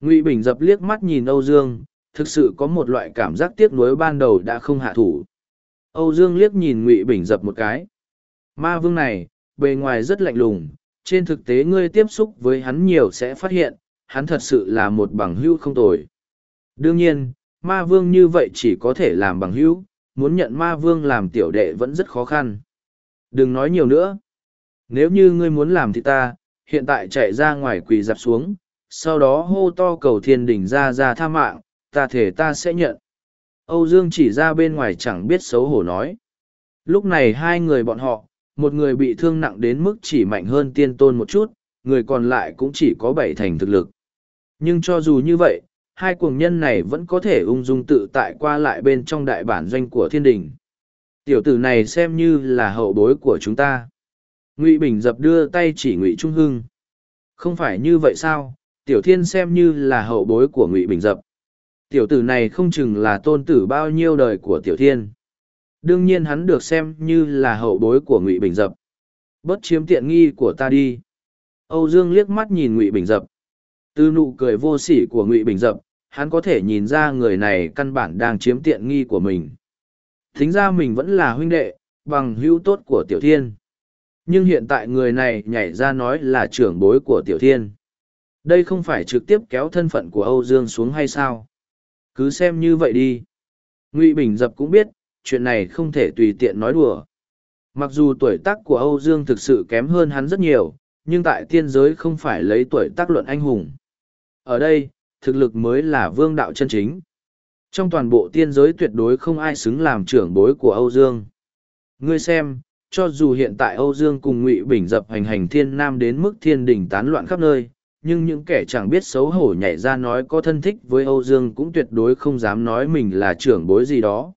Ngụy Bình dập liếc mắt nhìn Âu Dương, thực sự có một loại cảm giác tiếc nuối ban đầu đã không hạ thủ. Âu Dương liếc nhìn Ngụy Bình dập một cái. Ma vương này, bề ngoài rất lạnh lùng, trên thực tế ngươi tiếp xúc với hắn nhiều sẽ phát hiện, hắn thật sự là một bằng hữu không tồi. Đương nhiên, ma vương như vậy chỉ có thể làm bằng hữu, muốn nhận ma vương làm tiểu đệ vẫn rất khó khăn. Đừng nói nhiều nữa. Nếu như ngươi muốn làm thì ta, hiện tại chạy ra ngoài quỳ dạp xuống, sau đó hô to cầu thiên đỉnh ra ra tha mạng, ta thể ta sẽ nhận. Âu Dương chỉ ra bên ngoài chẳng biết xấu hổ nói. Lúc này hai người bọn họ, một người bị thương nặng đến mức chỉ mạnh hơn tiên tôn một chút, người còn lại cũng chỉ có bảy thành thực lực. Nhưng cho dù như vậy, hai cuồng nhân này vẫn có thể ung dung tự tại qua lại bên trong đại bản doanh của thiên đình tiểu tử này xem như là hậu bối của chúng ta ngụy bình dập đưa tay chỉ ngụy trung hưng không phải như vậy sao tiểu thiên xem như là hậu bối của ngụy bình dập tiểu tử này không chừng là tôn tử bao nhiêu đời của tiểu thiên. Đương nhiên hắn được xem như là hậu bối của ngụy bình dập. Bớt chiếm tiện nghi của ta đi. Âu dương liếc mắt nhìn ngụy bình dập. Từ nụ cười vô sỉ của ngụy bình dập, hắn có thể nhìn ra người này căn bản đang chiếm tiện nghi của mình. Thính ra mình vẫn là huynh đệ, bằng hữu tốt của tiểu thiên. Nhưng hiện tại người này nhảy ra nói là trưởng bối của tiểu thiên. Đây không phải trực tiếp kéo thân phận của âu dương xuống hay sao? Cứ xem như vậy đi. Ngụy bình dập cũng biết, chuyện này không thể tùy tiện nói đùa. Mặc dù tuổi tác của âu dương thực sự kém hơn hắn rất nhiều, nhưng tại tiên giới không phải lấy tuổi tác luận anh hùng. Ở đây, thực lực mới là vương đạo chân chính. Trong toàn bộ tiên giới tuyệt đối không ai xứng làm trưởng bối của âu dương. Ngươi xem, cho dù hiện tại âu dương cùng ngụy bình dập hành hành thiên nam đến mức thiên đình tán loạn khắp nơi nhưng những kẻ chẳng biết xấu hổ nhảy ra nói có thân thích với âu dương cũng tuyệt đối không dám nói mình là trưởng bối gì đó.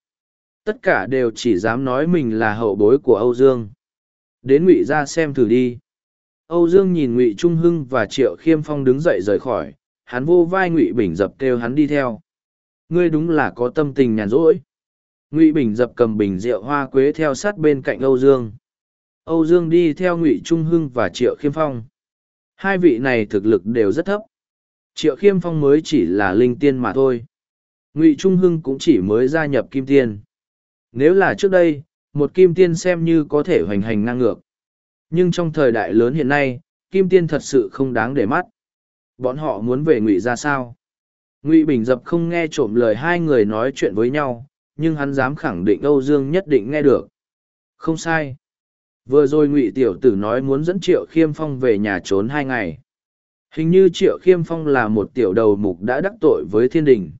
Tất cả đều chỉ dám nói mình là hậu bối của âu dương. Đến ngụy ra xem thử đi. Âu dương nhìn ngụy trung hưng và triệu khiêm phong đứng dậy rời khỏi. Hắn vô vai ngụy bình dập kêu hắn đi theo. Ngươi đúng là có tâm tình nhàn rỗi. Ngụy bình dập cầm bình rượu hoa quế theo sát bên cạnh âu dương. Âu dương đi theo ngụy trung hưng và triệu khiêm phong hai vị này thực lực đều rất thấp. Triệu khiêm phong mới chỉ là linh tiên mà thôi. Ngụy trung hưng cũng chỉ mới gia nhập kim tiên. Nếu là trước đây, một kim tiên xem như có thể hoành hành ngang ngược. Nhưng trong thời đại lớn hiện nay, kim tiên thật sự không đáng để mắt. Bọn họ muốn về ngụy ra sao? Ngụy bình dập không nghe trộm lời hai người nói chuyện với nhau, nhưng hắn dám khẳng định âu dương nhất định nghe được. Không sai vừa rồi ngụy tiểu tử nói muốn dẫn triệu khiêm phong về nhà trốn hai ngày. Hình như triệu khiêm phong là một tiểu đầu mục đã đắc tội với thiên đình.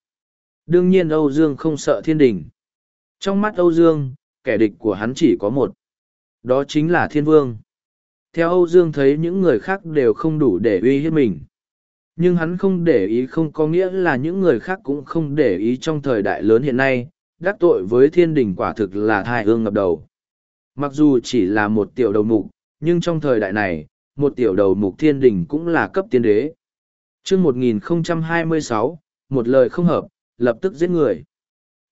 Đương nhiên âu dương không sợ thiên đình. Trong mắt âu dương, kẻ địch của hắn chỉ có một. Đó chính là thiên vương. Theo âu dương thấy những người khác đều không đủ để uy hiếp mình. Nhưng hắn không để ý không có nghĩa là những người khác cũng không để ý trong thời đại lớn hiện nay, đắc tội với thiên đình quả thực là thai Hương ngập đầu mặc dù chỉ là một tiểu đầu mục, nhưng trong thời đại này, một tiểu đầu mục thiên đình cũng là cấp tiên đế. Chương một nghìn hai mươi sáu, một lời không hợp, lập tức giết người.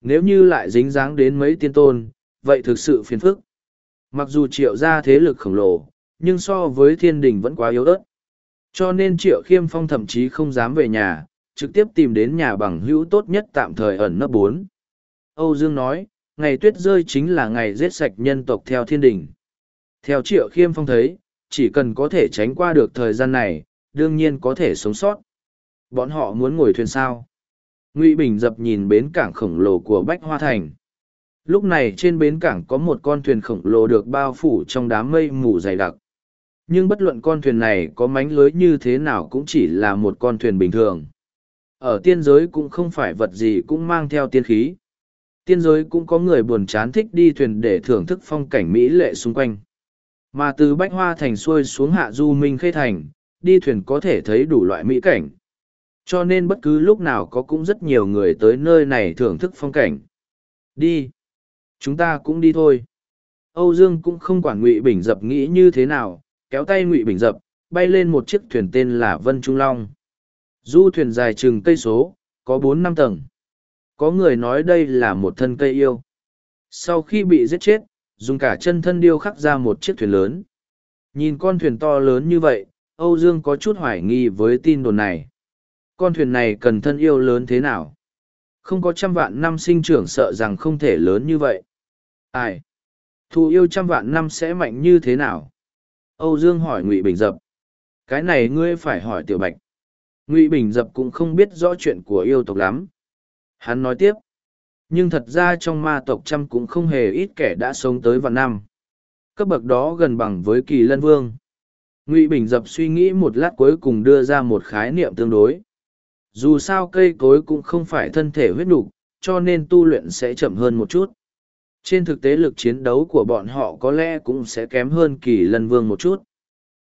Nếu như lại dính dáng đến mấy tiên tôn, vậy thực sự phiền phức. Mặc dù triệu ra thế lực khổng lồ, nhưng so với thiên đình vẫn quá yếu ớt. Cho nên triệu khiêm phong thậm chí không dám về nhà, trực tiếp tìm đến nhà bằng hữu tốt nhất tạm thời ẩn nấp bốn. Âu dương nói ngày tuyết rơi chính là ngày giết sạch nhân tộc theo thiên đình. Theo triệu khiêm phong thấy, chỉ cần có thể tránh qua được thời gian này, đương nhiên có thể sống sót. Bọn họ muốn ngồi thuyền sao? Ngụy bình dập nhìn bến cảng khổng lồ của bách hoa thành. Lúc này trên bến cảng có một con thuyền khổng lồ được bao phủ trong đám mây mù dày đặc. Nhưng bất luận con thuyền này có mánh lưới như thế nào cũng chỉ là một con thuyền bình thường. Ở tiên giới cũng không phải vật gì cũng mang theo tiên khí tiên giới cũng có người buồn chán thích đi thuyền để thưởng thức phong cảnh mỹ lệ xung quanh. Mà từ bách hoa thành xuôi xuống hạ du minh khê thành, đi thuyền có thể thấy đủ loại mỹ cảnh. Cho nên bất cứ lúc nào có cũng rất nhiều người tới nơi này thưởng thức phong cảnh. Đi. Chúng ta cũng đi thôi. Âu dương cũng không quản ngụy bình dập nghĩ như thế nào, kéo tay ngụy bình dập, bay lên một chiếc thuyền tên là vân trung long. Du thuyền dài chừng cây số, có bốn năm tầng có người nói đây là một thân cây yêu. Sau khi bị giết chết, dùng cả chân thân điêu khắc ra một chiếc thuyền lớn. Nhìn con thuyền to lớn như vậy, âu dương có chút hoài nghi với tin đồn này. Con thuyền này cần thân yêu lớn thế nào? Không có trăm vạn năm sinh trưởng sợ rằng không thể lớn như vậy. Ai? Thù yêu trăm vạn năm sẽ mạnh như thế nào? Âu dương hỏi ngụy bình dập. Cái này ngươi phải hỏi tiểu bạch. Ngụy bình dập cũng không biết rõ chuyện của yêu tộc lắm hắn nói tiếp. Nhưng thật ra trong ma tộc trăm cũng không hề ít kẻ đã sống tới vạn năm. Cấp bậc đó gần bằng với kỳ lân vương. Ngụy bình dập suy nghĩ một lát cuối cùng đưa ra một khái niệm tương đối. Dù sao cây cối cũng không phải thân thể huyết nục, cho nên tu luyện sẽ chậm hơn một chút. Trên thực tế lực chiến đấu của bọn họ có lẽ cũng sẽ kém hơn kỳ lân vương một chút.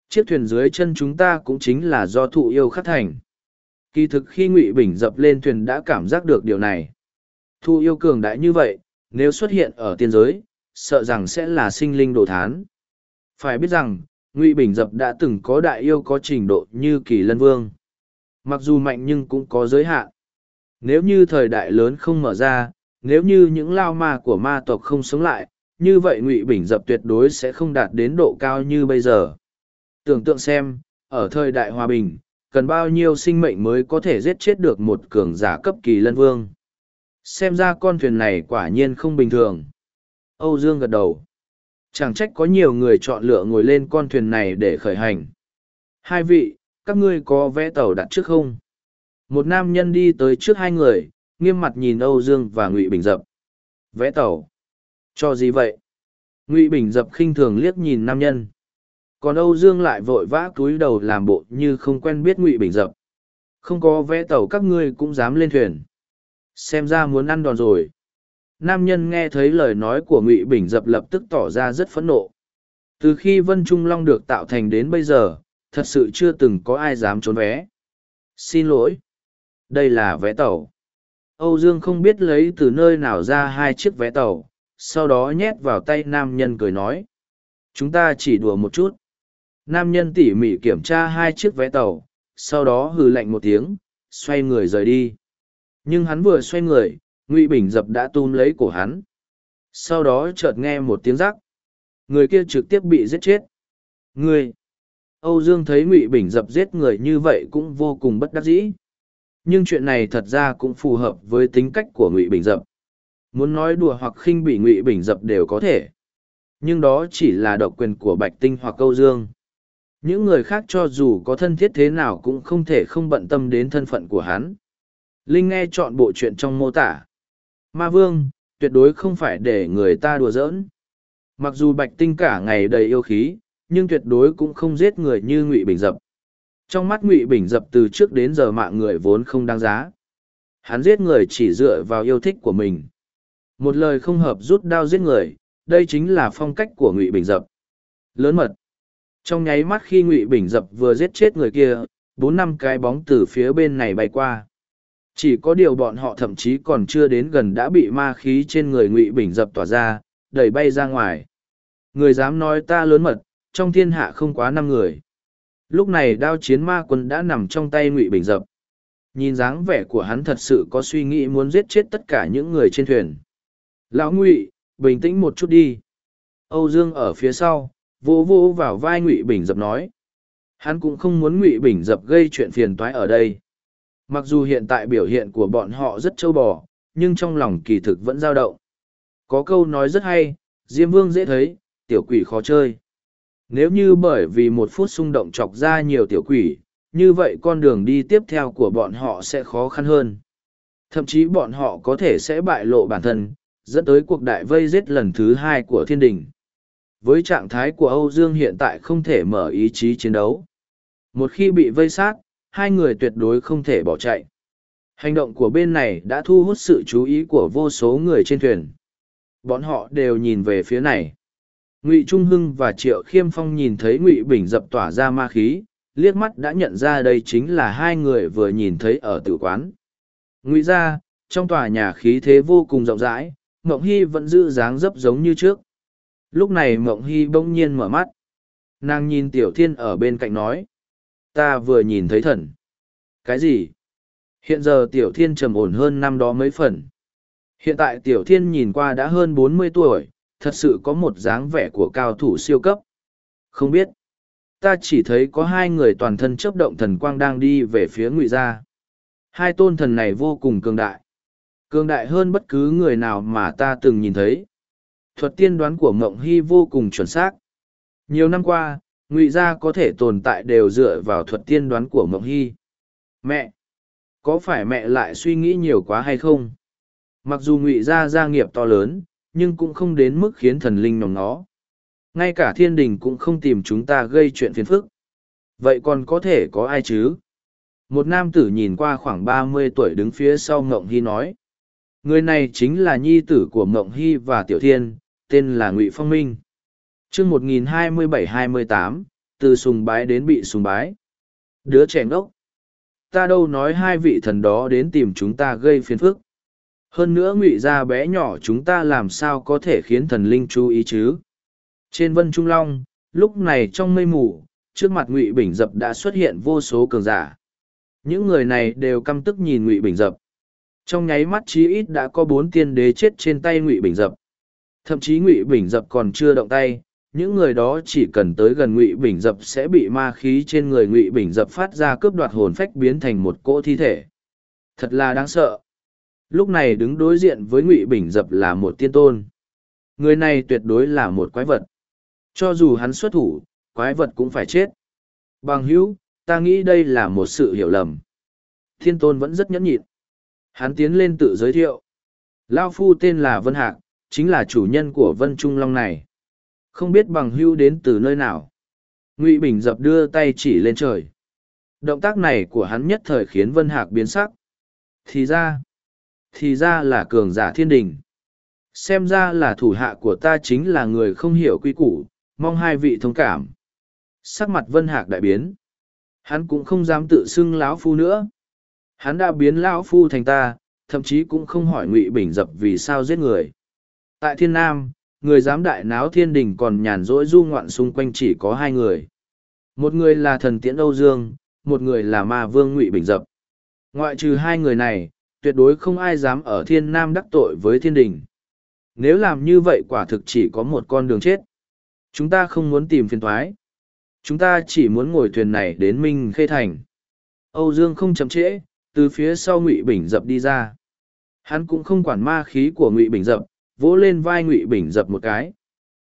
Chiếc thuyền dưới chân chúng ta cũng chính là do thụ yêu khắc thành kỳ thực khi ngụy bình dập lên thuyền đã cảm giác được điều này. Thu yêu cường đại như vậy, nếu xuất hiện ở tiên giới, sợ rằng sẽ là sinh linh đồ thán. Phải biết rằng, ngụy bình dập đã từng có đại yêu có trình độ như kỳ lân vương. Mặc dù mạnh nhưng cũng có giới hạn. Nếu như thời đại lớn không mở ra, nếu như những lao ma của ma tộc không sống lại, như vậy ngụy bình dập tuyệt đối sẽ không đạt đến độ cao như bây giờ. Tưởng tượng xem, ở thời đại hòa bình cần bao nhiêu sinh mệnh mới có thể giết chết được một cường giả cấp kỳ lân vương? Xem ra con thuyền này quả nhiên không bình thường. Âu dương gật đầu. Chẳng trách có nhiều người chọn lựa ngồi lên con thuyền này để khởi hành. Hai vị, các ngươi có vé tàu đặt trước không? Một nam nhân đi tới trước hai người, nghiêm mặt nhìn âu dương và ngụy bình dập. Vẽ tàu? Cho gì vậy? Ngụy bình dập khinh thường liếc nhìn nam nhân còn âu dương lại vội vã cúi đầu làm bộ như không quen biết ngụy bình dập. Không có vé tàu các ngươi cũng dám lên thuyền. Xem ra muốn ăn đòn rồi. Nam nhân nghe thấy lời nói của ngụy bình dập lập tức tỏ ra rất phẫn nộ. Từ khi vân trung long được tạo thành đến bây giờ, thật sự chưa từng có ai dám trốn vé. Xin lỗi. Đây là vé tàu. Âu dương không biết lấy từ nơi nào ra hai chiếc vé tàu, sau đó nhét vào tay nam nhân cười nói. Chúng ta chỉ đùa một chút nam nhân tỉ mỉ kiểm tra hai chiếc vé tàu, sau đó hừ lạnh một tiếng, xoay người rời đi. Nhưng hắn vừa xoay người, ngụy bình dập đã tuôn lấy cổ hắn. Sau đó chợt nghe một tiếng rắc. Người kia trực tiếp bị giết chết. Người. Âu dương thấy ngụy bình dập giết người như vậy cũng vô cùng bất đắc dĩ. Nhưng chuyện này thật ra cũng phù hợp với tính cách của ngụy bình dập. Muốn nói đùa hoặc khinh bị ngụy bình dập đều có thể. Nhưng đó chỉ là độc quyền của bạch tinh hoặc câu dương những người khác cho dù có thân thiết thế nào cũng không thể không bận tâm đến thân phận của hắn. Linh nghe chọn bộ chuyện trong mô tả. Ma vương, tuyệt đối không phải để người ta đùa giỡn. Mặc dù bạch tinh cả ngày đầy yêu khí, nhưng tuyệt đối cũng không giết người như ngụy bình dập. Trong mắt ngụy bình dập từ trước đến giờ mạng người vốn không đáng giá. Hắn giết người chỉ dựa vào yêu thích của mình. Một lời không hợp rút đao giết người, đây chính là phong cách của ngụy bình dập. Lớn mật trong nháy mắt khi ngụy bình dập vừa giết chết người kia, bốn năm cái bóng từ phía bên này bay qua. Chỉ có điều bọn họ thậm chí còn chưa đến gần đã bị ma khí trên người ngụy bình dập tỏa ra, đẩy bay ra ngoài. Người dám nói ta lớn mật, trong thiên hạ không quá năm người. Lúc này đao chiến ma quân đã nằm trong tay ngụy bình dập. Nhìn dáng vẻ của hắn thật sự có suy nghĩ muốn giết chết tất cả những người trên thuyền. Lão ngụy, bình tĩnh một chút đi. Âu dương ở phía sau vô vô vào vai ngụy bình dập nói. Hắn cũng không muốn ngụy bình dập gây chuyện phiền toái ở đây. Mặc dù hiện tại biểu hiện của bọn họ rất trâu bò, nhưng trong lòng kỳ thực vẫn dao động. Có câu nói rất hay, diêm vương dễ thấy, tiểu quỷ khó chơi. Nếu như bởi vì một phút xung động chọc ra nhiều tiểu quỷ, như vậy con đường đi tiếp theo của bọn họ sẽ khó khăn hơn. Thậm chí bọn họ có thể sẽ bại lộ bản thân, dẫn tới cuộc đại vây giết lần thứ hai của thiên đình với trạng thái của âu dương hiện tại không thể mở ý chí chiến đấu. Một khi bị vây sát, hai người tuyệt đối không thể bỏ chạy. Hành động của bên này đã thu hút sự chú ý của vô số người trên thuyền. Bọn họ đều nhìn về phía này. Ngụy trung hưng và triệu khiêm phong nhìn thấy ngụy bình dập tỏa ra ma khí, liếc mắt đã nhận ra đây chính là hai người vừa nhìn thấy ở tử quán. Ngụy ra, trong tòa nhà khí thế vô cùng rộng rãi mộng hy vẫn giữ dáng dấp giống như trước lúc này mộng hy bỗng nhiên mở mắt. Nàng nhìn tiểu thiên ở bên cạnh nói, ta vừa nhìn thấy thần. Cái gì? Hiện giờ tiểu thiên trầm ổn hơn năm đó mấy phần. Hiện tại tiểu thiên nhìn qua đã hơn bốn mươi tuổi, thật sự có một dáng vẻ của cao thủ siêu cấp. Không biết, ta chỉ thấy có hai người toàn thân chấp động thần quang đang đi về phía ngụy gia. Hai tôn thần này vô cùng cường đại. Cường đại hơn bất cứ người nào mà ta từng nhìn thấy thuật tiên đoán của ngộng hy vô cùng chuẩn xác. Nhiều năm qua, ngụy gia có thể tồn tại đều dựa vào thuật tiên đoán của ngộng hy. Mẹ, có phải mẹ lại suy nghĩ nhiều quá hay không? Mặc dù ngụy gia gia nghiệp to lớn, nhưng cũng không đến mức khiến thần linh nòng nó ngay cả thiên đình cũng không tìm chúng ta gây chuyện phiền phức. Vậy còn có thể có ai chứ? Một nam tử nhìn qua khoảng ba mươi tuổi đứng phía sau ngộng hy nói. Người này chính là nhi tử của Mộng hy và tiểu thiên tên là ngụy phong minh. Chương một nghìn hai mươi bảy hai mươi tám, từ sùng bái đến bị sùng bái. Đứa trẻ ngốc, ta đâu nói hai vị thần đó đến tìm chúng ta gây phiền phức. Hơn nữa ngụy gia bé nhỏ chúng ta làm sao có thể khiến thần linh chú ý chứ? Trên vân trung long, lúc này trong mây mù, trước mặt ngụy bình dập đã xuất hiện vô số cường giả. Những người này đều căm tức nhìn ngụy bình dập. Trong nháy mắt chí ít đã có bốn tiên đế chết trên tay ngụy bình dập thậm chí ngụy bình dập còn chưa động tay, những người đó chỉ cần tới gần ngụy bình dập sẽ bị ma khí trên người ngụy bình dập phát ra cướp đoạt hồn phách biến thành một cỗ thi thể. Thật là đáng sợ. Lúc này đứng đối diện với ngụy bình dập là một tiên tôn. Người này tuyệt đối là một quái vật. Cho dù hắn xuất thủ, quái vật cũng phải chết. Bằng hữu, ta nghĩ đây là một sự hiểu lầm. Thiên tôn vẫn rất nhẫn nhịn. Hắn tiến lên tự giới thiệu. Lao phu tên là vân hạc chính là chủ nhân của vân trung long này. Không biết bằng hưu đến từ nơi nào. Ngụy bình dập đưa tay chỉ lên trời. Động tác này của hắn nhất thời khiến vân hạc biến sắc. Thì ra thì ra là cường giả thiên đình. Xem ra là thủ hạ của ta chính là người không hiểu quy củ, mong hai vị thông cảm. Sắc mặt vân hạc đại biến. Hắn cũng không dám tự xưng lão phu nữa. Hắn đã biến lão phu thành ta, thậm chí cũng không hỏi ngụy bình dập vì sao giết người tại thiên nam, người giám đại náo thiên đình còn nhàn rỗi du ngoạn xung quanh chỉ có hai người. Một người là thần tiễn âu dương, một người là ma vương ngụy bình dập. Ngoại trừ hai người này, tuyệt đối không ai dám ở thiên nam đắc tội với thiên đình. Nếu làm như vậy quả thực chỉ có một con đường chết. Chúng ta không muốn tìm phiền thoái. Chúng ta chỉ muốn ngồi thuyền này đến minh khê thành. Âu dương không chậm trễ, từ phía sau ngụy bình dập đi ra. Hắn cũng không quản ma khí của ngụy bình dập vỗ lên vai ngụy bình dập một cái.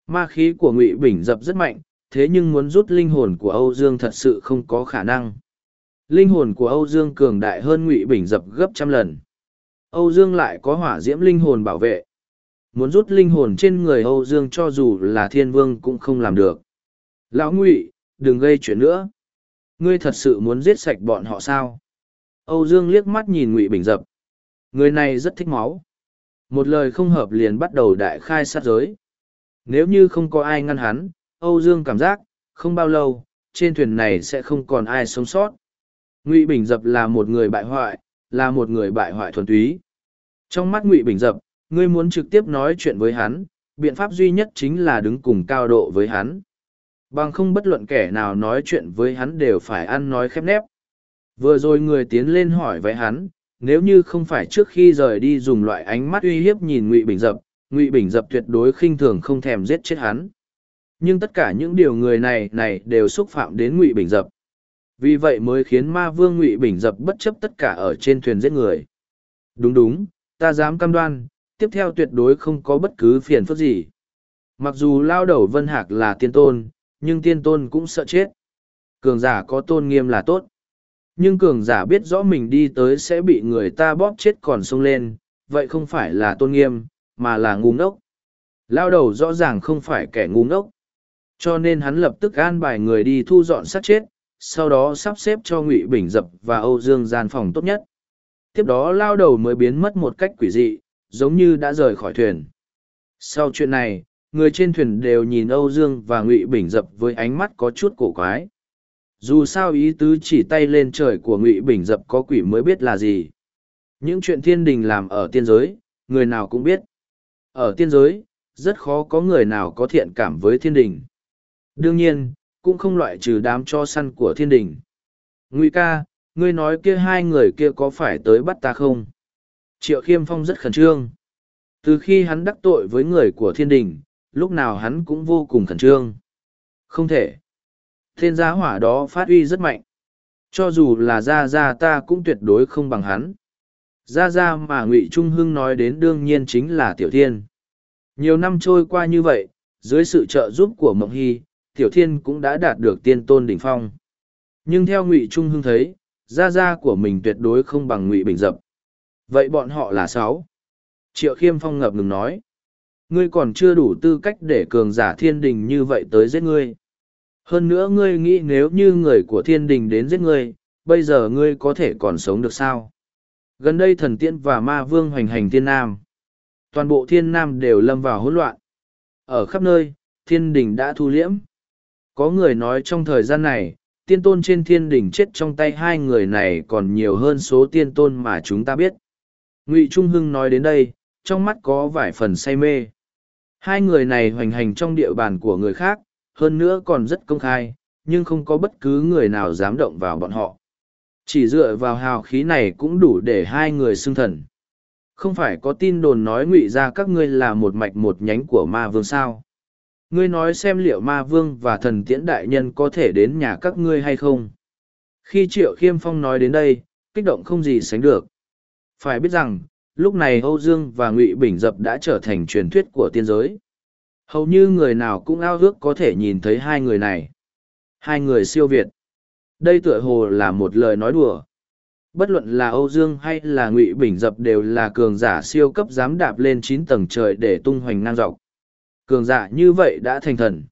Ma khí của ngụy bình dập rất mạnh, thế nhưng muốn rút linh hồn của âu dương thật sự không có khả năng. Linh hồn của âu dương cường đại hơn ngụy bình dập gấp trăm lần. Âu dương lại có hỏa diễm linh hồn bảo vệ. Muốn rút linh hồn trên người âu dương cho dù là thiên vương cũng không làm được. Lão ngụy, đừng gây chuyện nữa. Ngươi thật sự muốn giết sạch bọn họ sao? Âu dương liếc mắt nhìn ngụy bình dập. Người này rất thích máu một lời không hợp liền bắt đầu đại khai sát giới. Nếu như không có ai ngăn hắn, âu dương cảm giác, không bao lâu, trên thuyền này sẽ không còn ai sống sót. Ngụy bình dập là một người bại hoại, là một người bại hoại thuần túy. Trong mắt ngụy bình dập, ngươi muốn trực tiếp nói chuyện với hắn, biện pháp duy nhất chính là đứng cùng cao độ với hắn. Bằng không bất luận kẻ nào nói chuyện với hắn đều phải ăn nói khép nép. Vừa rồi người tiến lên hỏi với hắn nếu như không phải trước khi rời đi dùng loại ánh mắt uy hiếp nhìn ngụy bình dập, ngụy bình dập tuyệt đối khinh thường không thèm giết chết hắn. Nhưng tất cả những điều người này này đều xúc phạm đến ngụy bình dập. Vì vậy mới khiến ma vương ngụy bình dập bất chấp tất cả ở trên thuyền giết người. Đúng đúng, ta dám cam đoan, tiếp theo tuyệt đối không có bất cứ phiền phức gì. Mặc dù lao đầu vân hạc là tiên tôn, nhưng tiên tôn cũng sợ chết. Cường giả có tôn nghiêm là tốt nhưng cường giả biết rõ mình đi tới sẽ bị người ta bóp chết còn sông lên, vậy không phải là tôn nghiêm, mà là ngu ngốc. Lao đầu rõ ràng không phải kẻ ngu ngốc. Cho nên hắn lập tức an bài người đi thu dọn sát chết, sau đó sắp xếp cho ngụy bình dập và âu dương gian phòng tốt nhất. Tiếp đó lao đầu mới biến mất một cách quỷ dị, giống như đã rời khỏi thuyền. Sau chuyện này, người trên thuyền đều nhìn âu dương và ngụy bình dập với ánh mắt có chút cổ quái dù sao ý tứ chỉ tay lên trời của ngụy bình dập có quỷ mới biết là gì. Những chuyện thiên đình làm ở tiên giới, người nào cũng biết. Ở tiên giới, rất khó có người nào có thiện cảm với thiên đình. Đương nhiên, cũng không loại trừ đám cho săn của thiên đình. Ngụy ca, ngươi nói kia hai người kia có phải tới bắt ta không? Triệu khiêm phong rất khẩn trương. Từ khi hắn đắc tội với người của thiên đình, lúc nào hắn cũng vô cùng khẩn trương. Không thể. Thiên gia hỏa đó phát uy rất mạnh. Cho dù là Gia Gia ta cũng tuyệt đối không bằng hắn. Gia Gia mà Ngụy Trung Hưng nói đến đương nhiên chính là Tiểu Thiên. Nhiều năm trôi qua như vậy, dưới sự trợ giúp của Mộng Hy, Tiểu Thiên cũng đã đạt được tiên tôn đỉnh phong. Nhưng theo Ngụy Trung Hưng thấy, Gia Gia của mình tuyệt đối không bằng Ngụy Bình Dập. Vậy bọn họ là sáu. Triệu Khiêm Phong ngập ngừng nói. Ngươi còn chưa đủ tư cách để cường giả thiên đình như vậy tới giết ngươi. Hơn nữa ngươi nghĩ nếu như người của thiên đình đến giết ngươi, bây giờ ngươi có thể còn sống được sao? Gần đây thần tiên và ma vương hoành hành thiên nam. Toàn bộ thiên nam đều lâm vào hỗn loạn. Ở khắp nơi, thiên đình đã thu liễm. Có người nói trong thời gian này, tiên tôn trên thiên đình chết trong tay hai người này còn nhiều hơn số tiên tôn mà chúng ta biết. Ngụy Trung Hưng nói đến đây, trong mắt có vài phần say mê. Hai người này hoành hành trong địa bàn của người khác, hơn nữa còn rất công khai, nhưng không có bất cứ người nào dám động vào bọn họ. Chỉ dựa vào hào khí này cũng đủ để hai người xưng thần. Không phải có tin đồn nói ngụy ra các ngươi là một mạch một nhánh của ma vương sao. Ngươi nói xem liệu ma vương và thần tiễn đại nhân có thể đến nhà các ngươi hay không. Khi Triệu Khiêm Phong nói đến đây, kích động không gì sánh được. Phải biết rằng, lúc này Âu Dương và Ngụy Bình Dập đã trở thành truyền thuyết của tiên giới. Hầu như người nào cũng ao ước có thể nhìn thấy hai người này. Hai người siêu Việt. Đây tựa hồ là một lời nói đùa. Bất luận là Âu Dương hay là Ngụy Bình Dập đều là cường giả siêu cấp dám đạp lên chín tầng trời để tung hoành ngang dọc. Cường giả như vậy đã thành thần.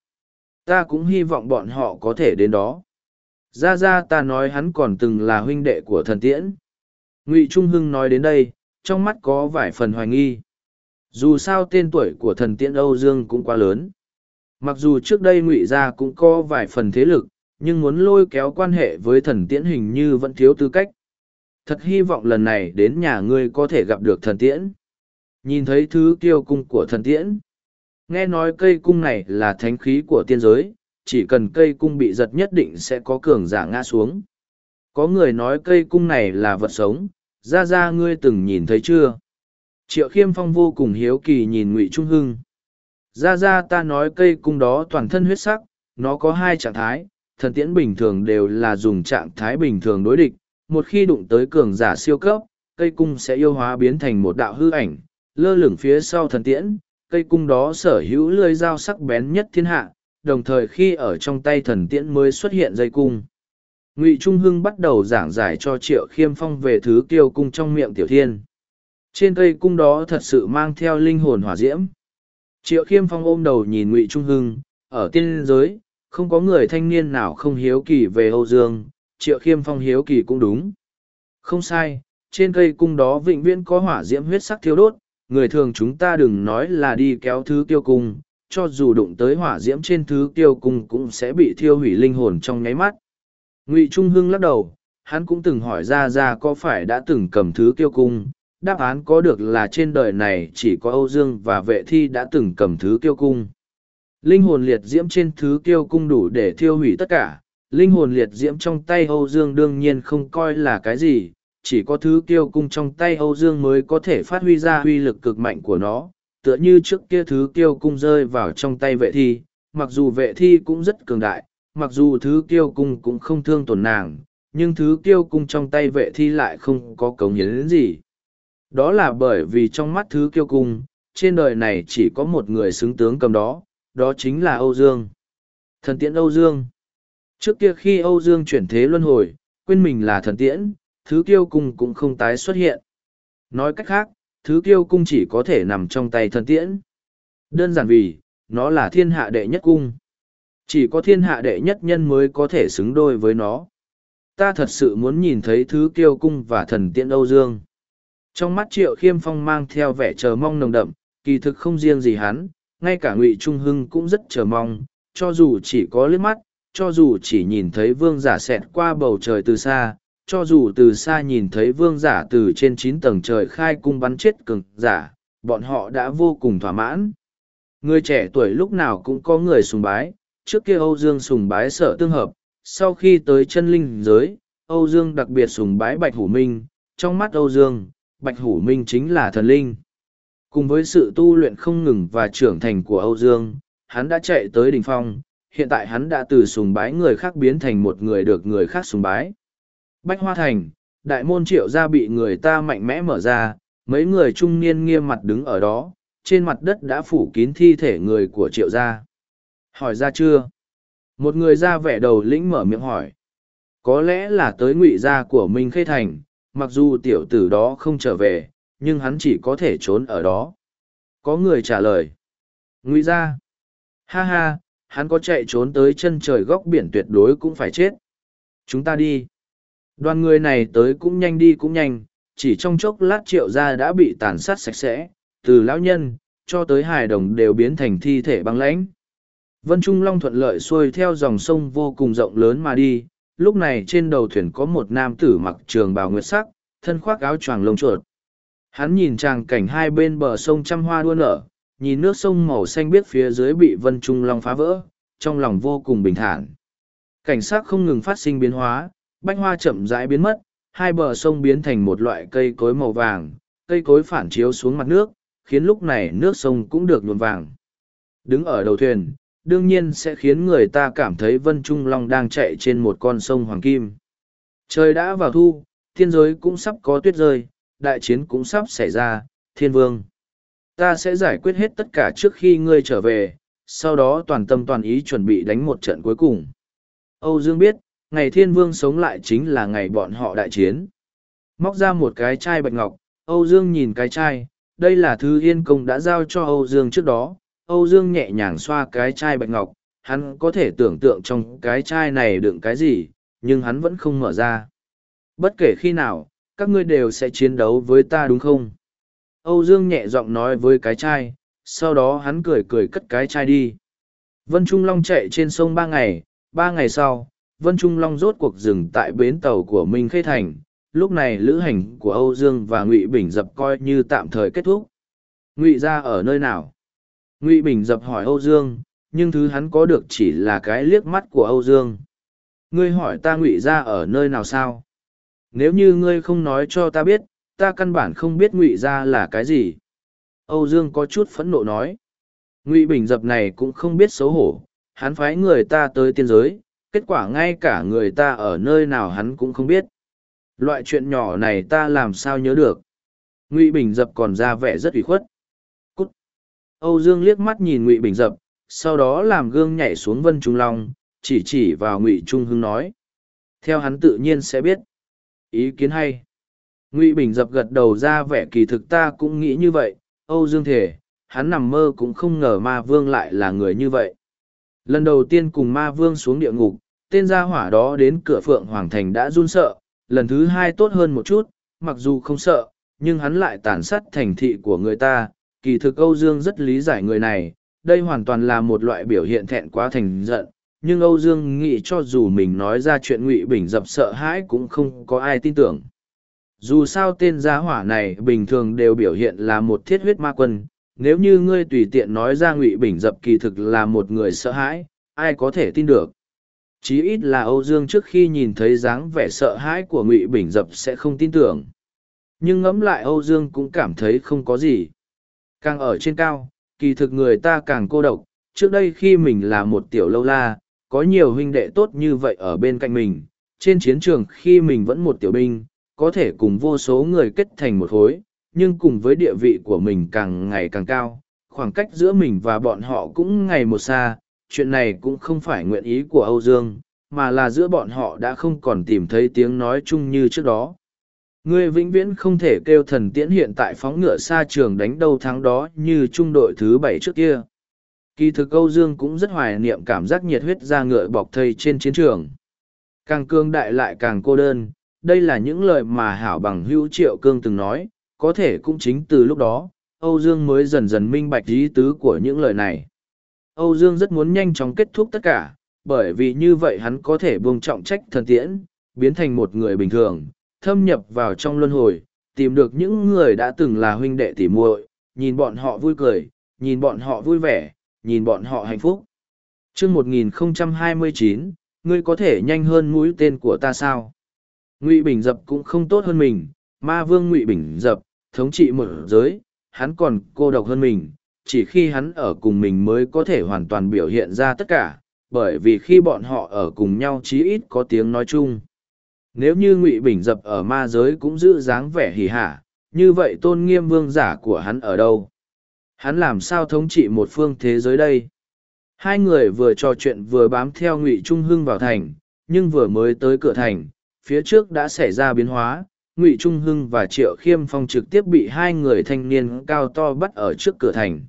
Ta cũng hy vọng bọn họ có thể đến đó. Ra ra ta nói hắn còn từng là huynh đệ của thần tiễn. Ngụy Trung Hưng nói đến đây, trong mắt có vài phần hoài nghi. Dù sao tên tuổi của thần tiễn Âu Dương cũng quá lớn. Mặc dù trước đây Ngụy gia cũng có vài phần thế lực, nhưng muốn lôi kéo quan hệ với thần tiễn hình như vẫn thiếu tư cách. Thật hy vọng lần này đến nhà ngươi có thể gặp được thần tiễn. Nhìn thấy thứ kiêu cung của thần tiễn. Nghe nói cây cung này là thánh khí của tiên giới, chỉ cần cây cung bị giật nhất định sẽ có cường giả ngã xuống. Có người nói cây cung này là vật sống, ra ra ngươi từng nhìn thấy chưa? Triệu khiêm phong vô cùng hiếu kỳ nhìn ngụy Trung Hưng. Ra ra ta nói cây cung đó toàn thân huyết sắc, nó có hai trạng thái, thần tiễn bình thường đều là dùng trạng thái bình thường đối địch, một khi đụng tới cường giả siêu cấp, cây cung sẽ yêu hóa biến thành một đạo hư ảnh, lơ lửng phía sau thần tiễn, cây cung đó sở hữu lưỡi dao sắc bén nhất thiên hạ, đồng thời khi ở trong tay thần tiễn mới xuất hiện dây cung. Ngụy Trung Hưng bắt đầu giảng giải cho Triệu Khiêm Phong về thứ kiêu cung trong miệng Tiểu Thiên. Trên cây cung đó thật sự mang theo linh hồn hỏa diễm. Triệu Khiêm Phong ôm đầu nhìn Ngụy Trung Hưng, ở tiên giới, không có người thanh niên nào không hiếu kỳ về Âu Dương, Triệu Khiêm Phong hiếu kỳ cũng đúng. Không sai, trên cây cung đó vĩnh viễn có hỏa diễm huyết sắc thiêu đốt, người thường chúng ta đừng nói là đi kéo thứ tiêu cung, cho dù đụng tới hỏa diễm trên thứ tiêu cung cũng sẽ bị thiêu hủy linh hồn trong nháy mắt. Ngụy Trung Hưng lắc đầu, hắn cũng từng hỏi ra ra có phải đã từng cầm thứ tiêu cung, đáp án có được là trên đời này chỉ có Âu Dương và vệ thi đã từng cầm thứ kiêu cung. Linh hồn liệt diễm trên thứ kiêu cung đủ để thiêu hủy tất cả, linh hồn liệt diễm trong tay Âu Dương đương nhiên không coi là cái gì, chỉ có thứ kiêu cung trong tay Âu Dương mới có thể phát huy ra huy lực cực mạnh của nó, tựa như trước kia thứ kiêu cung rơi vào trong tay vệ thi, mặc dù vệ thi cũng rất cường đại, mặc dù thứ kiêu cung cũng không thương tổn nàng, nhưng thứ kiêu cung trong tay vệ thi lại không có cống hiến gì. Đó là bởi vì trong mắt thứ kiêu cung, trên đời này chỉ có một người xứng tướng cầm đó, đó chính là Âu Dương. Thần tiễn Âu Dương. Trước kia khi Âu Dương chuyển thế luân hồi, quên mình là thần tiễn, thứ kiêu cung cũng không tái xuất hiện. Nói cách khác, thứ kiêu cung chỉ có thể nằm trong tay thần tiễn. Đơn giản vì, nó là thiên hạ đệ nhất cung. Chỉ có thiên hạ đệ nhất nhân mới có thể xứng đôi với nó. Ta thật sự muốn nhìn thấy thứ kiêu cung và thần tiễn Âu Dương. Trong mắt triệu khiêm phong mang theo vẻ chờ mong nồng đậm, kỳ thực không riêng gì hắn, ngay cả ngụy Trung Hưng cũng rất chờ mong, cho dù chỉ có liếc mắt, cho dù chỉ nhìn thấy vương giả xẹt qua bầu trời từ xa, cho dù từ xa nhìn thấy vương giả từ trên chín tầng trời khai cung bắn chết cường giả, bọn họ đã vô cùng thỏa mãn. Người trẻ tuổi lúc nào cũng có người sùng bái, trước kia Âu Dương sùng bái sở tương hợp, sau khi tới chân linh giới, Âu Dương đặc biệt sùng bái Bạch Hủ Minh, trong mắt Âu Dương, Bạch Hủ Minh chính là thần linh. Cùng với sự tu luyện không ngừng và trưởng thành của Âu Dương, hắn đã chạy tới đỉnh phong, hiện tại hắn đã từ sùng bái người khác biến thành một người được người khác sùng bái. Bách Hoa Thành, đại môn triệu gia bị người ta mạnh mẽ mở ra, mấy người trung niên nghiêm mặt đứng ở đó, trên mặt đất đã phủ kín thi thể người của triệu gia. Hỏi ra chưa? Một người ra vẻ đầu lĩnh mở miệng hỏi. Có lẽ là tới ngụy gia của Minh Khê Thành, mặc dù tiểu tử đó không trở về, nhưng hắn chỉ có thể trốn ở đó. Có người trả lời. Ngụy gia. Ha ha, hắn có chạy trốn tới chân trời góc biển tuyệt đối cũng phải chết. Chúng ta đi. Đoàn người này tới cũng nhanh đi cũng nhanh, chỉ trong chốc lát triệu gia đã bị tàn sát sạch sẽ, từ lão nhân, cho tới hài đồng đều biến thành thi thể băng lãnh. Vân Trung Long thuận lợi xuôi theo dòng sông vô cùng rộng lớn mà đi, lúc này trên đầu thuyền có một nam tử mặc trường bào nguyệt sắc, thân khoác áo choàng lông chuột. Hắn nhìn tràng cảnh hai bên bờ sông trăm hoa đua nở, nhìn nước sông màu xanh biếc phía dưới bị vân trung long phá vỡ, trong lòng vô cùng bình thản. Cảnh sát không ngừng phát sinh biến hóa, bách hoa chậm rãi biến mất, hai bờ sông biến thành một loại cây cối màu vàng, cây cối phản chiếu xuống mặt nước, khiến lúc này nước sông cũng được nhuộm vàng. Đứng ở đầu thuyền đương nhiên sẽ khiến người ta cảm thấy vân trung long đang chạy trên một con sông hoàng kim. Trời đã vào thu, thiên giới cũng sắp có tuyết rơi, đại chiến cũng sắp xảy ra, thiên vương. Ta sẽ giải quyết hết tất cả trước khi ngươi trở về, sau đó toàn tâm toàn ý chuẩn bị đánh một trận cuối cùng. Âu dương biết, ngày thiên vương sống lại chính là ngày bọn họ đại chiến. Móc ra một cái chai bạch ngọc, âu dương nhìn cái chai, đây là thứ yên công đã giao cho âu dương trước đó âu dương nhẹ nhàng xoa cái chai bạch ngọc, hắn có thể tưởng tượng trong cái chai này đựng cái gì, nhưng hắn vẫn không mở ra. Bất kể khi nào, các ngươi đều sẽ chiến đấu với ta đúng không? Âu dương nhẹ giọng nói với cái chai, sau đó hắn cười cười cất cái chai đi. Vân trung long chạy trên sông ba ngày ba ngày sau, vân trung long rốt cuộc dừng tại bến tàu của minh khê thành. Lúc này lữ hành của âu dương và ngụy bình dập coi như tạm thời kết thúc. Ngụy ra ở nơi nào? Ngụy bình dập hỏi âu dương, nhưng thứ hắn có được chỉ là cái liếc mắt của âu dương. Ngươi hỏi ta ngụy ra ở nơi nào sao? Nếu như ngươi không nói cho ta biết, ta căn bản không biết ngụy ra là cái gì. Âu dương có chút phẫn nộ nói. Ngụy bình dập này cũng không biết xấu hổ, hắn phái người ta tới tiên giới, kết quả ngay cả người ta ở nơi nào hắn cũng không biết. Loại chuyện nhỏ này ta làm sao nhớ được? Ngụy bình dập còn ra vẻ rất ủy khuất âu dương liếc mắt nhìn ngụy bình dập, sau đó làm gương nhảy xuống vân trung long, chỉ chỉ vào ngụy trung hưng nói. Theo hắn tự nhiên sẽ biết. Ý kiến hay. Ngụy bình dập gật đầu ra vẻ kỳ thực ta cũng nghĩ như vậy. Âu dương thể hắn nằm mơ cũng không ngờ ma vương lại là người như vậy. Lần đầu tiên cùng ma vương xuống địa ngục, tên gia hỏa đó đến cửa phượng hoàng thành đã run sợ. Lần thứ hai tốt hơn một chút, mặc dù không sợ, nhưng hắn lại tàn sát thành thị của người ta kỳ thực âu dương rất lý giải người này, đây hoàn toàn là một loại biểu hiện thẹn quá thành giận, nhưng âu dương nghĩ cho dù mình nói ra chuyện ngụy bình dập sợ hãi cũng không có ai tin tưởng. Dù sao tên gia hỏa này bình thường đều biểu hiện là một thiết huyết ma quân, nếu như ngươi tùy tiện nói ra ngụy bình dập kỳ thực là một người sợ hãi, ai có thể tin được? Chí ít là âu dương trước khi nhìn thấy dáng vẻ sợ hãi của ngụy bình dập sẽ không tin tưởng. Nhưng ngẫm lại âu dương cũng cảm thấy không có gì càng ở trên cao, kỳ thực người ta càng cô độc. Trước đây khi mình là một tiểu lâu la, có nhiều huynh đệ tốt như vậy ở bên cạnh mình. Trên chiến trường khi mình vẫn một tiểu binh, có thể cùng vô số người kết thành một khối, nhưng cùng với địa vị của mình càng ngày càng cao, khoảng cách giữa mình và bọn họ cũng ngày một xa. Chuyện này cũng không phải nguyện ý của âu dương, mà là giữa bọn họ đã không còn tìm thấy tiếng nói chung như trước đó ngươi vĩnh viễn không thể kêu thần tiễn hiện tại phóng ngựa xa trường đánh đâu thắng đó như trung đội thứ bảy trước kia. Kỳ thực âu dương cũng rất hoài niệm cảm giác nhiệt huyết ra ngựa bọc thây trên chiến trường. Càng cương đại lại càng cô đơn, đây là những lời mà hảo bằng hữu triệu cương từng nói, có thể cũng chính từ lúc đó, âu dương mới dần dần minh bạch ý tứ của những lời này. Âu dương rất muốn nhanh chóng kết thúc tất cả, bởi vì như vậy hắn có thể buông trọng trách thần tiễn, biến thành một người bình thường thâm nhập vào trong luân hồi, tìm được những người đã từng là huynh đệ tỉ muội, nhìn bọn họ vui cười, nhìn bọn họ vui vẻ, nhìn bọn họ hạnh phúc. Chương một nghìn hai mươi chín, ngươi có thể nhanh hơn mũi tên của ta sao? Ngụy bình dập cũng không tốt hơn mình, ma vương ngụy bình dập, thống trị một giới, hắn còn cô độc hơn mình, chỉ khi hắn ở cùng mình mới có thể hoàn toàn biểu hiện ra tất cả, bởi vì khi bọn họ ở cùng nhau chí ít có tiếng nói chung nếu như ngụy bình dập ở ma giới cũng giữ dáng vẻ hỉ hả, như vậy tôn nghiêm vương giả của hắn ở đâu? Hắn làm sao thống trị một phương thế giới đây? Hai người vừa trò chuyện vừa bám theo ngụy trung hưng vào thành, nhưng vừa mới tới cửa thành, phía trước đã xảy ra biến hóa. Ngụy trung hưng và triệu khiêm phong trực tiếp bị hai người thanh niên cao to bắt ở trước cửa thành.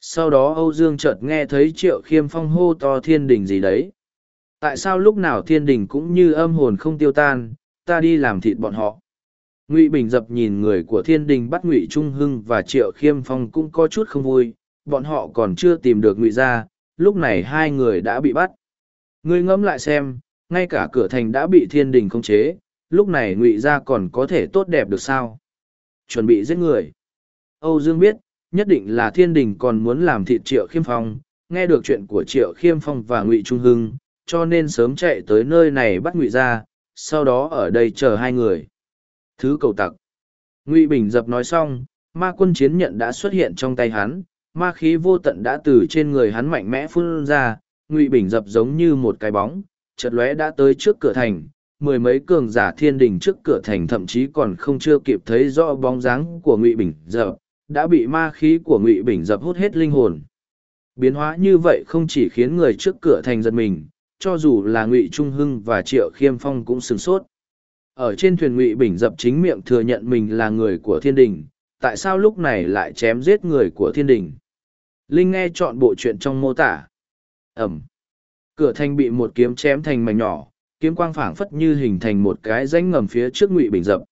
Sau đó âu dương chợt nghe thấy triệu khiêm phong hô to thiên đình gì đấy tại sao lúc nào thiên đình cũng như âm hồn không tiêu tan ta đi làm thịt bọn họ ngụy bình dập nhìn người của thiên đình bắt ngụy trung hưng và triệu khiêm phong cũng có chút không vui bọn họ còn chưa tìm được ngụy ra lúc này hai người đã bị bắt ngươi ngẫm lại xem ngay cả cửa thành đã bị thiên đình khống chế, lúc này ngụy gia còn có thể tốt đẹp được sao? Chuẩn bị giết người. Âu Dương biết, nhất định là thiên đình còn muốn làm thịt triệu khiêm phong, nghe được chuyện của triệu khiêm phong và ngụy Trung Hưng, cho nên sớm chạy tới nơi này bắt ngụy ra, sau đó ở đây chờ hai người. Thứ cầu tặc. Ngụy Bình dập nói xong, ma quân chiến nhận đã xuất hiện trong tay hắn, ma khí vô tận đã từ trên người hắn mạnh mẽ phun ra, Ngụy Bình dập giống như một cái bóng, chợt lóe đã tới trước cửa thành, mười mấy cường giả thiên đình trước cửa thành thậm chí còn không chưa kịp thấy rõ bóng dáng của Ngụy Bình dập, đã bị ma khí của Ngụy Bình dập hút hết linh hồn. Biến hóa như vậy không chỉ khiến người trước cửa thành giật mình, cho dù là Ngụy Trung Hưng và Triệu Khiêm Phong cũng sửng sốt. Ở trên thuyền ngụy bình dập chính miệng thừa nhận mình là người của thiên đình, tại sao lúc này lại chém giết người của thiên đình? Linh nghe chọn bộ chuyện trong mô tả. Ẩm. Cửa thanh bị một kiếm chém thành mảnh nhỏ, kiếm quang phảng phất như hình thành một cái rãnh ngầm phía trước ngụy bình dập.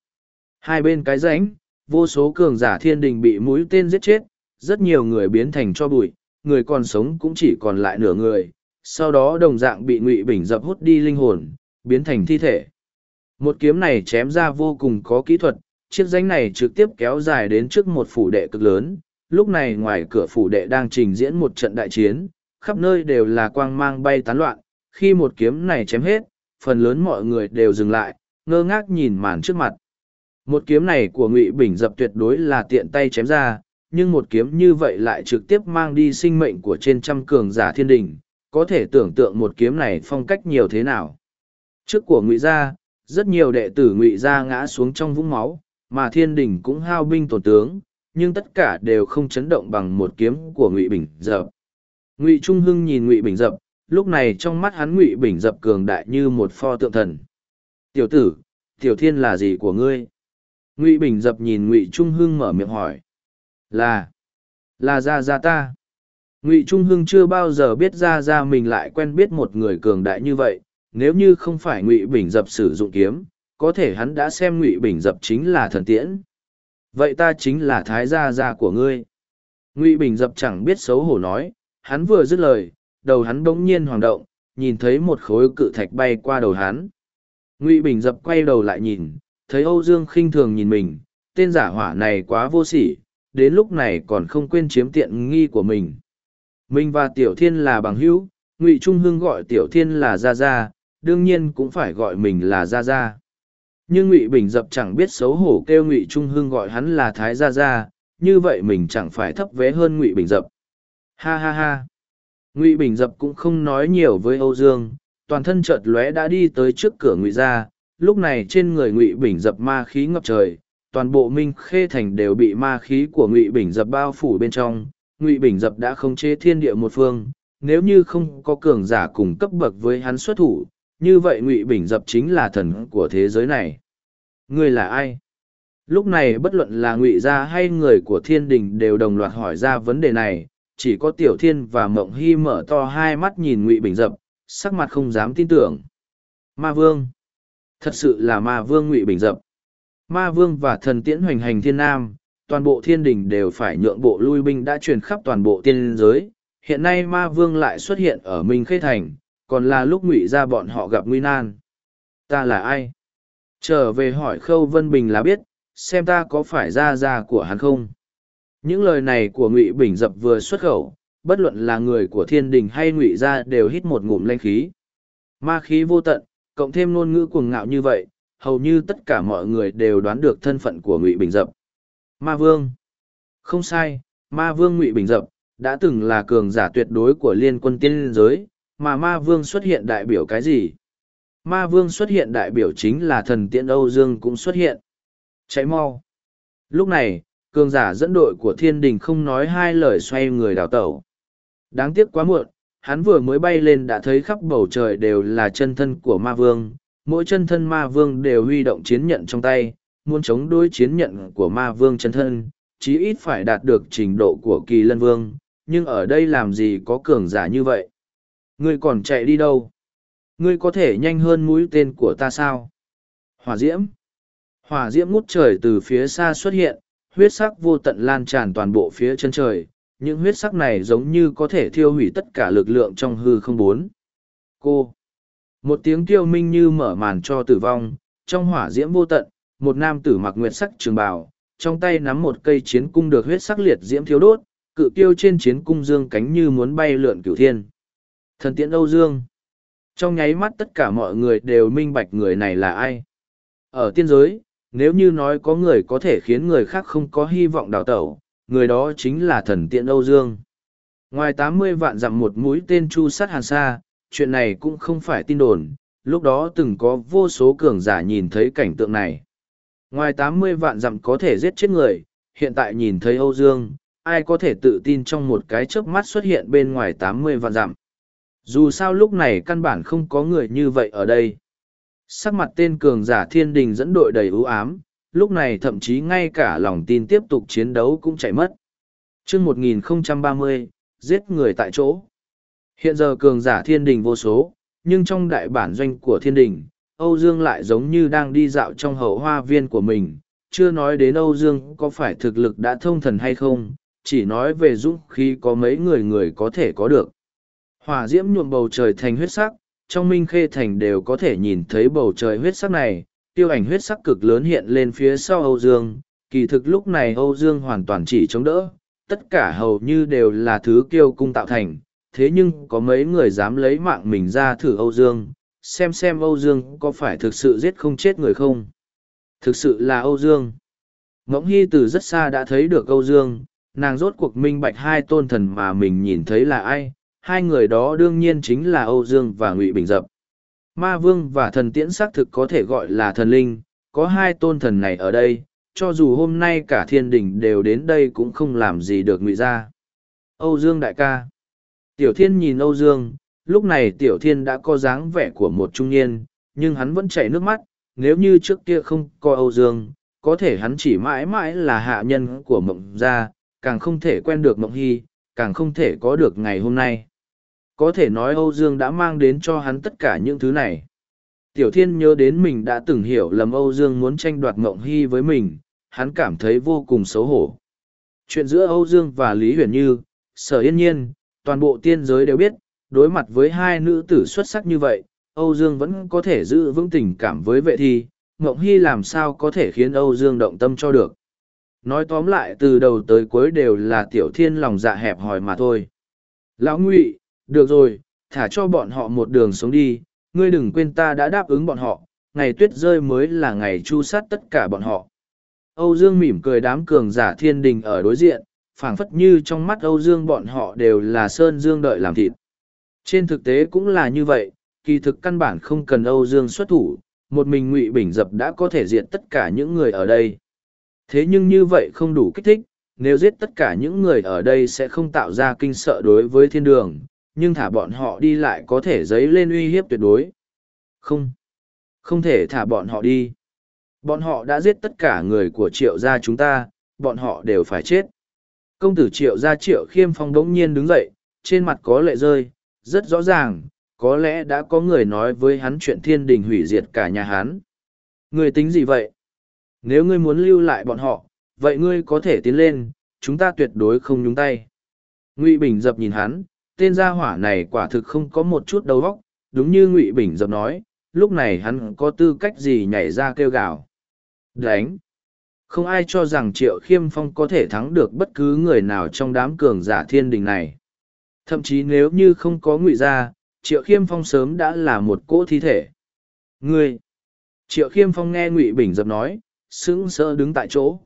Hai bên cái rãnh, vô số cường giả thiên đình bị mũi tên giết chết, rất nhiều người biến thành cho bụi, người còn sống cũng chỉ còn lại nửa người sau đó đồng dạng bị ngụy bình dập hút đi linh hồn biến thành thi thể một kiếm này chém ra vô cùng có kỹ thuật, chiếc danh này trực tiếp kéo dài đến trước một phủ đệ cực lớn. Lúc này ngoài cửa phủ đệ đang trình diễn một trận đại chiến, khắp nơi đều là quang mang bay tán loạn. Khi một kiếm này chém hết, phần lớn mọi người đều dừng lại, ngơ ngác nhìn màn trước mặt. Một kiếm này của Ngụy Bình dập tuyệt đối là tiện tay chém ra, nhưng một kiếm như vậy lại trực tiếp mang đi sinh mệnh của trên trăm cường giả thiên đình, có thể tưởng tượng một kiếm này phong cách nhiều thế nào. Trước của Ngụy gia, rất nhiều đệ tử ngụy gia ngã xuống trong vũng máu mà thiên đình cũng hao binh tổn tướng nhưng tất cả đều không chấn động bằng một kiếm của ngụy bình dập. Ngụy trung hưng nhìn ngụy bình dập lúc này trong mắt hắn ngụy bình dập cường đại như một pho tượng thần. Tiểu tử tiểu thiên là gì của ngươi? Ngụy bình dập nhìn ngụy trung hưng mở miệng hỏi. Là là gia gia ta ngụy trung hưng chưa bao giờ biết ra ra mình lại quen biết một người cường đại như vậy, nếu như không phải ngụy bình dập sử dụng kiếm, có thể hắn đã xem ngụy bình dập chính là thần tiễn. Vậy ta chính là thái gia gia của ngươi. Ngụy bình dập chẳng biết xấu hổ nói, hắn vừa dứt lời, đầu hắn bỗng nhiên hoàng động, nhìn thấy một khối cự thạch bay qua đầu hắn. Ngụy bình dập quay đầu lại nhìn, thấy âu dương khinh thường nhìn mình, tên giả hỏa này quá vô sỉ, đến lúc này còn không quên chiếm tiện nghi của mình mình và tiểu thiên là bằng hữu, ngụy trung hưng gọi tiểu thiên là gia gia, đương nhiên cũng phải gọi mình là gia gia. Nhưng ngụy bình dập chẳng biết xấu hổ kêu ngụy trung hưng gọi hắn là thái gia gia, như vậy mình chẳng phải thấp vé hơn ngụy bình dập. Ha ha ha. Ngụy bình dập cũng không nói nhiều với âu dương, toàn thân chợt lóe đã đi tới trước cửa ngụy gia, lúc này trên người ngụy bình dập ma khí ngập trời, toàn bộ minh khê thành đều bị ma khí của ngụy bình dập bao phủ bên trong ngụy bình dập đã khống chế thiên địa một phương, nếu như không có cường giả cùng cấp bậc với hắn xuất thủ, như vậy ngụy bình dập chính là thần của thế giới này. Ngươi là ai? Lúc này bất luận là ngụy gia hay người của thiên đình đều đồng loạt hỏi ra vấn đề này, chỉ có tiểu thiên và mộng hy mở to hai mắt nhìn ngụy bình dập, sắc mặt không dám tin tưởng. Ma vương. Thật sự là ma vương ngụy bình dập. Ma vương và thần tiễn hoành hành thiên nam toàn bộ thiên đình đều phải nhượng bộ lui binh đã truyền khắp toàn bộ tiên giới. Hiện nay ma vương lại xuất hiện ở minh khê thành, còn là lúc ngụy ra bọn họ gặp nguy nan. Ta là ai? Trở về hỏi khâu vân bình là biết, xem ta có phải ra ra của hắn không? Những lời này của ngụy bình dập vừa xuất khẩu, bất luận là người của thiên đình hay ngụy gia đều hít một ngụm lanh khí. Ma khí vô tận, cộng thêm ngôn ngữ cuồng ngạo như vậy, hầu như tất cả mọi người đều đoán được thân phận của ngụy bình dập ma vương không sai ma vương ngụy bình dập đã từng là cường giả tuyệt đối của liên quân tiên giới mà ma vương xuất hiện đại biểu cái gì? Ma vương xuất hiện đại biểu chính là thần Tiên Âu Dương cũng xuất hiện. Cháy mau. Lúc này, cường giả dẫn đội của thiên đình không nói hai lời xoay người đào tẩu. Đáng tiếc quá muộn, hắn vừa mới bay lên đã thấy khắp bầu trời đều là chân thân của ma vương. Mỗi chân thân ma vương đều huy động chiến nhận trong tay, muốn chống đối chiến nhận của ma vương chân thân, chí ít phải đạt được trình độ của kỳ lân vương, nhưng ở đây làm gì có cường giả như vậy. Ngươi còn chạy đi đâu? Ngươi có thể nhanh hơn mũi tên của ta sao? Hỏa diễm. Hỏa diễm ngút trời từ phía xa xuất hiện, huyết sắc vô tận lan tràn toàn bộ phía chân trời. Những huyết sắc này giống như có thể thiêu hủy tất cả lực lượng trong hư không bốn. Cô. Một tiếng kêu minh như mở màn cho tử vong, trong hỏa diễm vô tận, một nam tử mặc nguyệt sắc trường bào, trong tay nắm một cây chiến cung được huyết sắc liệt diễm thiếu đốt, cự tiêu trên chiến cung dương cánh như muốn bay lượn cửu thiên. Thần tiễn Âu Dương. Trong nháy mắt tất cả mọi người đều minh bạch người này là ai. Ở tiên giới, nếu như nói có người có thể khiến người khác không có hy vọng đào tẩu, người đó chính là thần tiễn Âu Dương. Ngoài tám mươi vạn dặm một mũi tên chu sát hàn sa, chuyện này cũng không phải tin đồn, lúc đó từng có vô số cường giả nhìn thấy cảnh tượng này. Ngoài tám mươi vạn dặm có thể giết chết người, hiện tại nhìn thấy Âu Dương, ai có thể tự tin trong một cái chớp mắt xuất hiện bên ngoài tám mươi vạn dặm. Dù sao lúc này căn bản không có người như vậy ở đây. Sắc mặt tên cường giả thiên đình dẫn đội đầy ưu ám, lúc này thậm chí ngay cả lòng tin tiếp tục chiến đấu cũng chạy mất. chương 1030, giết người tại chỗ. Hiện giờ cường giả thiên đình vô số, nhưng trong đại bản doanh của thiên đình, Âu Dương lại giống như đang đi dạo trong hậu hoa viên của mình. Chưa nói đến Âu Dương có phải thực lực đã thông thần hay không, chỉ nói về dũng khí có mấy người người có thể có được. Hỏa diễm nhuộm bầu trời thành huyết sắc, trong minh khê thành đều có thể nhìn thấy bầu trời huyết sắc này, tiêu ảnh huyết sắc cực lớn hiện lên phía sau Âu Dương, kỳ thực lúc này Âu Dương hoàn toàn chỉ chống đỡ, tất cả hầu như đều là thứ kiêu cung tạo thành, thế nhưng có mấy người dám lấy mạng mình ra thử Âu Dương, xem xem Âu Dương có phải thực sự giết không chết người không. Thực sự là Âu Dương. Ngỗng Hy từ rất xa đã thấy được Âu Dương, nàng rốt cuộc minh bạch hai tôn thần mà mình nhìn thấy là ai, hai người đó đương nhiên chính là Âu Dương và Ngụy Bình Dập. Ma Vương và thần tiễn xác thực có thể gọi là thần linh, có hai tôn thần này ở đây, cho dù hôm nay cả thiên đình đều đến đây cũng không làm gì được Ngụy ra. Âu Dương đại ca. Tiểu Thiên nhìn Âu Dương, lúc này Tiểu Thiên đã có dáng vẻ của một trung niên, nhưng hắn vẫn chảy nước mắt, nếu như trước kia không có Âu Dương, có thể hắn chỉ mãi mãi là hạ nhân của mộng gia, càng không thể quen được mộng hy, càng không thể có được ngày hôm nay. Có thể nói Âu Dương đã mang đến cho hắn tất cả những thứ này. Tiểu Thiên nhớ đến mình đã từng hiểu lầm Âu Dương muốn tranh đoạt Mộng Hy với mình, hắn cảm thấy vô cùng xấu hổ. Chuyện giữa Âu Dương và Lý Huyền Như, Sở Yên Nhiên, toàn bộ tiên giới đều biết, đối mặt với hai nữ tử xuất sắc như vậy, Âu Dương vẫn có thể giữ vững tình cảm với vệ thi, Ngộng Hy làm sao có thể khiến Âu Dương động tâm cho được. Nói tóm lại từ đầu tới cuối đều là Tiểu Thiên lòng dạ hẹp hòi mà thôi. Lão Ngụy, được rồi, thả cho bọn họ một đường sống đi, ngươi đừng quên ta đã đáp ứng bọn họ, ngày tuyết rơi mới là ngày chu sát tất cả bọn họ. Âu Dương mỉm cười đám cường giả thiên đình ở đối diện, phảng phất như trong mắt Âu Dương bọn họ đều là Sơn Dương đợi làm thịt. Trên thực tế cũng là như vậy, kỳ thực căn bản không cần Âu Dương xuất thủ, một mình Ngụy Bình Dập đã có thể diệt tất cả những người ở đây. Thế nhưng như vậy không đủ kích thích, nếu giết tất cả những người ở đây sẽ không tạo ra kinh sợ đối với thiên đường, nhưng thả bọn họ đi lại có thể dấy lên uy hiếp tuyệt đối. Không, không thể thả bọn họ đi. Bọn họ đã giết tất cả người của triệu gia chúng ta, bọn họ đều phải chết. Công tử triệu gia triệu khiêm phong đống nhiên đứng dậy, trên mặt có lệ rơi, rất rõ ràng, có lẽ đã có người nói với hắn chuyện thiên đình hủy diệt cả nhà hắn. Người tính gì vậy? Nếu ngươi muốn lưu lại bọn họ, vậy ngươi có thể tiến lên, chúng ta tuyệt đối không nhúng tay. Ngụy Bình dập nhìn hắn, tên gia hỏa này quả thực không có một chút đầu óc, đúng như Ngụy Bình dập nói, lúc này hắn có tư cách gì nhảy ra kêu gào. Đánh! Không ai cho rằng Triệu Khiêm Phong có thể thắng được bất cứ người nào trong đám cường giả thiên đình này. Thậm chí nếu như không có ngụy gia, Triệu Khiêm Phong sớm đã là một cỗ thi thể. Ngươi! Triệu Khiêm Phong nghe Ngụy Bình dập nói, sững sỡ đứng tại chỗ.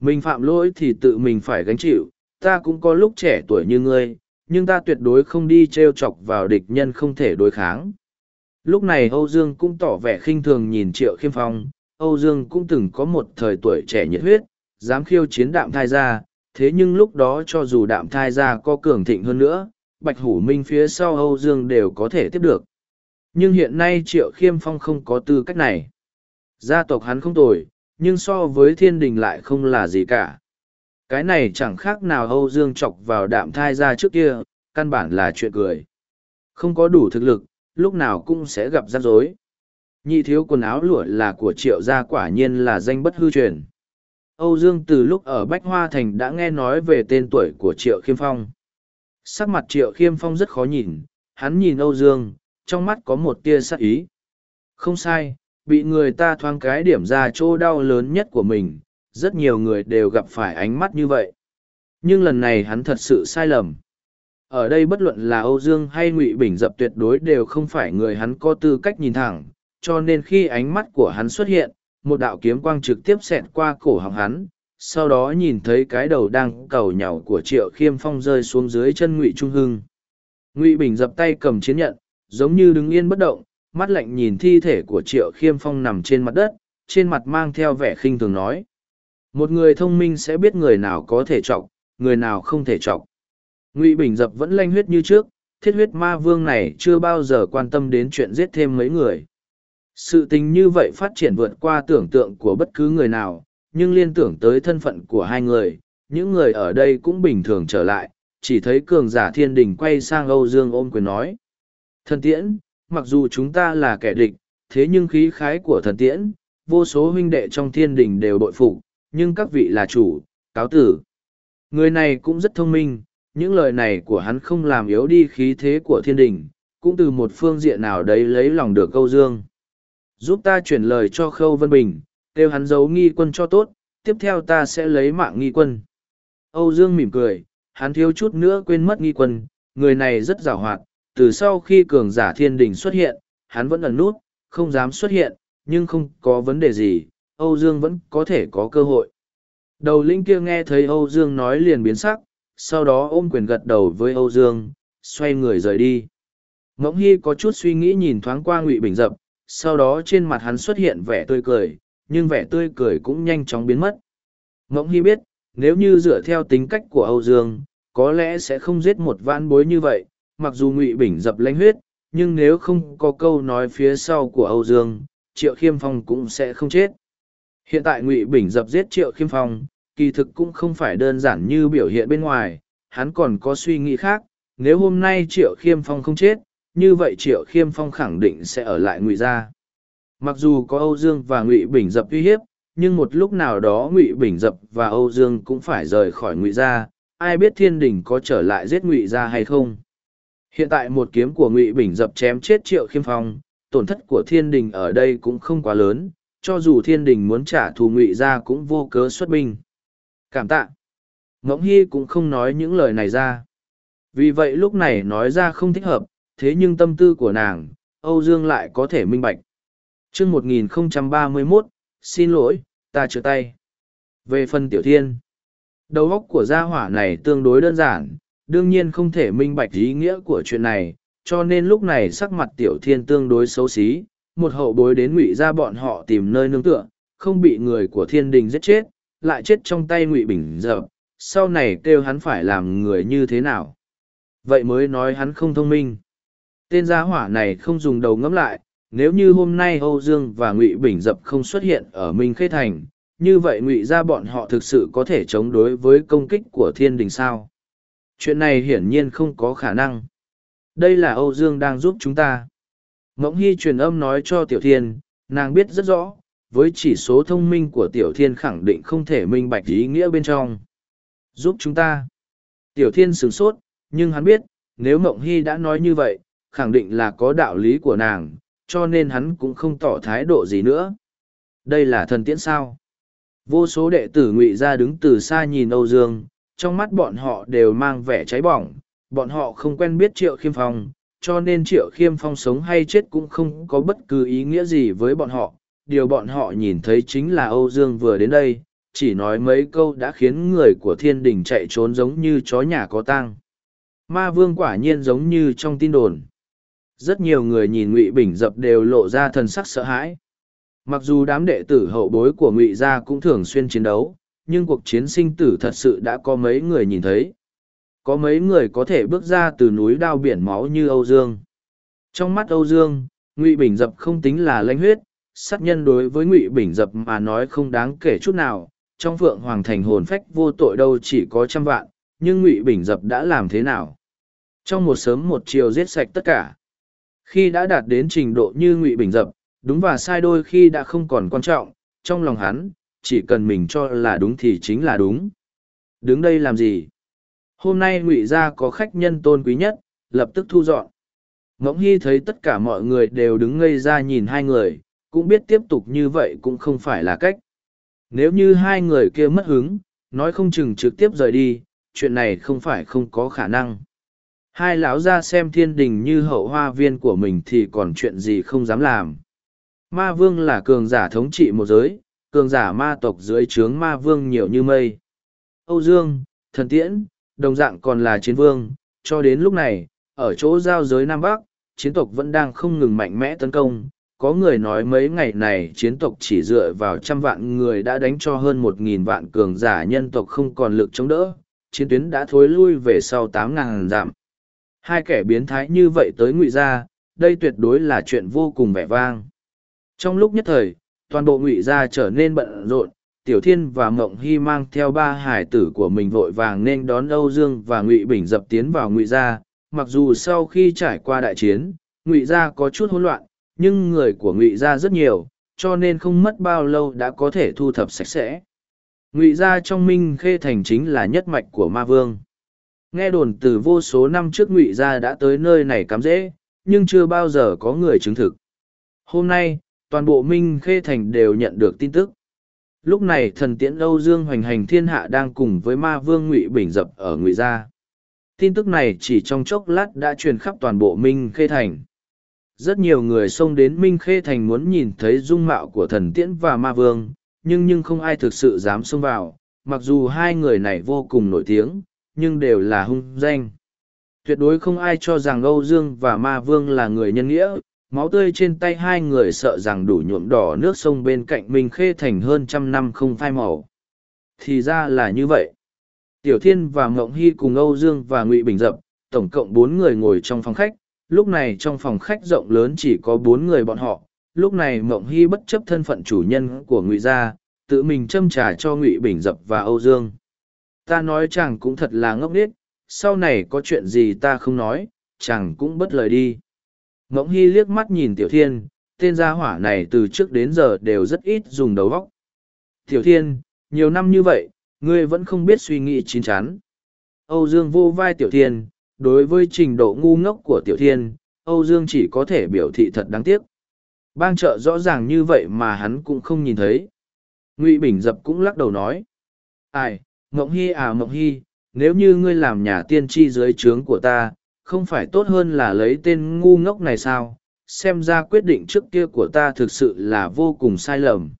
Mình phạm lỗi thì tự mình phải gánh chịu, ta cũng có lúc trẻ tuổi như ngươi, nhưng ta tuyệt đối không đi t r e o chọc vào địch nhân không thể đối kháng lúc này âu dương cũng tỏ vẻ khinh thường nhìn triệu khiêm phong âu dương cũng từng có một thời tuổi trẻ nhiệt huyết dám khiêu chiến đạm thai ra thế nhưng lúc đó cho dù đạm thai ra có cường thịnh hơn nữa bạch hủ minh phía sau âu dương đều có thể tiếp được nhưng hiện nay triệu khiêm phong không có tư cách này gia tộc hắn không tồi nhưng so với thiên đình lại không là gì cả cái này chẳng khác nào Âu Dương chọc vào đạm thai ra trước kia, căn bản là chuyện cười. Không có đủ thực lực, lúc nào cũng sẽ gặp rắc rối. Nhị thiếu quần áo lụa là của triệu gia quả nhiên là danh bất hư truyền. Âu Dương từ lúc ở Bách Hoa Thành đã nghe nói về tên tuổi của Triệu Khiêm Phong. Sắc mặt Triệu Khiêm Phong rất khó nhìn, hắn nhìn Âu Dương, trong mắt có một tia sắc ý. Không sai, bị người ta thoáng cái điểm ra chỗ đau lớn nhất của mình, rất nhiều người đều gặp phải ánh mắt như vậy. Nhưng lần này hắn thật sự sai lầm. Ở đây bất luận là Âu Dương hay Ngụy Bình Dập tuyệt đối đều không phải người hắn có tư cách nhìn thẳng, cho nên khi ánh mắt của hắn xuất hiện, một đạo kiếm quang trực tiếp xẹt qua cổ họng hắn, sau đó nhìn thấy cái đầu đang cầu nhàu của Triệu Khiêm Phong rơi xuống dưới chân Ngụy Trung Hưng. Ngụy Bình dập tay cầm chiến nhận, giống như đứng yên bất động, mắt lạnh nhìn thi thể của Triệu Khiêm Phong nằm trên mặt đất, trên mặt mang theo vẻ khinh thường nói. Một người thông minh sẽ biết người nào có thể trọng, người nào không thể trọng. Ngụy Bình dập vẫn lanh huyết như trước, thiết huyết ma vương này chưa bao giờ quan tâm đến chuyện giết thêm mấy người. Sự tình như vậy phát triển vượt qua tưởng tượng của bất cứ người nào, nhưng liên tưởng tới thân phận của hai người, những người ở đây cũng bình thường trở lại, chỉ thấy cường giả thiên đình quay sang Âu Dương ôm quyền nói. Thần tiễn, mặc dù chúng ta là kẻ địch, thế nhưng khí khái của thần tiễn, vô số huynh đệ trong thiên đình đều bội phục, nhưng các vị là chủ, cáo tử. Người này cũng rất thông minh, những lời này của hắn không làm yếu đi khí thế của thiên đình, cũng từ một phương diện nào đấy lấy lòng được câu dương. Giúp ta chuyển lời cho Khâu Vân Bình, kêu hắn giấu nghi quân cho tốt, tiếp theo ta sẽ lấy mạng nghi quân. Âu Dương mỉm cười, hắn thiếu chút nữa quên mất nghi quân, người này rất giàu hoạt, từ sau khi cường giả thiên đình xuất hiện, hắn vẫn ẩn nút, không dám xuất hiện, nhưng không có vấn đề gì, Âu Dương vẫn có thể có cơ hội. Đầu linh kia nghe thấy Âu Dương nói liền biến sắc, sau đó ôm quyền gật đầu với Âu Dương, xoay người rời đi. Ngỗng Hy có chút suy nghĩ nhìn thoáng qua Ngụy Bình Dập, sau đó trên mặt hắn xuất hiện vẻ tươi cười, nhưng vẻ tươi cười cũng nhanh chóng biến mất. Mộng Hy biết, nếu như dựa theo tính cách của Âu Dương, có lẽ sẽ không giết một vãn bối như vậy, mặc dù Ngụy Bình Dập lãnh huyết, nhưng nếu không có câu nói phía sau của Âu Dương, Triệu Khiêm Phong cũng sẽ không chết. Hiện tại Ngụy Bình Dập giết Triệu Khiêm Phong, kỳ thực cũng không phải đơn giản như biểu hiện bên ngoài, hắn còn có suy nghĩ khác, nếu hôm nay Triệu Khiêm Phong không chết, như vậy Triệu Khiêm Phong khẳng định sẽ ở lại Ngụy gia. Mặc dù có Âu Dương và Ngụy Bình Dập uy hiếp, nhưng một lúc nào đó Ngụy Bình Dập và Âu Dương cũng phải rời khỏi Ngụy gia, ai biết Thiên Đình có trở lại giết Ngụy gia hay không. Hiện tại một kiếm của Ngụy Bình Dập chém chết Triệu Khiêm Phong, tổn thất của Thiên Đình ở đây cũng không quá lớn, cho dù Thiên Đình muốn trả thù Ngụy gia cũng vô cớ xuất binh. Cảm tạ. Ngỗng Hy cũng không nói những lời này ra. Vì vậy lúc này nói ra không thích hợp, thế nhưng tâm tư của nàng, Âu Dương lại có thể minh bạch. chương 1031, xin lỗi, ta chưa tay. Về phần tiểu thiên, đầu óc của gia hỏa này tương đối đơn giản, đương nhiên không thể minh bạch ý nghĩa của chuyện này, cho nên lúc này sắc mặt tiểu thiên tương đối xấu xí, một hậu bối đến ngụy ra bọn họ tìm nơi nương tựa, không bị người của thiên đình giết chết, lại chết trong tay ngụy bình dập sau này kêu hắn phải làm người như thế nào vậy mới nói hắn không thông minh tên gia hỏa này không dùng đầu ngẫm lại, nếu như hôm nay âu dương và ngụy bình dập không xuất hiện ở minh khê thành, như vậy ngụy ra bọn họ thực sự có thể chống đối với công kích của thiên đình sao? Chuyện này hiển nhiên không có khả năng. Đây là âu dương đang giúp chúng ta. Mộng hy truyền âm nói cho tiểu thiên, nàng biết rất rõ, với chỉ số thông minh của tiểu thiên khẳng định không thể minh bạch ý nghĩa bên trong. Giúp chúng ta. Tiểu thiên sửng sốt, nhưng hắn biết, nếu mộng hy đã nói như vậy khẳng định là có đạo lý của nàng cho nên hắn cũng không tỏ thái độ gì nữa đây là thần tiễn sao vô số đệ tử ngụy ra đứng từ xa nhìn âu dương trong mắt bọn họ đều mang vẻ cháy bỏng bọn họ không quen biết triệu khiêm phong cho nên triệu khiêm phong sống hay chết cũng không có bất cứ ý nghĩa gì với bọn họ điều bọn họ nhìn thấy chính là Âu Dương vừa đến đây, chỉ nói mấy câu đã khiến người của thiên đình chạy trốn giống như chó nhà có tang. Ma vương quả nhiên giống như trong tin đồn. Rất nhiều người nhìn Ngụy Bình dập đều lộ ra thần sắc sợ hãi. Mặc dù đám đệ tử hậu bối của Ngụy gia cũng thường xuyên chiến đấu, nhưng cuộc chiến sinh tử thật sự đã có mấy người nhìn thấy. Có mấy người có thể bước ra từ núi đao biển máu như Âu Dương. Trong mắt Âu Dương, Ngụy Bình dập không tính là lanh huyết, sát nhân đối với ngụy bình dập mà nói không đáng kể chút nào trong phượng hoàng thành hồn phách vô tội đâu chỉ có trăm vạn nhưng ngụy bình dập đã làm thế nào trong một sớm một chiều giết sạch tất cả khi đã đạt đến trình độ như ngụy bình dập, đúng và sai đôi khi đã không còn quan trọng, trong lòng hắn, chỉ cần mình cho là đúng thì chính là đúng. Đứng đây làm gì? Hôm nay ngụy gia có khách nhân tôn quý nhất, lập tức thu dọn. Ngỗng hy thấy tất cả mọi người đều đứng ngây ra nhìn hai người, cũng biết tiếp tục như vậy cũng không phải là cách. Nếu như hai người kia mất hứng, nói không chừng trực tiếp rời đi, chuyện này không phải không có khả năng hai lão ra xem thiên đình như hậu hoa viên của mình thì còn chuyện gì không dám làm. Ma vương là cường giả thống trị một giới, cường giả ma tộc dưới trướng ma vương nhiều như mây. Âu dương, thần tiễn, đồng dạng còn là chiến vương, cho đến lúc này, ở chỗ giao giới nam bắc, chiến tộc vẫn đang không ngừng mạnh mẽ tấn công. Có người nói mấy ngày này chiến tộc chỉ dựa vào trăm vạn người đã đánh cho hơn một nghìn vạn cường giả nhân tộc không còn lực chống đỡ. Chiến tuyến đã thối lui về sau tám ngàn dặm hai kẻ biến thái như vậy tới ngụy gia, đây tuyệt đối là chuyện vô cùng vẻ vang. Trong lúc nhất thời, toàn bộ ngụy gia trở nên bận rộn, tiểu thiên và mộng hy mang theo ba hải tử của mình vội vàng nên đón âu dương và ngụy bình dập tiến vào ngụy gia. Mặc dù sau khi trải qua đại chiến, ngụy gia có chút hỗn loạn, nhưng người của ngụy gia rất nhiều, cho nên không mất bao lâu đã có thể thu thập sạch sẽ. Ngụy gia trong minh khê thành chính là nhất mạch của ma vương nghe đồn từ vô số năm trước ngụy gia đã tới nơi này cắm rễ, nhưng chưa bao giờ có người chứng thực. Hôm nay, toàn bộ minh khê thành đều nhận được tin tức. Lúc này thần tiễn âu dương hoành hành thiên hạ đang cùng với ma vương ngụy bình dập ở ngụy gia. Tin tức này chỉ trong chốc lát đã truyền khắp toàn bộ minh khê thành. Rất nhiều người xông đến minh khê thành muốn nhìn thấy dung mạo của thần tiễn và ma vương, nhưng nhưng không ai thực sự dám xông vào, mặc dù hai người này vô cùng nổi tiếng nhưng đều là hung danh. Tuyệt đối không ai cho rằng âu dương và ma vương là người nhân nghĩa. Máu tươi trên tay hai người sợ rằng đủ nhuộm đỏ nước sông bên cạnh mình khê thành hơn trăm năm không phai màu. Thì ra là như vậy. Tiểu thiên và mộng hy cùng âu dương và ngụy bình dập, tổng cộng bốn người ngồi trong phòng khách. Lúc này trong phòng khách rộng lớn chỉ có bốn người bọn họ. Lúc này mộng hy bất chấp thân phận chủ nhân của ngụy gia, tự mình châm trả cho ngụy bình dập và âu dương ta nói chàng cũng thật là ngốc nghếch, sau này có chuyện gì ta không nói, chàng cũng bất lời đi. Mộng hy liếc mắt nhìn tiểu thiên, tên gia hỏa này từ trước đến giờ đều rất ít dùng đầu vóc tiểu thiên, nhiều năm như vậy, ngươi vẫn không biết suy nghĩ chín chắn. Âu dương vô vai tiểu thiên, đối với trình độ ngu ngốc của tiểu thiên, âu dương chỉ có thể biểu thị thật đáng tiếc. Bang trợ rõ ràng như vậy mà hắn cũng không nhìn thấy. Ngụy bình dập cũng lắc đầu nói, ai mộng hy à mộng hy, nếu như ngươi làm nhà tiên tri dưới trướng của ta, không phải tốt hơn là lấy tên ngu ngốc này sao? Xem ra quyết định trước kia của ta thực sự là vô cùng sai lầm.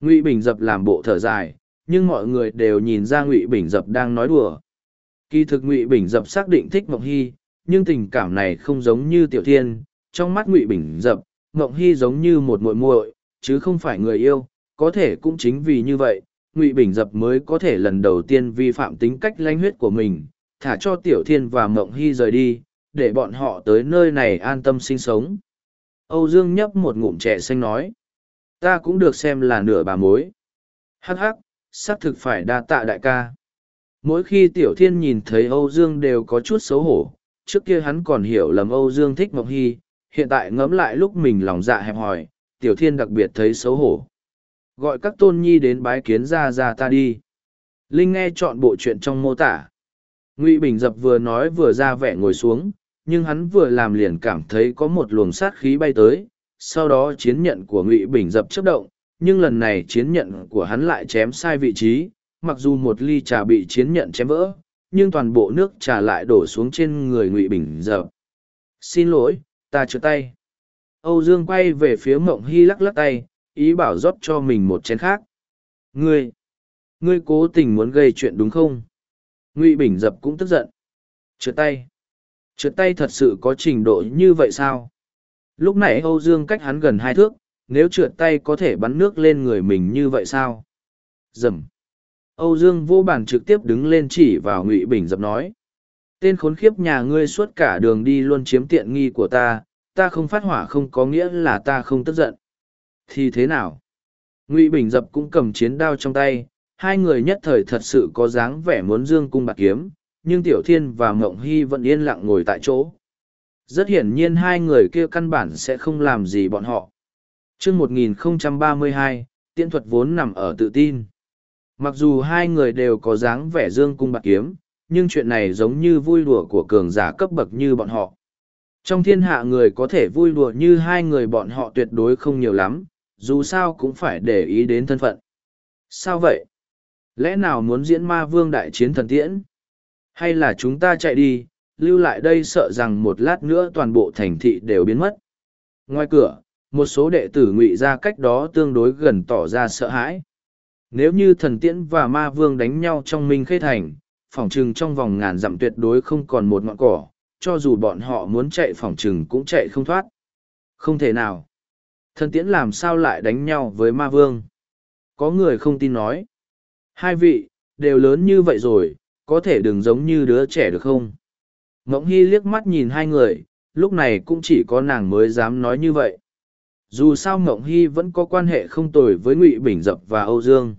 Ngụy bình dập làm bộ thở dài, nhưng mọi người đều nhìn ra ngụy bình dập đang nói đùa. Kỳ thực ngụy bình dập xác định thích mộng hy, nhưng tình cảm này không giống như tiểu thiên. Trong mắt ngụy bình dập, mộng hy giống như một muội muội, chứ không phải người yêu, có thể cũng chính vì như vậy ngụy bình dập mới có thể lần đầu tiên vi phạm tính cách lanh huyết của mình, thả cho tiểu thiên và mộng hy rời đi, để bọn họ tới nơi này an tâm sinh sống. Âu dương nhấp một ngụm trẻ xanh nói, ta cũng được xem là nửa bà mối. Hắc hắc, xác thực phải đa tạ đại ca. Mỗi khi tiểu thiên nhìn thấy âu dương đều có chút xấu hổ, trước kia hắn còn hiểu lầm âu dương thích mộng hy, hiện tại ngẫm lại lúc mình lòng dạ hẹp hòi, tiểu thiên đặc biệt thấy xấu hổ gọi các tôn nhi đến bái kiến ra ra ta đi. Linh nghe chọn bộ chuyện trong mô tả. Ngụy bình dập vừa nói vừa ra vẻ ngồi xuống, nhưng hắn vừa làm liền cảm thấy có một luồng sát khí bay tới. Sau đó chiến nhận của ngụy bình dập chấp động, nhưng lần này chiến nhận của hắn lại chém sai vị trí. Mặc dù một ly trà bị chiến nhận chém vỡ, nhưng toàn bộ nước trà lại đổ xuống trên người ngụy bình dập. Xin lỗi, ta chưa tay. Âu dương quay về phía mộng hy lắc lắc tay ý bảo rót cho mình một chén khác. Ngươi ngươi cố tình muốn gây chuyện đúng không? Ngụy bình dập cũng tức giận. Trượt tay. Trượt tay thật sự có trình độ như vậy sao? Lúc này âu dương cách hắn gần hai thước, nếu trượt tay có thể bắn nước lên người mình như vậy sao? Dầm. Âu dương vô bàn trực tiếp đứng lên chỉ vào ngụy bình dập nói. Tên khốn khiếp nhà ngươi suốt cả đường đi luôn chiếm tiện nghi của ta ta không phát hỏa không có nghĩa là ta không tức giận thì thế nào? Ngụy bình dập cũng cầm chiến đao trong tay hai người nhất thời thật sự có dáng vẻ muốn dương cung bạc kiếm nhưng tiểu thiên và mộng hy vẫn yên lặng ngồi tại chỗ. Rất hiển nhiên hai người kia căn bản sẽ không làm gì bọn họ. Chương một nghìn ba mươi hai tiễn thuật vốn nằm ở tự tin. Mặc dù hai người đều có dáng vẻ dương cung bạc kiếm nhưng chuyện này giống như vui đùa của cường giả cấp bậc như bọn họ. Trong thiên hạ người có thể vui đùa như hai người bọn họ tuyệt đối không nhiều lắm, dù sao cũng phải để ý đến thân phận. Sao vậy? Lẽ nào muốn diễn ma vương đại chiến thần tiễn? Hay là chúng ta chạy đi, lưu lại đây sợ rằng một lát nữa toàn bộ thành thị đều biến mất? Ngoài cửa, một số đệ tử ngụy ra cách đó tương đối gần tỏ ra sợ hãi. Nếu như thần tiễn và ma vương đánh nhau trong minh khê thành, phỏng chừng trong vòng ngàn dặm tuyệt đối không còn một ngọn cỏ, cho dù bọn họ muốn chạy phỏng chừng cũng chạy không thoát. Không thể nào. Thần tiễn làm sao lại đánh nhau với ma vương? Có người không tin nói. Hai vị, đều lớn như vậy rồi, có thể đừng giống như đứa trẻ được không? Ngỗng Hy liếc mắt nhìn hai người, lúc này cũng chỉ có nàng mới dám nói như vậy. Dù sao Ngỗng Hy vẫn có quan hệ không tồi với Ngụy Bình Dập và Âu Dương.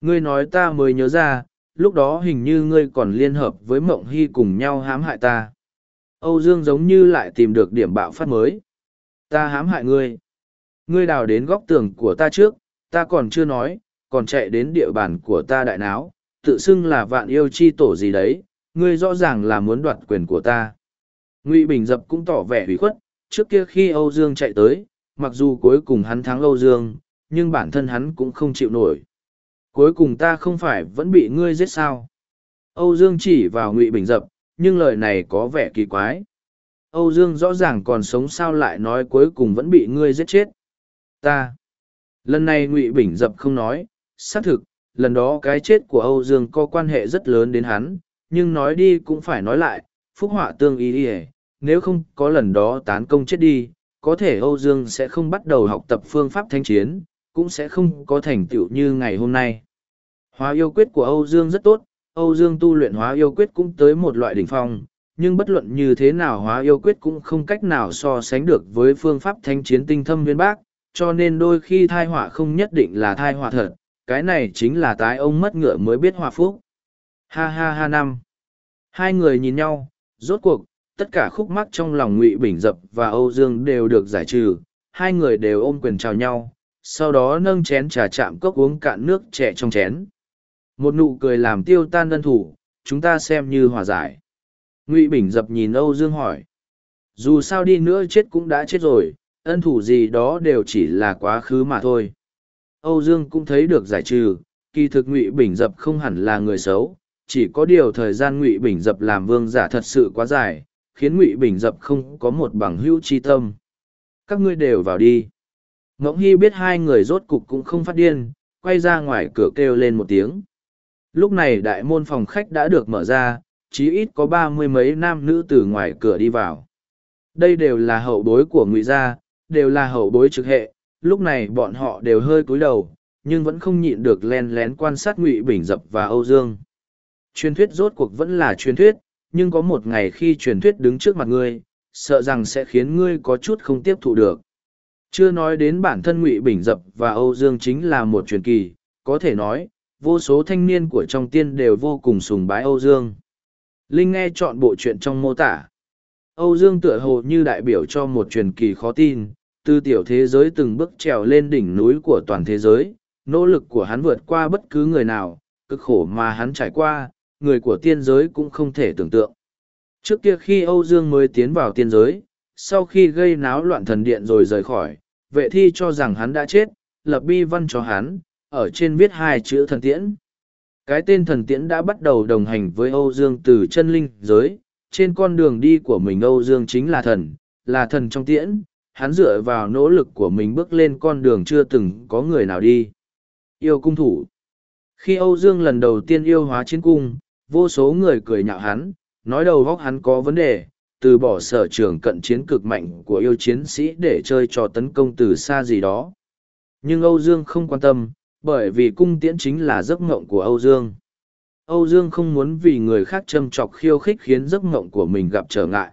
Ngươi nói ta mới nhớ ra, lúc đó hình như ngươi còn liên hợp với Mộng Hy cùng nhau hãm hại ta. Âu Dương giống như lại tìm được điểm bạo phát mới. Ta hãm hại ngươi. Ngươi đào đến góc tường của ta trước, ta còn chưa nói, còn chạy đến địa bàn của ta đại náo, tự xưng là vạn yêu chi tổ gì đấy, ngươi rõ ràng là muốn đoạt quyền của ta. Ngụy Bình Dập cũng tỏ vẻ hủy khuất, trước kia khi Âu Dương chạy tới, mặc dù cuối cùng hắn thắng Âu Dương, nhưng bản thân hắn cũng không chịu nổi. Cuối cùng ta không phải vẫn bị ngươi giết sao? Âu Dương chỉ vào Ngụy Bình Dập, nhưng lời này có vẻ kỳ quái. Âu Dương rõ ràng còn sống sao lại nói cuối cùng vẫn bị ngươi giết chết. Ta. Lần này Ngụy Bình Dập không nói, xác thực, lần đó cái chết của Âu Dương có quan hệ rất lớn đến hắn, nhưng nói đi cũng phải nói lại, phúc họa tương ý ỉa nếu không có lần đó tán công chết đi, có thể Âu Dương sẽ không bắt đầu học tập phương pháp thanh chiến, cũng sẽ không có thành tựu như ngày hôm nay. Hóa yêu quyết của Âu Dương rất tốt, Âu Dương tu luyện hóa yêu quyết cũng tới một loại đỉnh phong, nhưng bất luận như thế nào hóa yêu quyết cũng không cách nào so sánh được với phương pháp thanh chiến tinh thâm viên bác, cho nên đôi khi thai họa không nhất định là thai họa thật, cái này chính là tái ông mất ngựa mới biết hòa phúc. Ha ha ha năm. Hai người nhìn nhau, rốt cuộc, tất cả khúc mắc trong lòng ngụy bình dập và âu dương đều được giải trừ hai người đều ôm quyền chào nhau sau đó nâng chén trà chạm cốc uống cạn nước trẻ trong chén một nụ cười làm tiêu tan đơn thủ chúng ta xem như hòa giải ngụy bình dập nhìn âu dương hỏi dù sao đi nữa chết cũng đã chết rồi ân thủ gì đó đều chỉ là quá khứ mà thôi. Âu dương cũng thấy được giải trừ, kỳ thực ngụy bình dập không hẳn là người xấu, chỉ có điều thời gian ngụy bình dập làm vương giả thật sự quá dài, khiến ngụy bình dập không có một bằng hữu tri tâm. Các ngươi đều vào đi. Ngỗng hy biết hai người rốt cục cũng không phát điên, quay ra ngoài cửa kêu lên một tiếng. Lúc này đại môn phòng khách đã được mở ra, chí ít có ba mươi mấy nam nữ từ ngoài cửa đi vào. Đây đều là hậu bối của ngụy gia đều là hậu bối trực hệ, lúc này bọn họ đều hơi cúi đầu, nhưng vẫn không nhịn được len lén quan sát ngụy bình dập và âu dương. Truyền thuyết rốt cuộc vẫn là truyền thuyết, nhưng có một ngày khi truyền thuyết đứng trước mặt ngươi, sợ rằng sẽ khiến ngươi có chút không tiếp thụ được. Chưa nói đến bản thân ngụy bình dập và âu dương chính là một truyền kỳ, có thể nói, vô số thanh niên của trong tiên đều vô cùng sùng bái âu dương. Linh nghe chọn bộ chuyện trong mô tả âu dương tựa hồ như đại biểu cho một truyền kỳ khó tin từ tiểu thế giới từng bước trèo lên đỉnh núi của toàn thế giới nỗ lực của hắn vượt qua bất cứ người nào cực khổ mà hắn trải qua người của tiên giới cũng không thể tưởng tượng. Trước kia khi Âu Dương mới tiến vào tiên giới, sau khi gây náo loạn thần điện rồi rời khỏi, vệ thi cho rằng hắn đã chết, lập bi văn cho hắn, ở trên viết hai chữ thần tiễn. Cái tên thần tiễn đã bắt đầu đồng hành với Âu Dương từ chân linh giới, trên con đường đi của mình Âu Dương chính là thần, là thần trong tiễn, hắn dựa vào nỗ lực của mình bước lên con đường chưa từng có người nào đi. Yêu cung thủ Khi Âu Dương lần đầu tiên yêu hóa chiến cung, vô số người cười nhạo hắn, nói đầu góc hắn có vấn đề, từ bỏ sở trường cận chiến cực mạnh của yêu chiến sĩ để chơi trò tấn công từ xa gì đó. Nhưng Âu Dương không quan tâm, bởi vì cung tiễn chính là giấc mộng của Âu Dương. Âu Dương không muốn vì người khác châm chọc khiêu khích khiến giấc mộng của mình gặp trở ngại.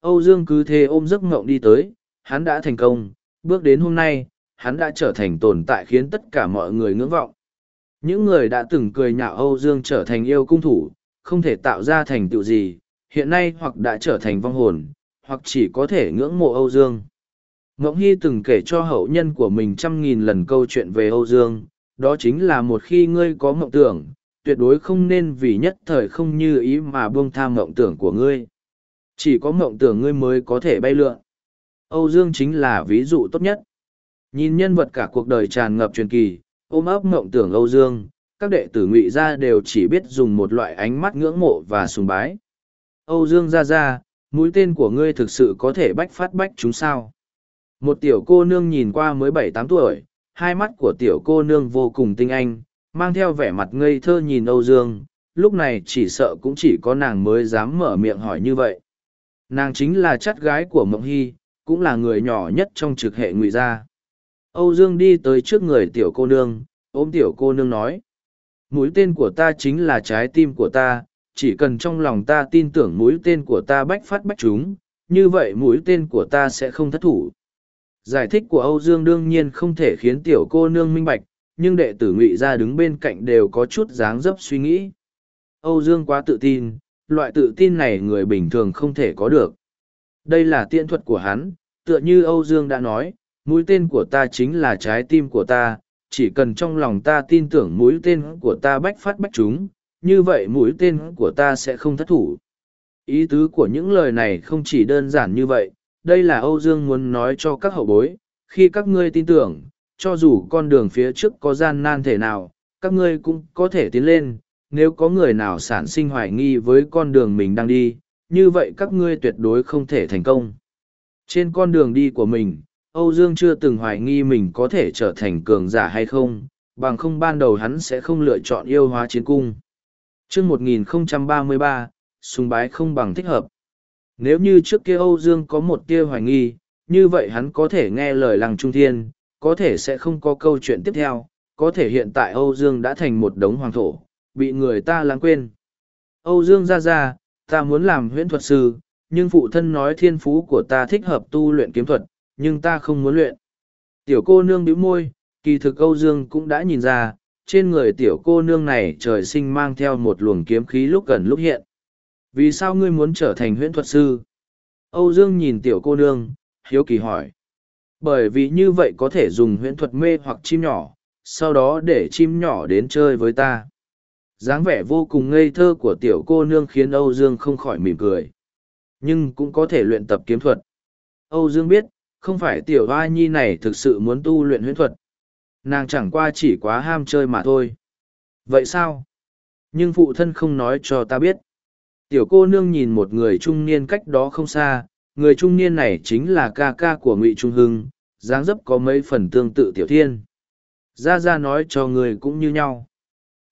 Âu Dương cứ thế ôm giấc mộng đi tới, hắn đã thành công, bước đến hôm nay, hắn đã trở thành tồn tại khiến tất cả mọi người ngưỡng vọng. Những người đã từng cười nhạo Âu Dương trở thành yêu cung thủ, không thể tạo ra thành tựu gì, hiện nay hoặc đã trở thành vong hồn, hoặc chỉ có thể ngưỡng mộ Âu Dương. Ngỗng Hy từng kể cho hậu nhân của mình trăm nghìn lần câu chuyện về Âu Dương, đó chính là một khi ngươi có mộng tưởng, tuyệt đối không nên vì nhất thời không như ý mà buông tham mộng tưởng của ngươi. Chỉ có mộng tưởng ngươi mới có thể bay lượn. Âu Dương chính là ví dụ tốt nhất. Nhìn nhân vật cả cuộc đời tràn ngập truyền kỳ, ôm ấp mộng tưởng Âu Dương, các đệ tử ngụy gia đều chỉ biết dùng một loại ánh mắt ngưỡng mộ và sùng bái. Âu Dương ra ra, mũi tên của ngươi thực sự có thể bách phát bách chúng sao. Một tiểu cô nương nhìn qua mới bảy tám tuổi, hai mắt của tiểu cô nương vô cùng tinh anh, mang theo vẻ mặt ngây thơ nhìn Âu Dương, lúc này chỉ sợ cũng chỉ có nàng mới dám mở miệng hỏi như vậy. Nàng chính là chắt gái của Mộng Hy, cũng là người nhỏ nhất trong trực hệ ngụy gia. Âu Dương đi tới trước người tiểu cô nương, ôm tiểu cô nương nói. Mũi tên của ta chính là trái tim của ta, chỉ cần trong lòng ta tin tưởng mũi tên của ta bách phát bách chúng, như vậy mũi tên của ta sẽ không thất thủ. Giải thích của Âu Dương đương nhiên không thể khiến tiểu cô nương minh bạch, nhưng đệ tử ngụy ra đứng bên cạnh đều có chút dáng dấp suy nghĩ. Âu Dương quá tự tin, loại tự tin này người bình thường không thể có được. Đây là tiện thuật của hắn, tựa như Âu Dương đã nói, mũi tên của ta chính là trái tim của ta, chỉ cần trong lòng ta tin tưởng mũi tên của ta bách phát bách chúng, như vậy mũi tên của ta sẽ không thất thủ. Ý tứ của những lời này không chỉ đơn giản như vậy, đây là Âu Dương muốn nói cho các hậu bối, khi các ngươi tin tưởng, cho dù con đường phía trước có gian nan thể nào, các ngươi cũng có thể tiến lên, nếu có người nào sản sinh hoài nghi với con đường mình đang đi, như vậy các ngươi tuyệt đối không thể thành công. Trên con đường đi của mình, Âu Dương chưa từng hoài nghi mình có thể trở thành cường giả hay không, bằng không ban đầu hắn sẽ không lựa chọn yêu hóa chiến cung. chương 1033, sùng bái không bằng thích hợp. Nếu như trước kia Âu Dương có một tia hoài nghi, như vậy hắn có thể nghe lời lăng trung thiên, có thể sẽ không có câu chuyện tiếp theo, có thể hiện tại Âu Dương đã thành một đống hoàng thổ, bị người ta lãng quên. Âu Dương ra ra, ta muốn làm huyễn thuật sư, nhưng phụ thân nói thiên phú của ta thích hợp tu luyện kiếm thuật, nhưng ta không muốn luyện. Tiểu cô nương bĩu môi, kỳ thực Âu Dương cũng đã nhìn ra, trên người tiểu cô nương này trời sinh mang theo một luồng kiếm khí lúc gần lúc hiện. Vì sao ngươi muốn trở thành huyễn thuật sư? Âu Dương nhìn tiểu cô nương, hiếu kỳ hỏi. Bởi vì như vậy có thể dùng huyễn thuật mê hoặc chim nhỏ, sau đó để chim nhỏ đến chơi với ta. dáng vẻ vô cùng ngây thơ của tiểu cô nương khiến Âu Dương không khỏi mỉm cười. Nhưng cũng có thể luyện tập kiếm thuật. Âu Dương biết, không phải tiểu hoa nhi này thực sự muốn tu luyện huyễn thuật. Nàng chẳng qua chỉ quá ham chơi mà thôi. Vậy sao? Nhưng phụ thân không nói cho ta biết. Tiểu cô nương nhìn một người trung niên cách đó không xa, người trung niên này chính là ca ca của ngụy Trung Hưng, dáng dấp có mấy phần tương tự tiểu thiên. Gia Gia nói cho người cũng như nhau.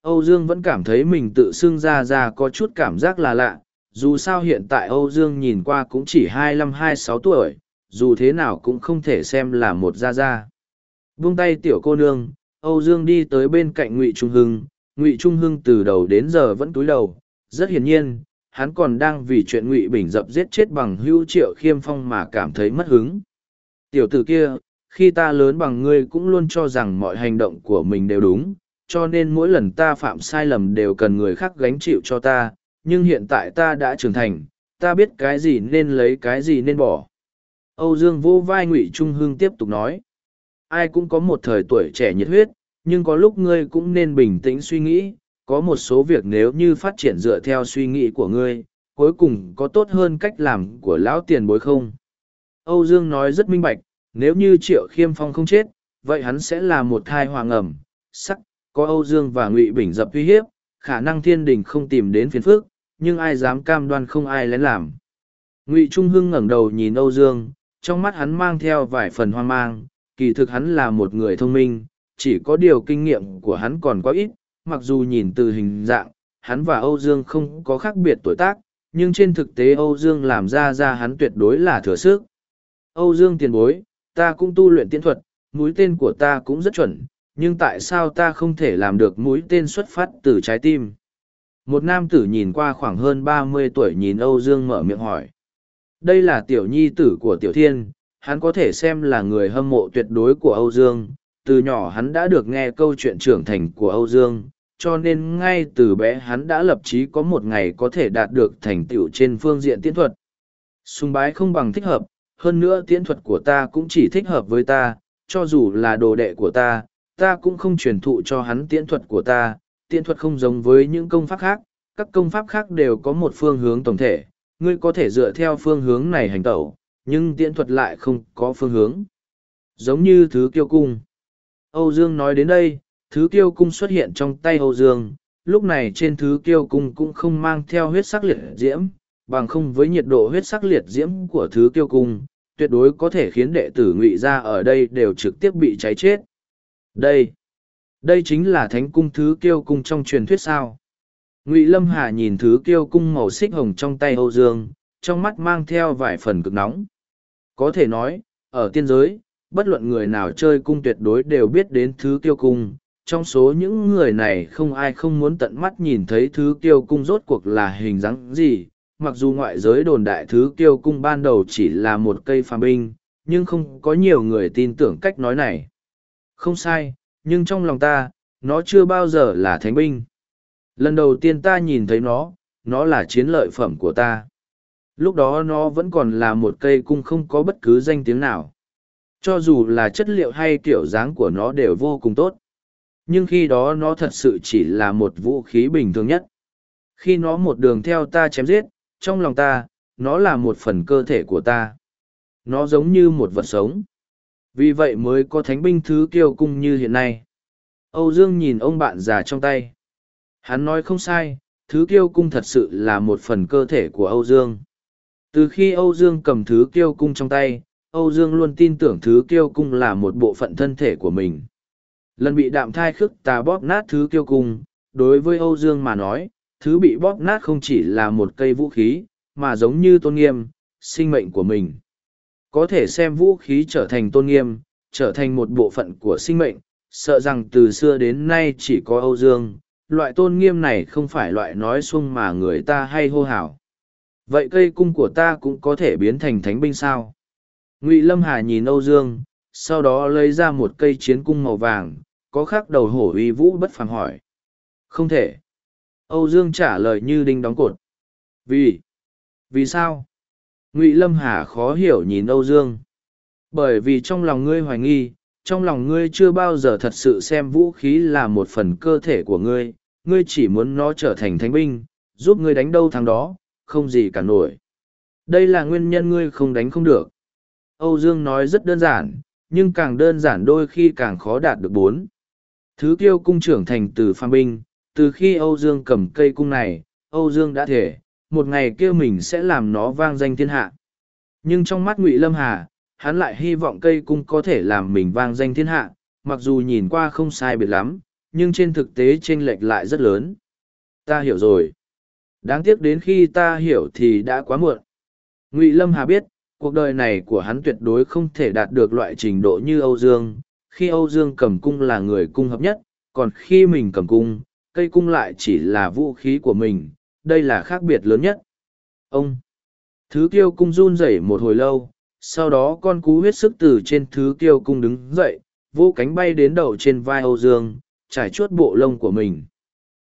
Âu Dương vẫn cảm thấy mình tự xưng Gia Gia có chút cảm giác là lạ, dù sao hiện tại Âu Dương nhìn qua cũng chỉ hai mươi hai sáu tuổi, dù thế nào cũng không thể xem là một Gia Gia. Buông tay tiểu cô nương, Âu Dương đi tới bên cạnh Ngụy Trung Hưng, Ngụy Trung Hưng từ đầu đến giờ vẫn túi đầu, rất hiển nhiên, hắn còn đang vì chuyện Ngụy Bình dập giết chết bằng hữu triệu khiêm phong mà cảm thấy mất hứng. Tiểu tử kia, khi ta lớn bằng ngươi cũng luôn cho rằng mọi hành động của mình đều đúng, cho nên mỗi lần ta phạm sai lầm đều cần người khác gánh chịu cho ta, nhưng hiện tại ta đã trưởng thành, ta biết cái gì nên lấy cái gì nên bỏ. Âu Dương vô vai Ngụy Trung Hưng tiếp tục nói, ai cũng có một thời tuổi trẻ nhiệt huyết, nhưng có lúc ngươi cũng nên bình tĩnh suy nghĩ, có một số việc nếu như phát triển dựa theo suy nghĩ của ngươi, cuối cùng có tốt hơn cách làm của lão tiền bối không. Âu Dương nói rất minh bạch, nếu như Triệu Khiêm Phong không chết, vậy hắn sẽ là một thai hoàng ẩm, sắc, có Âu Dương và Ngụy Bình dập uy hiếp, khả năng thiên đình không tìm đến phiền phước, nhưng ai dám cam đoan không ai lén làm. Ngụy Trung Hưng ngẩng đầu nhìn Âu Dương, trong mắt hắn mang theo vài phần hoang mang, kỳ thực hắn là một người thông minh, chỉ có điều kinh nghiệm của hắn còn quá ít, mặc dù nhìn từ hình dạng, hắn và Âu Dương không có khác biệt tuổi tác, nhưng trên thực tế Âu Dương làm ra ra hắn tuyệt đối là thừa sức. Âu Dương tiền bối, ta cũng tu luyện tiễn thuật, mũi tên của ta cũng rất chuẩn, nhưng tại sao ta không thể làm được mũi tên xuất phát từ trái tim? Một nam tử nhìn qua khoảng hơn ba mươi tuổi nhìn Âu Dương mở miệng hỏi. Đây là tiểu nhi tử của tiểu thiên, hắn có thể xem là người hâm mộ tuyệt đối của Âu Dương. Từ nhỏ hắn đã được nghe câu chuyện trưởng thành của Âu Dương, cho nên ngay từ bé hắn đã lập chí có một ngày có thể đạt được thành tựu trên phương diện tiễn thuật. Sùng bái không bằng thích hợp, hơn nữa tiễn thuật của ta cũng chỉ thích hợp với ta, cho dù là đồ đệ của ta, ta cũng không truyền thụ cho hắn tiễn thuật của ta, tiễn thuật không giống với những công pháp khác, các công pháp khác đều có một phương hướng tổng thể, ngươi có thể dựa theo phương hướng này hành tẩu, nhưng tiễn thuật lại không có phương hướng. Giống như thứ kiêu cung. Âu Dương nói đến đây, thứ kiêu cung xuất hiện trong tay Âu Dương, lúc này trên thứ kiêu cung cũng không mang theo huyết sắc liệt diễm, bằng không với nhiệt độ huyết sắc liệt diễm của thứ kiêu cung, tuyệt đối có thể khiến đệ tử ngụy ra ở đây đều trực tiếp bị cháy chết. Đây, đây chính là thánh cung thứ kiêu cung trong truyền thuyết sao. Ngụy Lâm Hà nhìn thứ kiêu cung màu xích hồng trong tay Âu Dương, trong mắt mang theo vài phần cực nóng. Có thể nói, ở tiên giới, bất luận người nào chơi cung tuyệt đối đều biết đến thứ kiêu cung. Trong số những người này không ai không muốn tận mắt nhìn thấy thứ kiêu cung rốt cuộc là hình dáng gì, mặc dù ngoại giới đồn đại thứ kiêu cung ban đầu chỉ là một cây phàm binh, nhưng không có nhiều người tin tưởng cách nói này. Không sai, nhưng trong lòng ta, nó chưa bao giờ là thánh binh. Lần đầu tiên ta nhìn thấy nó, nó là chiến lợi phẩm của ta. Lúc đó nó vẫn còn là một cây cung không có bất cứ danh tiếng nào. Cho dù là chất liệu hay kiểu dáng của nó đều vô cùng tốt. Nhưng khi đó nó thật sự chỉ là một vũ khí bình thường nhất. Khi nó một đường theo ta chém giết, trong lòng ta, nó là một phần cơ thể của ta. Nó giống như một vật sống. Vì vậy mới có thánh binh thứ kiêu cung như hiện nay. Âu Dương nhìn ông bạn già trong tay. Hắn nói không sai, thứ kiêu cung thật sự là một phần cơ thể của Âu Dương. Từ khi Âu Dương cầm thứ kiêu cung trong tay, Âu Dương luôn tin tưởng thứ kiêu cung là một bộ phận thân thể của mình. Lần bị đạm thai khức tà bóp nát thứ kiêu cung, đối với Âu Dương mà nói, thứ bị bóp nát không chỉ là một cây vũ khí, mà giống như tôn nghiêm, sinh mệnh của mình. Có thể xem vũ khí trở thành tôn nghiêm, trở thành một bộ phận của sinh mệnh, sợ rằng từ xưa đến nay chỉ có Âu Dương, loại tôn nghiêm này không phải loại nói xuông mà người ta hay hô hào. Vậy cây cung của ta cũng có thể biến thành thánh binh sao? Ngụy Lâm Hà nhìn Âu Dương, sau đó lấy ra một cây chiến cung màu vàng, có khắc đầu hổ uy vũ bất phàm hỏi. Không thể. Âu Dương trả lời như đinh đóng cột. Vì? Vì sao? Ngụy Lâm Hà khó hiểu nhìn Âu Dương. Bởi vì trong lòng ngươi hoài nghi, trong lòng ngươi chưa bao giờ thật sự xem vũ khí là một phần cơ thể của ngươi, ngươi chỉ muốn nó trở thành thánh binh, giúp ngươi đánh đâu thằng đó, không gì cả nổi. Đây là nguyên nhân ngươi không đánh không được. Âu Dương nói rất đơn giản, nhưng càng đơn giản đôi khi càng khó đạt được bốn. Thứ kiêu cung trưởng thành từ phàm binh, từ khi Âu Dương cầm cây cung này, Âu Dương đã thể, một ngày kia mình sẽ làm nó vang danh thiên hạ. Nhưng trong mắt Ngụy Lâm Hà, hắn lại hy vọng cây cung có thể làm mình vang danh thiên hạ, mặc dù nhìn qua không sai biệt lắm, nhưng trên thực tế chênh lệch lại rất lớn. Ta hiểu rồi. Đáng tiếc đến khi ta hiểu thì đã quá muộn. Ngụy Lâm Hà biết, cuộc đời này của hắn tuyệt đối không thể đạt được loại trình độ như Âu Dương. Khi Âu Dương cầm cung là người cung hợp nhất, còn khi mình cầm cung, cây cung lại chỉ là vũ khí của mình, đây là khác biệt lớn nhất. Ông! Thứ kiêu cung run rẩy một hồi lâu, sau đó con cú huyết sức từ trên thứ kiêu cung đứng dậy, vô cánh bay đến đầu trên vai Âu Dương, trải chuốt bộ lông của mình.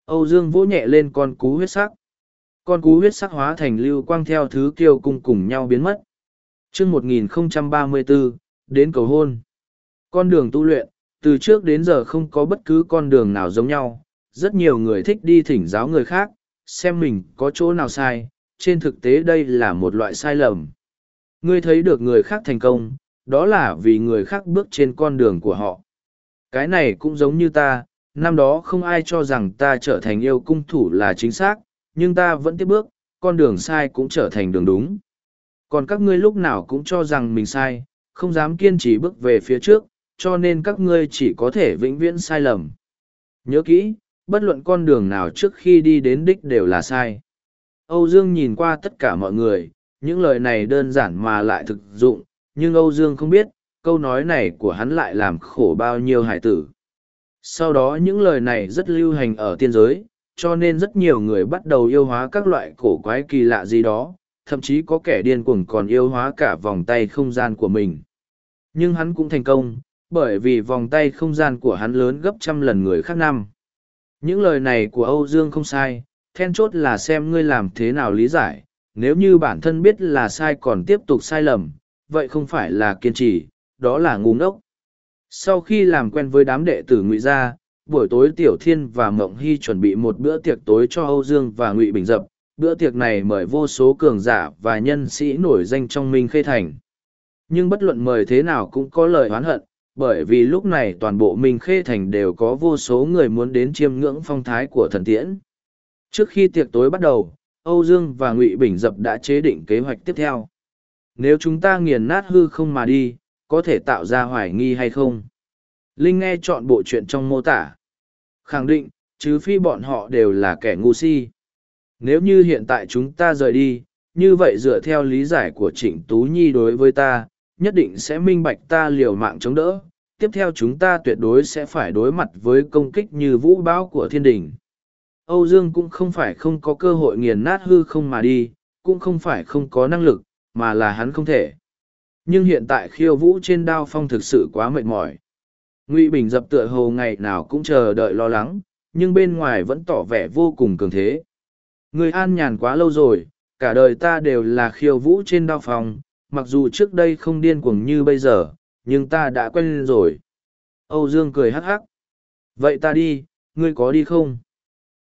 Âu Dương vỗ nhẹ lên con cú huyết sắc. Con cú huyết sắc hóa thành lưu quang theo thứ kiêu cung cùng nhau biến mất. chương 1034, đến cầu hôn. Con đường tu luyện, từ trước đến giờ không có bất cứ con đường nào giống nhau. Rất nhiều người thích đi thỉnh giáo người khác, xem mình có chỗ nào sai. Trên thực tế đây là một loại sai lầm. Ngươi thấy được người khác thành công, đó là vì người khác bước trên con đường của họ. Cái này cũng giống như ta, năm đó không ai cho rằng ta trở thành yêu cung thủ là chính xác, nhưng ta vẫn tiếp bước, con đường sai cũng trở thành đường đúng. Còn các ngươi lúc nào cũng cho rằng mình sai, không dám kiên trì bước về phía trước, cho nên các ngươi chỉ có thể vĩnh viễn sai lầm. Nhớ kỹ, bất luận con đường nào trước khi đi đến đích đều là sai. Âu Dương nhìn qua tất cả mọi người, những lời này đơn giản mà lại thực dụng, nhưng Âu Dương không biết, câu nói này của hắn lại làm khổ bao nhiêu hải tử. Sau đó những lời này rất lưu hành ở tiên giới, cho nên rất nhiều người bắt đầu yêu hóa các loại cổ quái kỳ lạ gì đó, thậm chí có kẻ điên cuồng còn yêu hóa cả vòng tay không gian của mình. Nhưng hắn cũng thành công, bởi vì vòng tay không gian của hắn lớn gấp trăm lần người khác năm. Những lời này của Âu Dương không sai, then chốt là xem ngươi làm thế nào lý giải, nếu như bản thân biết là sai còn tiếp tục sai lầm, vậy không phải là kiên trì, đó là ngu ngốc. Sau khi làm quen với đám đệ tử ngụy gia, buổi tối Tiểu Thiên và Mộng Hy chuẩn bị một bữa tiệc tối cho Âu Dương và Ngụy Bình Dập. bữa tiệc này mời vô số cường giả và nhân sĩ nổi danh trong minh khê thành nhưng bất luận mời thế nào cũng có lời oán hận bởi vì lúc này toàn bộ minh khê thành đều có vô số người muốn đến chiêm ngưỡng phong thái của thần tiễn. Trước khi tiệc tối bắt đầu, âu dương và ngụy bình dập đã chế định kế hoạch tiếp theo. Nếu chúng ta nghiền nát hư không mà đi, có thể tạo ra hoài nghi hay không? Linh nghe chọn bộ chuyện trong mô tả. Khẳng định chứ phi bọn họ đều là kẻ ngu si. Nếu như hiện tại chúng ta rời đi, như vậy dựa theo lý giải của trịnh tú nhi đối với ta nhất định sẽ minh bạch ta liều mạng chống đỡ, tiếp theo chúng ta tuyệt đối sẽ phải đối mặt với công kích như vũ bão của thiên đình. Âu dương cũng không phải không có cơ hội nghiền nát hư không mà đi, cũng không phải không có năng lực, mà là hắn không thể. Nhưng hiện tại khiêu vũ trên đao phong thực sự quá mệt mỏi. Ngụy bình dập tựa hồ ngày nào cũng chờ đợi lo lắng, nhưng bên ngoài vẫn tỏ vẻ vô cùng cường thế. Người an nhàn quá lâu rồi, cả đời ta đều là khiêu vũ trên đao phong mặc dù trước đây không điên cuồng như bây giờ, nhưng ta đã quen lên rồi. Âu dương cười hắc hắc. Vậy ta đi, ngươi có đi không?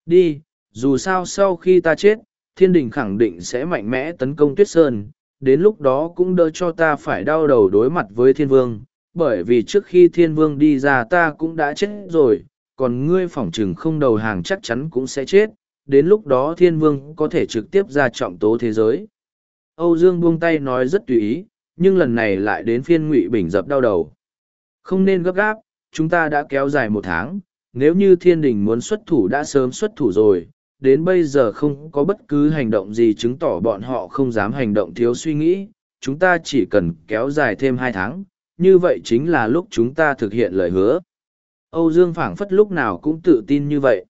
Đi, dù sao sau khi ta chết, thiên đình khẳng định sẽ mạnh mẽ tấn công tuyết sơn. Đến lúc đó cũng đỡ cho ta phải đau đầu đối mặt với thiên vương, bởi vì trước khi thiên vương đi ra ta cũng đã chết rồi. Còn ngươi phỏng chừng không đầu hàng chắc chắn cũng sẽ chết. Đến lúc đó thiên vương có thể trực tiếp ra trọng tố thế giới âu dương buông tay nói rất tùy ý, nhưng lần này lại đến phiên ngụy bình dập đau đầu. Không nên gấp gáp, chúng ta đã kéo dài một tháng, nếu như thiên đình muốn xuất thủ đã sớm xuất thủ rồi, đến bây giờ không có bất cứ hành động gì chứng tỏ bọn họ không dám hành động thiếu suy nghĩ, chúng ta chỉ cần kéo dài thêm hai tháng, như vậy chính là lúc chúng ta thực hiện lời hứa. Âu dương phảng phất lúc nào cũng tự tin như vậy.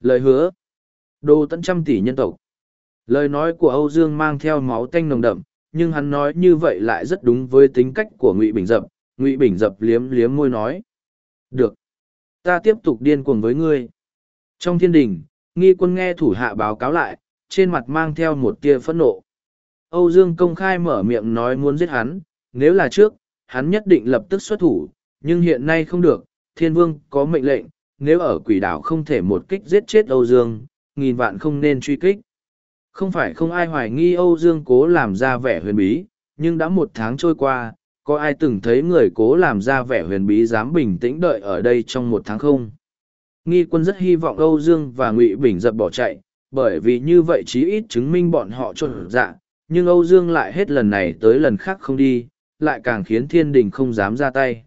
Lời hứa. Đồ tận trăm tỷ nhân tộc lời nói của âu dương mang theo máu tanh nồng đậm, nhưng hắn nói như vậy lại rất đúng với tính cách của ngụy bình dập. Ngụy bình dập liếm liếm môi nói, được, ta tiếp tục điên cuồng với ngươi. Trong thiên đình, nghi quân nghe thủ hạ báo cáo lại, trên mặt mang theo một tia phẫn nộ. Âu dương công khai mở miệng nói muốn giết hắn, nếu là trước, hắn nhất định lập tức xuất thủ, nhưng hiện nay không được, thiên vương có mệnh lệnh, nếu ở quỷ đảo không thể một kích giết chết âu dương, nghìn vạn không nên truy kích không phải không ai hoài nghi âu dương cố làm ra vẻ huyền bí, nhưng đã một tháng trôi qua, có ai từng thấy người cố làm ra vẻ huyền bí dám bình tĩnh đợi ở đây trong một tháng không? Nghi quân rất hy vọng âu dương và ngụy bình dập bỏ chạy, bởi vì như vậy chí ít chứng minh bọn họ trộn dạ nhưng âu dương lại hết lần này tới lần khác không đi, lại càng khiến thiên đình không dám ra tay.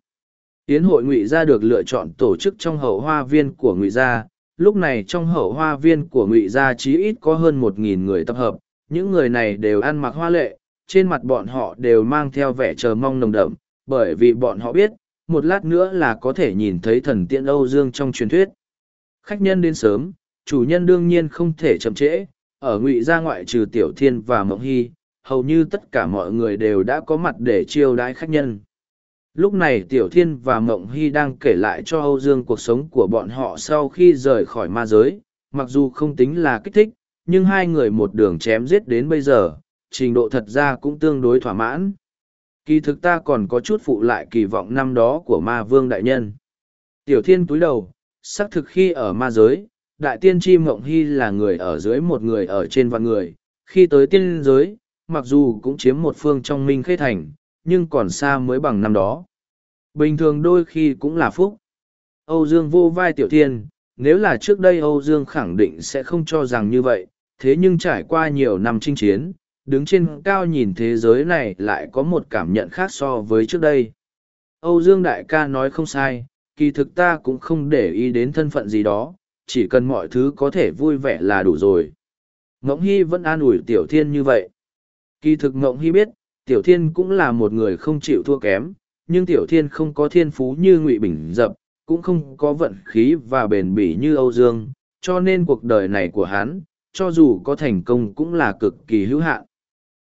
Yến hội ngụy gia được lựa chọn tổ chức trong hậu hoa viên của ngụy gia lúc này trong hậu hoa viên của ngụy gia chí ít có hơn một nghìn người tập hợp, những người này đều ăn mặc hoa lệ, trên mặt bọn họ đều mang theo vẻ chờ mong nồng đậm, bởi vì bọn họ biết, một lát nữa là có thể nhìn thấy thần tiễn âu dương trong truyền thuyết. Khách nhân đến sớm, chủ nhân đương nhiên không thể chậm trễ, ở ngụy gia ngoại trừ tiểu thiên và mộng hy, hầu như tất cả mọi người đều đã có mặt để chiêu đãi khách nhân lúc này tiểu thiên và mộng hy đang kể lại cho âu dương cuộc sống của bọn họ sau khi rời khỏi ma giới. Mặc dù không tính là kích thích, nhưng hai người một đường chém giết đến bây giờ, trình độ thật ra cũng tương đối thỏa mãn. Kỳ thực ta còn có chút phụ lại kỳ vọng năm đó của ma vương đại nhân. Tiểu thiên túi đầu, xác thực khi ở ma giới, đại tiên tri mộng hy là người ở dưới một người ở trên vạn người. Khi tới tiên giới, mặc dù cũng chiếm một phương trong minh khê thành nhưng còn xa mới bằng năm đó. Bình thường đôi khi cũng là phúc. Âu Dương vô vai tiểu thiên, nếu là trước đây Âu Dương khẳng định sẽ không cho rằng như vậy, thế nhưng trải qua nhiều năm chinh chiến, đứng trên cao nhìn thế giới này lại có một cảm nhận khác so với trước đây. Âu Dương đại ca nói không sai, kỳ thực ta cũng không để ý đến thân phận gì đó, chỉ cần mọi thứ có thể vui vẻ là đủ rồi. Ngỗng Hy vẫn an ủi Tiểu Thiên như vậy. Kỳ thực Ngỗng Hy biết, tiểu thiên cũng là một người không chịu thua kém, nhưng tiểu thiên không có thiên phú như ngụy bình dập, cũng không có vận khí và bền bỉ như âu dương, cho nên cuộc đời này của hắn, cho dù có thành công cũng là cực kỳ hữu hạn.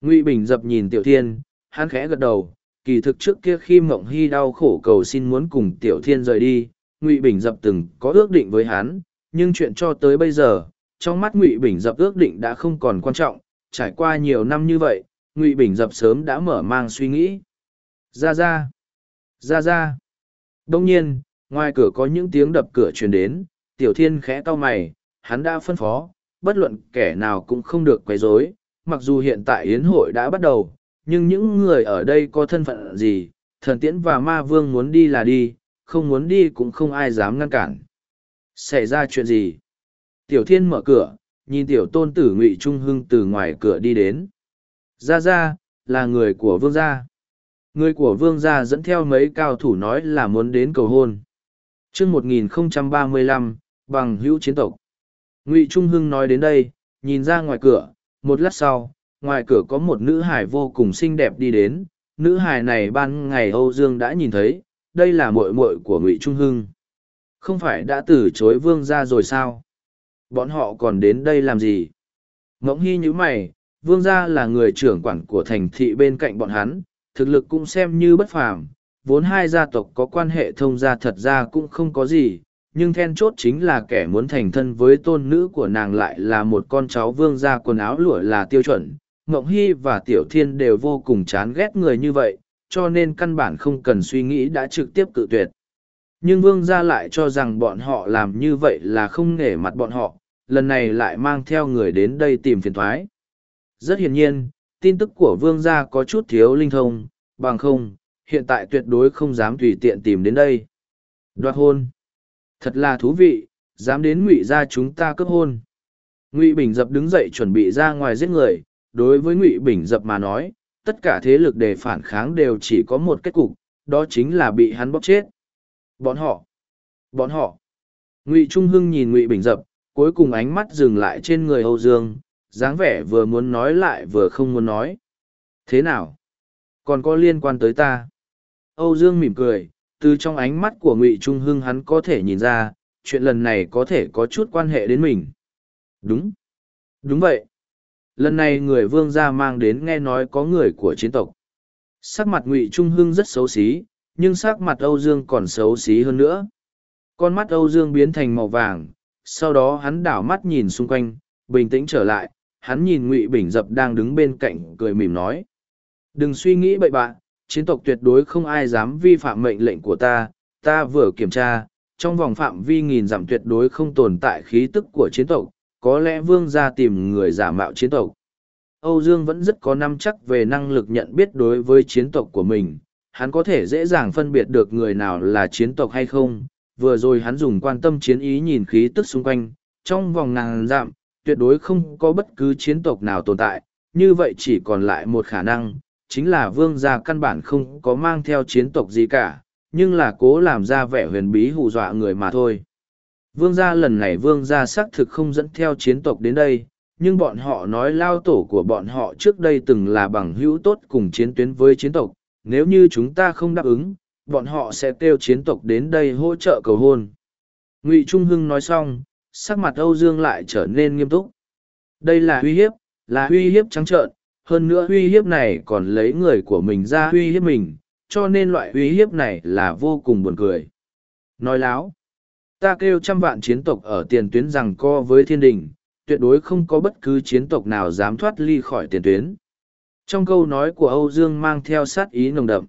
Ngụy bình dập nhìn tiểu thiên, hắn khẽ gật đầu, kỳ thực trước kia khi mộng hy đau khổ cầu xin muốn cùng tiểu thiên rời đi, ngụy bình dập từng có ước định với hắn, nhưng chuyện cho tới bây giờ, trong mắt ngụy bình dập ước định đã không còn quan trọng, trải qua nhiều năm như vậy ngụy bình dập sớm đã mở mang suy nghĩ ra ra ra ra đông nhiên ngoài cửa có những tiếng đập cửa truyền đến tiểu thiên khẽ cau mày hắn đã phân phó bất luận kẻ nào cũng không được quấy rối. mặc dù hiện tại yến hội đã bắt đầu, nhưng những người ở đây có thân phận gì, thần tiễn và ma vương muốn đi là đi, không muốn đi cũng không ai dám ngăn cản. Xảy ra chuyện gì? Tiểu thiên mở cửa, nhìn tiểu tôn tử ngụy Trung Hưng từ ngoài cửa đi đến. Gia gia là người của vương gia. Người của vương gia dẫn theo mấy cao thủ nói là muốn đến cầu hôn. chương 1035, bằng hữu chiến tộc. Ngụy Trung Hưng nói đến đây, nhìn ra ngoài cửa, một lát sau, ngoài cửa có một nữ hải vô cùng xinh đẹp đi đến. Nữ hải này ban ngày Âu Dương đã nhìn thấy, đây là muội muội của Ngụy Trung Hưng. Không phải đã từ chối vương gia rồi sao? Bọn họ còn đến đây làm gì? Ngỗng hy như mày, vương gia là người trưởng quản của thành thị bên cạnh bọn hắn, thực lực cũng xem như bất phàm, vốn hai gia tộc có quan hệ thông gia thật ra cũng không có gì, nhưng then chốt chính là kẻ muốn thành thân với tôn nữ của nàng lại là một con cháu vương gia quần áo lụa là tiêu chuẩn. Ngộng Hy và Tiểu Thiên đều vô cùng chán ghét người như vậy, cho nên căn bản không cần suy nghĩ đã trực tiếp cự tuyệt. Nhưng vương gia lại cho rằng bọn họ làm như vậy là không nể mặt bọn họ, lần này lại mang theo người đến đây tìm phiền thoái. Rất hiển nhiên, tin tức của vương gia có chút thiếu linh thông, bằng không, hiện tại tuyệt đối không dám tùy tiện tìm đến đây. Đoạt hôn. Thật là thú vị, dám đến ngụy gia chúng ta cướp hôn. Ngụy Bình Dập đứng dậy chuẩn bị ra ngoài giết người, đối với Ngụy Bình Dập mà nói, tất cả thế lực để phản kháng đều chỉ có một kết cục, đó chính là bị hắn bóp chết. Bọn họ. Bọn họ. Ngụy Trung Hưng nhìn Ngụy Bình Dập, cuối cùng ánh mắt dừng lại trên người Âu Dương, dáng vẻ vừa muốn nói lại vừa không muốn nói. Thế nào? Còn có liên quan tới ta? Âu Dương mỉm cười, từ trong ánh mắt của Ngụy Trung Hưng hắn có thể nhìn ra, chuyện lần này có thể có chút quan hệ đến mình. Đúng. Đúng vậy. Lần này người vương gia mang đến nghe nói có người của chiến tộc. Sắc mặt Ngụy Trung Hưng rất xấu xí, nhưng sắc mặt Âu Dương còn xấu xí hơn nữa. Con mắt Âu Dương biến thành màu vàng, sau đó hắn đảo mắt nhìn xung quanh, bình tĩnh trở lại, hắn nhìn ngụy bình dập đang đứng bên cạnh cười mỉm nói, đừng suy nghĩ bậy bạ, chiến tộc tuyệt đối không ai dám vi phạm mệnh lệnh của ta ta vừa kiểm tra, trong vòng phạm vi nghìn dặm tuyệt đối không tồn tại khí tức của chiến tộc, có lẽ vương ra tìm người giả mạo chiến tộc. Âu dương vẫn rất có năm chắc về năng lực nhận biết đối với chiến tộc của mình, hắn có thể dễ dàng phân biệt được người nào là chiến tộc hay không, vừa rồi hắn dùng quan tâm chiến ý nhìn khí tức xung quanh, trong vòng ngàn dặm tuyệt đối không có bất cứ chiến tộc nào tồn tại, như vậy chỉ còn lại một khả năng, chính là vương gia căn bản không có mang theo chiến tộc gì cả, nhưng là cố làm ra vẻ huyền bí hù dọa người mà thôi. Vương gia lần này vương gia xác thực không dẫn theo chiến tộc đến đây, nhưng bọn họ nói lao tổ của bọn họ trước đây từng là bằng hữu tốt cùng chiến tuyến với chiến tộc, nếu như chúng ta không đáp ứng, bọn họ sẽ kêu chiến tộc đến đây hỗ trợ cầu hôn. Ngụy Trung Hưng nói xong, sắc mặt Âu Dương lại trở nên nghiêm túc. Đây là uy hiếp, là uy hiếp trắng trợn, hơn nữa uy hiếp này còn lấy người của mình ra uy hiếp mình, cho nên loại uy hiếp này là vô cùng buồn cười. Nói láo, ta kêu trăm vạn chiến tộc ở tiền tuyến rằng co với thiên đình, tuyệt đối không có bất cứ chiến tộc nào dám thoát ly khỏi tiền tuyến. Trong câu nói của Âu Dương mang theo sát ý nồng đậm.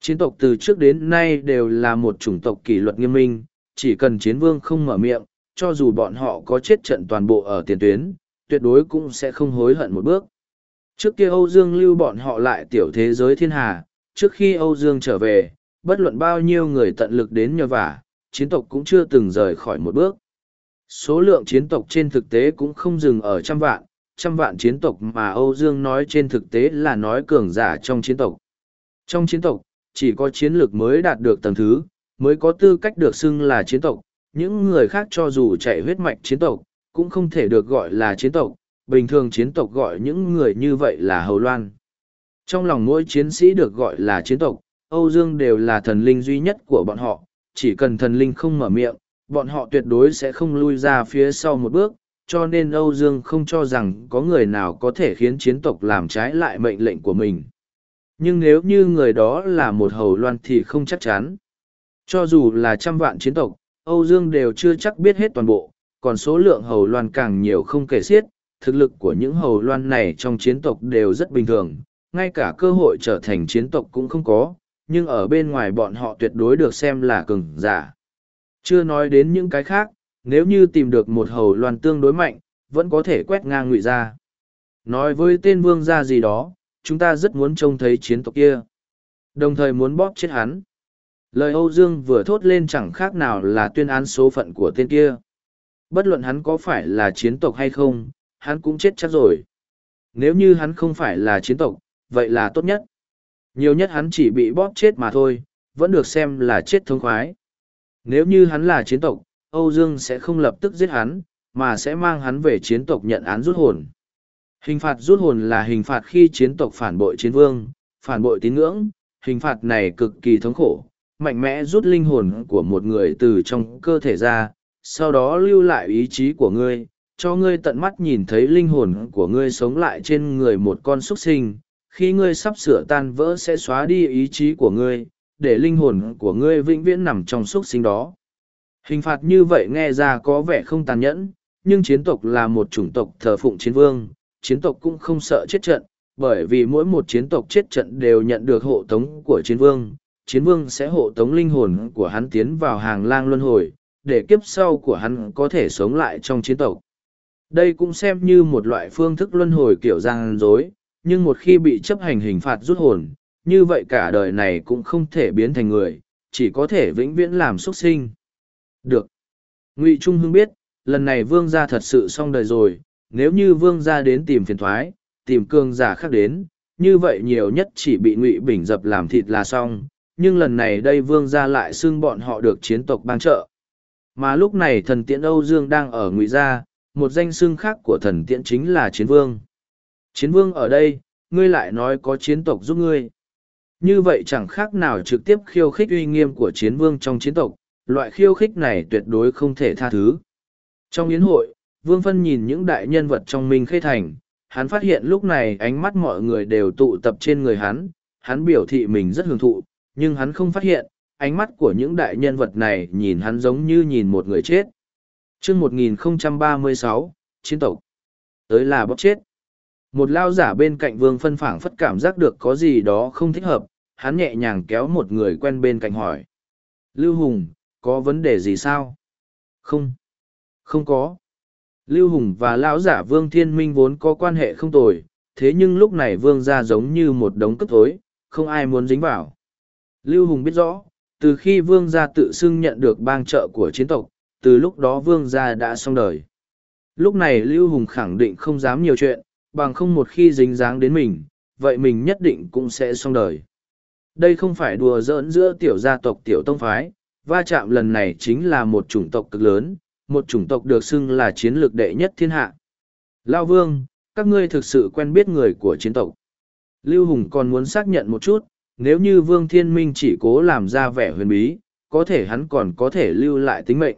Chiến tộc từ trước đến nay đều là một chủng tộc kỷ luật nghiêm minh, chỉ cần chiến vương không mở miệng, cho dù bọn họ có chết trận toàn bộ ở tiền tuyến, tuyệt đối cũng sẽ không hối hận một bước. Trước kia Âu Dương lưu bọn họ lại tiểu thế giới thiên hà, trước khi Âu Dương trở về, bất luận bao nhiêu người tận lực đến nhờ vả, chiến tộc cũng chưa từng rời khỏi một bước. Số lượng chiến tộc trên thực tế cũng không dừng ở trăm vạn, trăm vạn chiến tộc mà Âu Dương nói trên thực tế là nói cường giả trong chiến tộc. Trong chiến tộc, chỉ có chiến lược mới đạt được tầng thứ, mới có tư cách được xưng là chiến tộc, những người khác cho dù chạy huyết mạch chiến tộc, cũng không thể được gọi là chiến tộc, bình thường chiến tộc gọi những người như vậy là hầu loan. Trong lòng mỗi chiến sĩ được gọi là chiến tộc, Âu Dương đều là thần linh duy nhất của bọn họ, chỉ cần thần linh không mở miệng, bọn họ tuyệt đối sẽ không lui ra phía sau một bước, cho nên Âu Dương không cho rằng có người nào có thể khiến chiến tộc làm trái lại mệnh lệnh của mình. Nhưng nếu như người đó là một hầu loan thì không chắc chắn. Cho dù là trăm vạn chiến tộc, Âu Dương đều chưa chắc biết hết toàn bộ, còn số lượng hầu loan càng nhiều không kể xiết, thực lực của những hầu loan này trong chiến tộc đều rất bình thường, ngay cả cơ hội trở thành chiến tộc cũng không có, nhưng ở bên ngoài bọn họ tuyệt đối được xem là cường giả. Chưa nói đến những cái khác, nếu như tìm được một hầu loan tương đối mạnh, vẫn có thể quét ngang ngụy gia nói với tên vương gia gì đó chúng ta rất muốn trông thấy chiến tộc kia. Đồng thời muốn bóp chết hắn lời âu dương vừa thốt lên chẳng khác nào là tuyên án số phận của tên kia. Bất luận hắn có phải là chiến tộc hay không, hắn cũng chết chắc rồi. Nếu như hắn không phải là chiến tộc, vậy là tốt nhất. Nhiều nhất hắn chỉ bị bóp chết mà thôi, vẫn được xem là chết thông khoái. Nếu như hắn là chiến tộc, âu dương sẽ không lập tức giết hắn, mà sẽ mang hắn về chiến tộc nhận án rút hồn. Hình phạt rút hồn là hình phạt khi chiến tộc phản bội chiến vương, phản bội tín ngưỡng. Hình phạt này cực kỳ thống khổ mạnh mẽ rút linh hồn của một người từ trong cơ thể ra, sau đó lưu lại ý chí của ngươi, cho ngươi tận mắt nhìn thấy linh hồn của ngươi sống lại trên người một con xuất sinh. Khi ngươi sắp sửa tan vỡ sẽ xóa đi ý chí của ngươi, để linh hồn của ngươi vĩnh viễn nằm trong xuất sinh đó. Hình phạt như vậy nghe ra có vẻ không tàn nhẫn, nhưng chiến tộc là một chủng tộc thờ phụng chiến vương. Chiến tộc cũng không sợ chết trận, bởi vì mỗi một chiến tộc chết trận đều nhận được hộ tống của chiến vương chiến vương sẽ hộ tống linh hồn của hắn tiến vào hàng lang luân hồi, để kiếp sau của hắn có thể sống lại trong chiến tộc. Đây cũng xem như một loại phương thức luân hồi kiểu giang dối, nhưng một khi bị chấp hành hình phạt rút hồn, như vậy cả đời này cũng không thể biến thành người, chỉ có thể vĩnh viễn làm xuất sinh. Được. Ngụy trung hưng biết, lần này vương gia thật sự xong đời rồi, nếu như vương gia đến tìm phiền thoái, tìm cương giả khác đến, như vậy nhiều nhất chỉ bị ngụy bình dập làm thịt là xong nhưng lần này đây vương gia lại xưng bọn họ được chiến tộc ban trợ. Mà lúc này thần tiễn âu dương đang ở ngụy gia, một danh xưng khác của thần tiễn chính là chiến vương. Chiến vương ở đây, ngươi lại nói có chiến tộc giúp ngươi. Như vậy chẳng khác nào trực tiếp khiêu khích uy nghiêm của chiến vương trong chiến tộc, loại khiêu khích này tuyệt đối không thể tha thứ. Trong yến hội, vương phân nhìn những đại nhân vật trong minh khê thành, hắn phát hiện lúc này ánh mắt mọi người đều tụ tập trên người hắn hắn biểu thị mình rất hưởng thụ nhưng hắn không phát hiện ánh mắt của những đại nhân vật này nhìn hắn giống như nhìn một người chết. Chương 1036, chiến tộc. Tới là bóc chết. Một lao giả bên cạnh vương phân phảng phất cảm giác được có gì đó không thích hợp hắn nhẹ nhàng kéo một người quen bên cạnh hỏi. Lưu hùng có vấn đề gì sao? Không. Không có. Lưu hùng và lão giả vương thiên minh vốn có quan hệ không tồi thế nhưng lúc này vương ra giống như một đống cất thối không ai muốn dính vào lưu hùng biết rõ, từ khi vương gia tự xưng nhận được bang trợ của chiến tộc, từ lúc đó vương gia đã xong đời. Lúc này lưu hùng khẳng định không dám nhiều chuyện, bằng không một khi dính dáng đến mình, vậy mình nhất định cũng sẽ xong đời. Đây không phải đùa giỡn giữa tiểu gia tộc tiểu tông phái, va chạm lần này chính là một chủng tộc cực lớn, một chủng tộc được xưng là chiến lược đệ nhất thiên hạ. Lao vương, các ngươi thực sự quen biết người của chiến tộc. Lưu hùng còn muốn xác nhận một chút nếu như vương thiên minh chỉ cố làm ra vẻ huyền bí, có thể hắn còn có thể lưu lại tính mệnh.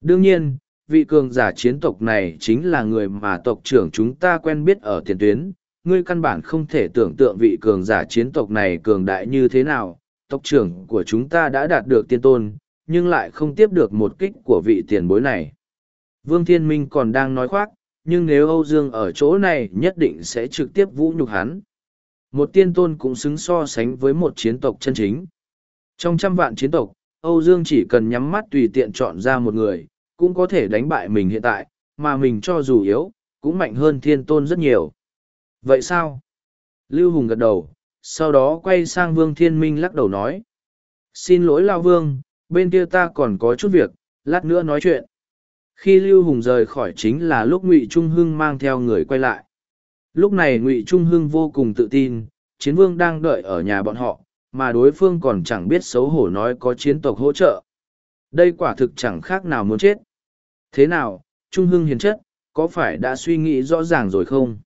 Đương nhiên, vị cường giả chiến tộc này chính là người mà tộc trưởng chúng ta quen biết ở tiền tuyến. Ngươi căn bản không thể tưởng tượng vị cường giả chiến tộc này cường đại như thế nào. Tộc trưởng của chúng ta đã đạt được tiên tôn, nhưng lại không tiếp được một kích của vị tiền bối này. Vương thiên minh còn đang nói khoác, nhưng nếu âu dương ở chỗ này nhất định sẽ trực tiếp vũ nhục hắn một tiên tôn cũng xứng so sánh với một chiến tộc chân chính trong trăm vạn chiến tộc âu dương chỉ cần nhắm mắt tùy tiện chọn ra một người cũng có thể đánh bại mình hiện tại, mà mình cho dù yếu, cũng mạnh hơn thiên tôn rất nhiều. Vậy sao? Lưu Hùng gật đầu, sau đó quay sang Vương Thiên Minh lắc đầu nói. Xin lỗi Lao Vương, bên kia ta còn có chút việc, lát nữa nói chuyện. Khi Lưu Hùng rời khỏi chính là lúc Ngụy Trung Hưng mang theo người quay lại. Lúc này Ngụy Trung Hưng vô cùng tự tin, chiến vương đang đợi ở nhà bọn họ, mà đối phương còn chẳng biết xấu hổ nói có chiến tộc hỗ trợ. Đây quả thực chẳng khác nào muốn chết. Thế nào, Trung Hưng hiền chất, có phải đã suy nghĩ rõ ràng rồi không?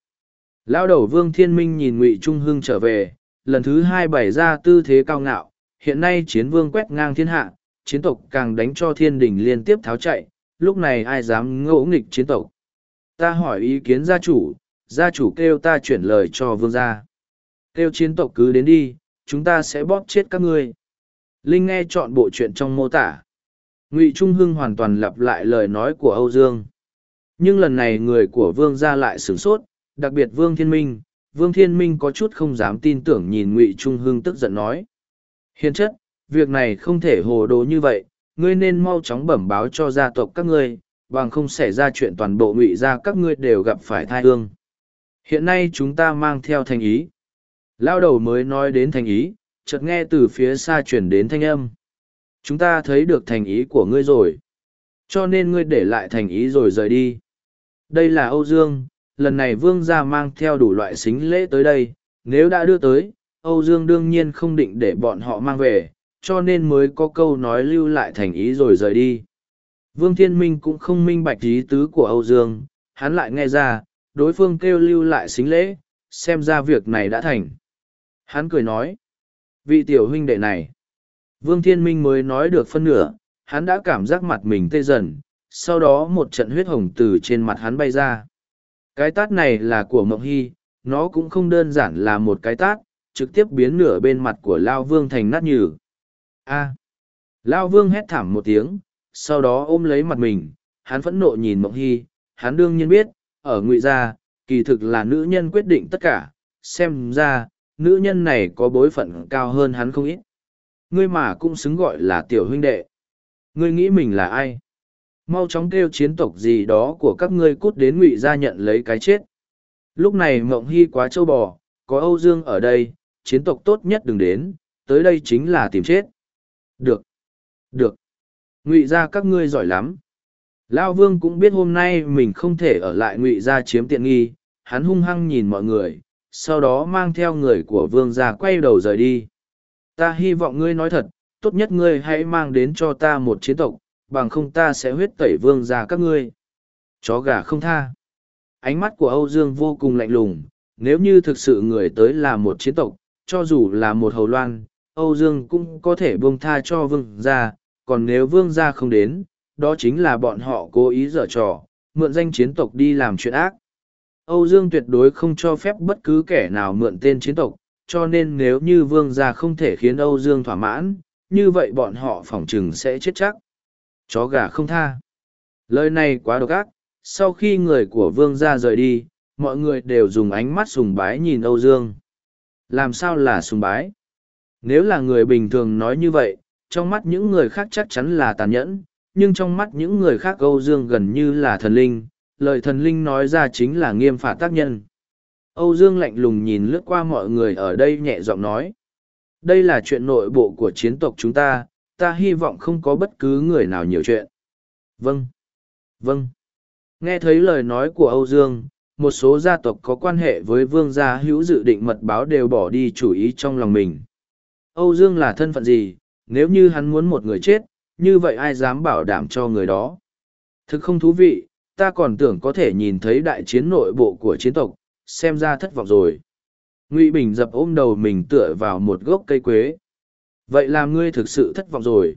Lao đầu Vương Thiên Minh nhìn Ngụy Trung Hưng trở về, lần thứ hai bày ra tư thế cao ngạo, hiện nay chiến vương quét ngang thiên hạ, chiến tộc càng đánh cho thiên đình liên tiếp tháo chạy, lúc này ai dám ngẫu nghịch chiến tộc. Ta hỏi ý kiến gia chủ, gia chủ kêu ta chuyển lời cho vương gia. Kêu chiến tộc cứ đến đi, chúng ta sẽ bóp chết các ngươi. Linh nghe chọn bộ chuyện trong mô tả ngụy trung hưng hoàn toàn lặp lại lời nói của âu dương nhưng lần này người của vương gia lại sửng sốt đặc biệt vương thiên minh vương thiên minh có chút không dám tin tưởng nhìn ngụy trung hưng tức giận nói hiền chất việc này không thể hồ đồ như vậy ngươi nên mau chóng bẩm báo cho gia tộc các ngươi bằng không xảy ra chuyện toàn bộ ngụy gia các ngươi đều gặp phải thai hương. Hiện nay chúng ta mang theo thành ý. Lao đầu mới nói đến thành ý, chợt nghe từ phía xa chuyển đến thanh âm. Chúng ta thấy được thành ý của ngươi rồi. Cho nên ngươi để lại thành ý rồi rời đi. Đây là Âu Dương, lần này vương gia mang theo đủ loại xính lễ tới đây. Nếu đã đưa tới, Âu Dương đương nhiên không định để bọn họ mang về, cho nên mới có câu nói lưu lại thành ý rồi rời đi. Vương Thiên Minh cũng không minh bạch ý tứ của Âu Dương, hắn lại nghe ra, đối phương kêu lưu lại xính lễ, xem ra việc này đã thành. Hắn cười nói, vị tiểu huynh đệ này, Vương Thiên Minh mới nói được phân nửa, hắn đã cảm giác mặt mình tê dần, sau đó một trận huyết hồng từ trên mặt hắn bay ra. Cái tát này là của Mộng Hy, nó cũng không đơn giản là một cái tát, trực tiếp biến nửa bên mặt của Lao Vương thành nát nhừ. A. Lao Vương hét thảm một tiếng, sau đó ôm lấy mặt mình, hắn phẫn nộ nhìn Mộng Hy, hắn đương nhiên biết, ở ngụy gia, kỳ thực là nữ nhân quyết định tất cả, xem ra, nữ nhân này có bối phận cao hơn hắn không ít. Ngươi mà cũng xứng gọi là tiểu huynh đệ. Ngươi nghĩ mình là ai? Mau chóng kêu chiến tộc gì đó của các ngươi cút đến ngụy gia nhận lấy cái chết. Lúc này Mộng Hy quá trâu bò, có Âu Dương ở đây, chiến tộc tốt nhất đừng đến, tới đây chính là tìm chết. Được. Được. Ngụy gia các ngươi giỏi lắm. Lao Vương cũng biết hôm nay mình không thể ở lại ngụy gia chiếm tiện nghi, hắn hung hăng nhìn mọi người, sau đó mang theo người của Vương gia quay đầu rời đi. Ta hy vọng ngươi nói thật, tốt nhất ngươi hãy mang đến cho ta một chiến tộc, bằng không ta sẽ huyết tẩy Vương gia các ngươi. Chó gà không tha. Ánh mắt của Âu Dương vô cùng lạnh lùng, nếu như thực sự người tới là một chiến tộc, cho dù là một hầu loan, Âu Dương cũng có thể buông tha cho vương gia, còn nếu vương gia không đến, đó chính là bọn họ cố ý dở trò, mượn danh chiến tộc đi làm chuyện ác. Âu Dương tuyệt đối không cho phép bất cứ kẻ nào mượn tên chiến tộc, cho nên nếu như vương gia không thể khiến Âu Dương thỏa mãn, như vậy bọn họ phỏng chừng sẽ chết chắc. Chó gà không tha. Lời này quá độc ác, sau khi người của vương gia rời đi, mọi người đều dùng ánh mắt sùng bái nhìn Âu Dương. Làm sao là sùng bái? Nếu là người bình thường nói như vậy, trong mắt những người khác chắc chắn là tàn nhẫn, nhưng trong mắt những người khác Âu Dương gần như là thần linh, lời thần linh nói ra chính là nghiêm phạt tác nhân. Âu Dương lạnh lùng nhìn lướt qua mọi người ở đây nhẹ giọng nói. Đây là chuyện nội bộ của chiến tộc chúng ta, ta hy vọng không có bất cứ người nào nhiều chuyện. Vâng. Vâng. Nghe thấy lời nói của Âu Dương, một số gia tộc có quan hệ với vương gia hữu dự định mật báo đều bỏ đi chủ ý trong lòng mình. Âu Dương là thân phận gì, nếu như hắn muốn một người chết, như vậy ai dám bảo đảm cho người đó. Thực không thú vị, ta còn tưởng có thể nhìn thấy đại chiến nội bộ của chiến tộc, xem ra thất vọng rồi. Ngụy Bình dập ôm đầu mình tựa vào một gốc cây quế. Vậy là ngươi thực sự thất vọng rồi.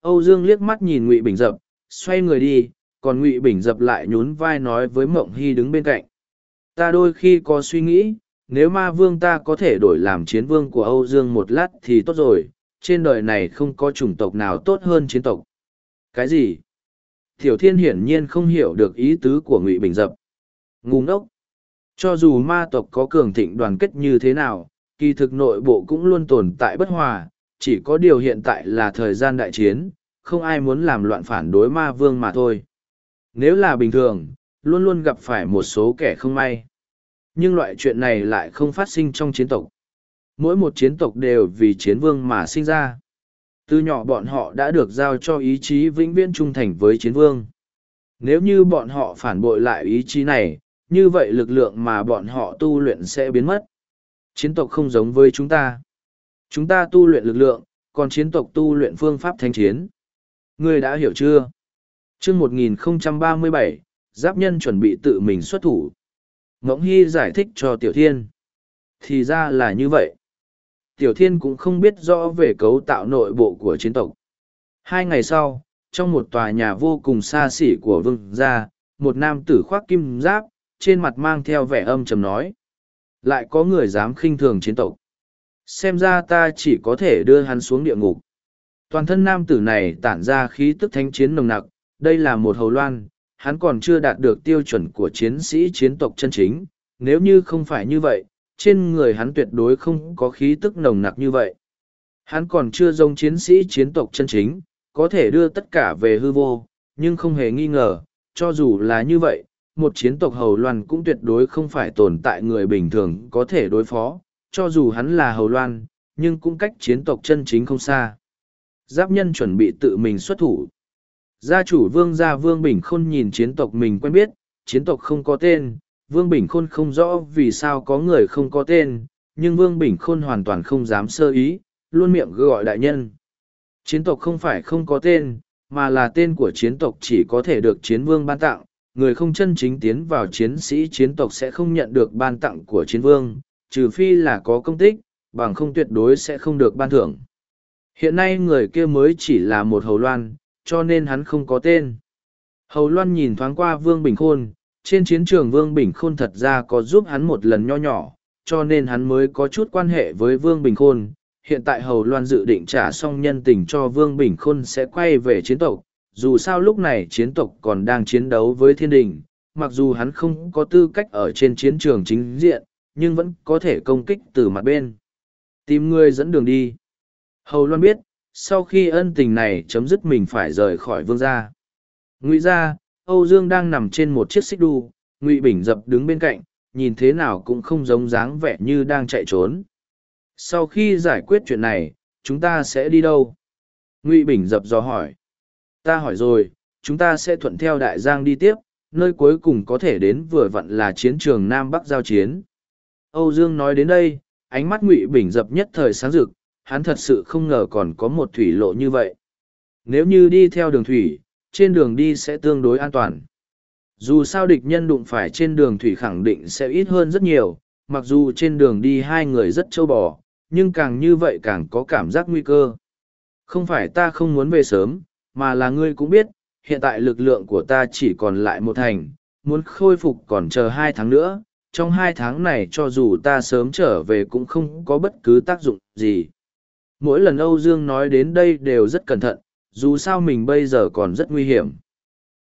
Âu Dương liếc mắt nhìn Ngụy Bình dập, xoay người đi, còn Ngụy Bình dập lại nhún vai nói với Mộng Hy đứng bên cạnh. Ta đôi khi có suy nghĩ, nếu ma vương ta có thể đổi làm chiến vương của Âu Dương một lát thì tốt rồi, trên đời này không có chủng tộc nào tốt hơn chiến tộc. Cái gì? Tiểu Thiên hiển nhiên không hiểu được ý tứ của Ngụy Bình Dập. Ngu ngốc! Cho dù ma tộc có cường thịnh đoàn kết như thế nào, kỳ thực nội bộ cũng luôn tồn tại bất hòa, chỉ có điều hiện tại là thời gian đại chiến, không ai muốn làm loạn phản đối ma vương mà thôi. Nếu là bình thường, luôn luôn gặp phải một số kẻ không may nhưng loại chuyện này lại không phát sinh trong chiến tộc. Mỗi một chiến tộc đều vì chiến vương mà sinh ra. Từ nhỏ bọn họ đã được giao cho ý chí vĩnh viễn trung thành với chiến vương. Nếu như bọn họ phản bội lại ý chí này, như vậy lực lượng mà bọn họ tu luyện sẽ biến mất. Chiến tộc không giống với chúng ta. Chúng ta tu luyện lực lượng, còn chiến tộc tu luyện phương pháp thanh chiến. Ngươi đã hiểu chưa? chương 1037, giáp nhân chuẩn bị tự mình xuất thủ. Ngỗng Hy giải thích cho Tiểu Thiên. Thì ra là như vậy. Tiểu Thiên cũng không biết rõ về cấu tạo nội bộ của chiến tộc. Hai ngày sau, trong một tòa nhà vô cùng xa xỉ của vương gia, một nam tử khoác kim giáp, trên mặt mang theo vẻ âm trầm nói. Lại có người dám khinh thường chiến tộc. Xem ra ta chỉ có thể đưa hắn xuống địa ngục. Toàn thân nam tử này tản ra khí tức thánh chiến nồng nặc, đây là một hầu loan, hắn còn chưa đạt được tiêu chuẩn của chiến sĩ chiến tộc chân chính, nếu như không phải như vậy, trên người hắn tuyệt đối không có khí tức nồng nặc như vậy. Hắn còn chưa giống chiến sĩ chiến tộc chân chính, có thể đưa tất cả về hư vô, nhưng không hề nghi ngờ, cho dù là như vậy, một chiến tộc Hầu Loan cũng tuyệt đối không phải tồn tại người bình thường có thể đối phó, cho dù hắn là Hầu Loan, nhưng cũng cách chiến tộc chân chính không xa. Giáp nhân chuẩn bị tự mình xuất thủ. Gia chủ vương gia vương Bình Khôn nhìn chiến tộc mình quen biết, chiến tộc không có tên, vương Bình Khôn không rõ vì sao có người không có tên, nhưng vương Bình Khôn hoàn toàn không dám sơ ý, luôn miệng gọi đại nhân. Chiến tộc không phải không có tên, mà là tên của chiến tộc chỉ có thể được chiến vương ban tặng, người không chân chính tiến vào chiến sĩ chiến tộc sẽ không nhận được ban tặng của chiến vương, trừ phi là có công tích, bằng không tuyệt đối sẽ không được ban thưởng. Hiện nay người kia mới chỉ là một hầu loan, cho nên hắn không có tên. Hầu loan nhìn thoáng qua Vương Bình Khôn, trên chiến trường Vương Bình Khôn thật ra có giúp hắn một lần nho nhỏ, cho nên hắn mới có chút quan hệ với Vương Bình Khôn. Hiện tại Hầu Loan dự định trả xong nhân tình cho Vương Bình Khôn sẽ quay về chiến tộc, dù sao lúc này chiến tộc còn đang chiến đấu với thiên đình, mặc dù hắn không có tư cách ở trên chiến trường chính diện, nhưng vẫn có thể công kích từ mặt bên. Tìm người dẫn đường đi. Hầu Loan biết, sau khi ân tình này chấm dứt mình phải rời khỏi vương gia. Ngụy gia, Âu Dương đang nằm trên một chiếc xích đu, Ngụy Bình dập đứng bên cạnh, nhìn thế nào cũng không giống dáng vẻ như đang chạy trốn. Sau khi giải quyết chuyện này, chúng ta sẽ đi đâu? Ngụy Bình dập dò hỏi. Ta hỏi rồi, chúng ta sẽ thuận theo đại giang đi tiếp, nơi cuối cùng có thể đến vừa vặn là chiến trường Nam Bắc giao chiến. Âu Dương nói đến đây, ánh mắt Ngụy Bình dập nhất thời sáng rực, hắn thật sự không ngờ còn có một thủy lộ như vậy. Nếu như đi theo đường thủy, trên đường đi sẽ tương đối an toàn. Dù sao địch nhân đụng phải trên đường thủy khẳng định sẽ ít hơn rất nhiều, mặc dù trên đường đi hai người rất trâu bò, nhưng càng như vậy càng có cảm giác nguy cơ. Không phải ta không muốn về sớm, mà là ngươi cũng biết, hiện tại lực lượng của ta chỉ còn lại một thành, muốn khôi phục còn chờ hai tháng nữa, trong hai tháng này cho dù ta sớm trở về cũng không có bất cứ tác dụng gì. Mỗi lần Âu Dương nói đến đây đều rất cẩn thận, dù sao mình bây giờ còn rất nguy hiểm.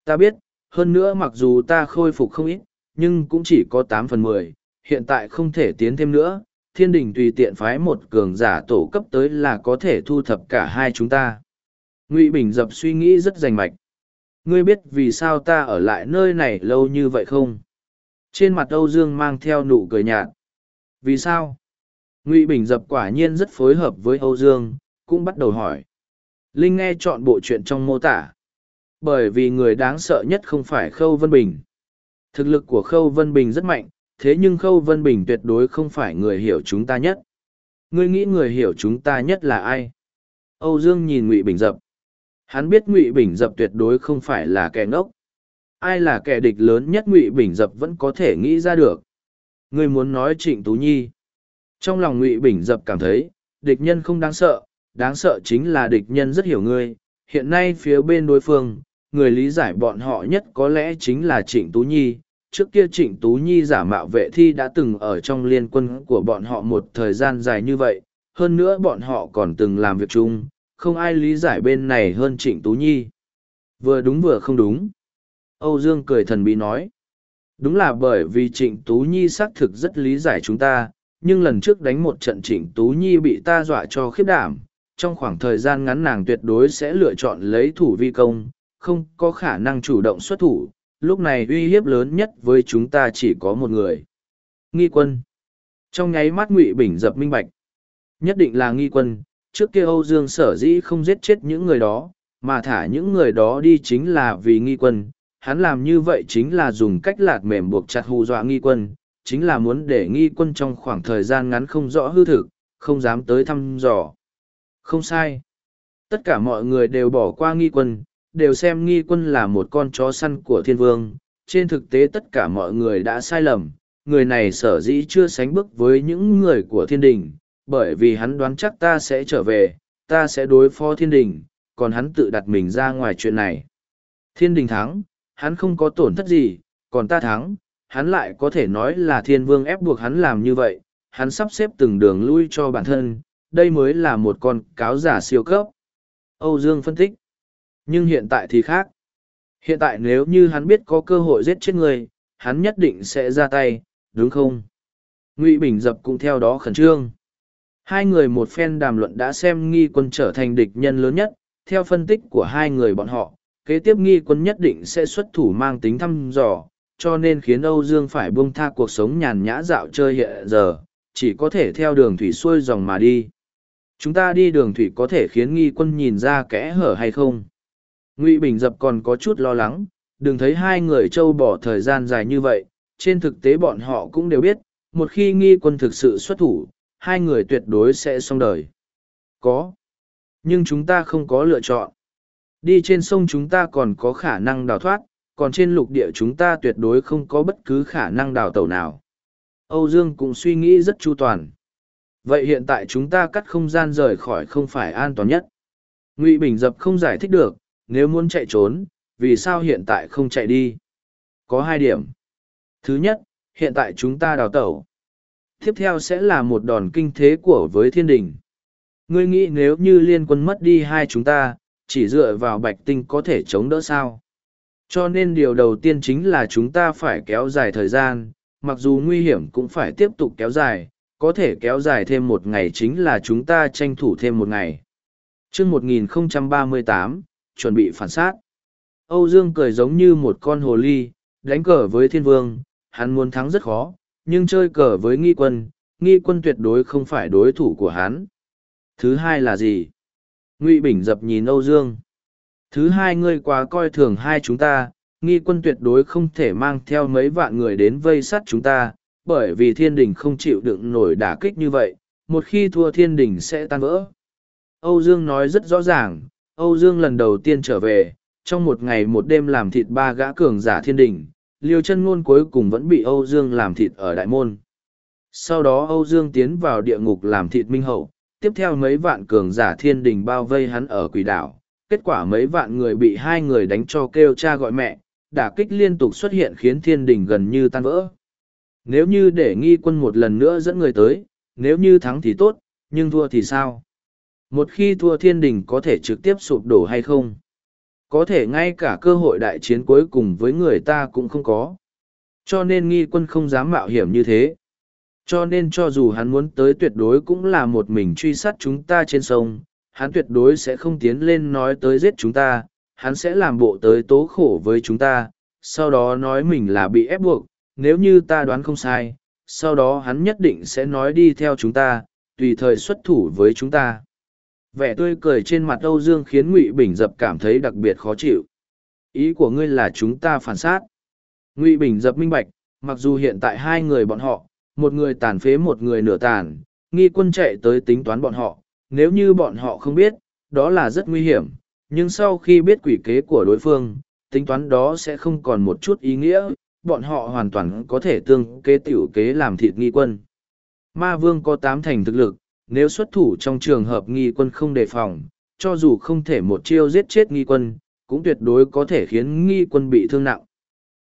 Ta biết, hơn nữa mặc dù ta khôi phục không ít, nhưng cũng chỉ có tám phần mười, hiện tại không thể tiến thêm nữa, thiên đình tùy tiện phái một cường giả tổ cấp tới là có thể thu thập cả hai chúng ta. Ngụy Bình dập suy nghĩ rất rành mạch. Ngươi biết vì sao ta ở lại nơi này lâu như vậy không? Trên mặt Âu Dương mang theo nụ cười nhạt. Vì sao? Ngụy Bình dập quả nhiên rất phối hợp với Âu Dương, cũng bắt đầu hỏi. Linh nghe chọn bộ chuyện trong mô tả. Bởi vì người đáng sợ nhất không phải Khâu Vân Bình. Thực lực của Khâu Vân Bình rất mạnh, thế nhưng Khâu Vân Bình tuyệt đối không phải người hiểu chúng ta nhất. Ngươi nghĩ người hiểu chúng ta nhất là ai? Âu Dương nhìn Ngụy Bình dập. Hắn biết Ngụy Bình dập tuyệt đối không phải là kẻ ngốc. Ai là kẻ địch lớn nhất Ngụy Bình dập vẫn có thể nghĩ ra được. Ngươi muốn nói Trịnh Tú Nhi. Trong lòng Ngụy Bình dập cảm thấy, địch nhân không đáng sợ, đáng sợ chính là địch nhân rất hiểu ngươi. Hiện nay phía bên đối phương, người lý giải bọn họ nhất có lẽ chính là Trịnh Tú Nhi. Trước kia Trịnh Tú Nhi giả mạo vệ thi đã từng ở trong liên quân của bọn họ một thời gian dài như vậy, hơn nữa bọn họ còn từng làm việc chung, không ai lý giải bên này hơn Trịnh Tú Nhi. Vừa đúng vừa không đúng. Âu Dương cười thần bí nói. Đúng là bởi vì Trịnh Tú Nhi xác thực rất lý giải chúng ta, nhưng lần trước đánh một trận Trịnh Tú Nhi bị ta dọa cho khiếp đảm, trong khoảng thời gian ngắn nàng tuyệt đối sẽ lựa chọn lấy thủ vi công, không có khả năng chủ động xuất thủ, lúc này uy hiếp lớn nhất với chúng ta chỉ có một người. Nghi quân. Trong nháy mắt Ngụy Bình dập minh bạch. Nhất định là nghi quân, trước kia Âu Dương sở dĩ không giết chết những người đó, mà thả những người đó đi chính là vì nghi quân. Hắn làm như vậy chính là dùng cách lạt mềm buộc chặt hù dọa nghi quân, chính là muốn để nghi quân trong khoảng thời gian ngắn không rõ hư thực, không dám tới thăm dò. Không sai. Tất cả mọi người đều bỏ qua nghi quân, đều xem nghi quân là một con chó săn của thiên vương. Trên thực tế tất cả mọi người đã sai lầm, người này sở dĩ chưa sánh bước với những người của thiên đình, bởi vì hắn đoán chắc ta sẽ trở về, ta sẽ đối phó thiên đình, còn hắn tự đặt mình ra ngoài chuyện này. Thiên đình thắng, hắn không có tổn thất gì, còn ta thắng, hắn lại có thể nói là thiên vương ép buộc hắn làm như vậy, hắn sắp xếp từng đường lui cho bản thân, đây mới là một con cáo giả siêu cấp. Âu Dương phân tích. Nhưng hiện tại thì khác. Hiện tại nếu như hắn biết có cơ hội giết chết người, hắn nhất định sẽ ra tay, đúng không? Ngụy Bình Dập cũng theo đó khẩn trương. Hai người một phen đàm luận đã xem nghi quân trở thành địch nhân lớn nhất, theo phân tích của hai người bọn họ, kế tiếp nghi quân nhất định sẽ xuất thủ mang tính thăm dò, cho nên khiến Âu Dương phải buông tha cuộc sống nhàn nhã dạo chơi hiện giờ, chỉ có thể theo đường thủy xuôi dòng mà đi. Chúng ta đi đường thủy có thể khiến nghi quân nhìn ra kẽ hở hay không? Ngụy Bình Dập còn có chút lo lắng, đừng thấy hai người trâu bỏ thời gian dài như vậy, trên thực tế bọn họ cũng đều biết, một khi nghi quân thực sự xuất thủ, hai người tuyệt đối sẽ xong đời. Có. Nhưng chúng ta không có lựa chọn. Đi trên sông chúng ta còn có khả năng đào thoát, còn trên lục địa chúng ta tuyệt đối không có bất cứ khả năng đào tẩu nào. Âu Dương cũng suy nghĩ rất chu toàn. Vậy hiện tại chúng ta cắt không gian rời khỏi không phải an toàn nhất. Ngụy Bình Dập không giải thích được, nếu muốn chạy trốn, vì sao hiện tại không chạy đi? Có hai điểm. Thứ nhất, hiện tại chúng ta đào tẩu. Tiếp theo sẽ là một đòn kinh thế của với thiên đình. Ngươi nghĩ nếu như liên quân mất đi hai chúng ta, chỉ dựa vào bạch tinh có thể chống đỡ sao? Cho nên điều đầu tiên chính là chúng ta phải kéo dài thời gian, mặc dù nguy hiểm cũng phải tiếp tục kéo dài, có thể kéo dài thêm một ngày chính là chúng ta tranh thủ thêm một ngày. chương 1038, chuẩn bị phản sát. Âu Dương cười giống như một con hồ ly, đánh cờ với thiên vương, hắn muốn thắng rất khó, nhưng chơi cờ với nghi quân, nghi quân tuyệt đối không phải đối thủ của hắn. Thứ hai là gì? Ngụy Bình dập nhìn Âu Dương. Thứ hai ngươi quá coi thường hai chúng ta, nghi quân tuyệt đối không thể mang theo mấy vạn người đến vây sát chúng ta, bởi vì thiên đình không chịu đựng nổi đả kích như vậy, một khi thua thiên đình sẽ tan vỡ. Âu Dương nói rất rõ ràng, Âu Dương lần đầu tiên trở về, trong một ngày một đêm làm thịt ba gã cường giả thiên đình, liêu chân ngôn cuối cùng vẫn bị Âu Dương làm thịt ở đại môn. Sau đó Âu Dương tiến vào địa ngục làm thịt minh hậu, tiếp theo mấy vạn cường giả thiên đình bao vây hắn ở quỷ đảo. Kết quả mấy vạn người bị hai người đánh cho kêu cha gọi mẹ, đả kích liên tục xuất hiện khiến thiên đình gần như tan vỡ. Nếu như để nghi quân một lần nữa dẫn người tới, nếu như thắng thì tốt, nhưng thua thì sao? Một khi thua thiên đình có thể trực tiếp sụp đổ hay không? Có thể ngay cả cơ hội đại chiến cuối cùng với người ta cũng không có. Cho nên nghi quân không dám mạo hiểm như thế. Cho nên cho dù hắn muốn tới tuyệt đối cũng là một mình truy sát chúng ta trên sông, hắn tuyệt đối sẽ không tiến lên nói tới giết chúng ta, hắn sẽ làm bộ tới tố khổ với chúng ta, sau đó nói mình là bị ép buộc, nếu như ta đoán không sai, sau đó hắn nhất định sẽ nói đi theo chúng ta, tùy thời xuất thủ với chúng ta. Vẻ tươi cười trên mặt Âu Dương khiến Ngụy Bình Dập cảm thấy đặc biệt khó chịu. Ý của ngươi là chúng ta phản sát. Ngụy Bình Dập minh bạch, mặc dù hiện tại hai người bọn họ, một người tàn phế một người nửa tàn, nghi quân chạy tới tính toán bọn họ, nếu như bọn họ không biết, đó là rất nguy hiểm, nhưng sau khi biết quỷ kế của đối phương, tính toán đó sẽ không còn một chút ý nghĩa, bọn họ hoàn toàn có thể tương kế tiểu kế làm thịt nghi quân. Ma vương có tám thành thực lực, nếu xuất thủ trong trường hợp nghi quân không đề phòng, cho dù không thể một chiêu giết chết nghi quân, cũng tuyệt đối có thể khiến nghi quân bị thương nặng.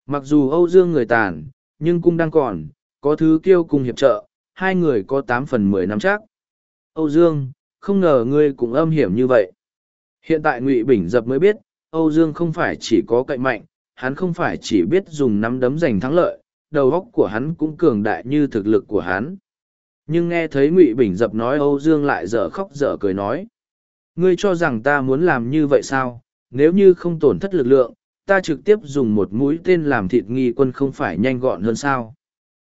Mặc dù Âu Dương người tàn, nhưng cung đang còn, có thứ kiêu cùng hiệp trợ, hai người có tám phần mười năm chắc. Âu Dương, không ngờ ngươi cũng âm hiểm như vậy. Hiện tại Ngụy Bình Dập mới biết, Âu Dương không phải chỉ có cậy mạnh, hắn không phải chỉ biết dùng nắm đấm giành thắng lợi, đầu óc của hắn cũng cường đại như thực lực của hắn. Nhưng nghe thấy Ngụy Bình Dập nói Âu Dương lại dở khóc dở cười nói. Ngươi cho rằng ta muốn làm như vậy sao, nếu như không tổn thất lực lượng, ta trực tiếp dùng một mũi tên làm thịt nghi quân không phải nhanh gọn hơn sao.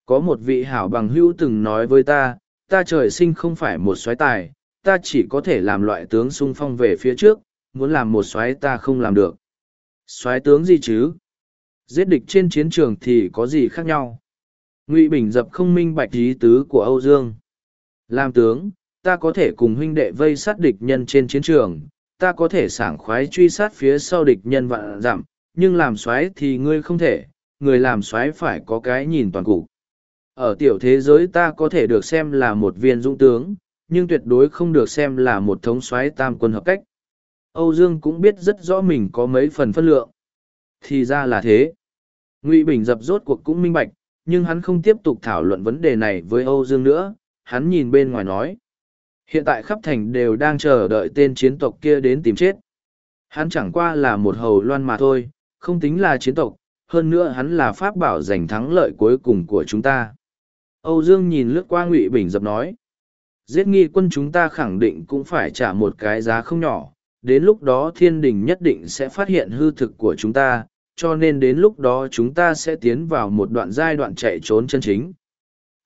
Có một vị hảo bằng hữu từng nói với ta, ta trời sinh không phải một soái tài, ta chỉ có thể làm loại tướng sung phong về phía trước, muốn làm một soái ta không làm được. Soái tướng gì chứ? Giết địch trên chiến trường thì có gì khác nhau? Ngụy Bình dập không minh bạch lý tứ của Âu Dương. Làm tướng, ta có thể cùng huynh đệ vây sát địch nhân trên chiến trường, ta có thể sảng khoái truy sát phía sau địch nhân vạn dặm, nhưng làm soái thì ngươi không thể, người làm soái phải có cái nhìn toàn cục. Ở tiểu thế giới ta có thể được xem là một viên dũng tướng, nhưng tuyệt đối không được xem là một thống soái tam quân hợp cách. Âu Dương cũng biết rất rõ mình có mấy phần phân lượng. Thì ra là thế. Ngụy Bình dập rốt cuộc cũng minh bạch, nhưng hắn không tiếp tục thảo luận vấn đề này với Âu Dương nữa, hắn nhìn bên ngoài nói. Hiện tại khắp thành đều đang chờ đợi tên chiến tộc kia đến tìm chết. Hắn chẳng qua là một hầu loan mà thôi, không tính là chiến tộc, hơn nữa hắn là pháp bảo giành thắng lợi cuối cùng của chúng ta. Âu Dương nhìn lướt qua Ngụy Bình dập nói. Giết nghi quân chúng ta khẳng định cũng phải trả một cái giá không nhỏ, đến lúc đó thiên đình nhất định sẽ phát hiện hư thực của chúng ta, cho nên đến lúc đó chúng ta sẽ tiến vào một đoạn giai đoạn chạy trốn chân chính.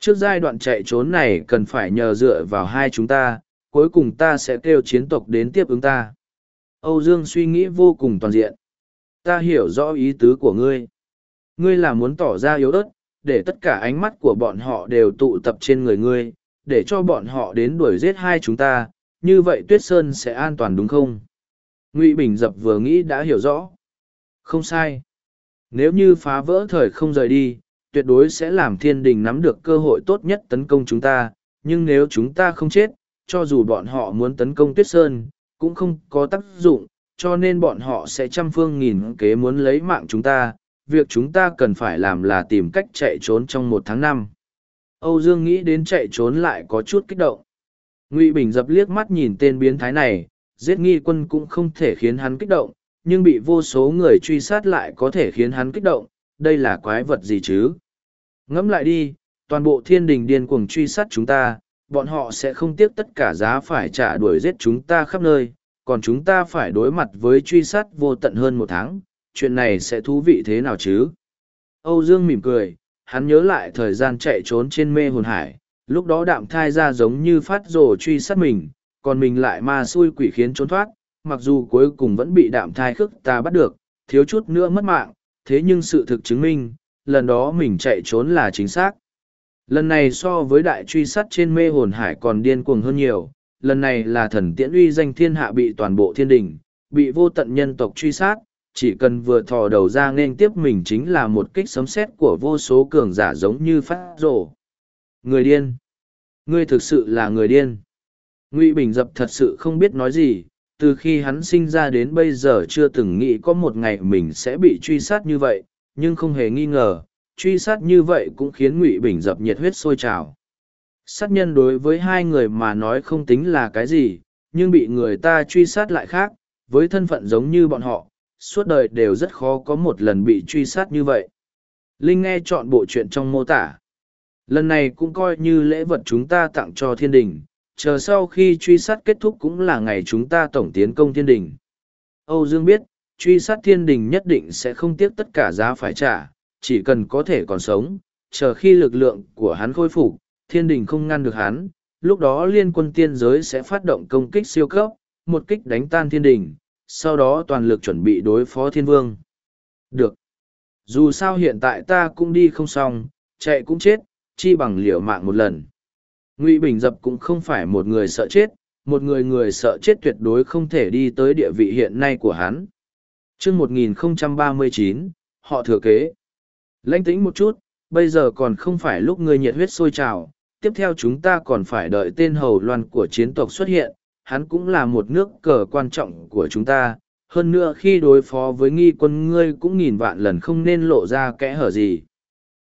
Trước giai đoạn chạy trốn này cần phải nhờ dựa vào hai chúng ta, cuối cùng ta sẽ kêu chiến tộc đến tiếp ứng ta. Âu Dương suy nghĩ vô cùng toàn diện. Ta hiểu rõ ý tứ của ngươi. Ngươi là muốn tỏ ra yếu ớt, để tất cả ánh mắt của bọn họ đều tụ tập trên người ngươi, để cho bọn họ đến đuổi giết hai chúng ta, như vậy Tuyết Sơn sẽ an toàn đúng không? Ngụy Bình Dập vừa nghĩ đã hiểu rõ. Không sai. Nếu như phá vỡ thời không rời đi, tuyệt đối sẽ làm thiên đình nắm được cơ hội tốt nhất tấn công chúng ta, nhưng nếu chúng ta không chết, cho dù bọn họ muốn tấn công Tuyết Sơn, cũng không có tác dụng, cho nên bọn họ sẽ trăm phương nghìn kế muốn lấy mạng chúng ta, việc chúng ta cần phải làm là tìm cách chạy trốn trong một tháng năm. Âu Dương nghĩ đến chạy trốn lại có chút kích động. Ngụy Bình dập liếc mắt nhìn tên biến thái này, giết nghi quân cũng không thể khiến hắn kích động, nhưng bị vô số người truy sát lại có thể khiến hắn kích động, đây là quái vật gì chứ? Ngẫm lại đi, toàn bộ thiên đình điên cuồng truy sát chúng ta, bọn họ sẽ không tiếc tất cả giá phải trả đuổi giết chúng ta khắp nơi, còn chúng ta phải đối mặt với truy sát vô tận hơn một tháng, chuyện này sẽ thú vị thế nào chứ? Âu Dương mỉm cười, hắn nhớ lại thời gian chạy trốn trên mê hồn hải, lúc đó đạm thai ra giống như phát rồ truy sát mình, còn mình lại ma xui quỷ khiến trốn thoát, mặc dù cuối cùng vẫn bị đạm thai khức ta bắt được, thiếu chút nữa mất mạng, thế nhưng sự thực chứng minh, lần đó mình chạy trốn là chính xác. Lần này so với đại truy sát trên mê hồn hải còn điên cuồng hơn nhiều, lần này là thần tiễn uy danh thiên hạ bị toàn bộ thiên đình, bị vô tận nhân tộc truy sát, chỉ cần vừa thò đầu ra nên tiếp mình chính là một kích sấm sét của vô số cường giả giống như phát rổ. Người điên. Ngươi thực sự là người điên. Ngụy Bình Dập thật sự không biết nói gì, từ khi hắn sinh ra đến bây giờ chưa từng nghĩ có một ngày mình sẽ bị truy sát như vậy, nhưng không hề nghi ngờ, truy sát như vậy cũng khiến Ngụy Bình Dập nhiệt huyết sôi trào. Sát nhân đối với hai người mà nói không tính là cái gì, nhưng bị người ta truy sát lại khác, với thân phận giống như bọn họ, suốt đời đều rất khó có một lần bị truy sát như vậy. Linh nghe chọn bộ chuyện trong mô tả. Lần này cũng coi như lễ vật chúng ta tặng cho thiên đình, chờ sau khi truy sát kết thúc cũng là ngày chúng ta tổng tiến công thiên đình. Âu Dương biết, truy sát thiên đình nhất định sẽ không tiếc tất cả giá phải trả, chỉ cần có thể còn sống, chờ khi lực lượng của hắn khôi phục, thiên đình không ngăn được hắn, lúc đó liên quân tiên giới sẽ phát động công kích siêu cấp, một kích đánh tan thiên đình, sau đó toàn lực chuẩn bị đối phó thiên vương. Được. Dù sao hiện tại ta cũng đi không xong, chạy cũng chết, chi bằng liều mạng một lần. Ngụy Bình Dập cũng không phải một người sợ chết, một người người sợ chết tuyệt đối không thể đi tới địa vị hiện nay của hắn. chương 1039, họ thừa kế. Lãnh tĩnh một chút, bây giờ còn không phải lúc người nhiệt huyết sôi trào, tiếp theo chúng ta còn phải đợi tên hầu loan của chiến tộc xuất hiện, hắn cũng là một nước cờ quan trọng của chúng ta. Hơn nữa khi đối phó với nghi quân ngươi cũng nghìn vạn lần không nên lộ ra kẽ hở gì.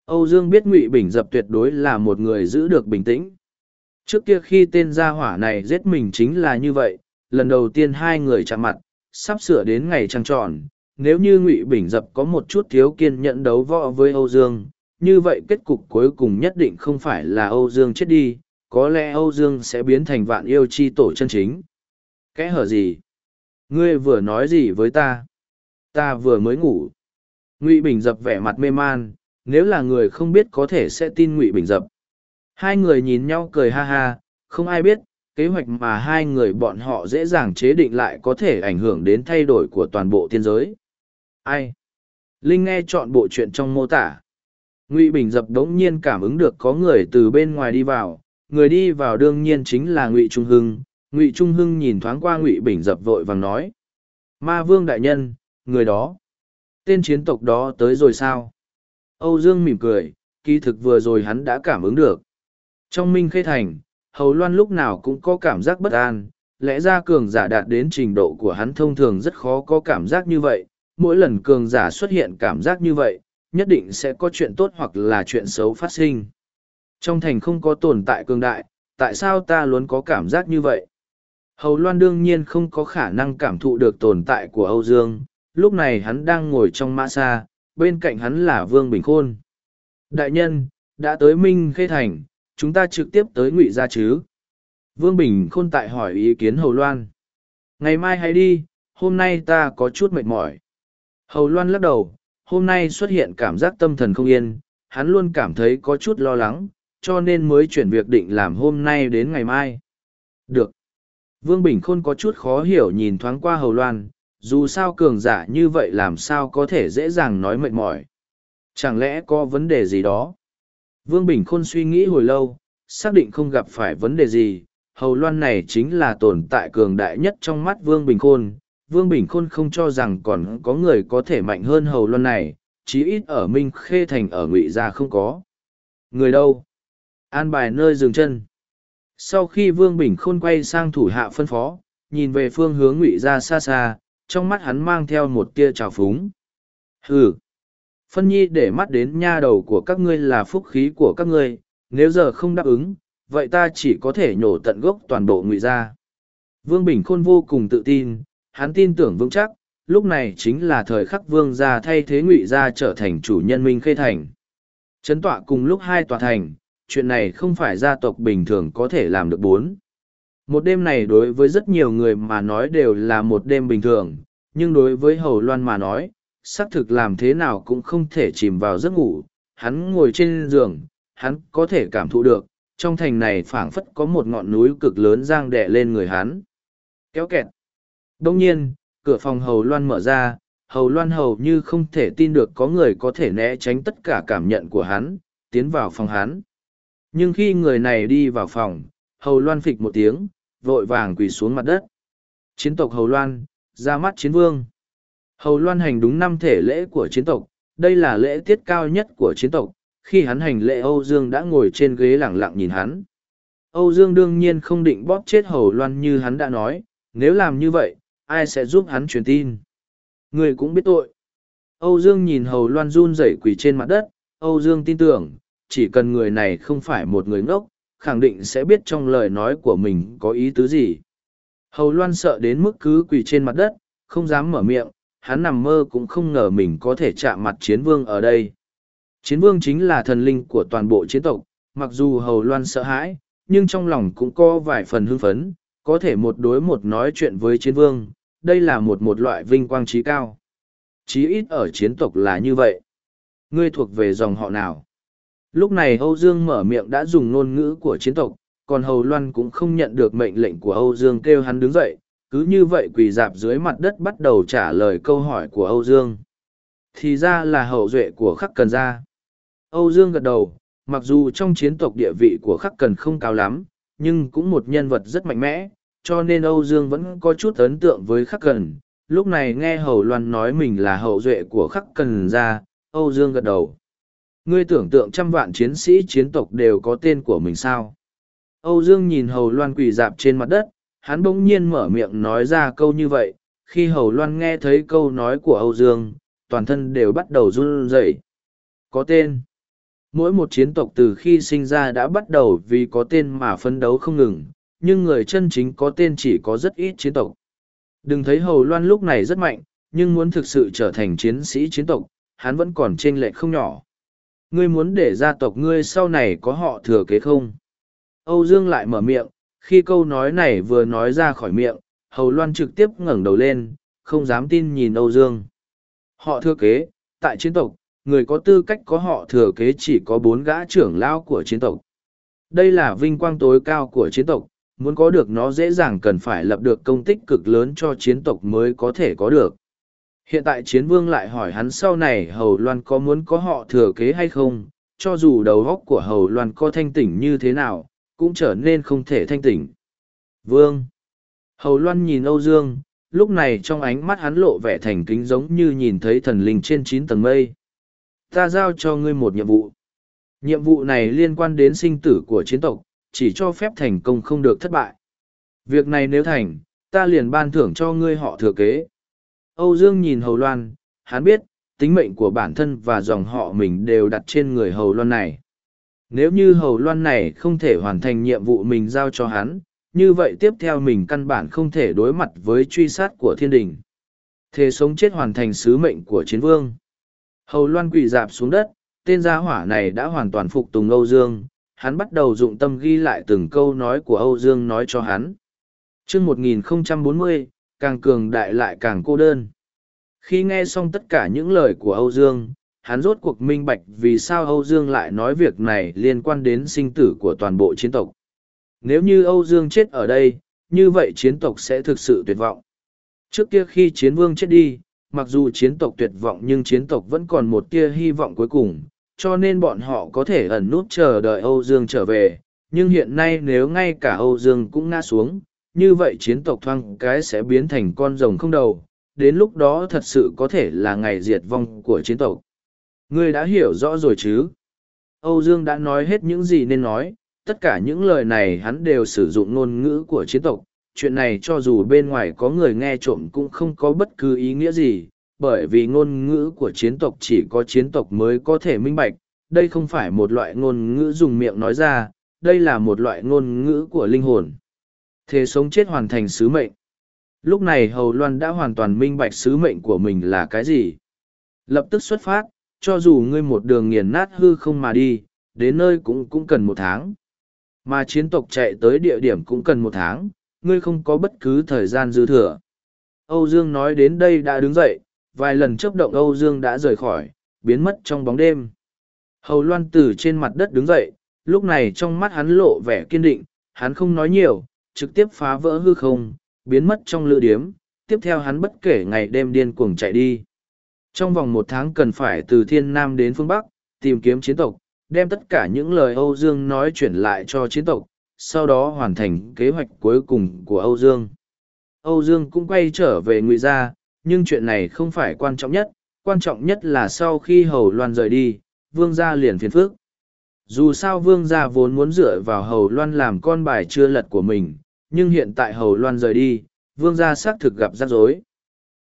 Âu Dương biết Ngụy Bình Dập tuyệt đối là một người giữ được bình tĩnh. Trước kia khi tên gia hỏa này giết mình chính là như vậy, lần đầu tiên hai người chạm mặt, sắp sửa đến ngày trăng tròn. Nếu như Ngụy Bình Dập có một chút thiếu kiên nhẫn đấu võ với Âu Dương, như vậy kết cục cuối cùng nhất định không phải là Âu Dương chết đi, có lẽ Âu Dương sẽ biến thành vạn yêu chi tổ chân chính. Kẽ hở gì? Ngươi vừa nói gì với ta? Ta vừa mới ngủ. Ngụy Bình Dập vẻ mặt mê man, nếu là người không biết có thể sẽ tin Ngụy Bình Dập. Hai người nhìn nhau cười ha ha, không ai biết, kế hoạch mà hai người bọn họ dễ dàng chế định lại có thể ảnh hưởng đến thay đổi của toàn bộ thiên giới. Ai? Linh nghe chọn bộ chuyện trong mô tả. Ngụy Bình Dập đống nhiên cảm ứng được có người từ bên ngoài đi vào, người đi vào đương nhiên chính là Ngụy Trung Hưng. Ngụy Trung Hưng nhìn thoáng qua Ngụy Bình Dập vội vàng nói. Ma Vương Đại Nhân, người đó. Tên chiến tộc đó tới rồi sao? Âu Dương mỉm cười, kỳ thực vừa rồi hắn đã cảm ứng được. Trong Minh Khê Thành, Hầu Loan lúc nào cũng có cảm giác bất an, lẽ ra cường giả đạt đến trình độ của hắn thông thường rất khó có cảm giác như vậy. Mỗi lần cường giả xuất hiện cảm giác như vậy, nhất định sẽ có chuyện tốt hoặc là chuyện xấu phát sinh. Trong thành không có tồn tại cường đại, tại sao ta luôn có cảm giác như vậy? Hầu Loan đương nhiên không có khả năng cảm thụ được tồn tại của Âu Dương, lúc này hắn đang ngồi trong mã xa, bên cạnh hắn là Vương Bình Khôn. Đại nhân, đã tới Minh Khê Thành, chúng ta trực tiếp tới ngụy gia chứ? Vương Bình Khôn tại hỏi ý kiến Hầu Loan. Ngày mai hãy đi, hôm nay ta có chút mệt mỏi. Hầu Loan lắc đầu, hôm nay xuất hiện cảm giác tâm thần không yên, hắn luôn cảm thấy có chút lo lắng, cho nên mới chuyển việc định làm hôm nay đến ngày mai. Được. Vương Bình Khôn có chút khó hiểu nhìn thoáng qua Hầu Loan, dù sao cường giả như vậy làm sao có thể dễ dàng nói mệt mỏi. Chẳng lẽ có vấn đề gì đó? Vương Bình Khôn suy nghĩ hồi lâu, xác định không gặp phải vấn đề gì. Hầu Loan này chính là tồn tại cường đại nhất trong mắt Vương Bình Khôn. Vương Bình Khôn không cho rằng còn có người có thể mạnh hơn Hầu Loan này, chí ít ở Minh Khê Thành ở Ngụy Gia không có. Người đâu? An bài nơi dừng chân. Sau khi Vương Bình Khôn quay sang thủ hạ phân phó, nhìn về phương hướng Ngụy Gia xa xa, trong mắt hắn mang theo một tia trào phúng. Hừ! Phân nhi để mắt đến nha đầu của các ngươi là phúc khí của các ngươi, nếu giờ không đáp ứng, vậy ta chỉ có thể nhổ tận gốc toàn bộ ngụy gia. Vương Bình Khôn vô cùng tự tin, hắn tin tưởng vững chắc, lúc này chính là thời khắc vương gia thay thế ngụy gia trở thành chủ nhân minh khê thành. Chấn tọa cùng lúc hai tòa thành, chuyện này không phải gia tộc bình thường có thể làm được bốn. Một đêm này đối với rất nhiều người mà nói đều là một đêm bình thường, nhưng đối với Hầu Loan mà nói, xác thực làm thế nào cũng không thể chìm vào giấc ngủ. Hắn ngồi trên giường, hắn có thể cảm thụ được, trong thành này phảng phất có một ngọn núi cực lớn giang đè lên người hắn. Kéo kẹt. Đông nhiên, cửa phòng Hầu Loan mở ra, Hầu Loan hầu như không thể tin được có người có thể né tránh tất cả cảm nhận của hắn, tiến vào phòng hắn. Nhưng khi người này đi vào phòng, Hầu Loan phịch một tiếng, vội vàng quỳ xuống mặt đất. Chiến tộc Hầu Loan, ra mắt chiến vương. Hầu Loan hành đúng năm thể lễ của chiến tộc, đây là lễ tiết cao nhất của chiến tộc, khi hắn hành lễ Âu Dương đã ngồi trên ghế lẳng lặng nhìn hắn. Âu Dương đương nhiên không định bóp chết Hầu Loan như hắn đã nói, nếu làm như vậy, ai sẽ giúp hắn truyền tin. Người cũng biết tội. Âu Dương nhìn Hầu Loan run rẩy quỳ trên mặt đất, Âu Dương tin tưởng, chỉ cần người này không phải một người ngốc, khẳng định sẽ biết trong lời nói của mình có ý tứ gì. Hầu Loan sợ đến mức cứ quỳ trên mặt đất, không dám mở miệng, hắn nằm mơ cũng không ngờ mình có thể chạm mặt chiến vương ở đây. Chiến vương chính là thần linh của toàn bộ chiến tộc, mặc dù Hầu Loan sợ hãi, nhưng trong lòng cũng có vài phần hưng phấn, có thể một đối một nói chuyện với chiến vương, đây là một một loại vinh quang trí cao. Chí ít ở chiến tộc là như vậy. Ngươi thuộc về dòng họ nào? Lúc này Âu Dương mở miệng đã dùng ngôn ngữ của chiến tộc, còn Hầu Loan cũng không nhận được mệnh lệnh của Âu Dương kêu hắn đứng dậy, cứ như vậy quỳ dạp dưới mặt đất bắt đầu trả lời câu hỏi của Âu Dương. Thì ra là hậu duệ của khắc cần gia. Âu Dương gật đầu, mặc dù trong chiến tộc địa vị của khắc cần không cao lắm, nhưng cũng một nhân vật rất mạnh mẽ, cho nên Âu Dương vẫn có chút ấn tượng với khắc cần. Lúc này nghe Hầu Loan nói mình là hậu duệ của khắc cần gia, Âu Dương gật đầu. Ngươi tưởng tượng trăm vạn chiến sĩ chiến tộc đều có tên của mình sao? Âu Dương nhìn Hầu Loan quỳ dạp trên mặt đất, hắn bỗng nhiên mở miệng nói ra câu như vậy. Khi Hầu Loan nghe thấy câu nói của Âu Dương, toàn thân đều bắt đầu run rẩy. Có tên. Mỗi một chiến tộc từ khi sinh ra đã bắt đầu vì có tên mà phấn đấu không ngừng, nhưng người chân chính có tên chỉ có rất ít chiến tộc. Đừng thấy Hầu Loan lúc này rất mạnh, nhưng muốn thực sự trở thành chiến sĩ chiến tộc, hắn vẫn còn chênh lệch không nhỏ. Ngươi muốn để gia tộc ngươi sau này có họ thừa kế không? Âu Dương lại mở miệng, khi câu nói này vừa nói ra khỏi miệng, Hầu Loan trực tiếp ngẩng đầu lên, không dám tin nhìn Âu Dương. Họ thừa kế, tại chiến tộc, người có tư cách có họ thừa kế chỉ có bốn gã trưởng lao của chiến tộc. Đây là vinh quang tối cao của chiến tộc, muốn có được nó dễ dàng cần phải lập được công tích cực lớn cho chiến tộc mới có thể có được. Hiện tại chiến vương lại hỏi hắn sau này Hầu Loan có muốn có họ thừa kế hay không, cho dù đầu óc của Hầu Loan có thanh tỉnh như thế nào, cũng trở nên không thể thanh tỉnh. Vương Hầu Loan nhìn Âu Dương, lúc này trong ánh mắt hắn lộ vẻ thành kính giống như nhìn thấy thần linh trên chín tầng mây. Ta giao cho ngươi một nhiệm vụ. Nhiệm vụ này liên quan đến sinh tử của chiến tộc, chỉ cho phép thành công không được thất bại. Việc này nếu thành, ta liền ban thưởng cho ngươi họ thừa kế. Âu Dương nhìn Hầu Loan, hắn biết, tính mệnh của bản thân và dòng họ mình đều đặt trên người Hầu Loan này. Nếu như Hầu Loan này không thể hoàn thành nhiệm vụ mình giao cho hắn, như vậy tiếp theo mình căn bản không thể đối mặt với truy sát của thiên đình. Thế sống chết hoàn thành sứ mệnh của chiến vương. Hầu Loan quỳ dạp xuống đất, tên gia hỏa này đã hoàn toàn phục tùng Âu Dương, hắn bắt đầu dụng tâm ghi lại từng câu nói của Âu Dương nói cho hắn. chương 1040, càng cường đại lại càng cô đơn. Khi nghe xong tất cả những lời của Âu Dương, hắn rốt cuộc minh bạch vì sao Âu Dương lại nói việc này liên quan đến sinh tử của toàn bộ chiến tộc. Nếu như Âu Dương chết ở đây, như vậy chiến tộc sẽ thực sự tuyệt vọng. Trước kia khi chiến vương chết đi, mặc dù chiến tộc tuyệt vọng nhưng chiến tộc vẫn còn một tia hy vọng cuối cùng, cho nên bọn họ có thể ẩn nút chờ đợi Âu Dương trở về. Nhưng hiện nay nếu ngay cả Âu Dương cũng ngã xuống, như vậy chiến tộc thoang cái sẽ biến thành con rồng không đầu, đến lúc đó thật sự có thể là ngày diệt vong của chiến tộc. Ngươi đã hiểu rõ rồi chứ? Âu Dương đã nói hết những gì nên nói, tất cả những lời này hắn đều sử dụng ngôn ngữ của chiến tộc. Chuyện này cho dù bên ngoài có người nghe trộm cũng không có bất cứ ý nghĩa gì, bởi vì ngôn ngữ của chiến tộc chỉ có chiến tộc mới có thể minh bạch. Đây không phải một loại ngôn ngữ dùng miệng nói ra, đây là một loại ngôn ngữ của linh hồn. Thế sống chết hoàn thành sứ mệnh. Lúc này Hầu Loan đã hoàn toàn minh bạch sứ mệnh của mình là cái gì. Lập tức xuất phát, cho dù ngươi một đường nghiền nát hư không mà đi, đến nơi cũng cũng cần một tháng. Mà chiến tộc chạy tới địa điểm cũng cần một tháng, ngươi không có bất cứ thời gian dư thừa. Âu Dương nói đến đây đã đứng dậy, vài lần chấp động Âu Dương đã rời khỏi, biến mất trong bóng đêm. Hầu Loan từ trên mặt đất đứng dậy, lúc này trong mắt hắn lộ vẻ kiên định, hắn không nói nhiều, trực tiếp phá vỡ hư không, biến mất trong lựa điếm, tiếp theo hắn bất kể ngày đêm điên cuồng chạy đi. Trong vòng một tháng cần phải từ thiên nam đến phương Bắc, tìm kiếm chiến tộc, đem tất cả những lời Âu Dương nói chuyển lại cho chiến tộc, sau đó hoàn thành kế hoạch cuối cùng của Âu Dương. Âu Dương cũng quay trở về ngụy gia, nhưng chuyện này không phải quan trọng nhất, quan trọng nhất là sau khi Hầu Loan rời đi, Vương gia liền phiền phức. Dù sao Vương gia vốn muốn dựa vào Hầu Loan làm con bài chưa lật của mình, nhưng hiện tại Hầu Loan rời đi, Vương gia xác thực gặp rắc rối.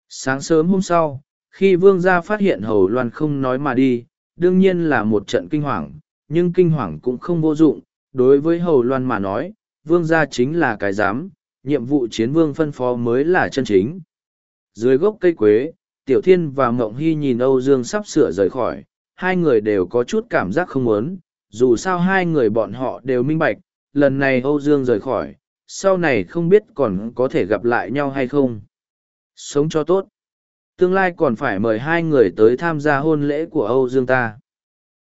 Sáng sớm hôm sau, khi Vương gia phát hiện Hầu Loan không nói mà đi, đương nhiên là một trận kinh hoàng, nhưng kinh hoàng cũng không vô dụng. Đối với Hầu Loan mà nói, Vương gia chính là cái giám, nhiệm vụ chiến vương phân phó mới là chân chính. Dưới gốc cây quế, Tiểu Thiên và Mộng Hy nhìn Âu Dương sắp sửa rời khỏi, hai người đều có chút cảm giác không muốn, dù sao hai người bọn họ đều minh bạch, lần này Âu Dương rời khỏi, sau này không biết còn có thể gặp lại nhau hay không. Sống cho tốt. Tương lai còn phải mời hai người tới tham gia hôn lễ của Âu Dương ta.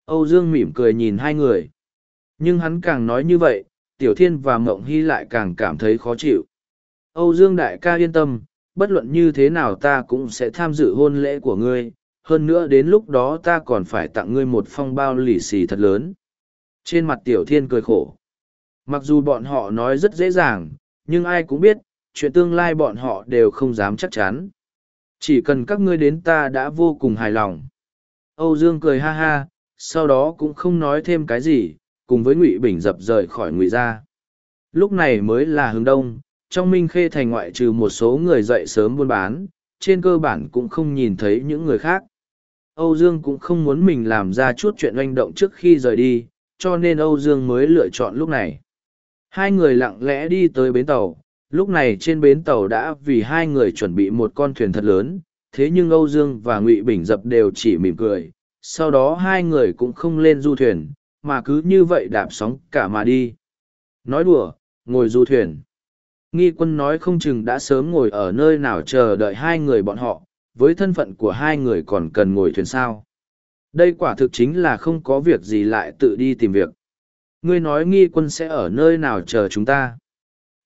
Âu Dương mỉm cười nhìn hai người. Nhưng hắn càng nói như vậy, Tiểu Thiên và Mộng Hy lại càng cảm thấy khó chịu. Âu Dương đại ca yên tâm, bất luận như thế nào ta cũng sẽ tham dự hôn lễ của ngươi, hơn nữa đến lúc đó ta còn phải tặng ngươi một phong bao lì xì thật lớn. Trên mặt Tiểu Thiên cười khổ. Mặc dù bọn họ nói rất dễ dàng, nhưng ai cũng biết, chuyện tương lai bọn họ đều không dám chắc chắn. Chỉ cần các ngươi đến ta đã vô cùng hài lòng. Âu Dương cười ha ha, sau đó cũng không nói thêm cái gì, cùng với Ngụy Bình dập rời khỏi Ngụy gia. Lúc này mới là hướng đông, trong Minh Khê thành ngoại trừ một số người dậy sớm buôn bán, trên cơ bản cũng không nhìn thấy những người khác. Âu Dương cũng không muốn mình làm ra chút chuyện oanh động trước khi rời đi, cho nên Âu Dương mới lựa chọn lúc này. Hai người lặng lẽ đi tới bến tàu, lúc này trên bến tàu đã vì hai người chuẩn bị một con thuyền thật lớn, thế nhưng Âu Dương và Ngụy Bình Dập đều chỉ mỉm cười, sau đó hai người cũng không lên du thuyền, mà cứ như vậy đạp sóng cả mà đi. Nói đùa, ngồi du thuyền. Nghi quân nói không chừng đã sớm ngồi ở nơi nào chờ đợi hai người bọn họ, với thân phận của hai người còn cần ngồi thuyền sao. Đây quả thực chính là không có việc gì lại tự đi tìm việc ngươi nói nghi quân sẽ ở nơi nào chờ chúng ta?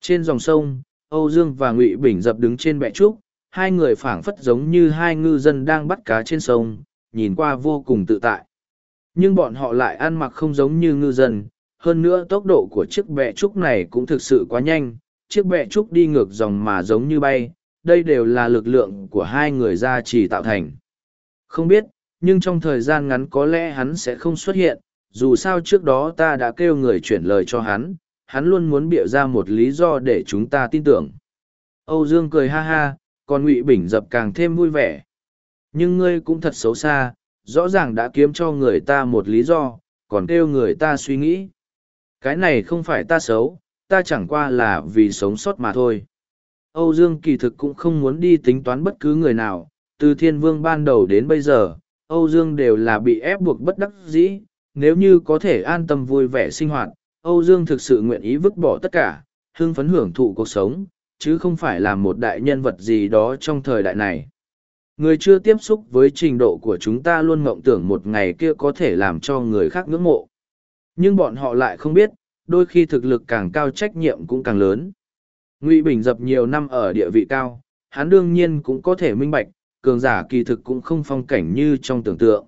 Trên dòng sông, âu dương và ngụy bình dập đứng trên bệ trúc, hai người phảng phất giống như hai ngư dân đang bắt cá trên sông, nhìn qua vô cùng tự tại. Nhưng bọn họ lại ăn mặc không giống như ngư dân, hơn nữa tốc độ của chiếc bệ trúc này cũng thực sự quá nhanh, chiếc bệ trúc đi ngược dòng mà giống như bay, đây đều là lực lượng của hai người gia trì tạo thành. Không biết, nhưng trong thời gian ngắn có lẽ hắn sẽ không xuất hiện dù sao trước đó ta đã kêu người chuyển lời cho hắn, hắn luôn muốn bịa ra một lý do để chúng ta tin tưởng. Âu Dương cười ha ha, còn Ngụy Bình dập càng thêm vui vẻ. Nhưng ngươi cũng thật xấu xa, rõ ràng đã kiếm cho người ta một lý do, còn kêu người ta suy nghĩ. Cái này không phải ta xấu, ta chẳng qua là vì sống sót mà thôi. Âu Dương kỳ thực cũng không muốn đi tính toán bất cứ người nào, từ thiên vương ban đầu đến bây giờ, Âu Dương đều là bị ép buộc bất đắc dĩ, nếu như có thể an tâm vui vẻ sinh hoạt, Âu Dương thực sự nguyện ý vứt bỏ tất cả, hưng phấn hưởng thụ cuộc sống, chứ không phải là một đại nhân vật gì đó trong thời đại này. Người chưa tiếp xúc với trình độ của chúng ta luôn mộng tưởng một ngày kia có thể làm cho người khác ngưỡng mộ. Nhưng bọn họ lại không biết, đôi khi thực lực càng cao trách nhiệm cũng càng lớn. Ngụy Bình dập nhiều năm ở địa vị cao, hắn đương nhiên cũng có thể minh bạch, cường giả kỳ thực cũng không phong cảnh như trong tưởng tượng.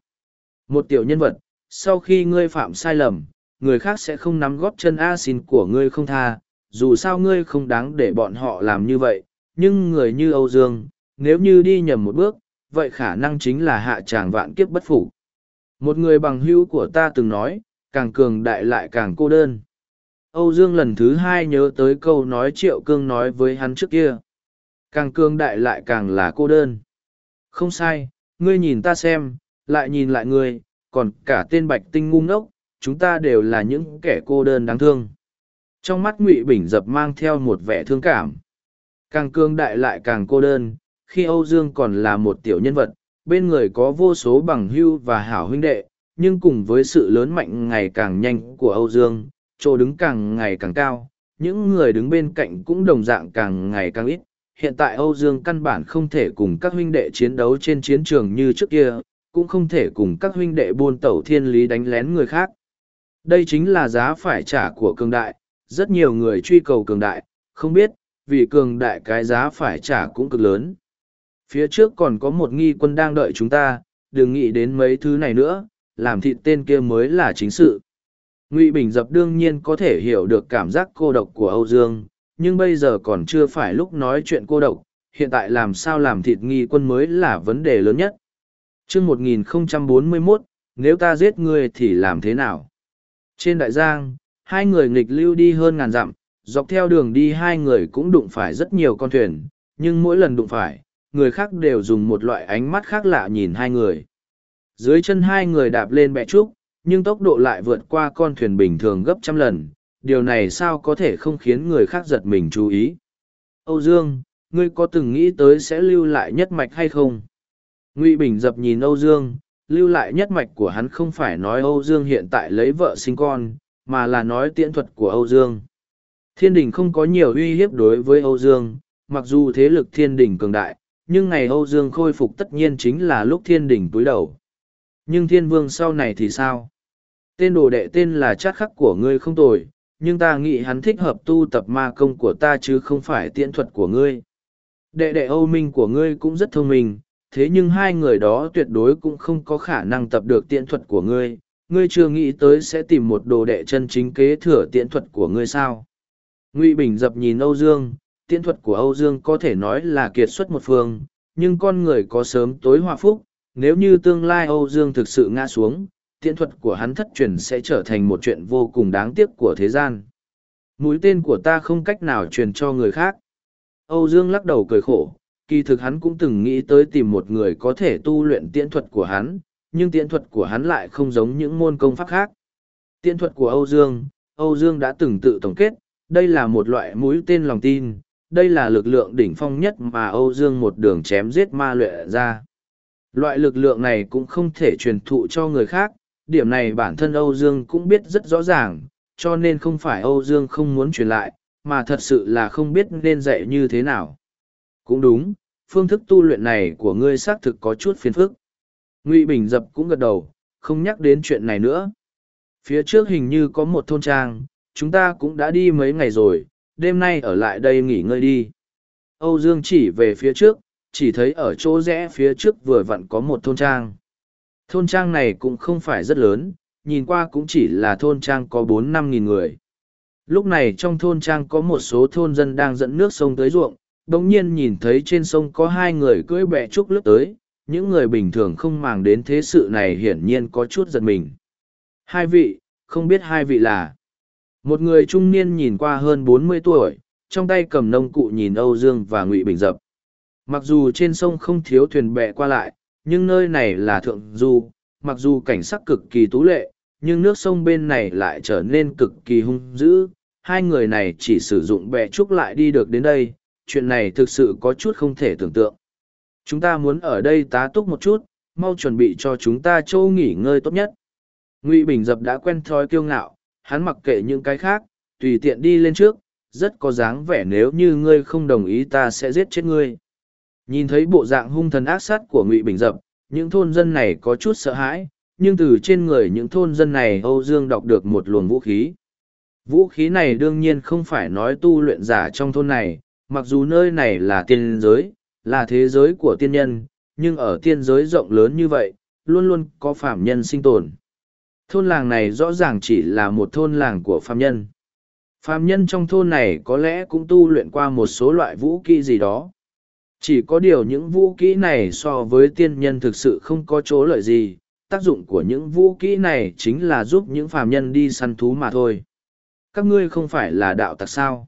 Một tiểu nhân vật, sau khi ngươi phạm sai lầm, người khác sẽ không nắm góp chân A xin của ngươi không tha, dù sao ngươi không đáng để bọn họ làm như vậy, nhưng người như Âu Dương, nếu như đi nhầm một bước, vậy khả năng chính là hạ tràng vạn kiếp bất phục. Một người bằng hữu của ta từng nói, càng cường đại lại càng cô đơn. Âu Dương lần thứ hai nhớ tới câu nói Triệu Cương nói với hắn trước kia. Càng cường đại lại càng là cô đơn. Không sai, ngươi nhìn ta xem, lại nhìn lại ngươi, còn cả tên bạch tinh ngu ngốc, chúng ta đều là những kẻ cô đơn đáng thương. Trong mắt Ngụy Bình dập mang theo một vẻ thương cảm. Càng cường đại lại càng cô đơn, khi Âu Dương còn là một tiểu nhân vật, bên người có vô số bằng hưu và hảo huynh đệ, nhưng cùng với sự lớn mạnh ngày càng nhanh của Âu Dương, chỗ đứng càng ngày càng cao, những người đứng bên cạnh cũng đồng dạng càng ngày càng ít. Hiện tại Âu Dương căn bản không thể cùng các huynh đệ chiến đấu trên chiến trường như trước kia, cũng không thể cùng các huynh đệ buôn tẩu thiên lý đánh lén người khác. Đây chính là giá phải trả của cường đại, rất nhiều người truy cầu cường đại, không biết, vì cường đại cái giá phải trả cũng cực lớn. Phía trước còn có một nghi quân đang đợi chúng ta, đừng nghĩ đến mấy thứ này nữa, làm thịt tên kia mới là chính sự. Ngụy Bình Dập đương nhiên có thể hiểu được cảm giác cô độc của Âu Dương, nhưng bây giờ còn chưa phải lúc nói chuyện cô độc, hiện tại làm sao làm thịt nghi quân mới là vấn đề lớn nhất. Trước 1041, nếu ta giết ngươi thì làm thế nào? Trên đại giang, hai người nghịch lưu đi hơn ngàn dặm, dọc theo đường đi hai người cũng đụng phải rất nhiều con thuyền, nhưng mỗi lần đụng phải, người khác đều dùng một loại ánh mắt khác lạ nhìn hai người. Dưới chân hai người đạp lên bẹ trúc, nhưng tốc độ lại vượt qua con thuyền bình thường gấp trăm lần, điều này sao có thể không khiến người khác giật mình chú ý. Âu Dương, ngươi có từng nghĩ tới sẽ lưu lại nhất mạch hay không? Ngụy Bình dập nhìn Âu Dương, lưu lại nhất mạch của hắn không phải nói Âu Dương hiện tại lấy vợ sinh con, mà là nói tiễn thuật của Âu Dương. Thiên đình không có nhiều uy hiếp đối với Âu Dương, mặc dù thế lực thiên đình cường đại, nhưng ngày Âu Dương khôi phục tất nhiên chính là lúc thiên đình túi đầu. Nhưng thiên vương sau này thì sao? Tên đồ đệ tên là chắc khắc của ngươi không tồi, nhưng ta nghĩ hắn thích hợp tu tập ma công của ta chứ không phải tiễn thuật của ngươi. Đệ đệ Âu Minh của ngươi cũng rất thông minh, thế nhưng hai người đó tuyệt đối cũng không có khả năng tập được tiện thuật của ngươi. Ngươi chưa nghĩ tới sẽ tìm một đồ đệ chân chính kế thừa tiện thuật của ngươi sao? Ngụy Bình dập nhìn Âu Dương, tiện thuật của Âu Dương có thể nói là kiệt xuất một phương, nhưng con người có sớm tối hòa phúc, nếu như tương lai Âu Dương thực sự ngã xuống, tiện thuật của hắn thất truyền sẽ trở thành một chuyện vô cùng đáng tiếc của thế gian. Mũi tên của ta không cách nào truyền cho người khác. Âu Dương lắc đầu cười khổ, kỳ thực hắn cũng từng nghĩ tới tìm một người có thể tu luyện tiễn thuật của hắn, nhưng tiễn thuật của hắn lại không giống những môn công pháp khác. Tiễn thuật của Âu Dương, Âu Dương đã từng tự tổng kết, đây là một loại mũi tên lòng tin, đây là lực lượng đỉnh phong nhất mà Âu Dương một đường chém giết ma luyện ra. Loại lực lượng này cũng không thể truyền thụ cho người khác, điểm này bản thân Âu Dương cũng biết rất rõ ràng, cho nên không phải Âu Dương không muốn truyền lại, mà thật sự là không biết nên dạy như thế nào. Cũng đúng, phương thức tu luyện này của ngươi xác thực có chút phiền phức. Ngụy Bình Dập cũng gật đầu, không nhắc đến chuyện này nữa. Phía trước hình như có một thôn trang, chúng ta cũng đã đi mấy ngày rồi, đêm nay ở lại đây nghỉ ngơi đi. Âu Dương chỉ về phía trước, chỉ thấy ở chỗ rẽ phía trước vừa vặn có một thôn trang. Thôn trang này cũng không phải rất lớn, nhìn qua cũng chỉ là thôn trang có bốn năm nghìn người. Lúc này trong thôn trang có một số thôn dân đang dẫn nước sông tới ruộng, bỗng nhiên nhìn thấy trên sông có hai người cưỡi bẹ trúc lướt tới, những người bình thường không màng đến thế sự này hiển nhiên có chút giật mình. Hai vị, không biết hai vị là. Một người trung niên nhìn qua hơn bốn mươi tuổi, trong tay cầm nông cụ nhìn Âu Dương và Ngụy Bình Dập. Mặc dù trên sông không thiếu thuyền bè qua lại, nhưng nơi này là thượng du, mặc dù cảnh sắc cực kỳ tú lệ, nhưng nước sông bên này lại trở nên cực kỳ hung dữ. Hai người này chỉ sử dụng bè trúc lại đi được đến đây, chuyện này thực sự có chút không thể tưởng tượng. Chúng ta muốn ở đây tá túc một chút, mau chuẩn bị cho chúng ta châu nghỉ ngơi tốt nhất. Ngụy Bình Dập đã quen thói kiêu ngạo, hắn mặc kệ những cái khác, tùy tiện đi lên trước, rất có dáng vẻ nếu như ngươi không đồng ý ta sẽ giết chết ngươi. Nhìn thấy bộ dạng hung thần ác sát của Ngụy Bình Dập, những thôn dân này có chút sợ hãi, nhưng từ trên người những thôn dân này Âu Dương đọc được một luồng vũ khí. Vũ khí này đương nhiên không phải nói tu luyện giả trong thôn này, mặc dù nơi này là tiên giới, là thế giới của tiên nhân, nhưng ở tiên giới rộng lớn như vậy, luôn luôn có phạm nhân sinh tồn. Thôn làng này rõ ràng chỉ là một thôn làng của phạm nhân. Phạm nhân trong thôn này có lẽ cũng tu luyện qua một số loại vũ kỹ gì đó. Chỉ có điều những vũ kỹ này so với tiên nhân thực sự không có chỗ lợi gì, tác dụng của những vũ kỹ này chính là giúp những phàm nhân đi săn thú mà thôi. Các ngươi không phải là đạo tặc sao?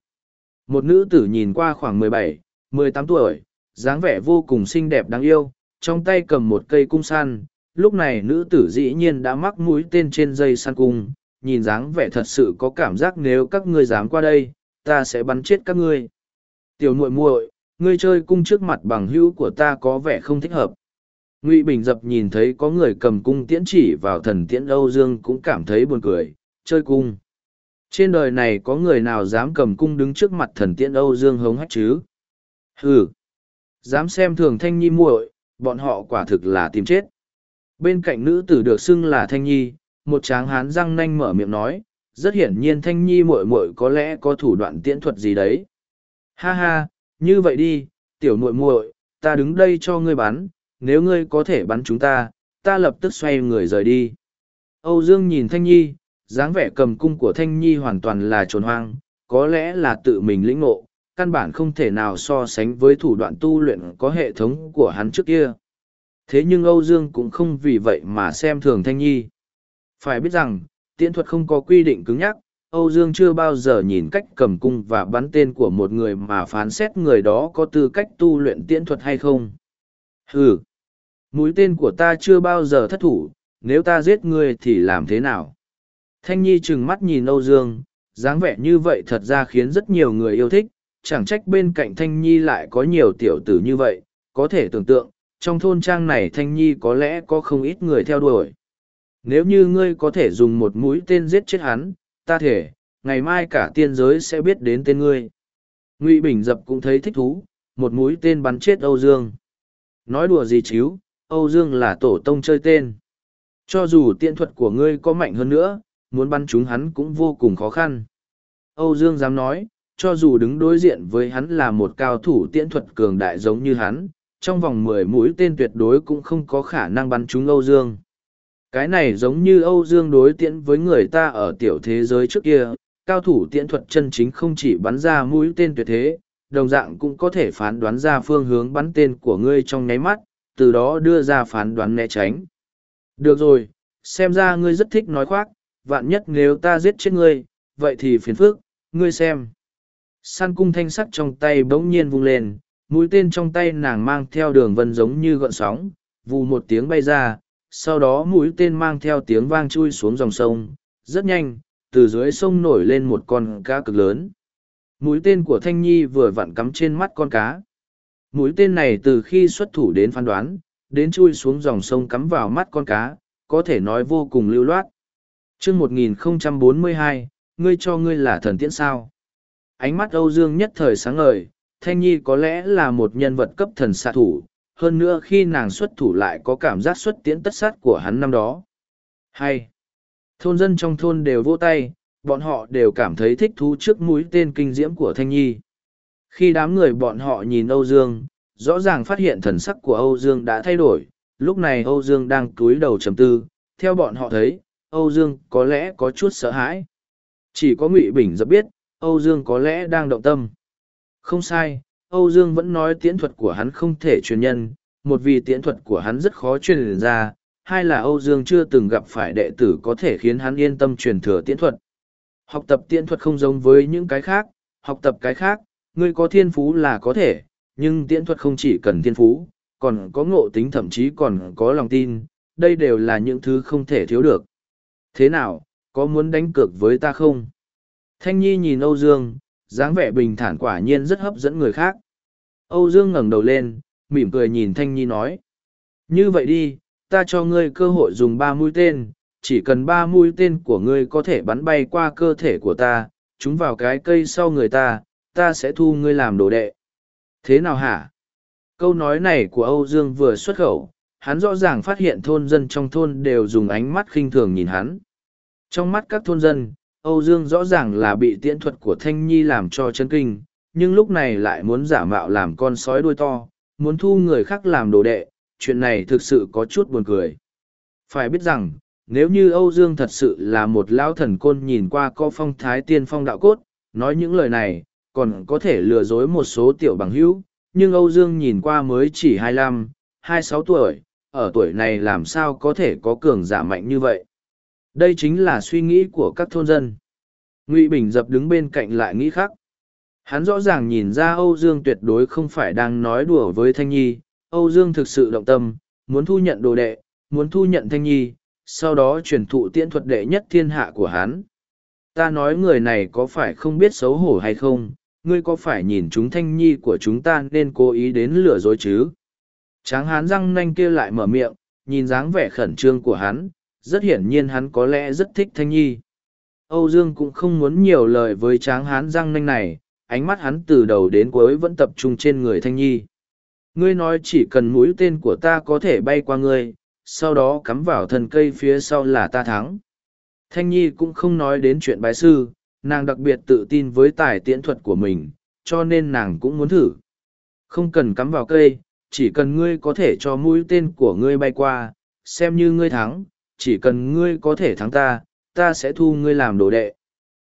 Một nữ tử nhìn qua khoảng mười bảy, mười tám tuổi, dáng vẻ vô cùng xinh đẹp đáng yêu, trong tay cầm một cây cung săn. Lúc này nữ tử dĩ nhiên đã mắc mũi tên trên dây săn cung, nhìn dáng vẻ thật sự có cảm giác nếu các ngươi dám qua đây, ta sẽ bắn chết các ngươi. Tiểu muội muội, ngươi chơi cung trước mặt bằng hữu của ta có vẻ không thích hợp. Ngụy Bình Dập nhìn thấy có người cầm cung tiễn chỉ vào thần tiễn Âu Dương cũng cảm thấy buồn cười, chơi cung. Trên đời này có người nào dám cầm cung đứng trước mặt thần tiễn Âu Dương hống hách chứ? Hừ! Dám xem thường Thanh Nhi muội, bọn họ quả thực là tìm chết. Bên cạnh nữ tử được xưng là Thanh Nhi, một tráng hán răng nanh mở miệng nói, rất hiển nhiên Thanh Nhi muội muội có lẽ có thủ đoạn tiễn thuật gì đấy. Ha ha, như vậy đi, tiểu muội muội, ta đứng đây cho ngươi bắn, nếu ngươi có thể bắn chúng ta, ta lập tức xoay người rời đi. Âu Dương nhìn Thanh Nhi, dáng vẻ cầm cung của Thanh Nhi hoàn toàn là trồn hoang, có lẽ là tự mình lĩnh ngộ, căn bản không thể nào so sánh với thủ đoạn tu luyện có hệ thống của hắn trước kia. Thế nhưng Âu Dương cũng không vì vậy mà xem thường Thanh Nhi. Phải biết rằng, tiễn thuật không có quy định cứng nhắc, Âu Dương chưa bao giờ nhìn cách cầm cung và bắn tên của một người mà phán xét người đó có tư cách tu luyện tiễn thuật hay không. Ừ, mũi tên của ta chưa bao giờ thất thủ, nếu ta giết ngươi thì làm thế nào? Thanh Nhi trừng mắt nhìn Âu Dương, dáng vẻ như vậy thật ra khiến rất nhiều người yêu thích, chẳng trách bên cạnh Thanh Nhi lại có nhiều tiểu tử như vậy, có thể tưởng tượng, trong thôn trang này Thanh Nhi có lẽ có không ít người theo đuổi. Nếu như ngươi có thể dùng một mũi tên giết chết hắn, ta thể, ngày mai cả tiên giới sẽ biết đến tên ngươi. Ngụy Bình Dập cũng thấy thích thú, một mũi tên bắn chết Âu Dương. Nói đùa gì chíu, Âu Dương là tổ tông chơi tên. Cho dù tiện thuật của ngươi có mạnh hơn nữa, muốn bắn chúng hắn cũng vô cùng khó khăn. Âu Dương dám nói, cho dù đứng đối diện với hắn là một cao thủ tiễn thuật cường đại giống như hắn, trong vòng mười mũi tên tuyệt đối cũng không có khả năng bắn trúng Âu Dương. Cái này giống như Âu Dương đối tiễn với người ta ở tiểu thế giới trước kia, cao thủ tiễn thuật chân chính không chỉ bắn ra mũi tên tuyệt thế, đồng dạng cũng có thể phán đoán ra phương hướng bắn tên của ngươi trong nháy mắt, từ đó đưa ra phán đoán né tránh. Được rồi, xem ra ngươi rất thích nói khoác, vạn nhất nếu ta giết chết ngươi, vậy thì phiền phức, ngươi xem. San cung thanh sắt trong tay bỗng nhiên vung lên, mũi tên trong tay nàng mang theo đường vân giống như gọn sóng, vù một tiếng bay ra, sau đó mũi tên mang theo tiếng vang chui xuống dòng sông, rất nhanh, từ dưới sông nổi lên một con cá cực lớn. Mũi tên của Thanh Nhi vừa vặn cắm trên mắt con cá. Mũi tên này từ khi xuất thủ đến phán đoán, đến chui xuống dòng sông cắm vào mắt con cá, có thể nói vô cùng lưu loát chương 1042, ngươi cho ngươi là thần tiễn sao. Ánh mắt Âu Dương nhất thời sáng ngời, Thanh Nhi có lẽ là một nhân vật cấp thần xạ thủ, hơn nữa khi nàng xuất thủ lại có cảm giác xuất tiễn tất sát của hắn năm đó. Hay, thôn dân trong thôn đều vô tay, bọn họ đều cảm thấy thích thú trước mũi tên kinh diễm của Thanh Nhi. Khi đám người bọn họ nhìn Âu Dương, rõ ràng phát hiện thần sắc của Âu Dương đã thay đổi, lúc này Âu Dương đang cúi đầu trầm tư, theo bọn họ thấy, Âu Dương có lẽ có chút sợ hãi. Chỉ có Ngụy Bình dập biết, Âu Dương có lẽ đang động tâm. Không sai, Âu Dương vẫn nói tiễn thuật của hắn không thể truyền nhân, một vì tiễn thuật của hắn rất khó truyền ra, hai là Âu Dương chưa từng gặp phải đệ tử có thể khiến hắn yên tâm truyền thừa tiễn thuật. Học tập tiễn thuật không giống với những cái khác, học tập cái khác, ngươi có thiên phú là có thể, nhưng tiễn thuật không chỉ cần thiên phú, còn có ngộ tính thậm chí còn có lòng tin, đây đều là những thứ không thể thiếu được. Thế nào, có muốn đánh cược với ta không? Thanh Nhi nhìn Âu Dương, dáng vẻ bình thản quả nhiên rất hấp dẫn người khác. Âu Dương ngẩng đầu lên, mỉm cười nhìn Thanh Nhi nói. Như vậy đi, ta cho ngươi cơ hội dùng ba mũi tên, chỉ cần ba mũi tên của ngươi có thể bắn bay qua cơ thể của ta, chúng vào cái cây sau người ta, ta sẽ thu ngươi làm đồ đệ. Thế nào hả? Câu nói này của Âu Dương vừa xuất khẩu, hắn rõ ràng phát hiện thôn dân trong thôn đều dùng ánh mắt khinh thường nhìn hắn. Trong mắt các thôn dân, Âu Dương rõ ràng là bị tiễn thuật của Thanh Nhi làm cho chân kinh, nhưng lúc này lại muốn giả mạo làm con sói đuôi to, muốn thu người khác làm đồ đệ, chuyện này thực sự có chút buồn cười. Phải biết rằng, nếu như Âu Dương thật sự là một lão thần côn nhìn qua có phong thái tiên phong đạo cốt, nói những lời này, còn có thể lừa dối một số tiểu bằng hữu, nhưng Âu Dương nhìn qua mới chỉ hai mươi lăm, hai sáu tuổi, ở tuổi này làm sao có thể có cường giả mạnh như vậy. Đây chính là suy nghĩ của các thôn dân. Ngụy Bình dập đứng bên cạnh lại nghĩ khác. Hắn rõ ràng nhìn ra Âu Dương tuyệt đối không phải đang nói đùa với Thanh Nhi, Âu Dương thực sự động tâm, muốn thu nhận đồ đệ, muốn thu nhận Thanh Nhi, sau đó truyền thụ tiễn thuật đệ nhất thiên hạ của hắn. Ta nói người này có phải không biết xấu hổ hay không, ngươi có phải nhìn chúng Thanh Nhi của chúng ta nên cố ý đến lừa dối chứ? Tráng hán răng nanh kia lại mở miệng, nhìn dáng vẻ khẩn trương của hắn, rất hiển nhiên hắn có lẽ rất thích Thanh Nhi. Âu Dương cũng không muốn nhiều lời với tráng hán răng nanh này, ánh mắt hắn từ đầu đến cuối vẫn tập trung trên người Thanh Nhi. Ngươi nói chỉ cần mũi tên của ta có thể bay qua ngươi, sau đó cắm vào thân cây phía sau là ta thắng. Thanh Nhi cũng không nói đến chuyện bái sư, nàng đặc biệt tự tin với tài tiễn thuật của mình, cho nên nàng cũng muốn thử. Không cần cắm vào cây, chỉ cần ngươi có thể cho mũi tên của ngươi bay qua, xem như ngươi thắng, chỉ cần ngươi có thể thắng ta, ta sẽ thu ngươi làm đồ đệ.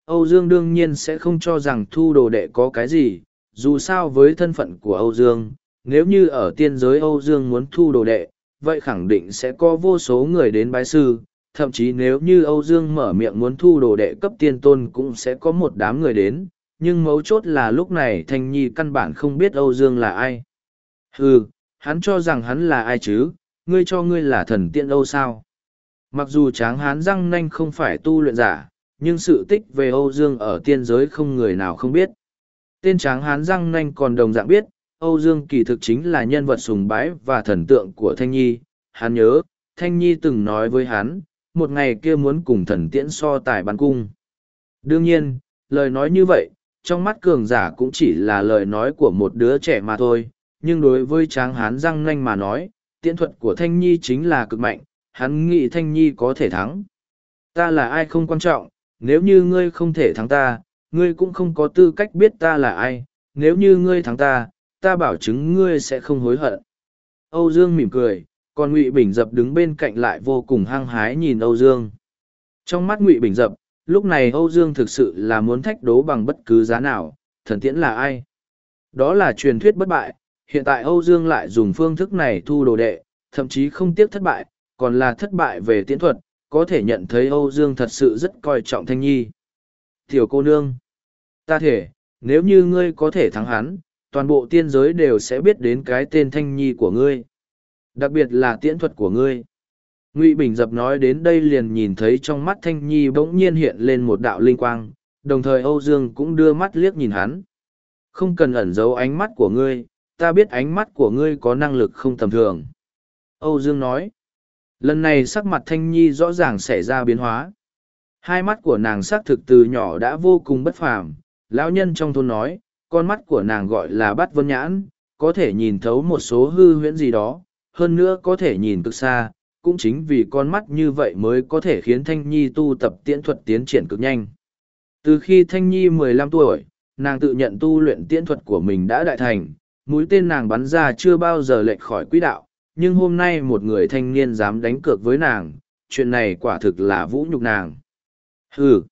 Âu Dương đương nhiên sẽ không cho rằng thu đồ đệ có cái gì, dù sao với thân phận của Âu Dương, nếu như ở tiên giới Âu Dương muốn thu đồ đệ, vậy khẳng định sẽ có vô số người đến bái sư, thậm chí nếu như Âu Dương mở miệng muốn thu đồ đệ cấp tiên tôn cũng sẽ có một đám người đến, nhưng mấu chốt là lúc này Thanh Nhi căn bản không biết Âu Dương là ai. Ừ, hắn cho rằng hắn là ai chứ, ngươi cho ngươi là thần tiên Âu sao? Mặc dù tráng hán răng nanh không phải tu luyện giả, nhưng sự tích về Âu Dương ở tiên giới không người nào không biết. Tên tráng hán răng nanh còn đồng dạng biết, Âu Dương kỳ thực chính là nhân vật sùng bái và thần tượng của Thanh Nhi. Hắn nhớ, Thanh Nhi từng nói với hắn, một ngày kia muốn cùng thần tiễn so tài bắn cung. Đương nhiên, lời nói như vậy, trong mắt cường giả cũng chỉ là lời nói của một đứa trẻ mà thôi, nhưng đối với tráng hán răng nanh mà nói, tiễn thuật của Thanh Nhi chính là cực mạnh, hắn nghĩ Thanh Nhi có thể thắng. Ta là ai không quan trọng, nếu như ngươi không thể thắng ta, ngươi cũng không có tư cách biết ta là ai, nếu như ngươi thắng ta, ta bảo chứng ngươi sẽ không hối hận. Âu Dương mỉm cười, còn Ngụy Bình Dập đứng bên cạnh lại vô cùng hăng hái nhìn Âu Dương. Trong mắt Ngụy Bình Dập, lúc này Âu Dương thực sự là muốn thách đố bằng bất cứ giá nào, thần tiễn là ai? Đó là truyền thuyết bất bại, hiện tại Âu Dương lại dùng phương thức này thu đồ đệ, thậm chí không tiếc thất bại, còn là thất bại về tiễn thuật, có thể nhận thấy Âu Dương thật sự rất coi trọng Thanh Nhi. Tiểu cô nương, ta thể, nếu như ngươi có thể thắng hắn, toàn bộ tiên giới đều sẽ biết đến cái tên Thanh Nhi của ngươi. Đặc biệt là tiễn thuật của ngươi. Ngụy Bình Dập nói đến đây liền nhìn thấy trong mắt Thanh Nhi bỗng nhiên hiện lên một đạo linh quang, đồng thời Âu Dương cũng đưa mắt liếc nhìn hắn. Không cần ẩn giấu ánh mắt của ngươi, ta biết ánh mắt của ngươi có năng lực không tầm thường. Âu Dương nói. Lần này sắc mặt Thanh Nhi rõ ràng xảy ra biến hóa. Hai mắt của nàng xác thực từ nhỏ đã vô cùng bất phàm. Lão nhân trong thôn nói, con mắt của nàng gọi là bắt vân nhãn, có thể nhìn thấu một số hư huyễn gì đó, hơn nữa có thể nhìn cực xa, cũng chính vì con mắt như vậy mới có thể khiến Thanh Nhi tu tập tiễn thuật tiến triển cực nhanh. Từ khi Thanh Nhi mười lăm tuổi, nàng tự nhận tu luyện tiễn thuật của mình đã đại thành, mũi tên nàng bắn ra chưa bao giờ lệch khỏi quỹ đạo, nhưng hôm nay một người thanh niên dám đánh cược với nàng, chuyện này quả thực là vũ nhục nàng. Ừ,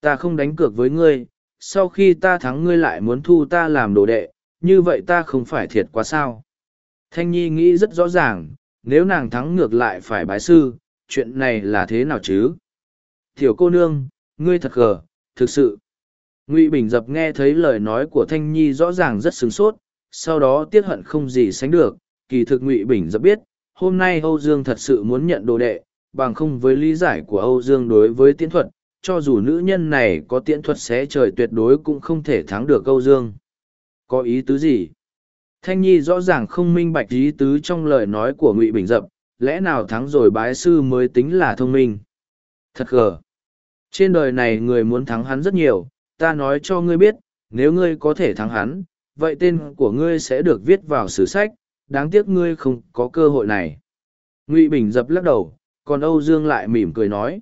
ta không đánh cược với ngươi, sau khi ta thắng ngươi lại muốn thu ta làm đồ đệ, như vậy ta không phải thiệt quá sao. Thanh Nhi nghĩ rất rõ ràng, nếu nàng thắng ngược lại phải bái sư, chuyện này là thế nào chứ? Tiểu cô nương, ngươi thật gờ, thực sự. Ngụy Bình Dập nghe thấy lời nói của Thanh Nhi rõ ràng rất sướng sốt, sau đó tiết hận không gì sánh được, kỳ thực Ngụy Bình Dập biết, hôm nay Âu Dương thật sự muốn nhận đồ đệ, bằng không với lý giải của Âu Dương đối với tiễn thuật, cho dù nữ nhân này có tiễn thuật xé trời tuyệt đối cũng không thể thắng được Âu Dương. Có ý tứ gì? Thanh Nhi rõ ràng không minh bạch ý tứ trong lời nói của Ngụy Bình Dập, lẽ nào thắng rồi bái sư mới tính là thông minh? Thật gờ! Trên đời này người muốn thắng hắn rất nhiều, ta nói cho ngươi biết, nếu ngươi có thể thắng hắn, vậy tên của ngươi sẽ được viết vào sử sách, đáng tiếc ngươi không có cơ hội này. Ngụy Bình dập lắc đầu, còn Âu Dương lại mỉm cười nói.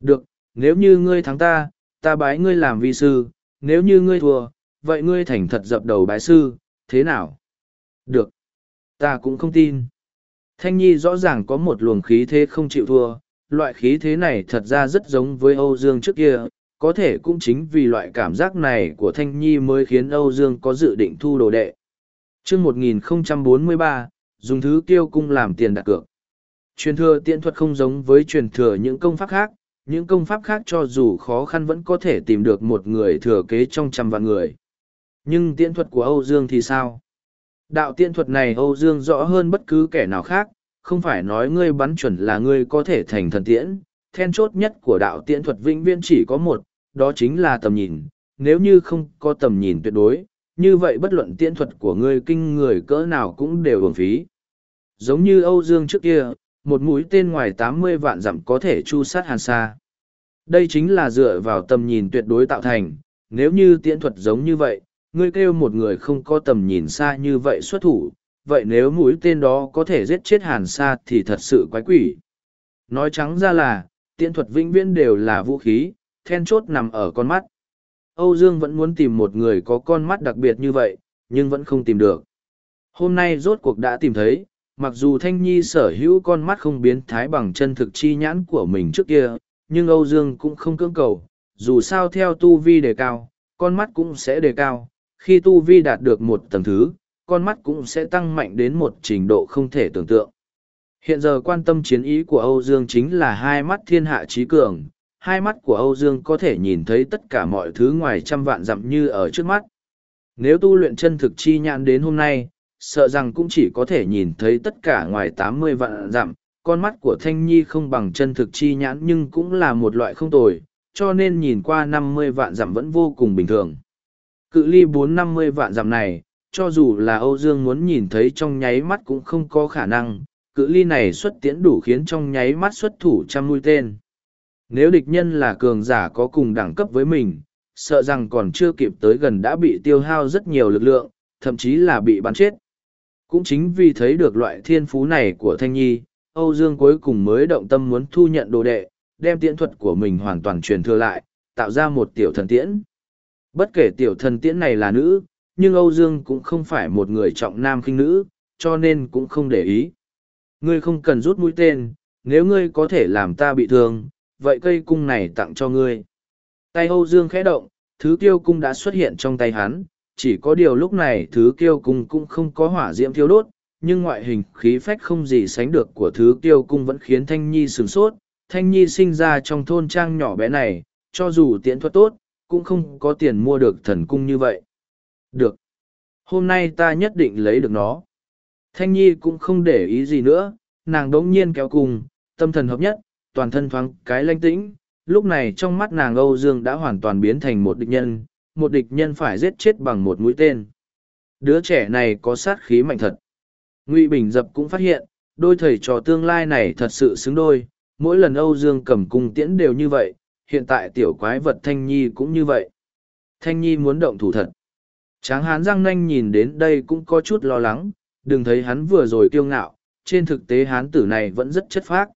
Được, nếu như ngươi thắng ta, ta bái ngươi làm vi sư, nếu như ngươi thua, vậy ngươi thành thật dập đầu bái sư, thế nào? Được, ta cũng không tin. Thanh Nhi rõ ràng có một luồng khí thế không chịu thua, loại khí thế này thật ra rất giống với Âu Dương trước kia, có thể cũng chính vì loại cảm giác này của Thanh Nhi mới khiến Âu Dương có dự định thu đồ đệ. chương 1043, dùng thứ kiêu cung làm tiền đặt cược. Truyền thừa tiện thuật không giống với truyền thừa những công pháp khác, những công pháp khác cho dù khó khăn vẫn có thể tìm được một người thừa kế trong trăm vạn người. Nhưng tiện thuật của Âu Dương thì sao? Đạo tiện thuật này Âu Dương rõ hơn bất cứ kẻ nào khác, không phải nói ngươi bắn chuẩn là ngươi có thể thành thần tiễn. Then chốt nhất của đạo tiện thuật vĩnh viễn chỉ có một, đó chính là tầm nhìn. Nếu như không có tầm nhìn tuyệt đối, như vậy bất luận tiễn thuật của ngươi kinh người cỡ nào cũng đều uổng phí. Giống như Âu Dương trước kia, một mũi tên ngoài tám mươi vạn dặm có thể chu sát hàn xa. Đây chính là dựa vào tầm nhìn tuyệt đối tạo thành, nếu như tiễn thuật giống như vậy, ngươi kêu một người không có tầm nhìn xa như vậy xuất thủ, vậy nếu mũi tên đó có thể giết chết hàn xa thì thật sự quái quỷ. Nói trắng ra là, tiễn thuật vĩnh viễn đều là vũ khí, then chốt nằm ở con mắt. Âu Dương vẫn muốn tìm một người có con mắt đặc biệt như vậy, nhưng vẫn không tìm được. Hôm nay rốt cuộc đã tìm thấy, mặc dù Thanh Nhi sở hữu con mắt không biến thái bằng chân thực chi nhãn của mình trước kia, nhưng Âu Dương cũng không cưỡng cầu, dù sao theo tu vi đề cao, con mắt cũng sẽ đề cao, khi tu vi đạt được một tầng thứ, con mắt cũng sẽ tăng mạnh đến một trình độ không thể tưởng tượng. Hiện giờ quan tâm chiến ý của Âu Dương chính là hai mắt thiên hạ trí cường, hai mắt của Âu Dương có thể nhìn thấy tất cả mọi thứ ngoài trăm vạn dặm như ở trước mắt. Nếu tu luyện chân thực chi nhãn đến hôm nay, sợ rằng cũng chỉ có thể nhìn thấy tất cả ngoài tám mươi vạn dặm, con mắt của Thanh Nhi không bằng chân thực chi nhãn nhưng cũng là một loại không tồi, cho nên nhìn qua năm mươi vạn dặm vẫn vô cùng bình thường. Cự ly bốn năm mươi vạn dặm này, cho dù là Âu Dương muốn nhìn thấy trong nháy mắt cũng không có khả năng, cự ly này xuất tiễn đủ khiến trong nháy mắt xuất thủ trăm mũi tên. Nếu địch nhân là cường giả có cùng đẳng cấp với mình, sợ rằng còn chưa kịp tới gần đã bị tiêu hao rất nhiều lực lượng, thậm chí là bị bắn chết. Cũng chính vì thấy được loại thiên phú này của Thanh Nhi, Âu Dương cuối cùng mới động tâm muốn thu nhận đồ đệ, đem tiễn thuật của mình hoàn toàn truyền thừa lại, tạo ra một tiểu thần tiễn. Bất kể tiểu thần tiễn này là nữ, nhưng Âu Dương cũng không phải một người trọng nam khinh nữ, cho nên cũng không để ý. Ngươi không cần rút mũi tên, nếu ngươi có thể làm ta bị thương, vậy cây cung này tặng cho ngươi. Tay Âu Dương khẽ động, thứ tiêu cung đã xuất hiện trong tay hắn, chỉ có điều lúc này thứ kiêu cung cũng không có hỏa diễm thiêu đốt, nhưng ngoại hình khí phách không gì sánh được của thứ kiêu cung vẫn khiến Thanh Nhi sửng sốt. Thanh Nhi sinh ra trong thôn trang nhỏ bé này, cho dù tiện thuật tốt, cũng không có tiền mua được thần cung như vậy. Được. Hôm nay ta nhất định lấy được nó. Thanh Nhi cũng không để ý gì nữa, nàng đống nhiên kéo cùng, tâm thần hợp nhất, toàn thân thoáng cái lanh tĩnh. Lúc này trong mắt nàng Âu Dương đã hoàn toàn biến thành một địch nhân, một địch nhân phải giết chết bằng một mũi tên. Đứa trẻ này có sát khí mạnh thật. Ngụy Bình Dập cũng phát hiện, đôi thầy trò tương lai này thật sự xứng đôi, mỗi lần Âu Dương cầm cung tiễn đều như vậy, hiện tại tiểu quái vật Thanh Nhi cũng như vậy. Thanh Nhi muốn động thủ thật. Tráng hán răng nanh nhìn đến đây cũng có chút lo lắng, đừng thấy hắn vừa rồi kiêu ngạo, trên thực tế hán tử này vẫn rất chất phác.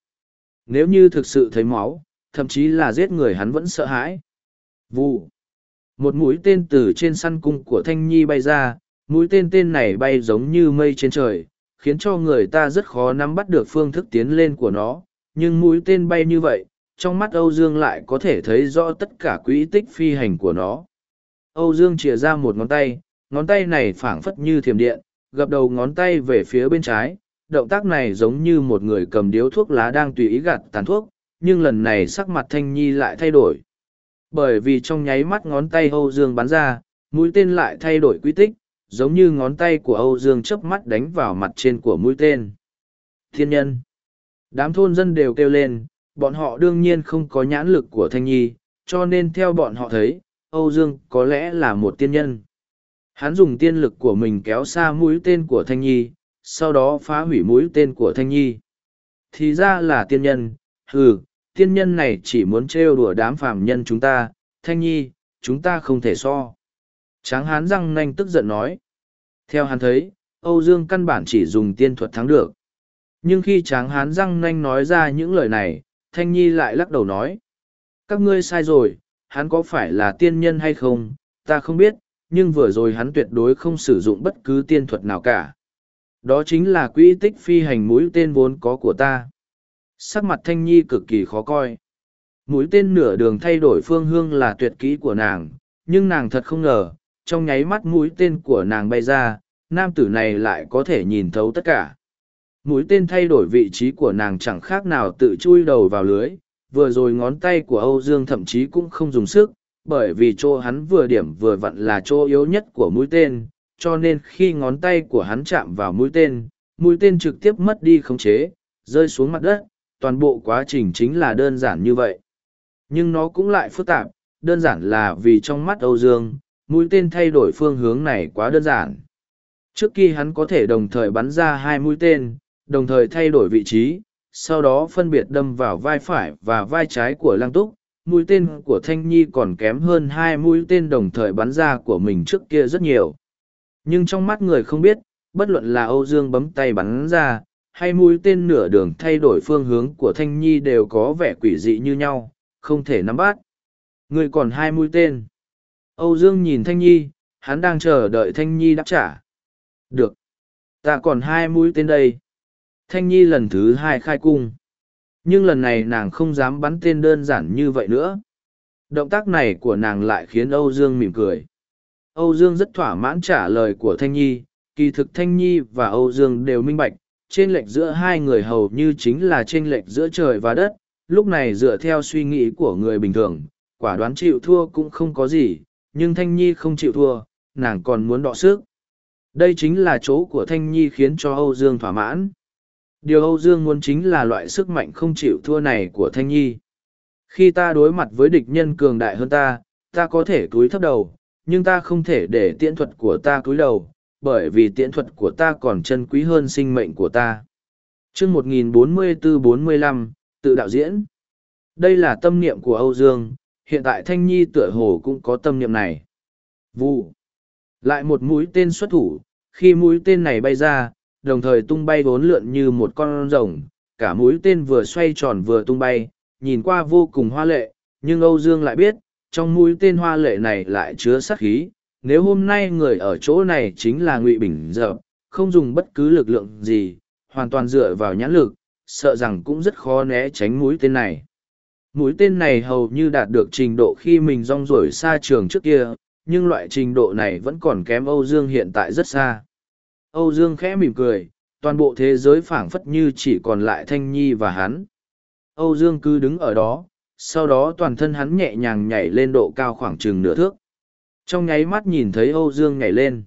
Nếu như thực sự thấy máu, thậm chí là giết người hắn vẫn sợ hãi. Vụ. Một mũi tên từ trên săn cung của Thanh Nhi bay ra, mũi tên tên này bay giống như mây trên trời, khiến cho người ta rất khó nắm bắt được phương thức tiến lên của nó. Nhưng mũi tên bay như vậy, trong mắt Âu Dương lại có thể thấy rõ tất cả quỹ tích phi hành của nó. Âu Dương chìa ra một ngón tay, ngón tay này phảng phất như thiềm điện, gập đầu ngón tay về phía bên trái. Động tác này giống như một người cầm điếu thuốc lá đang tùy ý gạt tàn thuốc, nhưng lần này sắc mặt Thanh Nhi lại thay đổi bởi vì trong nháy mắt ngón tay Âu Dương bắn ra, mũi tên lại thay đổi quy tích, giống như ngón tay của Âu Dương chớp mắt đánh vào mặt trên của mũi tên. Thiên nhân. Đám thôn dân đều kêu lên, bọn họ đương nhiên không có nhãn lực của Thanh Nhi, cho nên theo bọn họ thấy, Âu Dương có lẽ là một tiên nhân. Hắn dùng tiên lực của mình kéo xa mũi tên của Thanh Nhi, sau đó phá hủy mũi tên của Thanh Nhi. Thì ra là tiên nhân, hừ, tiên nhân này chỉ muốn trêu đùa đám phàm nhân chúng ta, thanh nhi, chúng ta không thể so. Tráng hán răng nanh tức giận nói. Theo hắn thấy, Âu Dương căn bản chỉ dùng tiên thuật thắng được. Nhưng khi tráng hán răng nanh nói ra những lời này, Thanh Nhi lại lắc đầu nói. Các ngươi sai rồi, hắn có phải là tiên nhân hay không, ta không biết, nhưng vừa rồi hắn tuyệt đối không sử dụng bất cứ tiên thuật nào cả. Đó chính là quỹ tích phi hành mũi tên vốn có của ta. Sắc mặt Thanh Nhi cực kỳ khó coi. Mũi tên nửa đường thay đổi phương hương là tuyệt kỹ của nàng, nhưng nàng thật không ngờ, trong nháy mắt mũi tên của nàng bay ra, nam tử này lại có thể nhìn thấu tất cả. Mũi tên thay đổi vị trí của nàng chẳng khác nào tự chui đầu vào lưới, vừa rồi ngón tay của Âu Dương thậm chí cũng không dùng sức, bởi vì chỗ hắn vừa điểm vừa vặn là chỗ yếu nhất của mũi tên, cho nên khi ngón tay của hắn chạm vào mũi tên, mũi tên trực tiếp mất đi khống chế, rơi xuống mặt đất, toàn bộ quá trình chính là đơn giản như vậy. Nhưng nó cũng lại phức tạp, đơn giản là vì trong mắt Âu Dương, mũi tên thay đổi phương hướng này quá đơn giản. Trước khi hắn có thể đồng thời bắn ra hai mũi tên, đồng thời thay đổi vị trí, sau đó phân biệt đâm vào vai phải và vai trái của Lăng Túc. Mũi tên của Thanh Nhi còn kém hơn hai mũi tên đồng thời bắn ra của mình trước kia rất nhiều. Nhưng trong mắt người không biết, bất luận là Âu Dương bấm tay bắn ra, hay mũi tên nửa đường thay đổi phương hướng của Thanh Nhi đều có vẻ quỷ dị như nhau, không thể nắm bắt. Người còn hai mũi tên. Âu Dương nhìn Thanh Nhi, hắn đang chờ đợi Thanh Nhi đáp trả. Được. Ta còn hai mũi tên đây. Thanh Nhi lần thứ hai khai cung. Nhưng lần này nàng không dám bắn tên đơn giản như vậy nữa. Động tác này của nàng lại khiến Âu Dương mỉm cười. Âu Dương rất thỏa mãn trả lời của Thanh Nhi, kỳ thực Thanh Nhi và Âu Dương đều minh bạch, trên lệch giữa hai người hầu như chính là trên lệch giữa trời và đất, lúc này dựa theo suy nghĩ của người bình thường, quả đoán chịu thua cũng không có gì, nhưng Thanh Nhi không chịu thua, nàng còn muốn đọ sức. Đây chính là chỗ của Thanh Nhi khiến cho Âu Dương thỏa mãn. Điều Âu Dương muốn chính là loại sức mạnh không chịu thua này của Thanh Nhi. Khi ta đối mặt với địch nhân cường đại hơn ta, ta có thể cúi thấp đầu, nhưng ta không thể để tiễn thuật của ta cúi đầu, bởi vì tiễn thuật của ta còn chân quý hơn sinh mệnh của ta. chương 1044-45, tự đạo diễn. Đây là tâm niệm của Âu Dương, hiện tại Thanh Nhi tựa hồ cũng có tâm niệm này. Vụ. Lại một mũi tên xuất thủ, khi mũi tên này bay ra, đồng thời tung bay vốn lượn như một con rồng, cả mũi tên vừa xoay tròn vừa tung bay, nhìn qua vô cùng hoa lệ, nhưng Âu Dương lại biết, trong mũi tên hoa lệ này lại chứa sát khí. Nếu hôm nay người ở chỗ này chính là Ngụy Bình Dợ, không dùng bất cứ lực lượng gì, hoàn toàn dựa vào nhãn lực, sợ rằng cũng rất khó né tránh mũi tên này. Mũi tên này hầu như đạt được trình độ khi mình rong rổi xa trường trước kia, nhưng loại trình độ này vẫn còn kém Âu Dương hiện tại rất xa. Âu Dương khẽ mỉm cười, toàn bộ thế giới phảng phất như chỉ còn lại Thanh Nhi và hắn. Âu Dương cứ đứng ở đó, sau đó toàn thân hắn nhẹ nhàng nhảy lên độ cao khoảng chừng nửa thước. Trong nháy mắt nhìn thấy Âu Dương nhảy lên.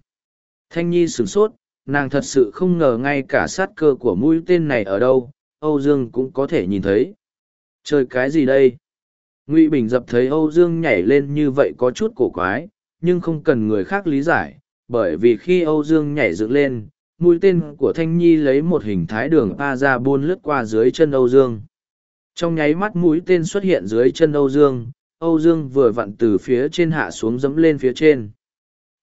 Thanh Nhi sửng sốt, nàng thật sự không ngờ ngay cả sát cơ của mũi tên này ở đâu, Âu Dương cũng có thể nhìn thấy. Chơi cái gì đây? Ngụy Bình dập thấy Âu Dương nhảy lên như vậy có chút cổ quái, nhưng không cần người khác lý giải, bởi vì khi Âu Dương nhảy dựng lên, mũi tên của Thanh Nhi lấy một hình thái đường pa ra buôn lướt qua dưới chân Âu Dương. Trong nháy mắt mũi tên xuất hiện dưới chân Âu Dương, Âu Dương vừa vặn từ phía trên hạ xuống dẫm lên phía trên.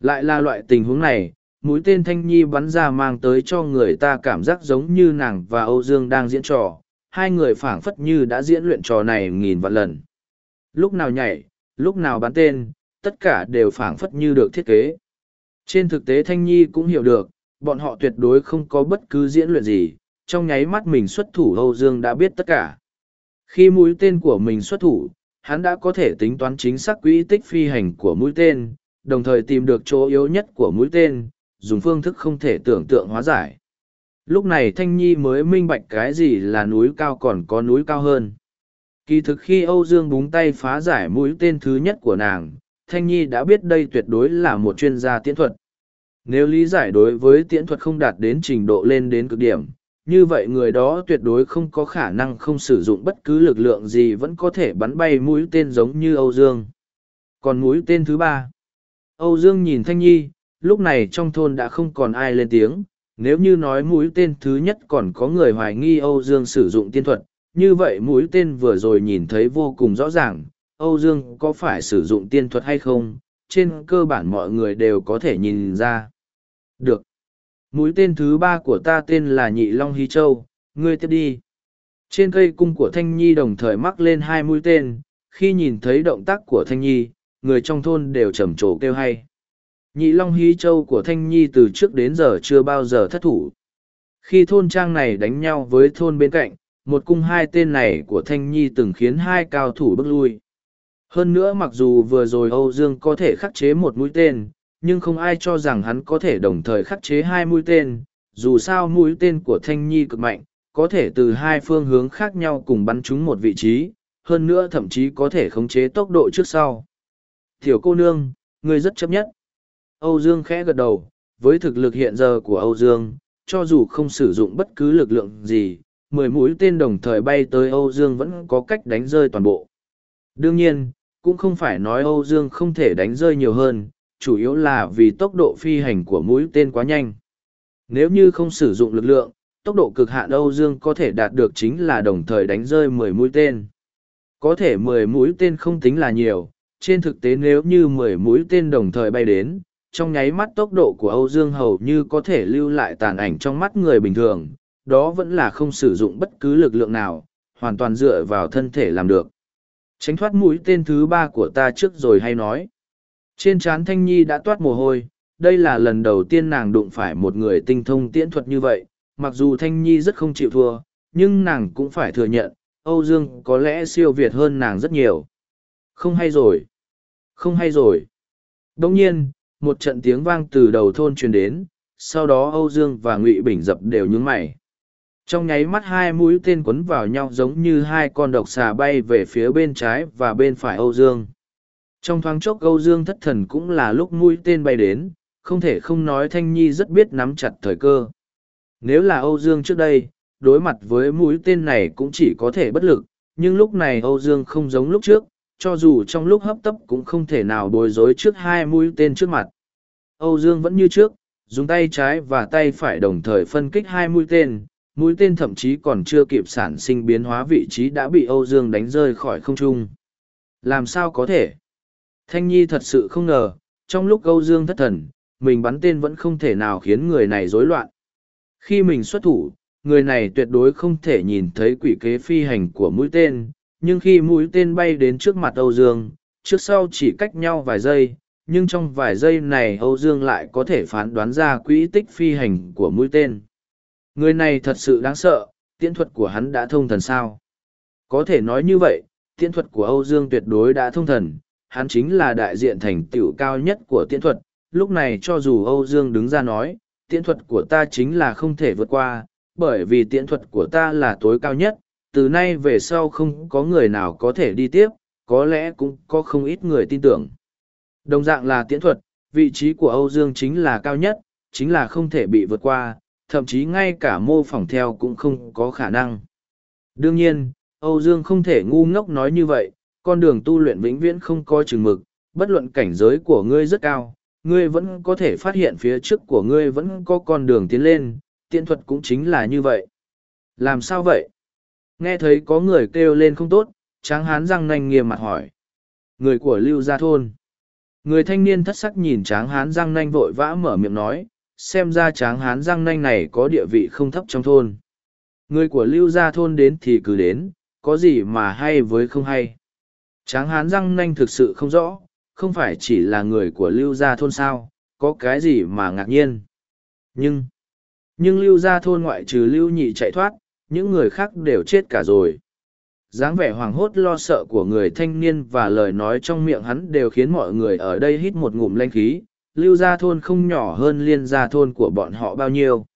Lại là loại tình huống này, mũi tên Thanh Nhi bắn ra mang tới cho người ta cảm giác giống như nàng và Âu Dương đang diễn trò, hai người phảng phất như đã diễn luyện trò này nghìn vạn lần. Lúc nào nhảy, lúc nào bắn tên, tất cả đều phảng phất như được thiết kế. Trên thực tế Thanh Nhi cũng hiểu được, bọn họ tuyệt đối không có bất cứ diễn luyện gì, trong nháy mắt mình xuất thủ Âu Dương đã biết tất cả. Khi mũi tên của mình xuất thủ, hắn đã có thể tính toán chính xác quỹ tích phi hành của mũi tên, đồng thời tìm được chỗ yếu nhất của mũi tên, dùng phương thức không thể tưởng tượng hóa giải. Lúc này Thanh Nhi mới minh bạch cái gì là núi cao còn có núi cao hơn. Kỳ thực khi Âu Dương búng tay phá giải mũi tên thứ nhất của nàng, Thanh Nhi đã biết đây tuyệt đối là một chuyên gia tiễn thuật. Nếu lý giải đối với tiễn thuật không đạt đến trình độ lên đến cực điểm, như vậy người đó tuyệt đối không có khả năng không sử dụng bất cứ lực lượng gì vẫn có thể bắn bay mũi tên giống như Âu Dương. Còn mũi tên thứ ba, Âu Dương nhìn Thanh Nhi, lúc này trong thôn đã không còn ai lên tiếng, nếu như nói mũi tên thứ nhất còn có người hoài nghi Âu Dương sử dụng tiên thuật, như vậy mũi tên vừa rồi nhìn thấy vô cùng rõ ràng, Âu Dương có phải sử dụng tiên thuật hay không, trên cơ bản mọi người đều có thể nhìn ra. Được. Mũi tên thứ ba của ta tên là Nhị Long Hy Châu, ngươi tiếp đi. Trên cây cung của Thanh Nhi đồng thời mắc lên hai mũi tên, khi nhìn thấy động tác của Thanh Nhi, người trong thôn đều trầm trồ kêu hay. Nhị Long Hí Châu của Thanh Nhi từ trước đến giờ chưa bao giờ thất thủ. Khi thôn trang này đánh nhau với thôn bên cạnh, một cung hai tên này của Thanh Nhi từng khiến hai cao thủ bước lui. Hơn nữa mặc dù vừa rồi Âu Dương có thể khắc chế một mũi tên, nhưng không ai cho rằng hắn có thể đồng thời khắc chế hai mũi tên, dù sao mũi tên của Thanh Nhi cực mạnh, có thể từ hai phương hướng khác nhau cùng bắn trúng một vị trí, hơn nữa thậm chí có thể khống chế tốc độ trước sau. Tiểu cô nương, ngươi rất chấp nhất. Âu Dương khẽ gật đầu, với thực lực hiện giờ của Âu Dương, cho dù không sử dụng bất cứ lực lượng gì, mười mũi tên đồng thời bay tới Âu Dương vẫn có cách đánh rơi toàn bộ. Đương nhiên, cũng không phải nói Âu Dương không thể đánh rơi nhiều hơn, chủ yếu là vì tốc độ phi hành của mũi tên quá nhanh. Nếu như không sử dụng lực lượng, tốc độ cực hạn Âu Dương có thể đạt được chính là đồng thời đánh rơi mười mũi tên. Có thể mười mũi tên không tính là nhiều, trên thực tế nếu như mười mũi tên đồng thời bay đến, trong nháy mắt tốc độ của Âu Dương hầu như có thể lưu lại tàn ảnh trong mắt người bình thường, đó vẫn là không sử dụng bất cứ lực lượng nào, hoàn toàn dựa vào thân thể làm được. Tránh thoát mũi tên thứ ba của ta trước rồi hay nói. Trên trán Thanh Nhi đã toát mồ hôi, đây là lần đầu tiên nàng đụng phải một người tinh thông tiễn thuật như vậy, mặc dù Thanh Nhi rất không chịu thua, nhưng nàng cũng phải thừa nhận, Âu Dương có lẽ siêu việt hơn nàng rất nhiều. Không hay rồi. Không hay rồi. Đồng nhiên, một trận tiếng vang từ đầu thôn truyền đến, sau đó Âu Dương và Ngụy Bình dập đều nhướng mày. Trong nháy mắt hai mũi tên quấn vào nhau giống như hai con độc xà bay về phía bên trái và bên phải Âu Dương. Trong thoáng chốc Âu Dương thất thần cũng là lúc mũi tên bay đến, không thể không nói Thanh Nhi rất biết nắm chặt thời cơ. Nếu là Âu Dương trước đây, đối mặt với mũi tên này cũng chỉ có thể bất lực, nhưng lúc này Âu Dương không giống lúc trước, cho dù trong lúc hấp tấp cũng không thể nào bối rối trước hai mũi tên trước mặt. Âu Dương vẫn như trước, dùng tay trái và tay phải đồng thời phân kích hai mũi tên, mũi tên thậm chí còn chưa kịp sản sinh biến hóa vị trí đã bị Âu Dương đánh rơi khỏi không trung. Làm sao có thể? Thanh Nhi thật sự không ngờ, trong lúc Âu Dương thất thần, mình bắn tên vẫn không thể nào khiến người này rối loạn. Khi mình xuất thủ, người này tuyệt đối không thể nhìn thấy quỷ kế phi hành của mũi tên, nhưng khi mũi tên bay đến trước mặt Âu Dương, trước sau chỉ cách nhau vài giây, nhưng trong vài giây này Âu Dương lại có thể phán đoán ra quỹ tích phi hành của mũi tên. Người này thật sự đáng sợ, tiễn thuật của hắn đã thông thần sao. Có thể nói như vậy, tiễn thuật của Âu Dương tuyệt đối đã thông thần, hắn chính là đại diện thành tựu cao nhất của tiễn thuật. Lúc này cho dù Âu Dương đứng ra nói, tiễn thuật của ta chính là không thể vượt qua, bởi vì tiễn thuật của ta là tối cao nhất, từ nay về sau không có người nào có thể đi tiếp, có lẽ cũng có không ít người tin tưởng. Đồng dạng là tiễn thuật, vị trí của Âu Dương chính là cao nhất, chính là không thể bị vượt qua, thậm chí ngay cả mô phỏng theo cũng không có khả năng. Đương nhiên, Âu Dương không thể ngu ngốc nói như vậy, con đường tu luyện vĩnh viễn không coi chừng mực, bất luận cảnh giới của ngươi rất cao, ngươi vẫn có thể phát hiện phía trước của ngươi vẫn có con đường tiến lên, tiện thuật cũng chính là như vậy. Làm sao vậy? Nghe thấy có người kêu lên không tốt, tráng hán răng nanh nghiêm mặt hỏi. Người của lưu gia thôn. Người thanh niên thất sắc nhìn tráng hán răng nanh vội vã mở miệng nói, xem ra tráng hán răng nanh này có địa vị không thấp trong thôn. Người của lưu gia thôn đến thì cứ đến, có gì mà hay với không hay. Tráng hán răng nanh thực sự không rõ, không phải chỉ là người của lưu gia thôn sao, có cái gì mà ngạc nhiên. Nhưng, nhưng lưu gia thôn ngoại trừ lưu nhị chạy thoát, những người khác đều chết cả rồi. Dáng vẻ hoảng hốt lo sợ của người thanh niên và lời nói trong miệng hắn đều khiến mọi người ở đây hít một ngụm lanh khí. Lưu gia thôn không nhỏ hơn liên gia thôn của bọn họ bao nhiêu.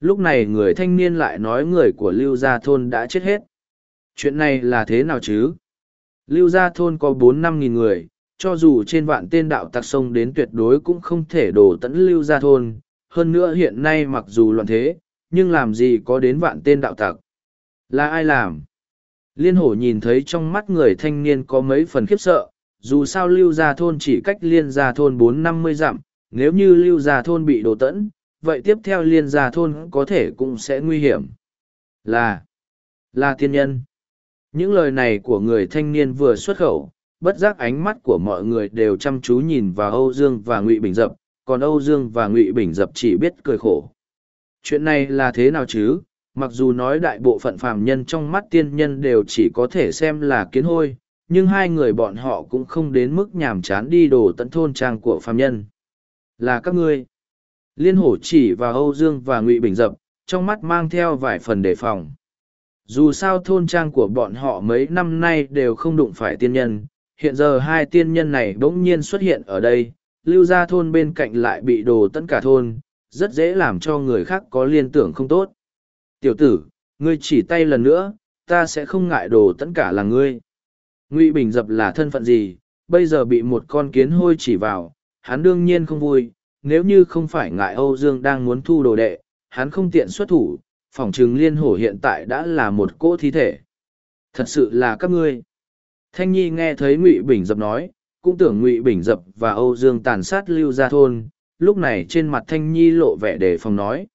Lúc này người thanh niên lại nói người của lưu gia thôn đã chết hết. Chuyện này là thế nào chứ? Lưu gia thôn có bốn năm nghìn người cho dù trên vạn tên đạo tặc sông đến tuyệt đối cũng không thể đổ tẫn lưu gia thôn hơn nữa hiện nay mặc dù loạn thế nhưng làm gì có đến vạn tên đạo tặc là ai làm Liên hổ nhìn thấy trong mắt người thanh niên có mấy phần khiếp sợ, dù sao lưu gia thôn chỉ cách liên gia thôn bốn năm mươi dặm, nếu như lưu gia thôn bị đổ tẫn, vậy tiếp theo liên gia thôn có thể cũng sẽ nguy hiểm. Là, là tiên nhân. Những lời này của người thanh niên vừa xuất khẩu, bất giác ánh mắt của mọi người đều chăm chú nhìn vào âu dương và ngụy bình dập còn âu dương và ngụy bình dập chỉ biết cười khổ. Chuyện này là thế nào chứ? Mặc dù nói đại bộ phận phàm nhân trong mắt tiên nhân đều chỉ có thể xem là kiến hôi nhưng hai người bọn họ cũng không đến mức nhàm chán đi đổ tận thôn trang của phàm nhân. Là các ngươi. Liên hổ chỉ vào âu dương và ngụy bình dập trong mắt mang theo vài phần đề phòng dù sao thôn trang của bọn họ mấy năm nay đều không đụng phải tiên nhân, hiện giờ hai tiên nhân này bỗng nhiên xuất hiện ở đây, lưu ra thôn bên cạnh lại bị đồ tẫn cả thôn, rất dễ làm cho người khác có liên tưởng không tốt. Tiểu tử, ngươi chỉ tay lần nữa, ta sẽ không ngại đồ tẫn cả là ngươi. Ngụy bình dập là thân phận gì, bây giờ bị một con kiến hôi chỉ vào, hắn đương nhiên không vui, nếu như không phải ngại âu dương đang muốn thu đồ đệ, hắn không tiện xuất thủ phỏng chừng liên hổ hiện tại đã là một cỗ thi thể. Thật sự là các ngươi. Thanh nhi nghe thấy ngụy bình dập nói, cũng tưởng ngụy bình dập và âu dương tàn sát lưu ra thôn. Lúc này trên mặt thanh nhi lộ vẻ đề phòng nói.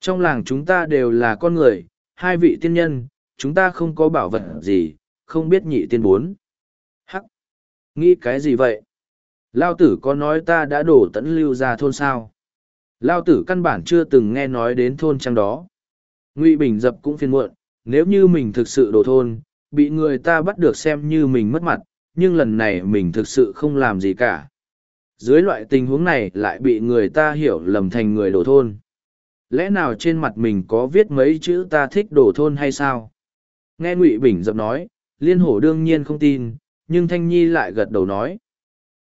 Trong làng chúng ta đều là con người, hai vị tiên nhân, chúng ta không có bảo vật gì, không biết nhị tiên bốn. Hắc! Nghĩ cái gì vậy? Lao tử có nói ta đã đổ tẫn lưu ra thôn sao? Lao tử căn bản chưa từng nghe nói đến thôn trang đó ngụy bình dập cũng phiền muộn, nếu như mình thực sự đổ thôn, bị người ta bắt được xem như mình mất mặt, nhưng lần này mình thực sự không làm gì cả. Dưới loại tình huống này lại bị người ta hiểu lầm thành người đổ thôn. Lẽ nào trên mặt mình có viết mấy chữ ta thích đổ thôn hay sao? Nghe ngụy bình dập nói, liên hổ đương nhiên không tin, nhưng thanh nhi lại gật đầu nói.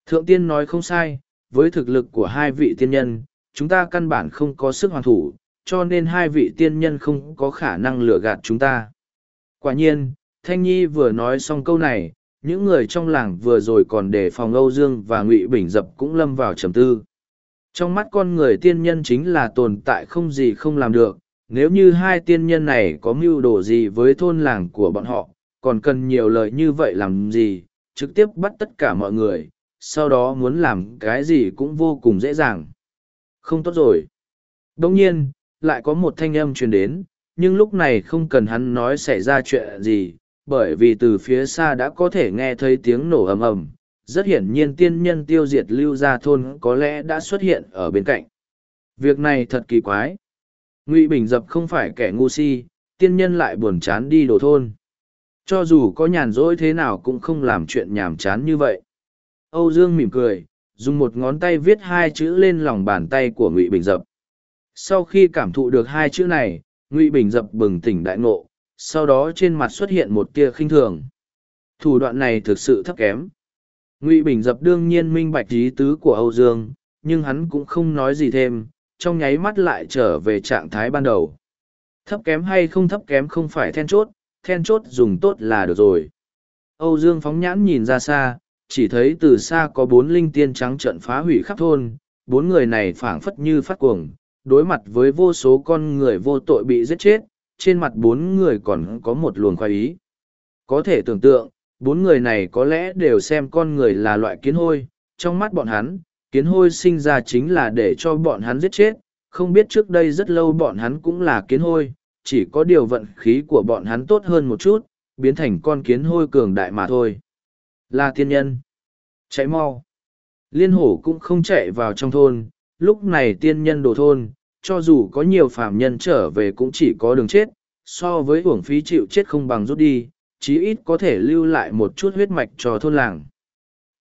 Thượng tiên nói không sai, với thực lực của hai vị tiên nhân, chúng ta căn bản không có sức hoàn thủ cho nên hai vị tiên nhân không có khả năng lừa gạt chúng ta. Quả nhiên, thanh nhi vừa nói xong câu này, những người trong làng vừa rồi còn đề phòng âu dương và ngụy bình dập cũng lâm vào trầm tư. Trong mắt con người tiên nhân chính là tồn tại không gì không làm được, nếu như hai tiên nhân này có mưu đồ gì với thôn làng của bọn họ, còn cần nhiều lời như vậy làm gì, trực tiếp bắt tất cả mọi người, sau đó muốn làm cái gì cũng vô cùng dễ dàng. Không tốt rồi. Đồng nhiên lại có một thanh âm truyền đến, nhưng lúc này không cần hắn nói xảy ra chuyện gì, bởi vì từ phía xa đã có thể nghe thấy tiếng nổ ầm ầm. Rất hiển nhiên tiên nhân tiêu diệt lưu gia thôn có lẽ đã xuất hiện ở bên cạnh. Việc này thật kỳ quái. Ngụy bình dập không phải kẻ ngu si, tiên nhân lại buồn chán đi đồ thôn. Cho dù có nhàn rỗi thế nào cũng không làm chuyện nhàm chán như vậy. Âu dương mỉm cười, dùng một ngón tay viết hai chữ lên lòng bàn tay của ngụy bình dập sau khi cảm thụ được hai chữ này, ngụy bình dập bừng tỉnh đại ngộ, sau đó trên mặt xuất hiện một tia khinh thường. Thủ đoạn này thực sự thấp kém. Ngụy bình dập đương nhiên minh bạch ý tứ của âu dương, nhưng hắn cũng không nói gì thêm, trong nháy mắt lại trở về trạng thái ban đầu. Thấp kém hay không thấp kém không phải then chốt then chốt dùng tốt là được rồi. Âu dương phóng nhãn nhìn ra xa, chỉ thấy từ xa có bốn linh tiên trắng trận phá hủy khắp thôn, bốn người này phảng phất như phát cuồng đối mặt với vô số con người vô tội bị giết chết, trên mặt bốn người còn có một luồng khoái ý. Có thể tưởng tượng, bốn người này có lẽ đều xem con người là loại kiến hôi, trong mắt bọn hắn, kiến hôi sinh ra chính là để cho bọn hắn giết chết, không biết trước đây rất lâu bọn hắn cũng là kiến hôi, chỉ có điều vận khí của bọn hắn tốt hơn một chút, biến thành con kiến hôi cường đại mà thôi. Là Thiên nhân. Chạy mau. Liên hổ cũng không chạy vào trong thôn lúc này tiên nhân đồ thôn cho dù có nhiều phàm nhân trở về cũng chỉ có đường chết so với uổng phí chịu chết không bằng rút đi chí ít có thể lưu lại một chút huyết mạch cho thôn làng.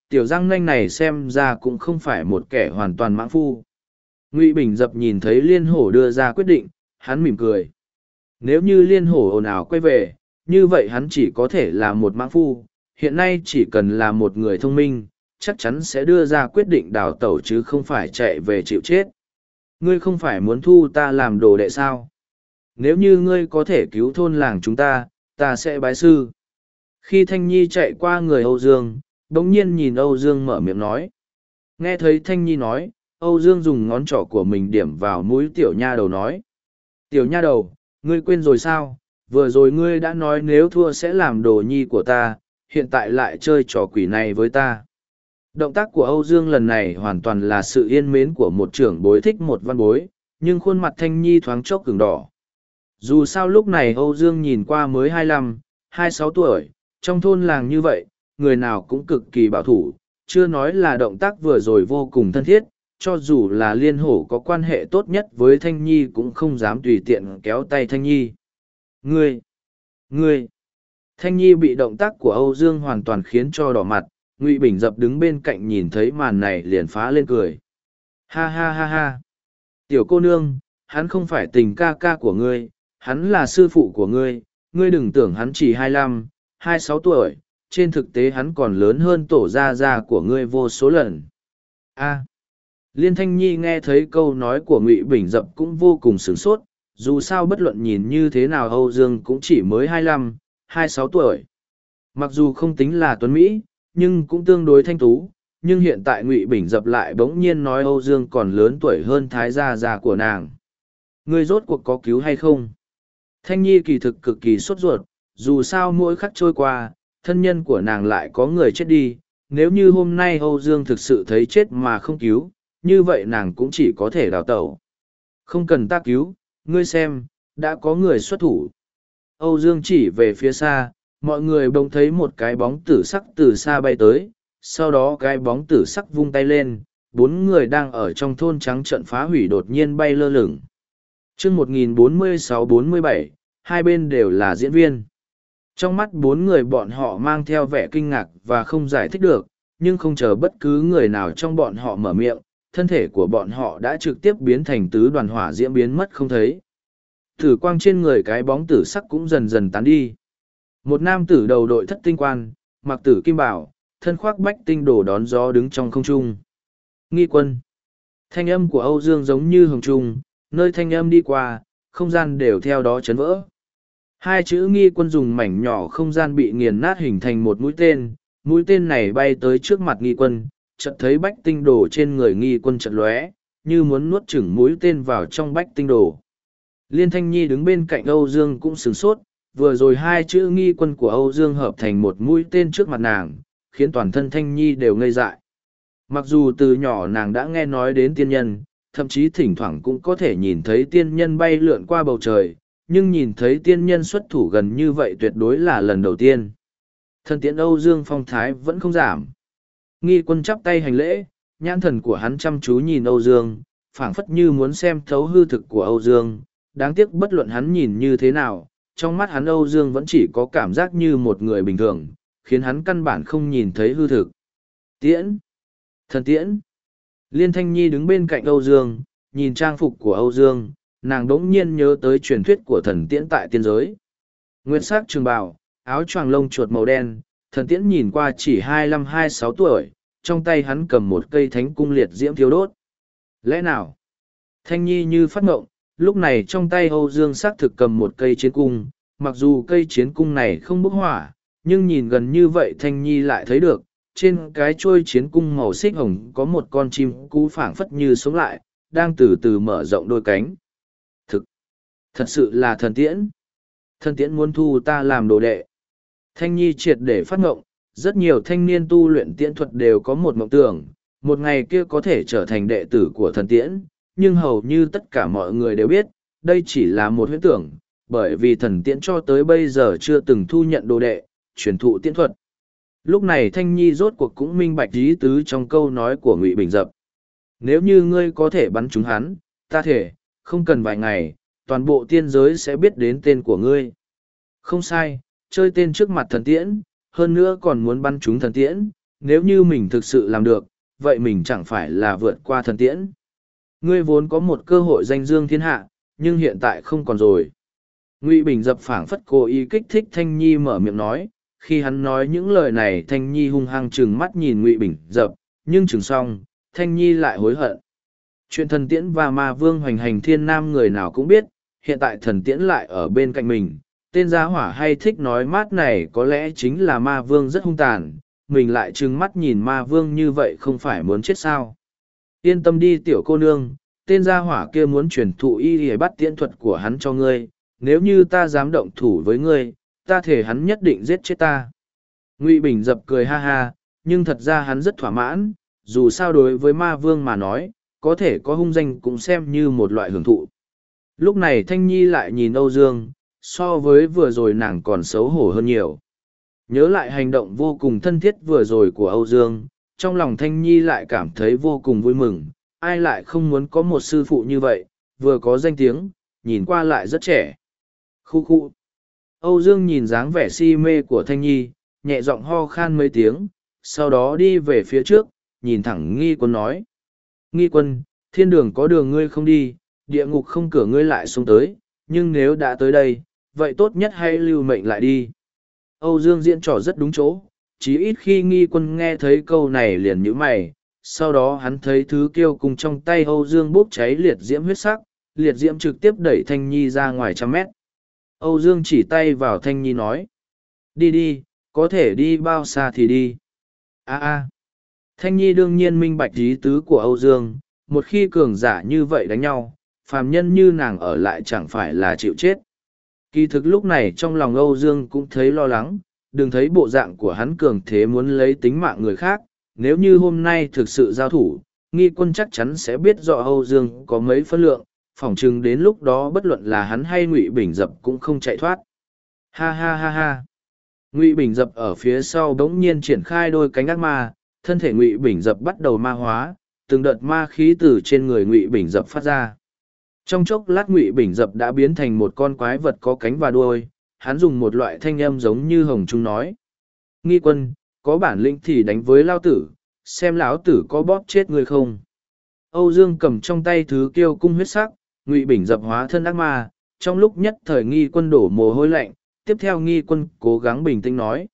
Tiểu Giang Nanh này xem ra cũng không phải một kẻ hoàn toàn mãng phu. Ngụy Bình dập nhìn thấy Liên Hổ đưa ra quyết định, hắn mỉm cười. Nếu như Liên Hổ ồn ào quay về, như vậy hắn chỉ có thể là một mãng phu, hiện nay chỉ cần là một người thông minh, chắc chắn sẽ đưa ra quyết định đào tẩu chứ không phải chạy về chịu chết. Ngươi không phải muốn thu ta làm đồ đệ sao? Nếu như ngươi có thể cứu thôn làng chúng ta, ta sẽ bái sư. Khi thanh nhi chạy qua người âu dương đ ỗ n g nhiên nhìn âu dương mở miệng nói. Nghe thấy thanh nhi nói âu dương dùng ngón trỏ của mình điểm vào mũi tiểu nha đầu nói. Tiểu nha đầu ngươi quên rồi sao? Vừa rồi ngươi đã nói nếu thua sẽ làm đồ nhi của ta hiện tại lại chơi trò quỷ này với ta động tác của âu dương lần này hoàn toàn là sự yên mến của một trưởng bối thích một văn bối nhưng khuôn mặt thanh nhi thoáng chốc cứng đỏ dù sao lúc này Âu Dương nhìn qua mới hai lăm, hai sáu tuổi, trong thôn làng như vậy, người nào cũng cực kỳ bảo thủ, chưa nói là động tác vừa rồi vô cùng thân thiết, cho dù là liên hổ có quan hệ tốt nhất với Thanh Nhi cũng không dám tùy tiện kéo tay Thanh Nhi. Ngươi! Ngươi! Thanh Nhi bị động tác của Âu Dương hoàn toàn khiến cho đỏ mặt, Ngụy Bình dập đứng bên cạnh nhìn thấy màn này liền phá lên cười. Ha ha ha ha! Tiểu cô nương, hắn không phải tình ca ca của ngươi, hắn là sư phụ của ngươi, ngươi đừng tưởng hắn chỉ hai lăm, hai sáu tuổi, trên thực tế hắn còn lớn hơn tổ gia gia của ngươi vô số lần. A. Liên Thanh Nhi nghe thấy câu nói của Ngụy Bình Dập cũng vô cùng sửng sốt, dù sao bất luận nhìn như thế nào Âu Dương cũng chỉ mới hai lăm, hai sáu tuổi. Mặc dù không tính là tuấn Mỹ, nhưng cũng tương đối thanh tú, nhưng hiện tại Ngụy Bình Dập lại bỗng nhiên nói Âu Dương còn lớn tuổi hơn Thái Gia già của nàng. Ngươi rốt cuộc có cứu hay không? Thanh Nhi kỳ thực cực kỳ sốt ruột, dù sao mỗi khắc trôi qua, thân nhân của nàng lại có người chết đi. Nếu như hôm nay Âu Dương thực sự thấy chết mà không cứu, như vậy nàng cũng chỉ có thể đào tẩu. Không cần ta cứu, ngươi xem, đã có người xuất thủ. Âu Dương chỉ về phía xa, mọi người bỗng thấy một cái bóng tử sắc từ xa bay tới, sau đó cái bóng tử sắc vung tay lên, bốn người đang ở trong thôn trắng trận phá hủy đột nhiên bay lơ lửng chương 1046-47, hai bên đều là diễn viên. Trong mắt bốn người bọn họ mang theo vẻ kinh ngạc và không giải thích được, nhưng không chờ bất cứ người nào trong bọn họ mở miệng, thân thể của bọn họ đã trực tiếp biến thành tứ đoàn hỏa diễm biến mất không thấy. Tử quang trên người cái bóng tử sắc cũng dần dần tán đi. Một nam tử đầu đội thất tinh quan, mặc tử kim bảo, thân khoác bách tinh đổ đón gió đứng trong không trung. Nghi quân. Thanh âm của Âu Dương giống như hồng trung, nơi thanh âm đi qua, không gian đều theo đó chấn vỡ. Hai chữ nghi quân dùng mảnh nhỏ không gian bị nghiền nát hình thành một mũi tên, mũi tên này bay tới trước mặt nghi quân, chợt thấy bách tinh đồ trên người nghi quân chợt lóe, như muốn nuốt chửng mũi tên vào trong bách tinh đồ. Liên Thanh Nhi đứng bên cạnh Âu Dương cũng sửng sốt, vừa rồi hai chữ nghi quân của Âu Dương hợp thành một mũi tên trước mặt nàng, khiến toàn thân Thanh Nhi đều ngây dại. Mặc dù từ nhỏ nàng đã nghe nói đến tiên nhân, thậm chí thỉnh thoảng cũng có thể nhìn thấy tiên nhân bay lượn qua bầu trời, nhưng nhìn thấy tiên nhân xuất thủ gần như vậy tuyệt đối là lần đầu tiên. thân tiễn Âu Dương phong thái vẫn không giảm. Nghi quân chắp tay hành lễ, nhãn thần của hắn chăm chú nhìn Âu Dương, phảng phất như muốn xem thấu hư thực của Âu Dương, đáng tiếc bất luận hắn nhìn như thế nào, trong mắt hắn Âu Dương vẫn chỉ có cảm giác như một người bình thường, khiến hắn căn bản không nhìn thấy hư thực. Tiễn! Thần tiễn! Liên Thanh Nhi đứng bên cạnh Âu Dương, nhìn trang phục của Âu Dương, nàng đỗng nhiên nhớ tới truyền thuyết của thần tiễn tại tiên giới. Nguyên sắc trường bào, áo choàng lông chuột màu đen, thần tiễn nhìn qua chỉ hai mươi hai sáu tuổi, trong tay hắn cầm một cây thánh cung liệt diễm thiếu đốt. Lẽ nào? Thanh Nhi như phát ngộng, lúc này trong tay Âu Dương xác thực cầm một cây chiến cung, mặc dù cây chiến cung này không bốc hỏa, nhưng nhìn gần như vậy Thanh Nhi lại thấy được, trên cái trôi chiến cung màu xích hồng có một con chim cú phảng phất như sống lại, đang từ từ mở rộng đôi cánh. Thực! Thật sự là thần tiễn! Thần tiễn muốn thu ta làm đồ đệ. Thanh Nhi triệt để phát ngộng, rất nhiều thanh niên tu luyện tiễn thuật đều có một mộng tưởng, một ngày kia có thể trở thành đệ tử của thần tiễn, nhưng hầu như tất cả mọi người đều biết, đây chỉ là một huyễn tưởng, bởi vì thần tiễn cho tới bây giờ chưa từng thu nhận đồ đệ, truyền thụ tiễn thuật. Lúc này thanh nhi rốt cuộc cũng minh bạch ý tứ trong câu nói của ngụy bình dập. Nếu như ngươi có thể bắn trúng hắn ta thể không cần vài ngày toàn bộ tiên giới sẽ biết đến tên của ngươi. Không sai chơi tên trước mặt thần tiễn hơn nữa còn muốn bắn trúng thần tiễn nếu như mình thực sự làm được vậy mình chẳng phải là vượt qua thần tiễn ngươi vốn có một cơ hội danh dương thiên hạ, nhưng hiện tại không còn rồi. Ngụy bình dập phảng phất cố ý kích thích thanh nhi mở miệng nói, khi hắn nói những lời này thanh nhi hung hăng chừng mắt nhìn ngụy bình dập, nhưng chừng xong, thanh nhi lại hối hận. Chuyện thần tiễn và ma vương hoành hành thiên nam người nào cũng biết, hiện tại thần tiễn lại ở bên cạnh mình. Tên gia hỏa hay thích nói mát này có lẽ chính là ma vương rất hung tàn, mình lại trừng mắt nhìn ma vương như vậy không phải muốn chết sao? Yên tâm đi tiểu cô nương tên gia hỏa kia muốn truyền thụ y y bắt tiễn thuật của hắn cho ngươi nếu như ta dám động thủ với ngươi ta thể hắn nhất định giết chết ta. Ngụy Bình dập cười ha ha, nhưng thật ra hắn rất thỏa mãn, dù sao đối với ma vương mà nói, có thể có hung danh cũng xem như một loại hưởng thụ. Lúc này Thanh Nhi lại nhìn Âu Dương, so với vừa rồi nàng còn xấu hổ hơn nhiều. Nhớ lại hành động vô cùng thân thiết vừa rồi của Âu Dương, trong lòng Thanh Nhi lại cảm thấy vô cùng vui mừng, ai lại không muốn có một sư phụ như vậy, vừa có danh tiếng, nhìn qua lại rất trẻ. Khu khu. Âu Dương nhìn dáng vẻ si mê của Thanh Nhi, nhẹ giọng ho khan mấy tiếng, sau đó đi về phía trước, nhìn thẳng nghi quân nói. Nghi quân, thiên đường có đường ngươi không đi, địa ngục không cửa ngươi lại xuống tới, nhưng nếu đã tới đây, vậy tốt nhất hãy lưu mệnh lại đi. Âu Dương diễn trò rất đúng chỗ, chí ít khi nghi quân nghe thấy câu này liền nhíu mày, sau đó hắn thấy thứ kiêu cùng trong tay Âu Dương bốc cháy liệt diễm huyết sắc, liệt diễm trực tiếp đẩy Thanh Nhi ra ngoài trăm mét. Âu Dương chỉ tay vào Thanh Nhi nói, đi đi, có thể đi bao xa thì đi. a a Thanh Nhi đương nhiên minh bạch lý tứ của Âu Dương, một khi cường giả như vậy đánh nhau, phàm nhân như nàng ở lại chẳng phải là chịu chết. Kỳ thực lúc này trong lòng Âu Dương cũng thấy lo lắng, đừng thấy bộ dạng của hắn cường thế muốn lấy tính mạng người khác, nếu như hôm nay thực sự giao thủ, nghi quân chắc chắn sẽ biết rõ Âu Dương có mấy phân lượng, phỏng chừng đến lúc đó bất luận là hắn hay Ngụy Bình Dập cũng không chạy thoát. Ha ha ha ha. Ngụy Bình Dập ở phía sau bỗng nhiên triển khai đôi cánh ác ma, thân thể Ngụy Bình Dập bắt đầu ma hóa, từng đợt ma khí từ trên người Ngụy Bình Dập phát ra. Trong chốc lát Ngụy Bình Dập đã biến thành một con quái vật có cánh và đuôi, hắn dùng một loại thanh âm giống như hồng trung nói. Nghi quân, có bản lĩnh thì đánh với lao tử, xem lão tử có bóp chết người không. Âu Dương cầm trong tay thứ kiêu cung huyết sắc, Ngụy Bình dập hóa thân ác ma, trong lúc nhất thời nghi quân đổ mồ hôi lạnh, tiếp theo nghi quân cố gắng bình tĩnh nói.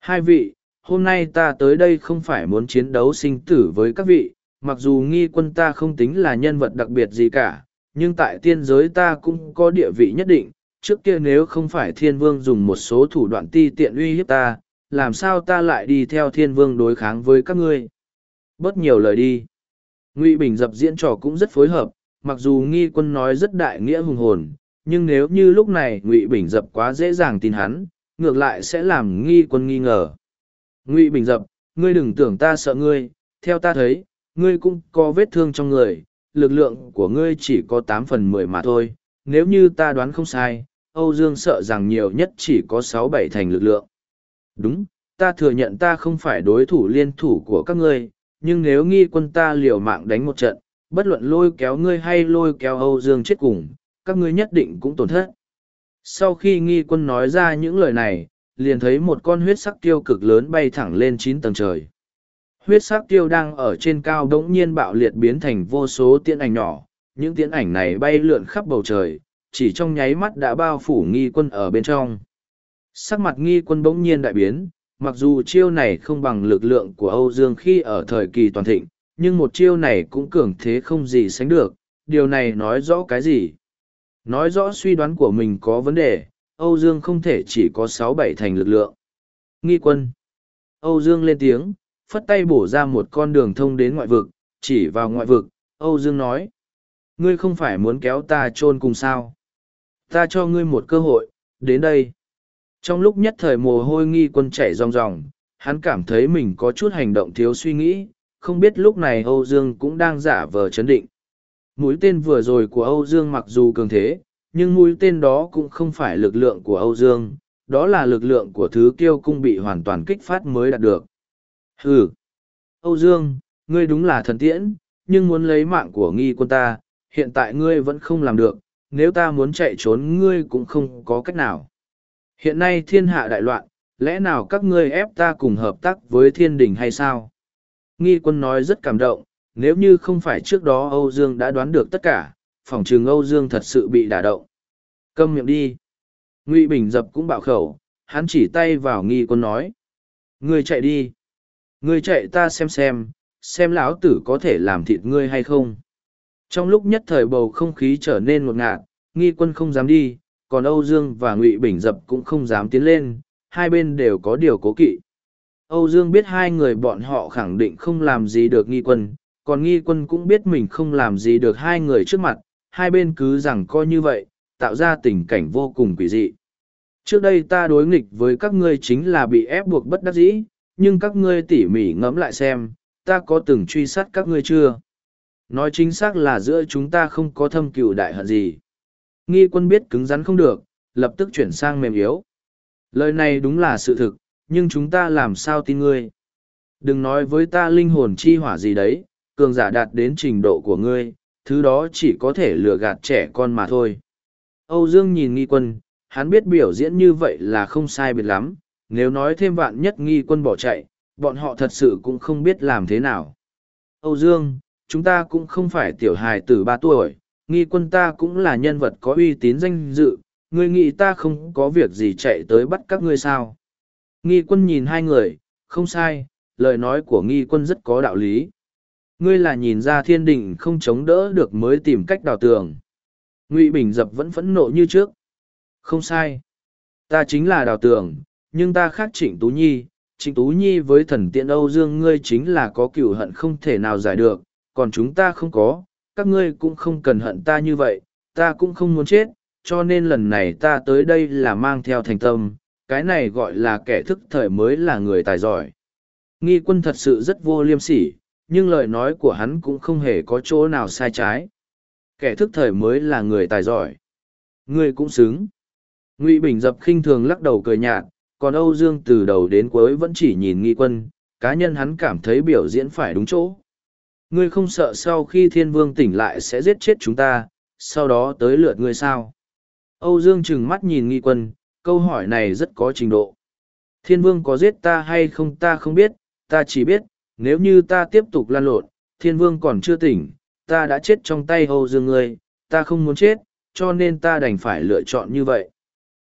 Hai vị, hôm nay ta tới đây không phải muốn chiến đấu sinh tử với các vị, mặc dù nghi quân ta không tính là nhân vật đặc biệt gì cả, nhưng tại tiên giới ta cũng có địa vị nhất định, trước kia nếu không phải thiên vương dùng một số thủ đoạn ti tiện uy hiếp ta, làm sao ta lại đi theo thiên vương đối kháng với các ngươi? Bớt nhiều lời đi. Ngụy Bình dập diễn trò cũng rất phối hợp, mặc dù nghi quân nói rất đại nghĩa hùng hồn, nhưng nếu như lúc này Ngụy Bình dập quá dễ dàng tin hắn, ngược lại sẽ làm nghi quân nghi ngờ. Ngụy Bình dập, ngươi đừng tưởng ta sợ ngươi, theo ta thấy, ngươi cũng có vết thương trong người, lực lượng của ngươi chỉ có tám phần mười mà thôi, nếu như ta đoán không sai, Âu Dương sợ rằng nhiều nhất chỉ có sáu bảy thành lực lượng. Đúng, ta thừa nhận ta không phải đối thủ liên thủ của các ngươi, nhưng nếu nghi quân ta liều mạng đánh một trận, bất luận lôi kéo ngươi hay lôi kéo Âu Dương chết cùng, các ngươi nhất định cũng tổn thất. Sau khi nghi quân nói ra những lời này, liền thấy một con huyết sắc tiêu cực lớn bay thẳng lên chín tầng trời. Huyết sắc tiêu đang ở trên cao đống nhiên bạo liệt biến thành vô số tiễn ảnh nhỏ, những tiễn ảnh này bay lượn khắp bầu trời, chỉ trong nháy mắt đã bao phủ nghi quân ở bên trong. Sắc mặt nghi quân bỗng nhiên đại biến, mặc dù chiêu này không bằng lực lượng của Âu Dương khi ở thời kỳ toàn thịnh, nhưng một chiêu này cũng cường thế không gì sánh được, điều này nói rõ cái gì? Nói rõ suy đoán của mình có vấn đề, Âu Dương không thể chỉ có sáu bảy thành lực lượng. Nghi quân. Âu Dương lên tiếng, phất tay bổ ra một con đường thông đến ngoại vực, chỉ vào ngoại vực, Âu Dương nói. Ngươi không phải muốn kéo ta chôn cùng sao? Ta cho ngươi một cơ hội, đến đây. Trong lúc nhất thời mồ hôi nghi quân chảy ròng ròng, hắn cảm thấy mình có chút hành động thiếu suy nghĩ, không biết lúc này Âu Dương cũng đang giả vờ chấn định. Mũi tên vừa rồi của Âu Dương mặc dù cường thế, nhưng mũi tên đó cũng không phải lực lượng của Âu Dương, đó là lực lượng của thứ kiêu cung bị hoàn toàn kích phát mới đạt được. Hừ! Âu Dương, ngươi đúng là thần tiễn, nhưng muốn lấy mạng của nghi quân ta, hiện tại ngươi vẫn không làm được, nếu ta muốn chạy trốn ngươi cũng không có cách nào. Hiện nay thiên hạ đại loạn, lẽ nào các ngươi ép ta cùng hợp tác với thiên đình hay sao? Nghi quân nói rất cảm động, nếu như không phải trước đó Âu Dương đã đoán được tất cả, phòng trường Âu Dương thật sự bị đả động. Câm miệng đi. Ngụy Bình dập cũng bạo khẩu, hắn chỉ tay vào nghi quân nói. Ngươi chạy đi. Ngươi chạy ta xem xem, xem lão tử có thể làm thịt ngươi hay không. Trong lúc nhất thời bầu không khí trở nên ngột ngạt, nghi quân không dám đi, còn Âu Dương và Ngụy Bình Dập cũng không dám tiến lên, hai bên đều có điều cố kỵ. Âu Dương biết hai người bọn họ khẳng định không làm gì được nghi quân, còn nghi quân cũng biết mình không làm gì được hai người trước mặt, hai bên cứ rằng coi như vậy, tạo ra tình cảnh vô cùng quỷ dị. Trước đây ta đối nghịch với các ngươi chính là bị ép buộc bất đắc dĩ, nhưng các ngươi tỉ mỉ ngẫm lại xem, ta có từng truy sát các ngươi chưa? Nói chính xác là giữa chúng ta không có thâm cựu đại hận gì. Nghi quân biết cứng rắn không được, lập tức chuyển sang mềm yếu. Lời này đúng là sự thực, nhưng chúng ta làm sao tin ngươi. Đừng nói với ta linh hồn chi hỏa gì đấy, cường giả đạt đến trình độ của ngươi, thứ đó chỉ có thể lừa gạt trẻ con mà thôi. Âu Dương nhìn nghi quân, hắn biết biểu diễn như vậy là không sai biệt lắm, nếu nói thêm vạn nhất nghi quân bỏ chạy, bọn họ thật sự cũng không biết làm thế nào. Âu Dương, chúng ta cũng không phải tiểu hài từ ba tuổi, nghi quân ta cũng là nhân vật có uy tín danh dự, ngươi nghĩ ta không có việc gì chạy tới bắt các ngươi sao. Nghi quân nhìn hai người, không sai, lời nói của nghi quân rất có đạo lý. Ngươi là nhìn ra thiên đình không chống đỡ được mới tìm cách đào tường. Ngụy Bình Dập vẫn phẫn nộ như trước. Không sai. Ta chính là đào tường, nhưng ta khác Trịnh Tú Nhi. Trịnh Tú Nhi với thần tiện Âu Dương ngươi chính là có cựu hận không thể nào giải được, còn chúng ta không có, các ngươi cũng không cần hận ta như vậy, ta cũng không muốn chết, cho nên lần này ta tới đây là mang theo thành tâm, cái này gọi là kẻ thức thời mới là người tài giỏi. Nghi quân thật sự rất vô liêm sỉ, nhưng lời nói của hắn cũng không hề có chỗ nào sai trái. Kẻ thức thời mới là người tài giỏi. Ngươi cũng xứng. Ngụy Bình dập khinh thường lắc đầu cười nhạt, còn Âu Dương từ đầu đến cuối vẫn chỉ nhìn nghi quân, cá nhân hắn cảm thấy biểu diễn phải đúng chỗ. Ngươi không sợ sau khi thiên vương tỉnh lại sẽ giết chết chúng ta, sau đó tới lượt ngươi sao? Âu Dương trừng mắt nhìn nghi quân, câu hỏi này rất có trình độ. Thiên vương có giết ta hay không ta không biết, ta chỉ biết, nếu như ta tiếp tục lan lộn, thiên vương còn chưa tỉnh, ta đã chết trong tay Âu Dương ngươi, ta không muốn chết, cho nên ta đành phải lựa chọn như vậy.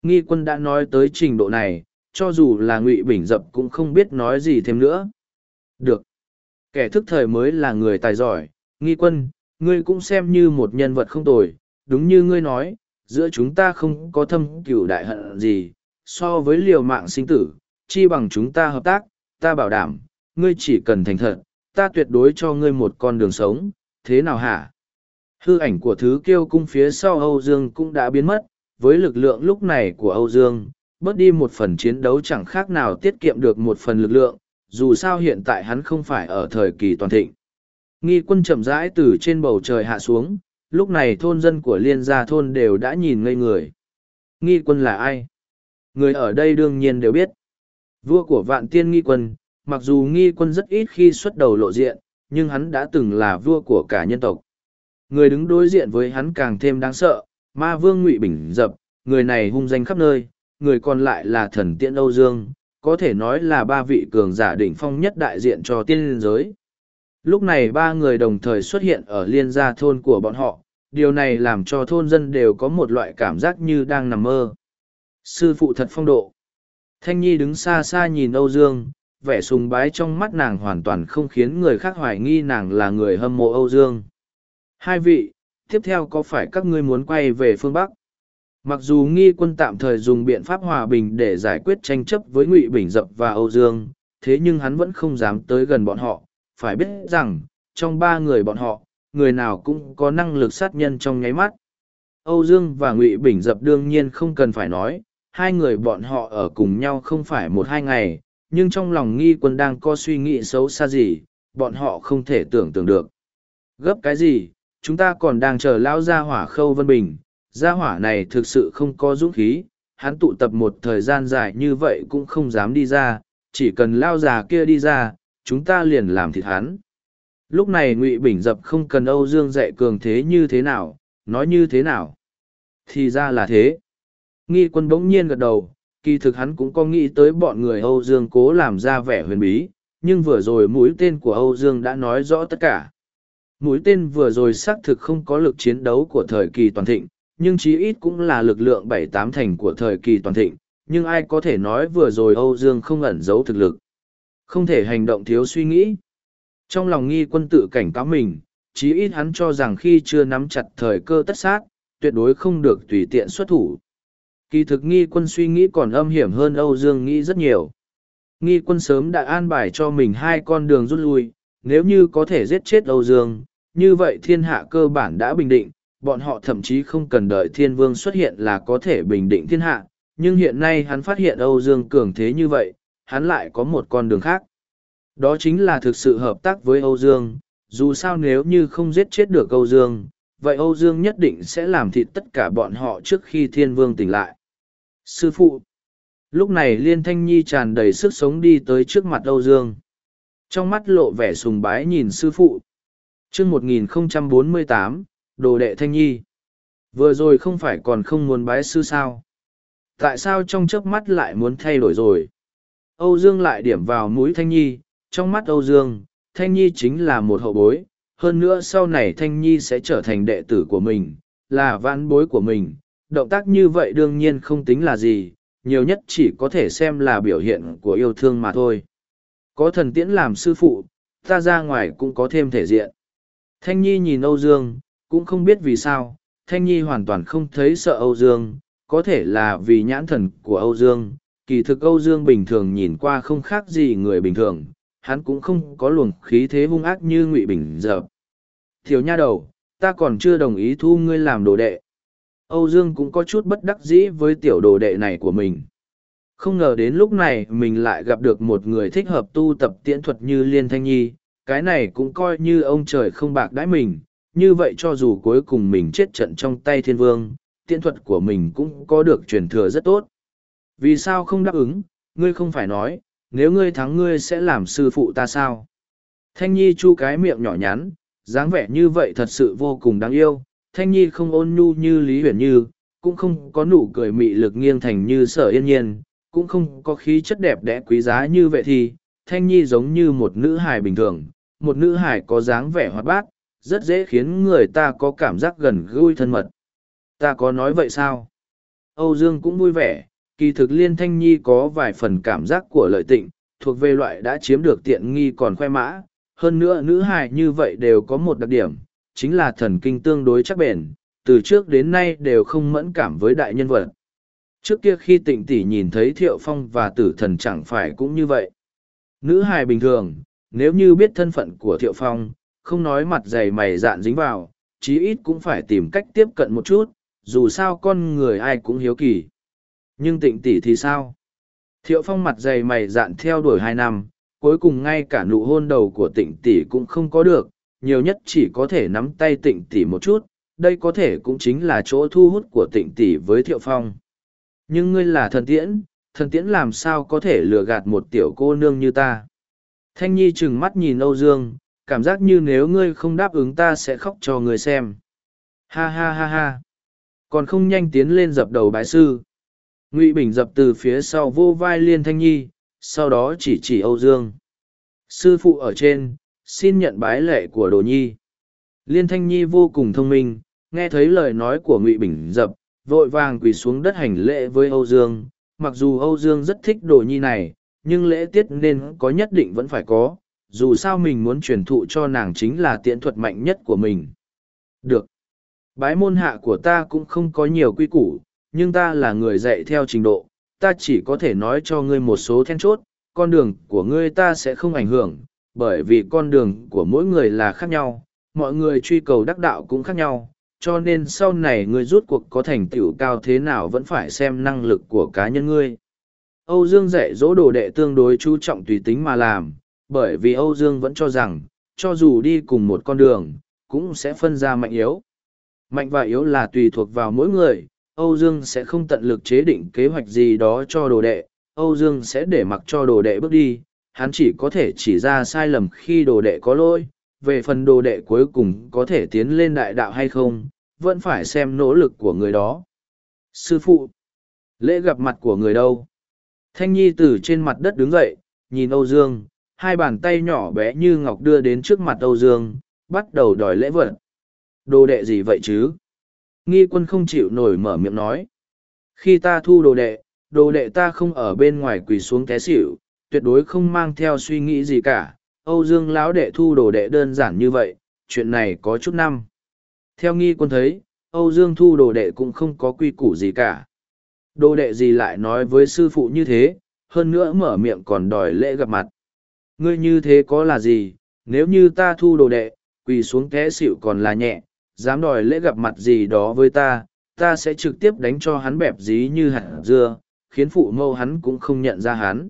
Nghi quân đã nói tới trình độ này, cho dù là ngụy bình dập cũng không biết nói gì thêm nữa. Được. Kẻ thức thời mới là người tài giỏi, nghi quân, ngươi cũng xem như một nhân vật không tồi, đúng như ngươi nói, giữa chúng ta không có thâm cửu đại hận gì, so với liều mạng sinh tử, chi bằng chúng ta hợp tác, ta bảo đảm, ngươi chỉ cần thành thật, ta tuyệt đối cho ngươi một con đường sống, thế nào hả? Hư ảnh của thứ kiêu cung phía sau Âu Dương cũng đã biến mất, với lực lượng lúc này của Âu Dương, bớt đi một phần chiến đấu chẳng khác nào tiết kiệm được một phần lực lượng, dù sao hiện tại hắn không phải ở thời kỳ toàn thịnh. Nghi quân chậm rãi từ trên bầu trời hạ xuống, lúc này thôn dân của liên gia thôn đều đã nhìn ngây người. Nghi quân là ai? Người ở đây đương nhiên đều biết. Vua của vạn tiên nghi quân, mặc dù nghi quân rất ít khi xuất đầu lộ diện, nhưng hắn đã từng là vua của cả nhân tộc. Người đứng đối diện với hắn càng thêm đáng sợ, ma vương ngụy bình dập, người này hung danh khắp nơi, người còn lại là thần tiện Âu Dương, có thể nói là ba vị cường giả đỉnh phong nhất đại diện cho tiên liên giới. Lúc này ba người đồng thời xuất hiện ở liên gia thôn của bọn họ, điều này làm cho thôn dân đều có một loại cảm giác như đang nằm mơ. Sư phụ thật phong độ. Thanh Nhi đứng xa xa nhìn Âu Dương, vẻ sùng bái trong mắt nàng hoàn toàn không khiến người khác hoài nghi nàng là người hâm mộ Âu Dương. Hai vị, tiếp theo có phải các ngươi muốn quay về phương Bắc? Mặc dù nghi quân tạm thời dùng biện pháp hòa bình để giải quyết tranh chấp với Ngụy Bình Dập và Âu Dương, thế nhưng hắn vẫn không dám tới gần bọn họ, phải biết rằng, trong ba người bọn họ, người nào cũng có năng lực sát nhân trong nháy mắt. Âu Dương và Ngụy Bình Dập đương nhiên không cần phải nói, hai người bọn họ ở cùng nhau không phải một hai ngày, nhưng trong lòng nghi quân đang có suy nghĩ xấu xa gì, bọn họ không thể tưởng tượng được. Gấp cái gì, chúng ta còn đang chờ Lão gia hỏa khâu vân bình, gia hỏa này thực sự không có dũng khí, hắn tụ tập một thời gian dài như vậy cũng không dám đi ra, chỉ cần lao già kia đi ra, chúng ta liền làm thịt hắn. Lúc này Ngụy Bình Dập không cần Âu Dương dạy cường thế như thế nào, nói như thế nào. Thì ra là thế. Nghi quân bỗng nhiên gật đầu, kỳ thực hắn cũng có nghĩ tới bọn người Âu Dương cố làm ra vẻ huyền bí, nhưng vừa rồi mũi tên của Âu Dương đã nói rõ tất cả. Mũi tên vừa rồi xác thực không có lực chiến đấu của thời kỳ toàn thịnh, nhưng chí ít cũng là lực lượng bảy tám thành của thời kỳ toàn thịnh, nhưng ai có thể nói vừa rồi Âu Dương không ẩn giấu thực lực. Không thể hành động thiếu suy nghĩ. Trong lòng nghi quân tự cảnh cáo mình, chí ít hắn cho rằng khi chưa nắm chặt thời cơ tất sát, tuyệt đối không được tùy tiện xuất thủ. Kỳ thực nghi quân suy nghĩ còn âm hiểm hơn Âu Dương nghĩ rất nhiều. Nghi quân sớm đã an bài cho mình hai con đường rút lui, nếu như có thể giết chết Âu Dương, như vậy thiên hạ cơ bản đã bình định, bọn họ thậm chí không cần đợi thiên vương xuất hiện là có thể bình định thiên hạ, nhưng hiện nay hắn phát hiện Âu Dương cường thế như vậy, hắn lại có một con đường khác. Đó chính là thực sự hợp tác với Âu Dương, dù sao nếu như không giết chết được Âu Dương, vậy Âu Dương nhất định sẽ làm thịt tất cả bọn họ trước khi thiên vương tỉnh lại. Sư phụ! Lúc này Liên Thanh Nhi tràn đầy sức sống đi tới trước mặt Âu Dương. Trong mắt lộ vẻ sùng bái nhìn sư phụ. chương 1048, đồ đệ thanh nhi. Vừa rồi không phải còn không muốn bái sư sao? Tại sao trong chớp mắt lại muốn thay đổi rồi? Âu dương lại điểm vào mũi thanh nhi, trong mắt âu dương, thanh nhi chính là một hậu bối, hơn nữa sau này thanh nhi sẽ trở thành đệ tử của mình, là vãn bối của mình. Động tác như vậy đương nhiên không tính là gì, nhiều nhất chỉ có thể xem là biểu hiện của yêu thương mà thôi. Có thần tiễn làm sư phụ, ta ra ngoài cũng có thêm thể diện. Thanh nhi nhìn âu dương cũng không biết vì sao, thanh nhi hoàn toàn không thấy sợ âu dương, có thể là vì nhãn thần của âu dương, kỳ thực âu dương bình thường nhìn qua không khác gì người bình thường, hắn cũng không có luồng khí thế hung ác như ngụy bình dợp. Thiếu nha đầu, ta còn chưa đồng ý thu ngươi làm đồ đệ. Âu dương cũng có chút bất đắc dĩ với tiểu đồ đệ này của mình. Không ngờ đến lúc này mình lại gặp được một người thích hợp tu tập tiễn thuật như liên thanh nhi, cái này cũng coi như ông trời không bạc đãi mình như vậy cho dù cuối cùng mình chết trận trong tay thiên vương tiện thuật của mình cũng có được truyền thừa rất tốt. Vì sao không đáp ứng? Ngươi không phải nói, nếu ngươi thắng ngươi sẽ làm sư phụ ta sao? Thanh nhi chu cái miệng nhỏ nhắn, dáng vẻ như vậy thật sự vô cùng đáng yêu. Thanh nhi không ôn nhu như lý huyền như, cũng không có nụ cười mị lực nghiêng thành như sở yên nhiên, cũng không có khí chất đẹp đẽ quý giá như vậy thì, thanh nhi giống như một nữ hài bình thường. Một nữ hài có dáng vẻ hoạt bát rất dễ khiến người ta có cảm giác gần gũi thân mật. Ta có nói vậy sao? Âu dương cũng vui vẻ, kỳ thực liên thanh nhi có vài phần cảm giác của lợi tịnh, thuộc về loại đã chiếm được tiện nghi còn khoe mã. Hơn nữa nữ hài như vậy đều có một đặc điểm, chính là thần kinh tương đối chắc bền, từ trước đến nay đều không mẫn cảm với đại nhân vật. Trước kia khi tịnh tỷ nhìn thấy thiệu phong và tử thần chẳng phải cũng như vậy. Nữ hài bình thường, nếu như biết thân phận của thiệu phong không nói mặt dày mày dạn dính vào, chí ít cũng phải tìm cách tiếp cận một chút, dù sao con người ai cũng hiếu kỳ. Nhưng tịnh tỷ thì sao? Thiệu phong mặt dày mày dạn theo đuổi hai năm, cuối cùng ngay cả nụ hôn đầu của tịnh tỷ cũng không có được, nhiều nhất chỉ có thể nắm tay tịnh tỷ một chút, đây có thể cũng chính là chỗ thu hút của tịnh tỷ với thiệu phong. Nhưng ngươi là thần tiễn thần tiễn làm sao có thể lừa gạt một tiểu cô nương như ta? Thanh nhi trừng mắt nhìn âu dương cảm giác như nếu ngươi không đáp ứng ta sẽ khóc cho ngươi xem. Ha ha ha ha. Còn không nhanh tiến lên dập đầu bái sư. Ngụy bình dập từ phía sau vô vai liên thanh nhi, sau đó chỉ chỉ âu dương. Sư phụ ở trên, xin nhận bái lệ của đồ nhi. Liên thanh nhi vô cùng thông minh, nghe thấy lời nói của ngụy bình dập, vội vàng quỳ xuống đất hành lễ với âu dương. Mặc dù âu dương rất thích đồ nhi này, nhưng lễ tiết nên có nhất định vẫn phải có dù sao mình muốn truyền thụ cho nàng chính là tiễn thuật mạnh nhất của mình. Được. Bái môn hạ của ta cũng không có nhiều quy củ, nhưng ta là người dạy theo trình độ, ta chỉ có thể nói cho ngươi một số then chốt, con đường của ngươi ta sẽ không ảnh hưởng, bởi vì con đường của mỗi người là khác nhau, mọi người truy cầu đắc đạo cũng khác nhau, cho nên sau này ngươi rút cuộc có thành tựu cao thế nào vẫn phải xem năng lực của cá nhân ngươi. Âu dương dạy dỗ đồ đệ tương đối chú trọng tùy tính mà làm bởi vì âu dương vẫn cho rằng, cho dù đi cùng một con đường, cũng sẽ phân ra mạnh yếu. Mạnh và yếu là tùy thuộc vào mỗi người, âu dương sẽ không tận lực chế định kế hoạch gì đó cho đồ đệ, âu dương sẽ để mặc cho đồ đệ bước đi, hắn chỉ có thể chỉ ra sai lầm khi đồ đệ có lỗi, về phần đồ đệ cuối cùng có thể tiến lên đại đạo hay không, vẫn phải xem nỗ lực của người đó. Sư phụ, lễ gặp mặt của người đâu? Thanh nhi từ trên mặt đất đứng dậy, nhìn âu dương hai bàn tay nhỏ bé như ngọc đưa đến trước mặt âu dương, bắt đầu đòi lễ vật. Đồ đệ gì vậy chứ? Nghi quân không chịu nổi mở miệng nói. Khi ta thu đồ đệ đồ đệ ta không ở bên ngoài quỳ xuống té xỉu, tuyệt đối không mang theo suy nghĩ gì cả. Âu dương lão đệ thu đồ đệ đơn giản như vậy, chuyện này có chút năm. Theo nghi quân thấy, âu dương thu đồ đệ cũng không có quy củ gì cả. Đồ đệ gì lại nói với sư phụ như thế, hơn nữa mở miệng còn đòi lễ gặp mặt ngươi như thế có là gì? Nếu như ta thu đồ đệ, quỳ xuống té xịu còn là nhẹ, dám đòi lễ gặp mặt gì đó với ta ta sẽ trực tiếp đánh cho hắn bẹp dí như hạt dưa, khiến phụ mâu hắn cũng không nhận ra hắn.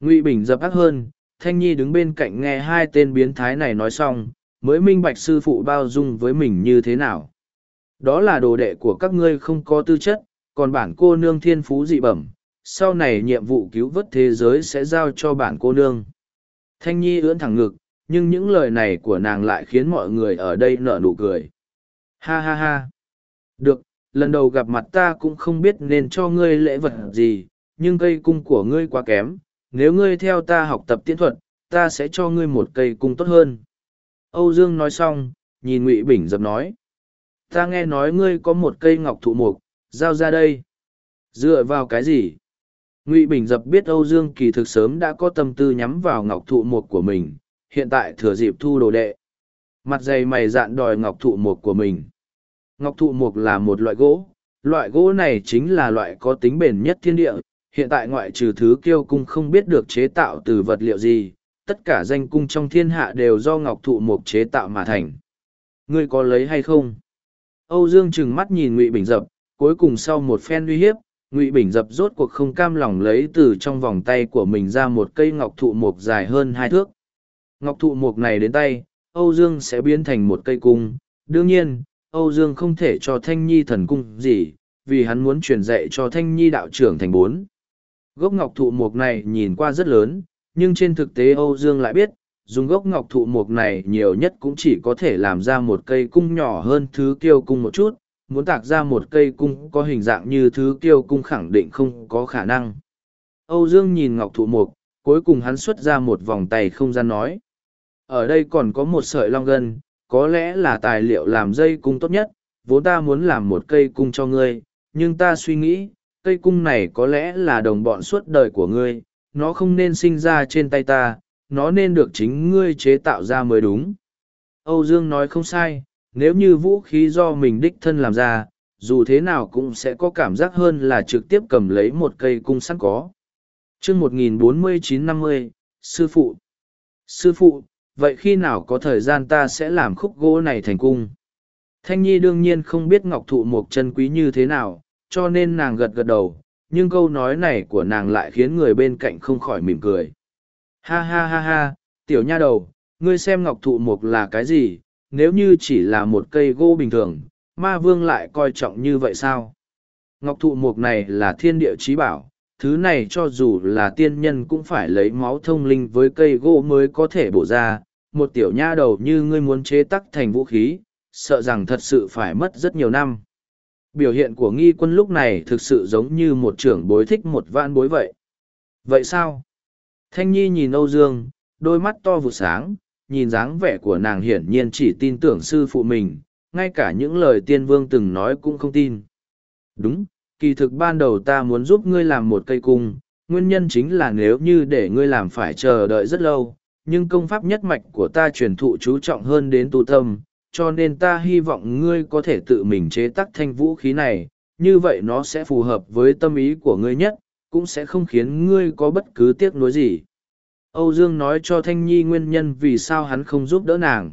Ngụy bình dập ác hơn, thanh nhi đứng bên cạnh nghe hai tên biến thái này nói xong, mới minh bạch sư phụ bao dung với mình như thế nào. Đó là đồ đệ của các ngươi không có tư chất, còn bản cô nương thiên phú dị bẩm, sau này nhiệm vụ cứu vớt thế giới sẽ giao cho bản cô nương. Thanh Nhi ưỡn thẳng ngực, nhưng những lời này của nàng lại khiến mọi người ở đây nở nụ cười. Ha ha ha. Được, lần đầu gặp mặt ta cũng không biết nên cho ngươi lễ vật gì, nhưng cây cung của ngươi quá kém. Nếu ngươi theo ta học tập tiễn thuật, ta sẽ cho ngươi một cây cung tốt hơn. Âu Dương nói xong, nhìn Ngụy Bình dập nói. Ta nghe nói ngươi có một cây ngọc thụ mục, giao ra đây. Dựa vào cái gì? Ngụy Bình dập biết Âu Dương kỳ thực sớm đã có tâm tư nhắm vào ngọc thụ mục của mình, hiện tại thừa dịp thu đồ đệ. Mặt dày mày dạn đòi ngọc thụ mục của mình. Ngọc thụ mục là một loại gỗ, loại gỗ này chính là loại có tính bền nhất thiên địa, hiện tại ngoại trừ thứ kiêu cung không biết được chế tạo từ vật liệu gì, tất cả danh cung trong thiên hạ đều do ngọc thụ mục chế tạo mà thành. Ngươi có lấy hay không? Âu Dương trừng mắt nhìn Ngụy Bình Dập, cuối cùng sau một phen uy hiếp, Ngụy Bình Dập rốt cuộc không cam lòng lấy từ trong vòng tay của mình ra một cây ngọc thụ mục dài hơn hai thước. Ngọc thụ mục này đến tay, Âu Dương sẽ biến thành một cây cung. Đương nhiên, Âu Dương không thể cho Thanh Nhi thần cung gì, vì hắn muốn truyền dạy cho Thanh Nhi đạo trưởng thành bốn. Gốc ngọc thụ mục này nhìn qua rất lớn, nhưng trên thực tế Âu Dương lại biết, dùng gốc ngọc thụ mục này nhiều nhất cũng chỉ có thể làm ra một cây cung nhỏ hơn thứ kiêu cung một chút, muốn tạc ra một cây cung có hình dạng như thứ kiêu cung khẳng định không có khả năng. Âu Dương nhìn ngọc thụ mục, cuối cùng hắn xuất ra một vòng tay không gian nói. Ở đây còn có một sợi long gân, có lẽ là tài liệu làm dây cung tốt nhất, vốn ta muốn làm một cây cung cho ngươi, nhưng ta suy nghĩ, cây cung này có lẽ là đồng bọn suốt đời của ngươi, nó không nên sinh ra trên tay ta, nó nên được chính ngươi chế tạo ra mới đúng. Âu Dương nói không sai, nếu như vũ khí do mình đích thân làm ra, dù thế nào cũng sẽ có cảm giác hơn là trực tiếp cầm lấy một cây cung sẵn có. chương 1049-50, Sư Phụ Sư Phụ, vậy khi nào có thời gian ta sẽ làm khúc gỗ này thành cung? Thanh Nhi đương nhiên không biết ngọc thụ một chân quý như thế nào, cho nên nàng gật gật đầu, nhưng câu nói này của nàng lại khiến người bên cạnh không khỏi mỉm cười. Ha ha ha ha, tiểu nha đầu, ngươi xem ngọc thụ mộc là cái gì, nếu như chỉ là một cây gỗ bình thường, ma vương lại coi trọng như vậy sao? Ngọc thụ mục này là thiên địa trí bảo, thứ này cho dù là tiên nhân cũng phải lấy máu thông linh với cây gỗ mới có thể bổ ra, một tiểu nha đầu như ngươi muốn chế tắc thành vũ khí, sợ rằng thật sự phải mất rất nhiều năm. Biểu hiện của nghi quân lúc này thực sự giống như một trưởng bối thích một vạn bối vậy. Vậy sao? Thanh Nhi nhìn Âu Dương, đôi mắt to vụt sáng, nhìn dáng vẻ của nàng hiển nhiên chỉ tin tưởng sư phụ mình, ngay cả những lời tiên vương từng nói cũng không tin. Đúng, kỳ thực ban đầu ta muốn giúp ngươi làm một cây cung, nguyên nhân chính là nếu như để ngươi làm phải chờ đợi rất lâu, nhưng công pháp nhất mạch của ta truyền thụ chú trọng hơn đến tu tâm, cho nên ta hy vọng ngươi có thể tự mình chế tác thanh vũ khí này, như vậy nó sẽ phù hợp với tâm ý của ngươi nhất, cũng sẽ không khiến ngươi có bất cứ tiếc nuối gì. Âu Dương nói cho Thanh Nhi nguyên nhân vì sao hắn không giúp đỡ nàng.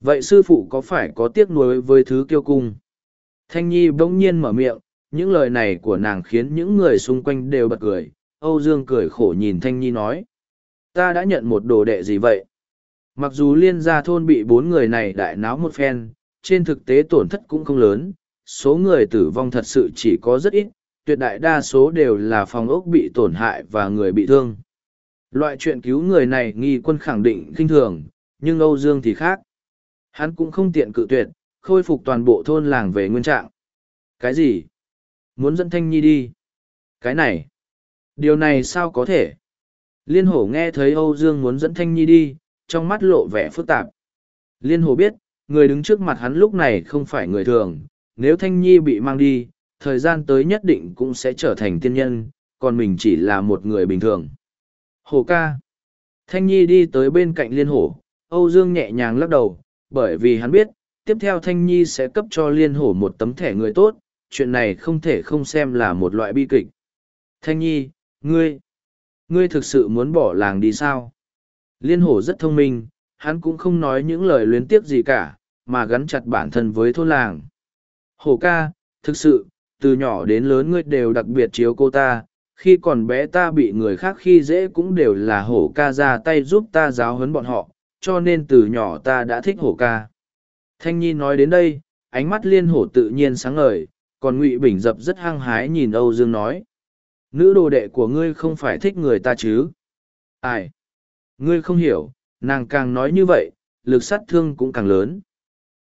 Vậy sư phụ có phải có tiếc nuối với thứ kiêu cung? Thanh Nhi bỗng nhiên mở miệng, những lời này của nàng khiến những người xung quanh đều bật cười. Âu Dương cười khổ nhìn Thanh Nhi nói. Ta đã nhận một đồ đệ gì vậy? Mặc dù liên gia thôn bị bốn người này đại náo một phen, trên thực tế tổn thất cũng không lớn, số người tử vong thật sự chỉ có rất ít, tuyệt đại đa số đều là phòng ốc bị tổn hại và người bị thương. Loại chuyện cứu người này nghi quân khẳng định kinh thường, nhưng Âu Dương thì khác. Hắn cũng không tiện cự tuyệt, khôi phục toàn bộ thôn làng về nguyên trạng. Cái gì? Muốn dẫn Thanh Nhi đi? Cái này? Điều này sao có thể? Liên hổ nghe thấy Âu Dương muốn dẫn Thanh Nhi đi, trong mắt lộ vẻ phức tạp. Liên hổ biết, người đứng trước mặt hắn lúc này không phải người thường, nếu Thanh Nhi bị mang đi, thời gian tới nhất định cũng sẽ trở thành tiên nhân, còn mình chỉ là một người bình thường. Hổ ca. Thanh Nhi đi tới bên cạnh liên hổ, Âu Dương nhẹ nhàng lắc đầu, bởi vì hắn biết, tiếp theo Thanh Nhi sẽ cấp cho liên hổ một tấm thẻ người tốt, chuyện này không thể không xem là một loại bi kịch. Thanh Nhi, ngươi, ngươi thực sự muốn bỏ làng đi sao? Liên hổ rất thông minh, hắn cũng không nói những lời luyến tiếc gì cả, mà gắn chặt bản thân với thôn làng. Hổ ca, thực sự, từ nhỏ đến lớn ngươi đều đặc biệt chiếu cô ta, khi còn bé ta bị người khác khi dễ cũng đều là hổ ca ra tay giúp ta giáo huấn bọn họ, cho nên từ nhỏ ta đã thích hổ ca. Thanh Nhi nói đến đây, ánh mắt liên hổ tự nhiên sáng ngời, còn Ngụy Bình dập rất hăng hái nhìn Âu Dương nói. nữ đồ đệ của ngươi không phải thích người ta chứ ai ngươi không hiểu nàng càng nói như vậy lực sát thương cũng càng lớn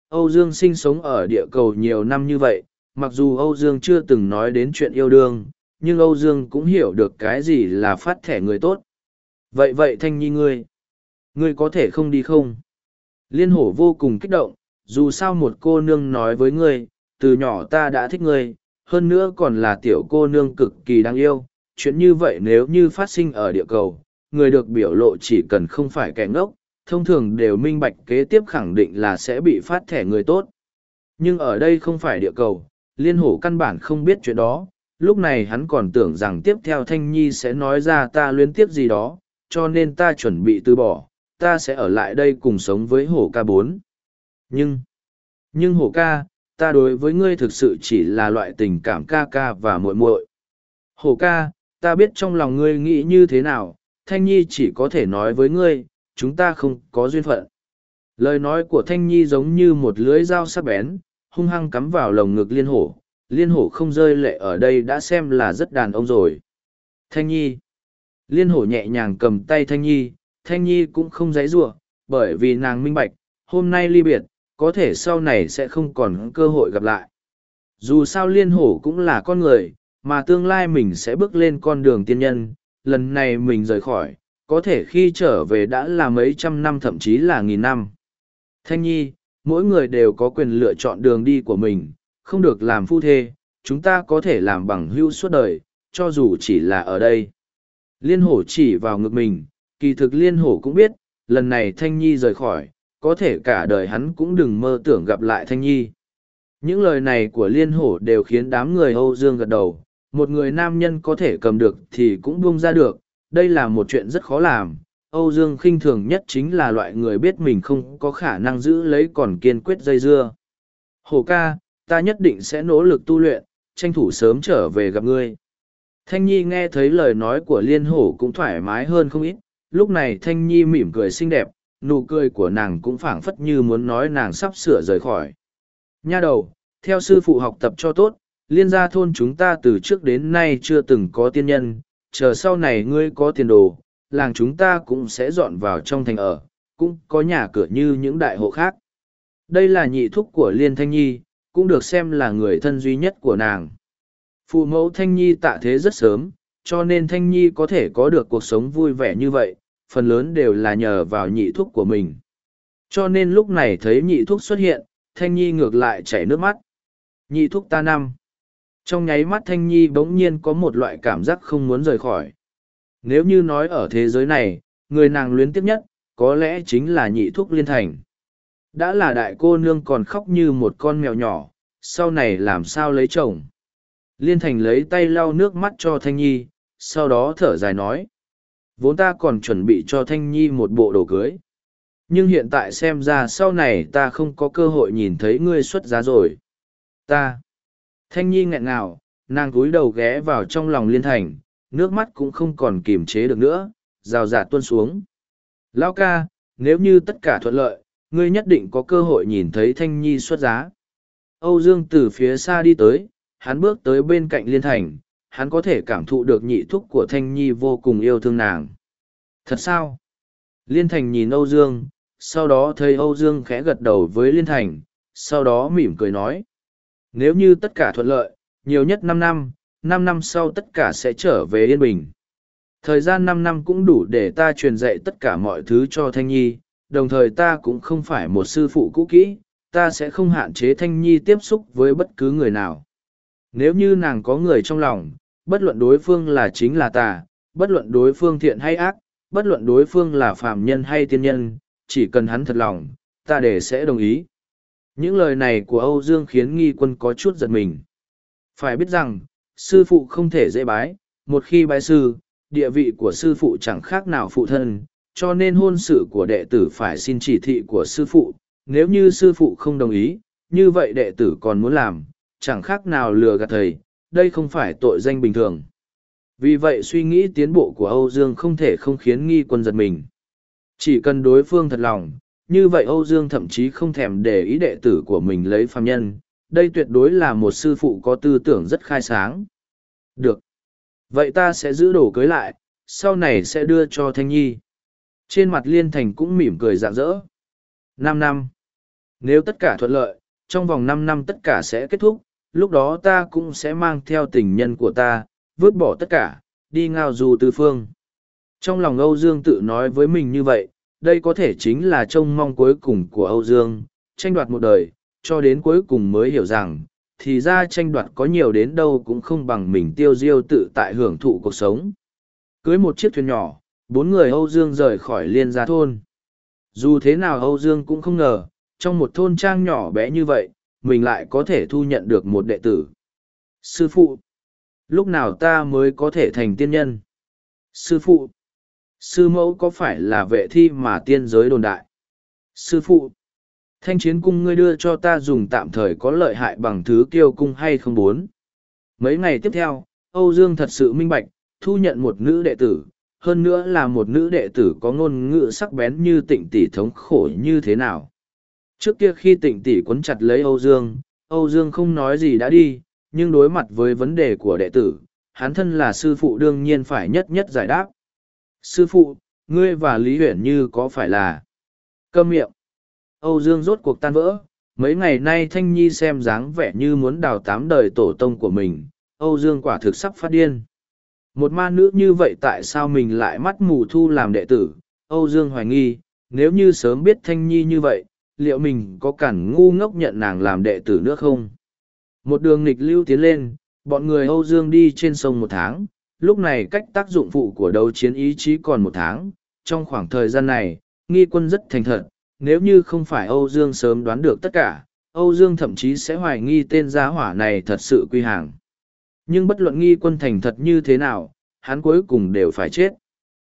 âu dương sinh sống ở địa cầu nhiều năm như vậy mặc dù âu dương chưa từng nói đến chuyện yêu đương nhưng âu dương cũng hiểu được cái gì là phát thẻ người tốt. Vậy vậy thanh nhi ngươi ngươi có thể không đi không? Liên hổ vô cùng kích động, dù sao một cô nương nói với ngươi, từ nhỏ ta đã thích ngươi, hơn nữa còn là tiểu cô nương cực kỳ đáng yêu. Chuyện như vậy nếu như phát sinh ở địa cầu, người được biểu lộ chỉ cần không phải kẻ ngốc, thông thường đều minh bạch kế tiếp khẳng định là sẽ bị phát thẻ người tốt. Nhưng ở đây không phải địa cầu, liên hổ căn bản không biết chuyện đó lúc này hắn còn tưởng rằng tiếp theo thanh nhi sẽ nói ra ta luyến tiếc gì đó, cho nên ta chuẩn bị từ bỏ, ta sẽ ở lại đây cùng sống với hổ ca bốn. Nhưng nhưng hổ ca, ta đối với ngươi thực sự chỉ là loại tình cảm ca ca và muội muội. Hổ ca, ta biết trong lòng ngươi nghĩ như thế nào, thanh nhi chỉ có thể nói với ngươi, chúng ta không có duyên phận. Lời nói của thanh nhi giống như một lưới dao sắc bén, hung hăng cắm vào lồng ngực liên hổ liên hổ không rơi lệ ở đây đã xem là rất đàn ông rồi. Thanh nhi. Liên hổ nhẹ nhàng cầm tay thanh nhi thanh nhi cũng không dãy giụa, bởi vì nàng minh bạch, hôm nay ly biệt, có thể sau này sẽ không còn cơ hội gặp lại. Dù sao liên hổ cũng là con người, mà tương lai mình sẽ bước lên con đường tiên nhân, lần này mình rời khỏi, có thể khi trở về đã là mấy trăm năm thậm chí là nghìn năm. Thanh nhi, mỗi người đều có quyền lựa chọn đường đi của mình không được làm phu thê, chúng ta có thể làm bằng hưu suốt đời, cho dù chỉ là ở đây. Liên hổ chỉ vào ngực mình, kỳ thực liên hổ cũng biết, lần này thanh nhi rời khỏi, có thể cả đời hắn cũng đừng mơ tưởng gặp lại thanh nhi. Những lời này của liên hổ đều khiến đám người âu dương gật đầu, một người nam nhân có thể cầm được thì cũng buông ra được, đây là một chuyện rất khó làm. Âu dương khinh thường nhất chính là loại người biết mình không có khả năng giữ lấy còn kiên quyết dây dưa. Hổ ca ta nhất định sẽ nỗ lực tu luyện, tranh thủ sớm trở về gặp ngươi. Thanh nhi nghe thấy lời nói của liên hổ cũng thoải mái hơn không ít, lúc này thanh nhi mỉm cười xinh đẹp, nụ cười của nàng cũng phảng phất như muốn nói nàng sắp sửa rời khỏi. Nha đầu, theo sư phụ học tập cho tốt, liên gia thôn chúng ta từ trước đến nay chưa từng có tiên nhân, chờ sau này ngươi có tiền đồ, làng chúng ta cũng sẽ dọn vào trong thành ở, cũng có nhà cửa như những đại hộ khác. Đây là nhị thúc của liên thanh nhi cũng được xem là người thân duy nhất của nàng phụ mẫu thanh nhi tạ thế rất sớm cho nên thanh nhi có thể có được cuộc sống vui vẻ như vậy phần lớn đều là nhờ vào nhị thuốc của mình. Cho nên lúc này thấy nhị thuốc xuất hiện, Thanh Nhi ngược lại chảy nước mắt. Nhị thuốc ta năm. Trong nháy mắt Thanh Nhi bỗng nhiên có một loại cảm giác không muốn rời khỏi. Nếu như nói ở thế giới này, người nàng luyến tiếc nhất, có lẽ chính là nhị thuốc liên thành. Đã là đại cô nương còn khóc như một con mèo nhỏ, sau này làm sao lấy chồng. Liên thành lấy tay lau nước mắt cho Thanh Nhi, sau đó thở dài nói vốn ta còn chuẩn bị cho thanh nhi một bộ đồ cưới. Nhưng hiện tại xem ra sau này ta không có cơ hội nhìn thấy ngươi xuất giá rồi. Ta. Thanh nhi nghẹn ngào nàng cúi đầu ghé vào trong lòng liên thành nước mắt cũng không còn kiềm chế được nữa rào rạt tuôn xuống. Lão ca nếu như tất cả thuận lợi ngươi nhất định có cơ hội nhìn thấy thanh nhi xuất giá âu dương từ phía xa đi tới hắn bước tới bên cạnh liên thành hắn có thể cảm thụ được nhị thúc của Thanh Nhi vô cùng yêu thương nàng. Thật sao? Liên Thành nhìn Âu Dương, sau đó thấy Âu Dương khẽ gật đầu với Liên Thành, sau đó mỉm cười nói. Nếu như tất cả thuận lợi, nhiều nhất năm năm, năm năm sau tất cả sẽ trở về Yên Bình. Thời gian năm năm cũng đủ để ta truyền dạy tất cả mọi thứ cho Thanh Nhi, đồng thời ta cũng không phải một sư phụ cũ kỹ, ta sẽ không hạn chế Thanh Nhi tiếp xúc với bất cứ người nào. Nếu như nàng có người trong lòng, bất luận đối phương là chính là tà, bất luận đối phương thiện hay ác, bất luận đối phương là phàm nhân hay tiên nhân, chỉ cần hắn thật lòng, ta để sẽ đồng ý. Những lời này của Âu Dương khiến nghi quân có chút giật mình. Phải biết rằng, sư phụ không thể dễ bái, một khi bái sư, địa vị của sư phụ chẳng khác nào phụ thân, cho nên hôn sự của đệ tử phải xin chỉ thị của sư phụ. Nếu như sư phụ không đồng ý, như vậy đệ tử còn muốn làm, chẳng khác nào lừa gạt thầy, đây không phải tội danh bình thường. Vì vậy suy nghĩ tiến bộ của Âu Dương không thể không khiến nghi quân giật mình. Chỉ cần đối phương thật lòng, như vậy Âu Dương thậm chí không thèm để ý đệ tử của mình lấy phàm nhân, đây tuyệt đối là một sư phụ có tư tưởng rất khai sáng. Được. vậy ta sẽ giữ đồ cưới lại sau này sẽ đưa cho thanh nhi trên mặt liên thành cũng mỉm cười rạng rỡ. Năm năm. Nếu tất cả thuận lợi, trong vòng năm năm tất cả sẽ kết thúc, lúc đó ta cũng sẽ mang theo tình nhân của ta, vứt bỏ tất cả, đi ngao du tư phương. Trong lòng âu dương tự nói với mình như vậy, đây có thể chính là trông mong cuối cùng của âu dương, tranh đoạt một đời, cho đến cuối cùng mới hiểu rằng, thì ra tranh đoạt có nhiều đến đâu cũng không bằng mình tiêu diêu tự tại hưởng thụ cuộc sống. Cưới một chiếc thuyền nhỏ bốn người âu dương rời khỏi liên gia thôn. Dù thế nào âu dương cũng không ngờ, trong một thôn trang nhỏ bé như vậy, mình lại có thể thu nhận được một đệ tử. Sư phụ, lúc nào ta mới có thể thành tiên nhân? Sư phụ, sư mẫu có phải là vệ thi mà tiên giới đồn đại? Sư phụ, thanh chiến cung ngươi đưa cho ta dùng tạm thời có lợi hại bằng thứ kiêu cung hay không bốn? Mấy ngày tiếp theo, âu dương thật sự minh bạch, thu nhận một nữ đệ tử hơn nữa là một nữ đệ tử có ngôn ngữ sắc bén như tịnh tỷ thống khổ như thế nào. Trước kia khi tịnh tỷ quấn chặt lấy âu dương âu dương không nói gì đã đi, nhưng đối mặt với vấn đề của đệ tử, hắn thân là sư phụ đương nhiên phải nhất nhất giải đáp. Sư phụ, ngươi và lý huyền như có phải là? Câm miệng. Âu dương rốt cuộc tan vỡ. Mấy ngày nay thanh nhi xem dáng vẻ như muốn đào tám đời tổ tông của mình, âu dương quả thực sắp phát điên một ma nữ như vậy tại sao mình lại mắt mù thu làm đệ tử? Âu dương hoài nghi, nếu như sớm biết thanh nhi như vậy, liệu mình có cản ngu ngốc nhận nàng làm đệ tử nữa không? Một đường nghịch lưu tiến lên, bọn người âu dương đi trên sông một tháng. Lúc này cách tác dụng phụ của đấu chiến ý chí còn một tháng. Trong khoảng thời gian này, nghi quân rất thành thật. Nếu như không phải âu dương sớm đoán được tất cả, âu dương thậm chí sẽ hoài nghi tên giá hỏa này thật sự quy hàng nhưng bất luận nghi quân thành thật như thế nào, hắn cuối cùng đều phải chết.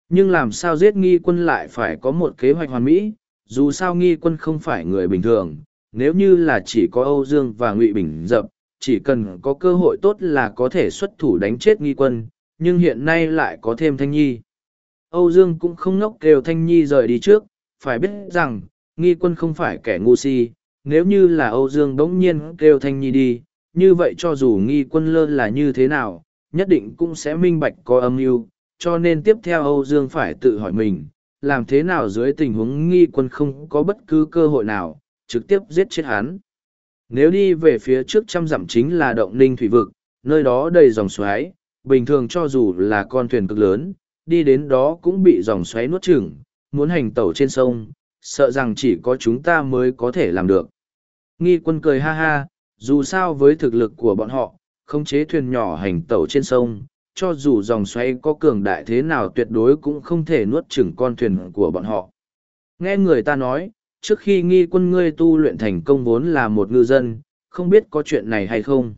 Nhưng làm sao giết nghi quân lại phải có một kế hoạch hoàn mỹ, dù sao nghi quân không phải người bình thường, nếu như là chỉ có âu dương và ngụy bình dập, chỉ cần có cơ hội tốt là có thể xuất thủ đánh chết nghi quân, nhưng hiện nay lại có thêm thanh nhi. Âu dương cũng không ngốc kêu thanh nhi rời đi trước, phải biết rằng, nghi quân không phải kẻ ngu si, nếu như là âu dương đống nhiên kêu thanh nhi đi như vậy cho dù nghi quân lơ là như thế nào, nhất định cũng sẽ minh bạch có âm mưu, cho nên tiếp theo âu dương phải tự hỏi mình, làm thế nào dưới tình huống nghi quân không có bất cứ cơ hội nào, trực tiếp giết chết hắn. Nếu đi về phía trước trăm dặm chính là động ninh thủy vực, nơi đó đầy dòng xoáy, bình thường cho dù là con thuyền cực lớn, đi đến đó cũng bị dòng xoáy nuốt chửng, muốn hành tẩu trên sông, sợ rằng chỉ có chúng ta mới có thể làm được. Nghi quân cười ha ha dù sao với thực lực của bọn họ, khống chế thuyền nhỏ hành tẩu trên sông, cho dù dòng xoay có cường đại thế nào tuyệt đối cũng không thể nuốt chửng con thuyền của bọn họ. Nghe người ta nói, trước khi nghi quân ngươi tu luyện thành công vốn là một ngư dân, không biết có chuyện này hay không?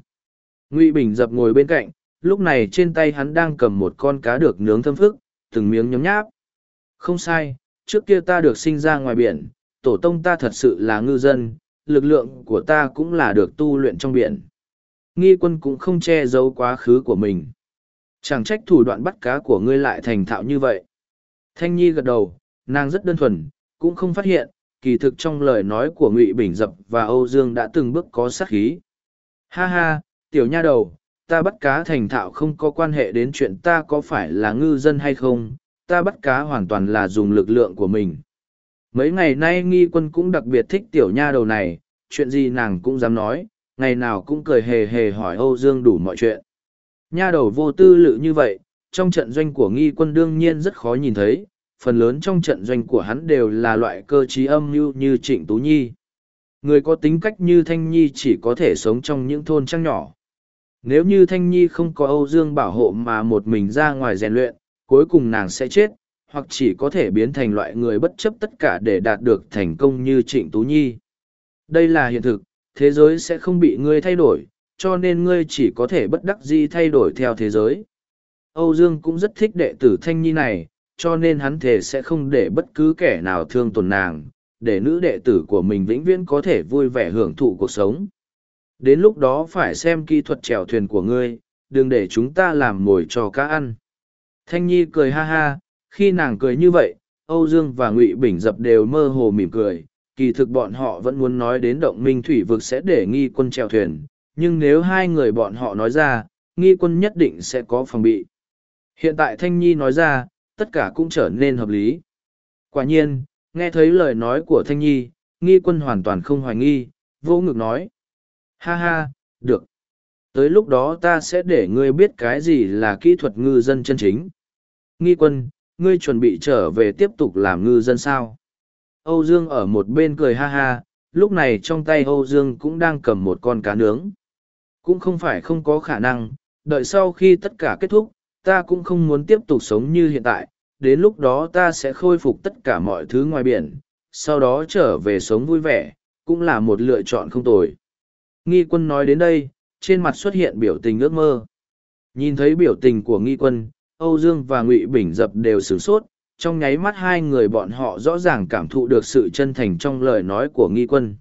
Ngụy bình dập ngồi bên cạnh, lúc này trên tay hắn đang cầm một con cá được nướng thơm phức, từng miếng nhấm nháp. Không sai, trước kia ta được sinh ra ngoài biển, tổ tông ta thật sự là ngư dân lực lượng của ta cũng là được tu luyện trong biển. Nghi quân cũng không che giấu quá khứ của mình. Chẳng trách thủ đoạn bắt cá của ngươi lại thành thạo như vậy. Thanh nhi gật đầu, nàng rất đơn thuần, cũng không phát hiện, kỳ thực trong lời nói của ngụy bình dập và âu dương đã từng bước có sát khí. Ha ha, tiểu nha đầu, ta bắt cá thành thạo không có quan hệ đến chuyện ta có phải là ngư dân hay không, ta bắt cá hoàn toàn là dùng lực lượng của mình mấy ngày nay nghi quân cũng đặc biệt thích tiểu nha đầu này, chuyện gì nàng cũng dám nói, ngày nào cũng cười hề hề hỏi âu dương đủ mọi chuyện. Nha đầu vô tư lự như vậy, trong trận doanh của nghi quân đương nhiên rất khó nhìn thấy, phần lớn trong trận doanh của hắn đều là loại cơ trí âm mưu như trịnh tú nhi. Người có tính cách như thanh nhi chỉ có thể sống trong những thôn trăng nhỏ. Nếu như thanh nhi không có âu dương bảo hộ mà một mình ra ngoài rèn luyện, cuối cùng nàng sẽ chết hoặc chỉ có thể biến thành loại người bất chấp tất cả để đạt được thành công như trịnh tú nhi đây là hiện thực thế giới sẽ không bị ngươi thay đổi cho nên ngươi chỉ có thể bất đắc di thay đổi theo thế giới âu dương cũng rất thích đệ tử thanh nhi này cho nên hắn thề sẽ không để bất cứ kẻ nào thương tổn nàng, để nữ đệ tử của mình vĩnh viễn có thể vui vẻ hưởng thụ cuộc sống. Đến lúc đó phải xem kỹ thuật chèo thuyền của ngươi, đừng để chúng ta làm mồi cho cá ăn. Thanh Nhi cười ha ha, khi nàng cười như vậy, Âu Dương và Ngụy Bình Dập đều mơ hồ mỉm cười, kỳ thực bọn họ vẫn muốn nói đến động minh thủy vực sẽ để nghi quân trèo thuyền, nhưng nếu hai người bọn họ nói ra, nghi quân nhất định sẽ có phòng bị. Hiện tại Thanh Nhi nói ra, tất cả cũng trở nên hợp lý. Quả nhiên, nghe thấy lời nói của Thanh Nhi, nghi quân hoàn toàn không hoài nghi, vô ngực nói. Ha ha, được. Tới lúc đó ta sẽ để ngươi biết cái gì là kỹ thuật ngư dân chân chính. Nghi quân, ngươi chuẩn bị trở về tiếp tục làm ngư dân sao? Âu Dương ở một bên cười ha ha, lúc này trong tay Âu Dương cũng đang cầm một con cá nướng. Cũng không phải không có khả năng, đợi sau khi tất cả kết thúc, ta cũng không muốn tiếp tục sống như hiện tại, đến lúc đó ta sẽ khôi phục tất cả mọi thứ ngoài biển, sau đó trở về sống vui vẻ, cũng là một lựa chọn không tồi. Nghi quân nói đến đây, trên mặt xuất hiện biểu tình ước mơ. Nhìn thấy biểu tình của nghi quân, Âu Dương và Ngụy Bình Dập đều sửng sốt, trong nháy mắt hai người bọn họ rõ ràng cảm thụ được sự chân thành trong lời nói của nghi quân.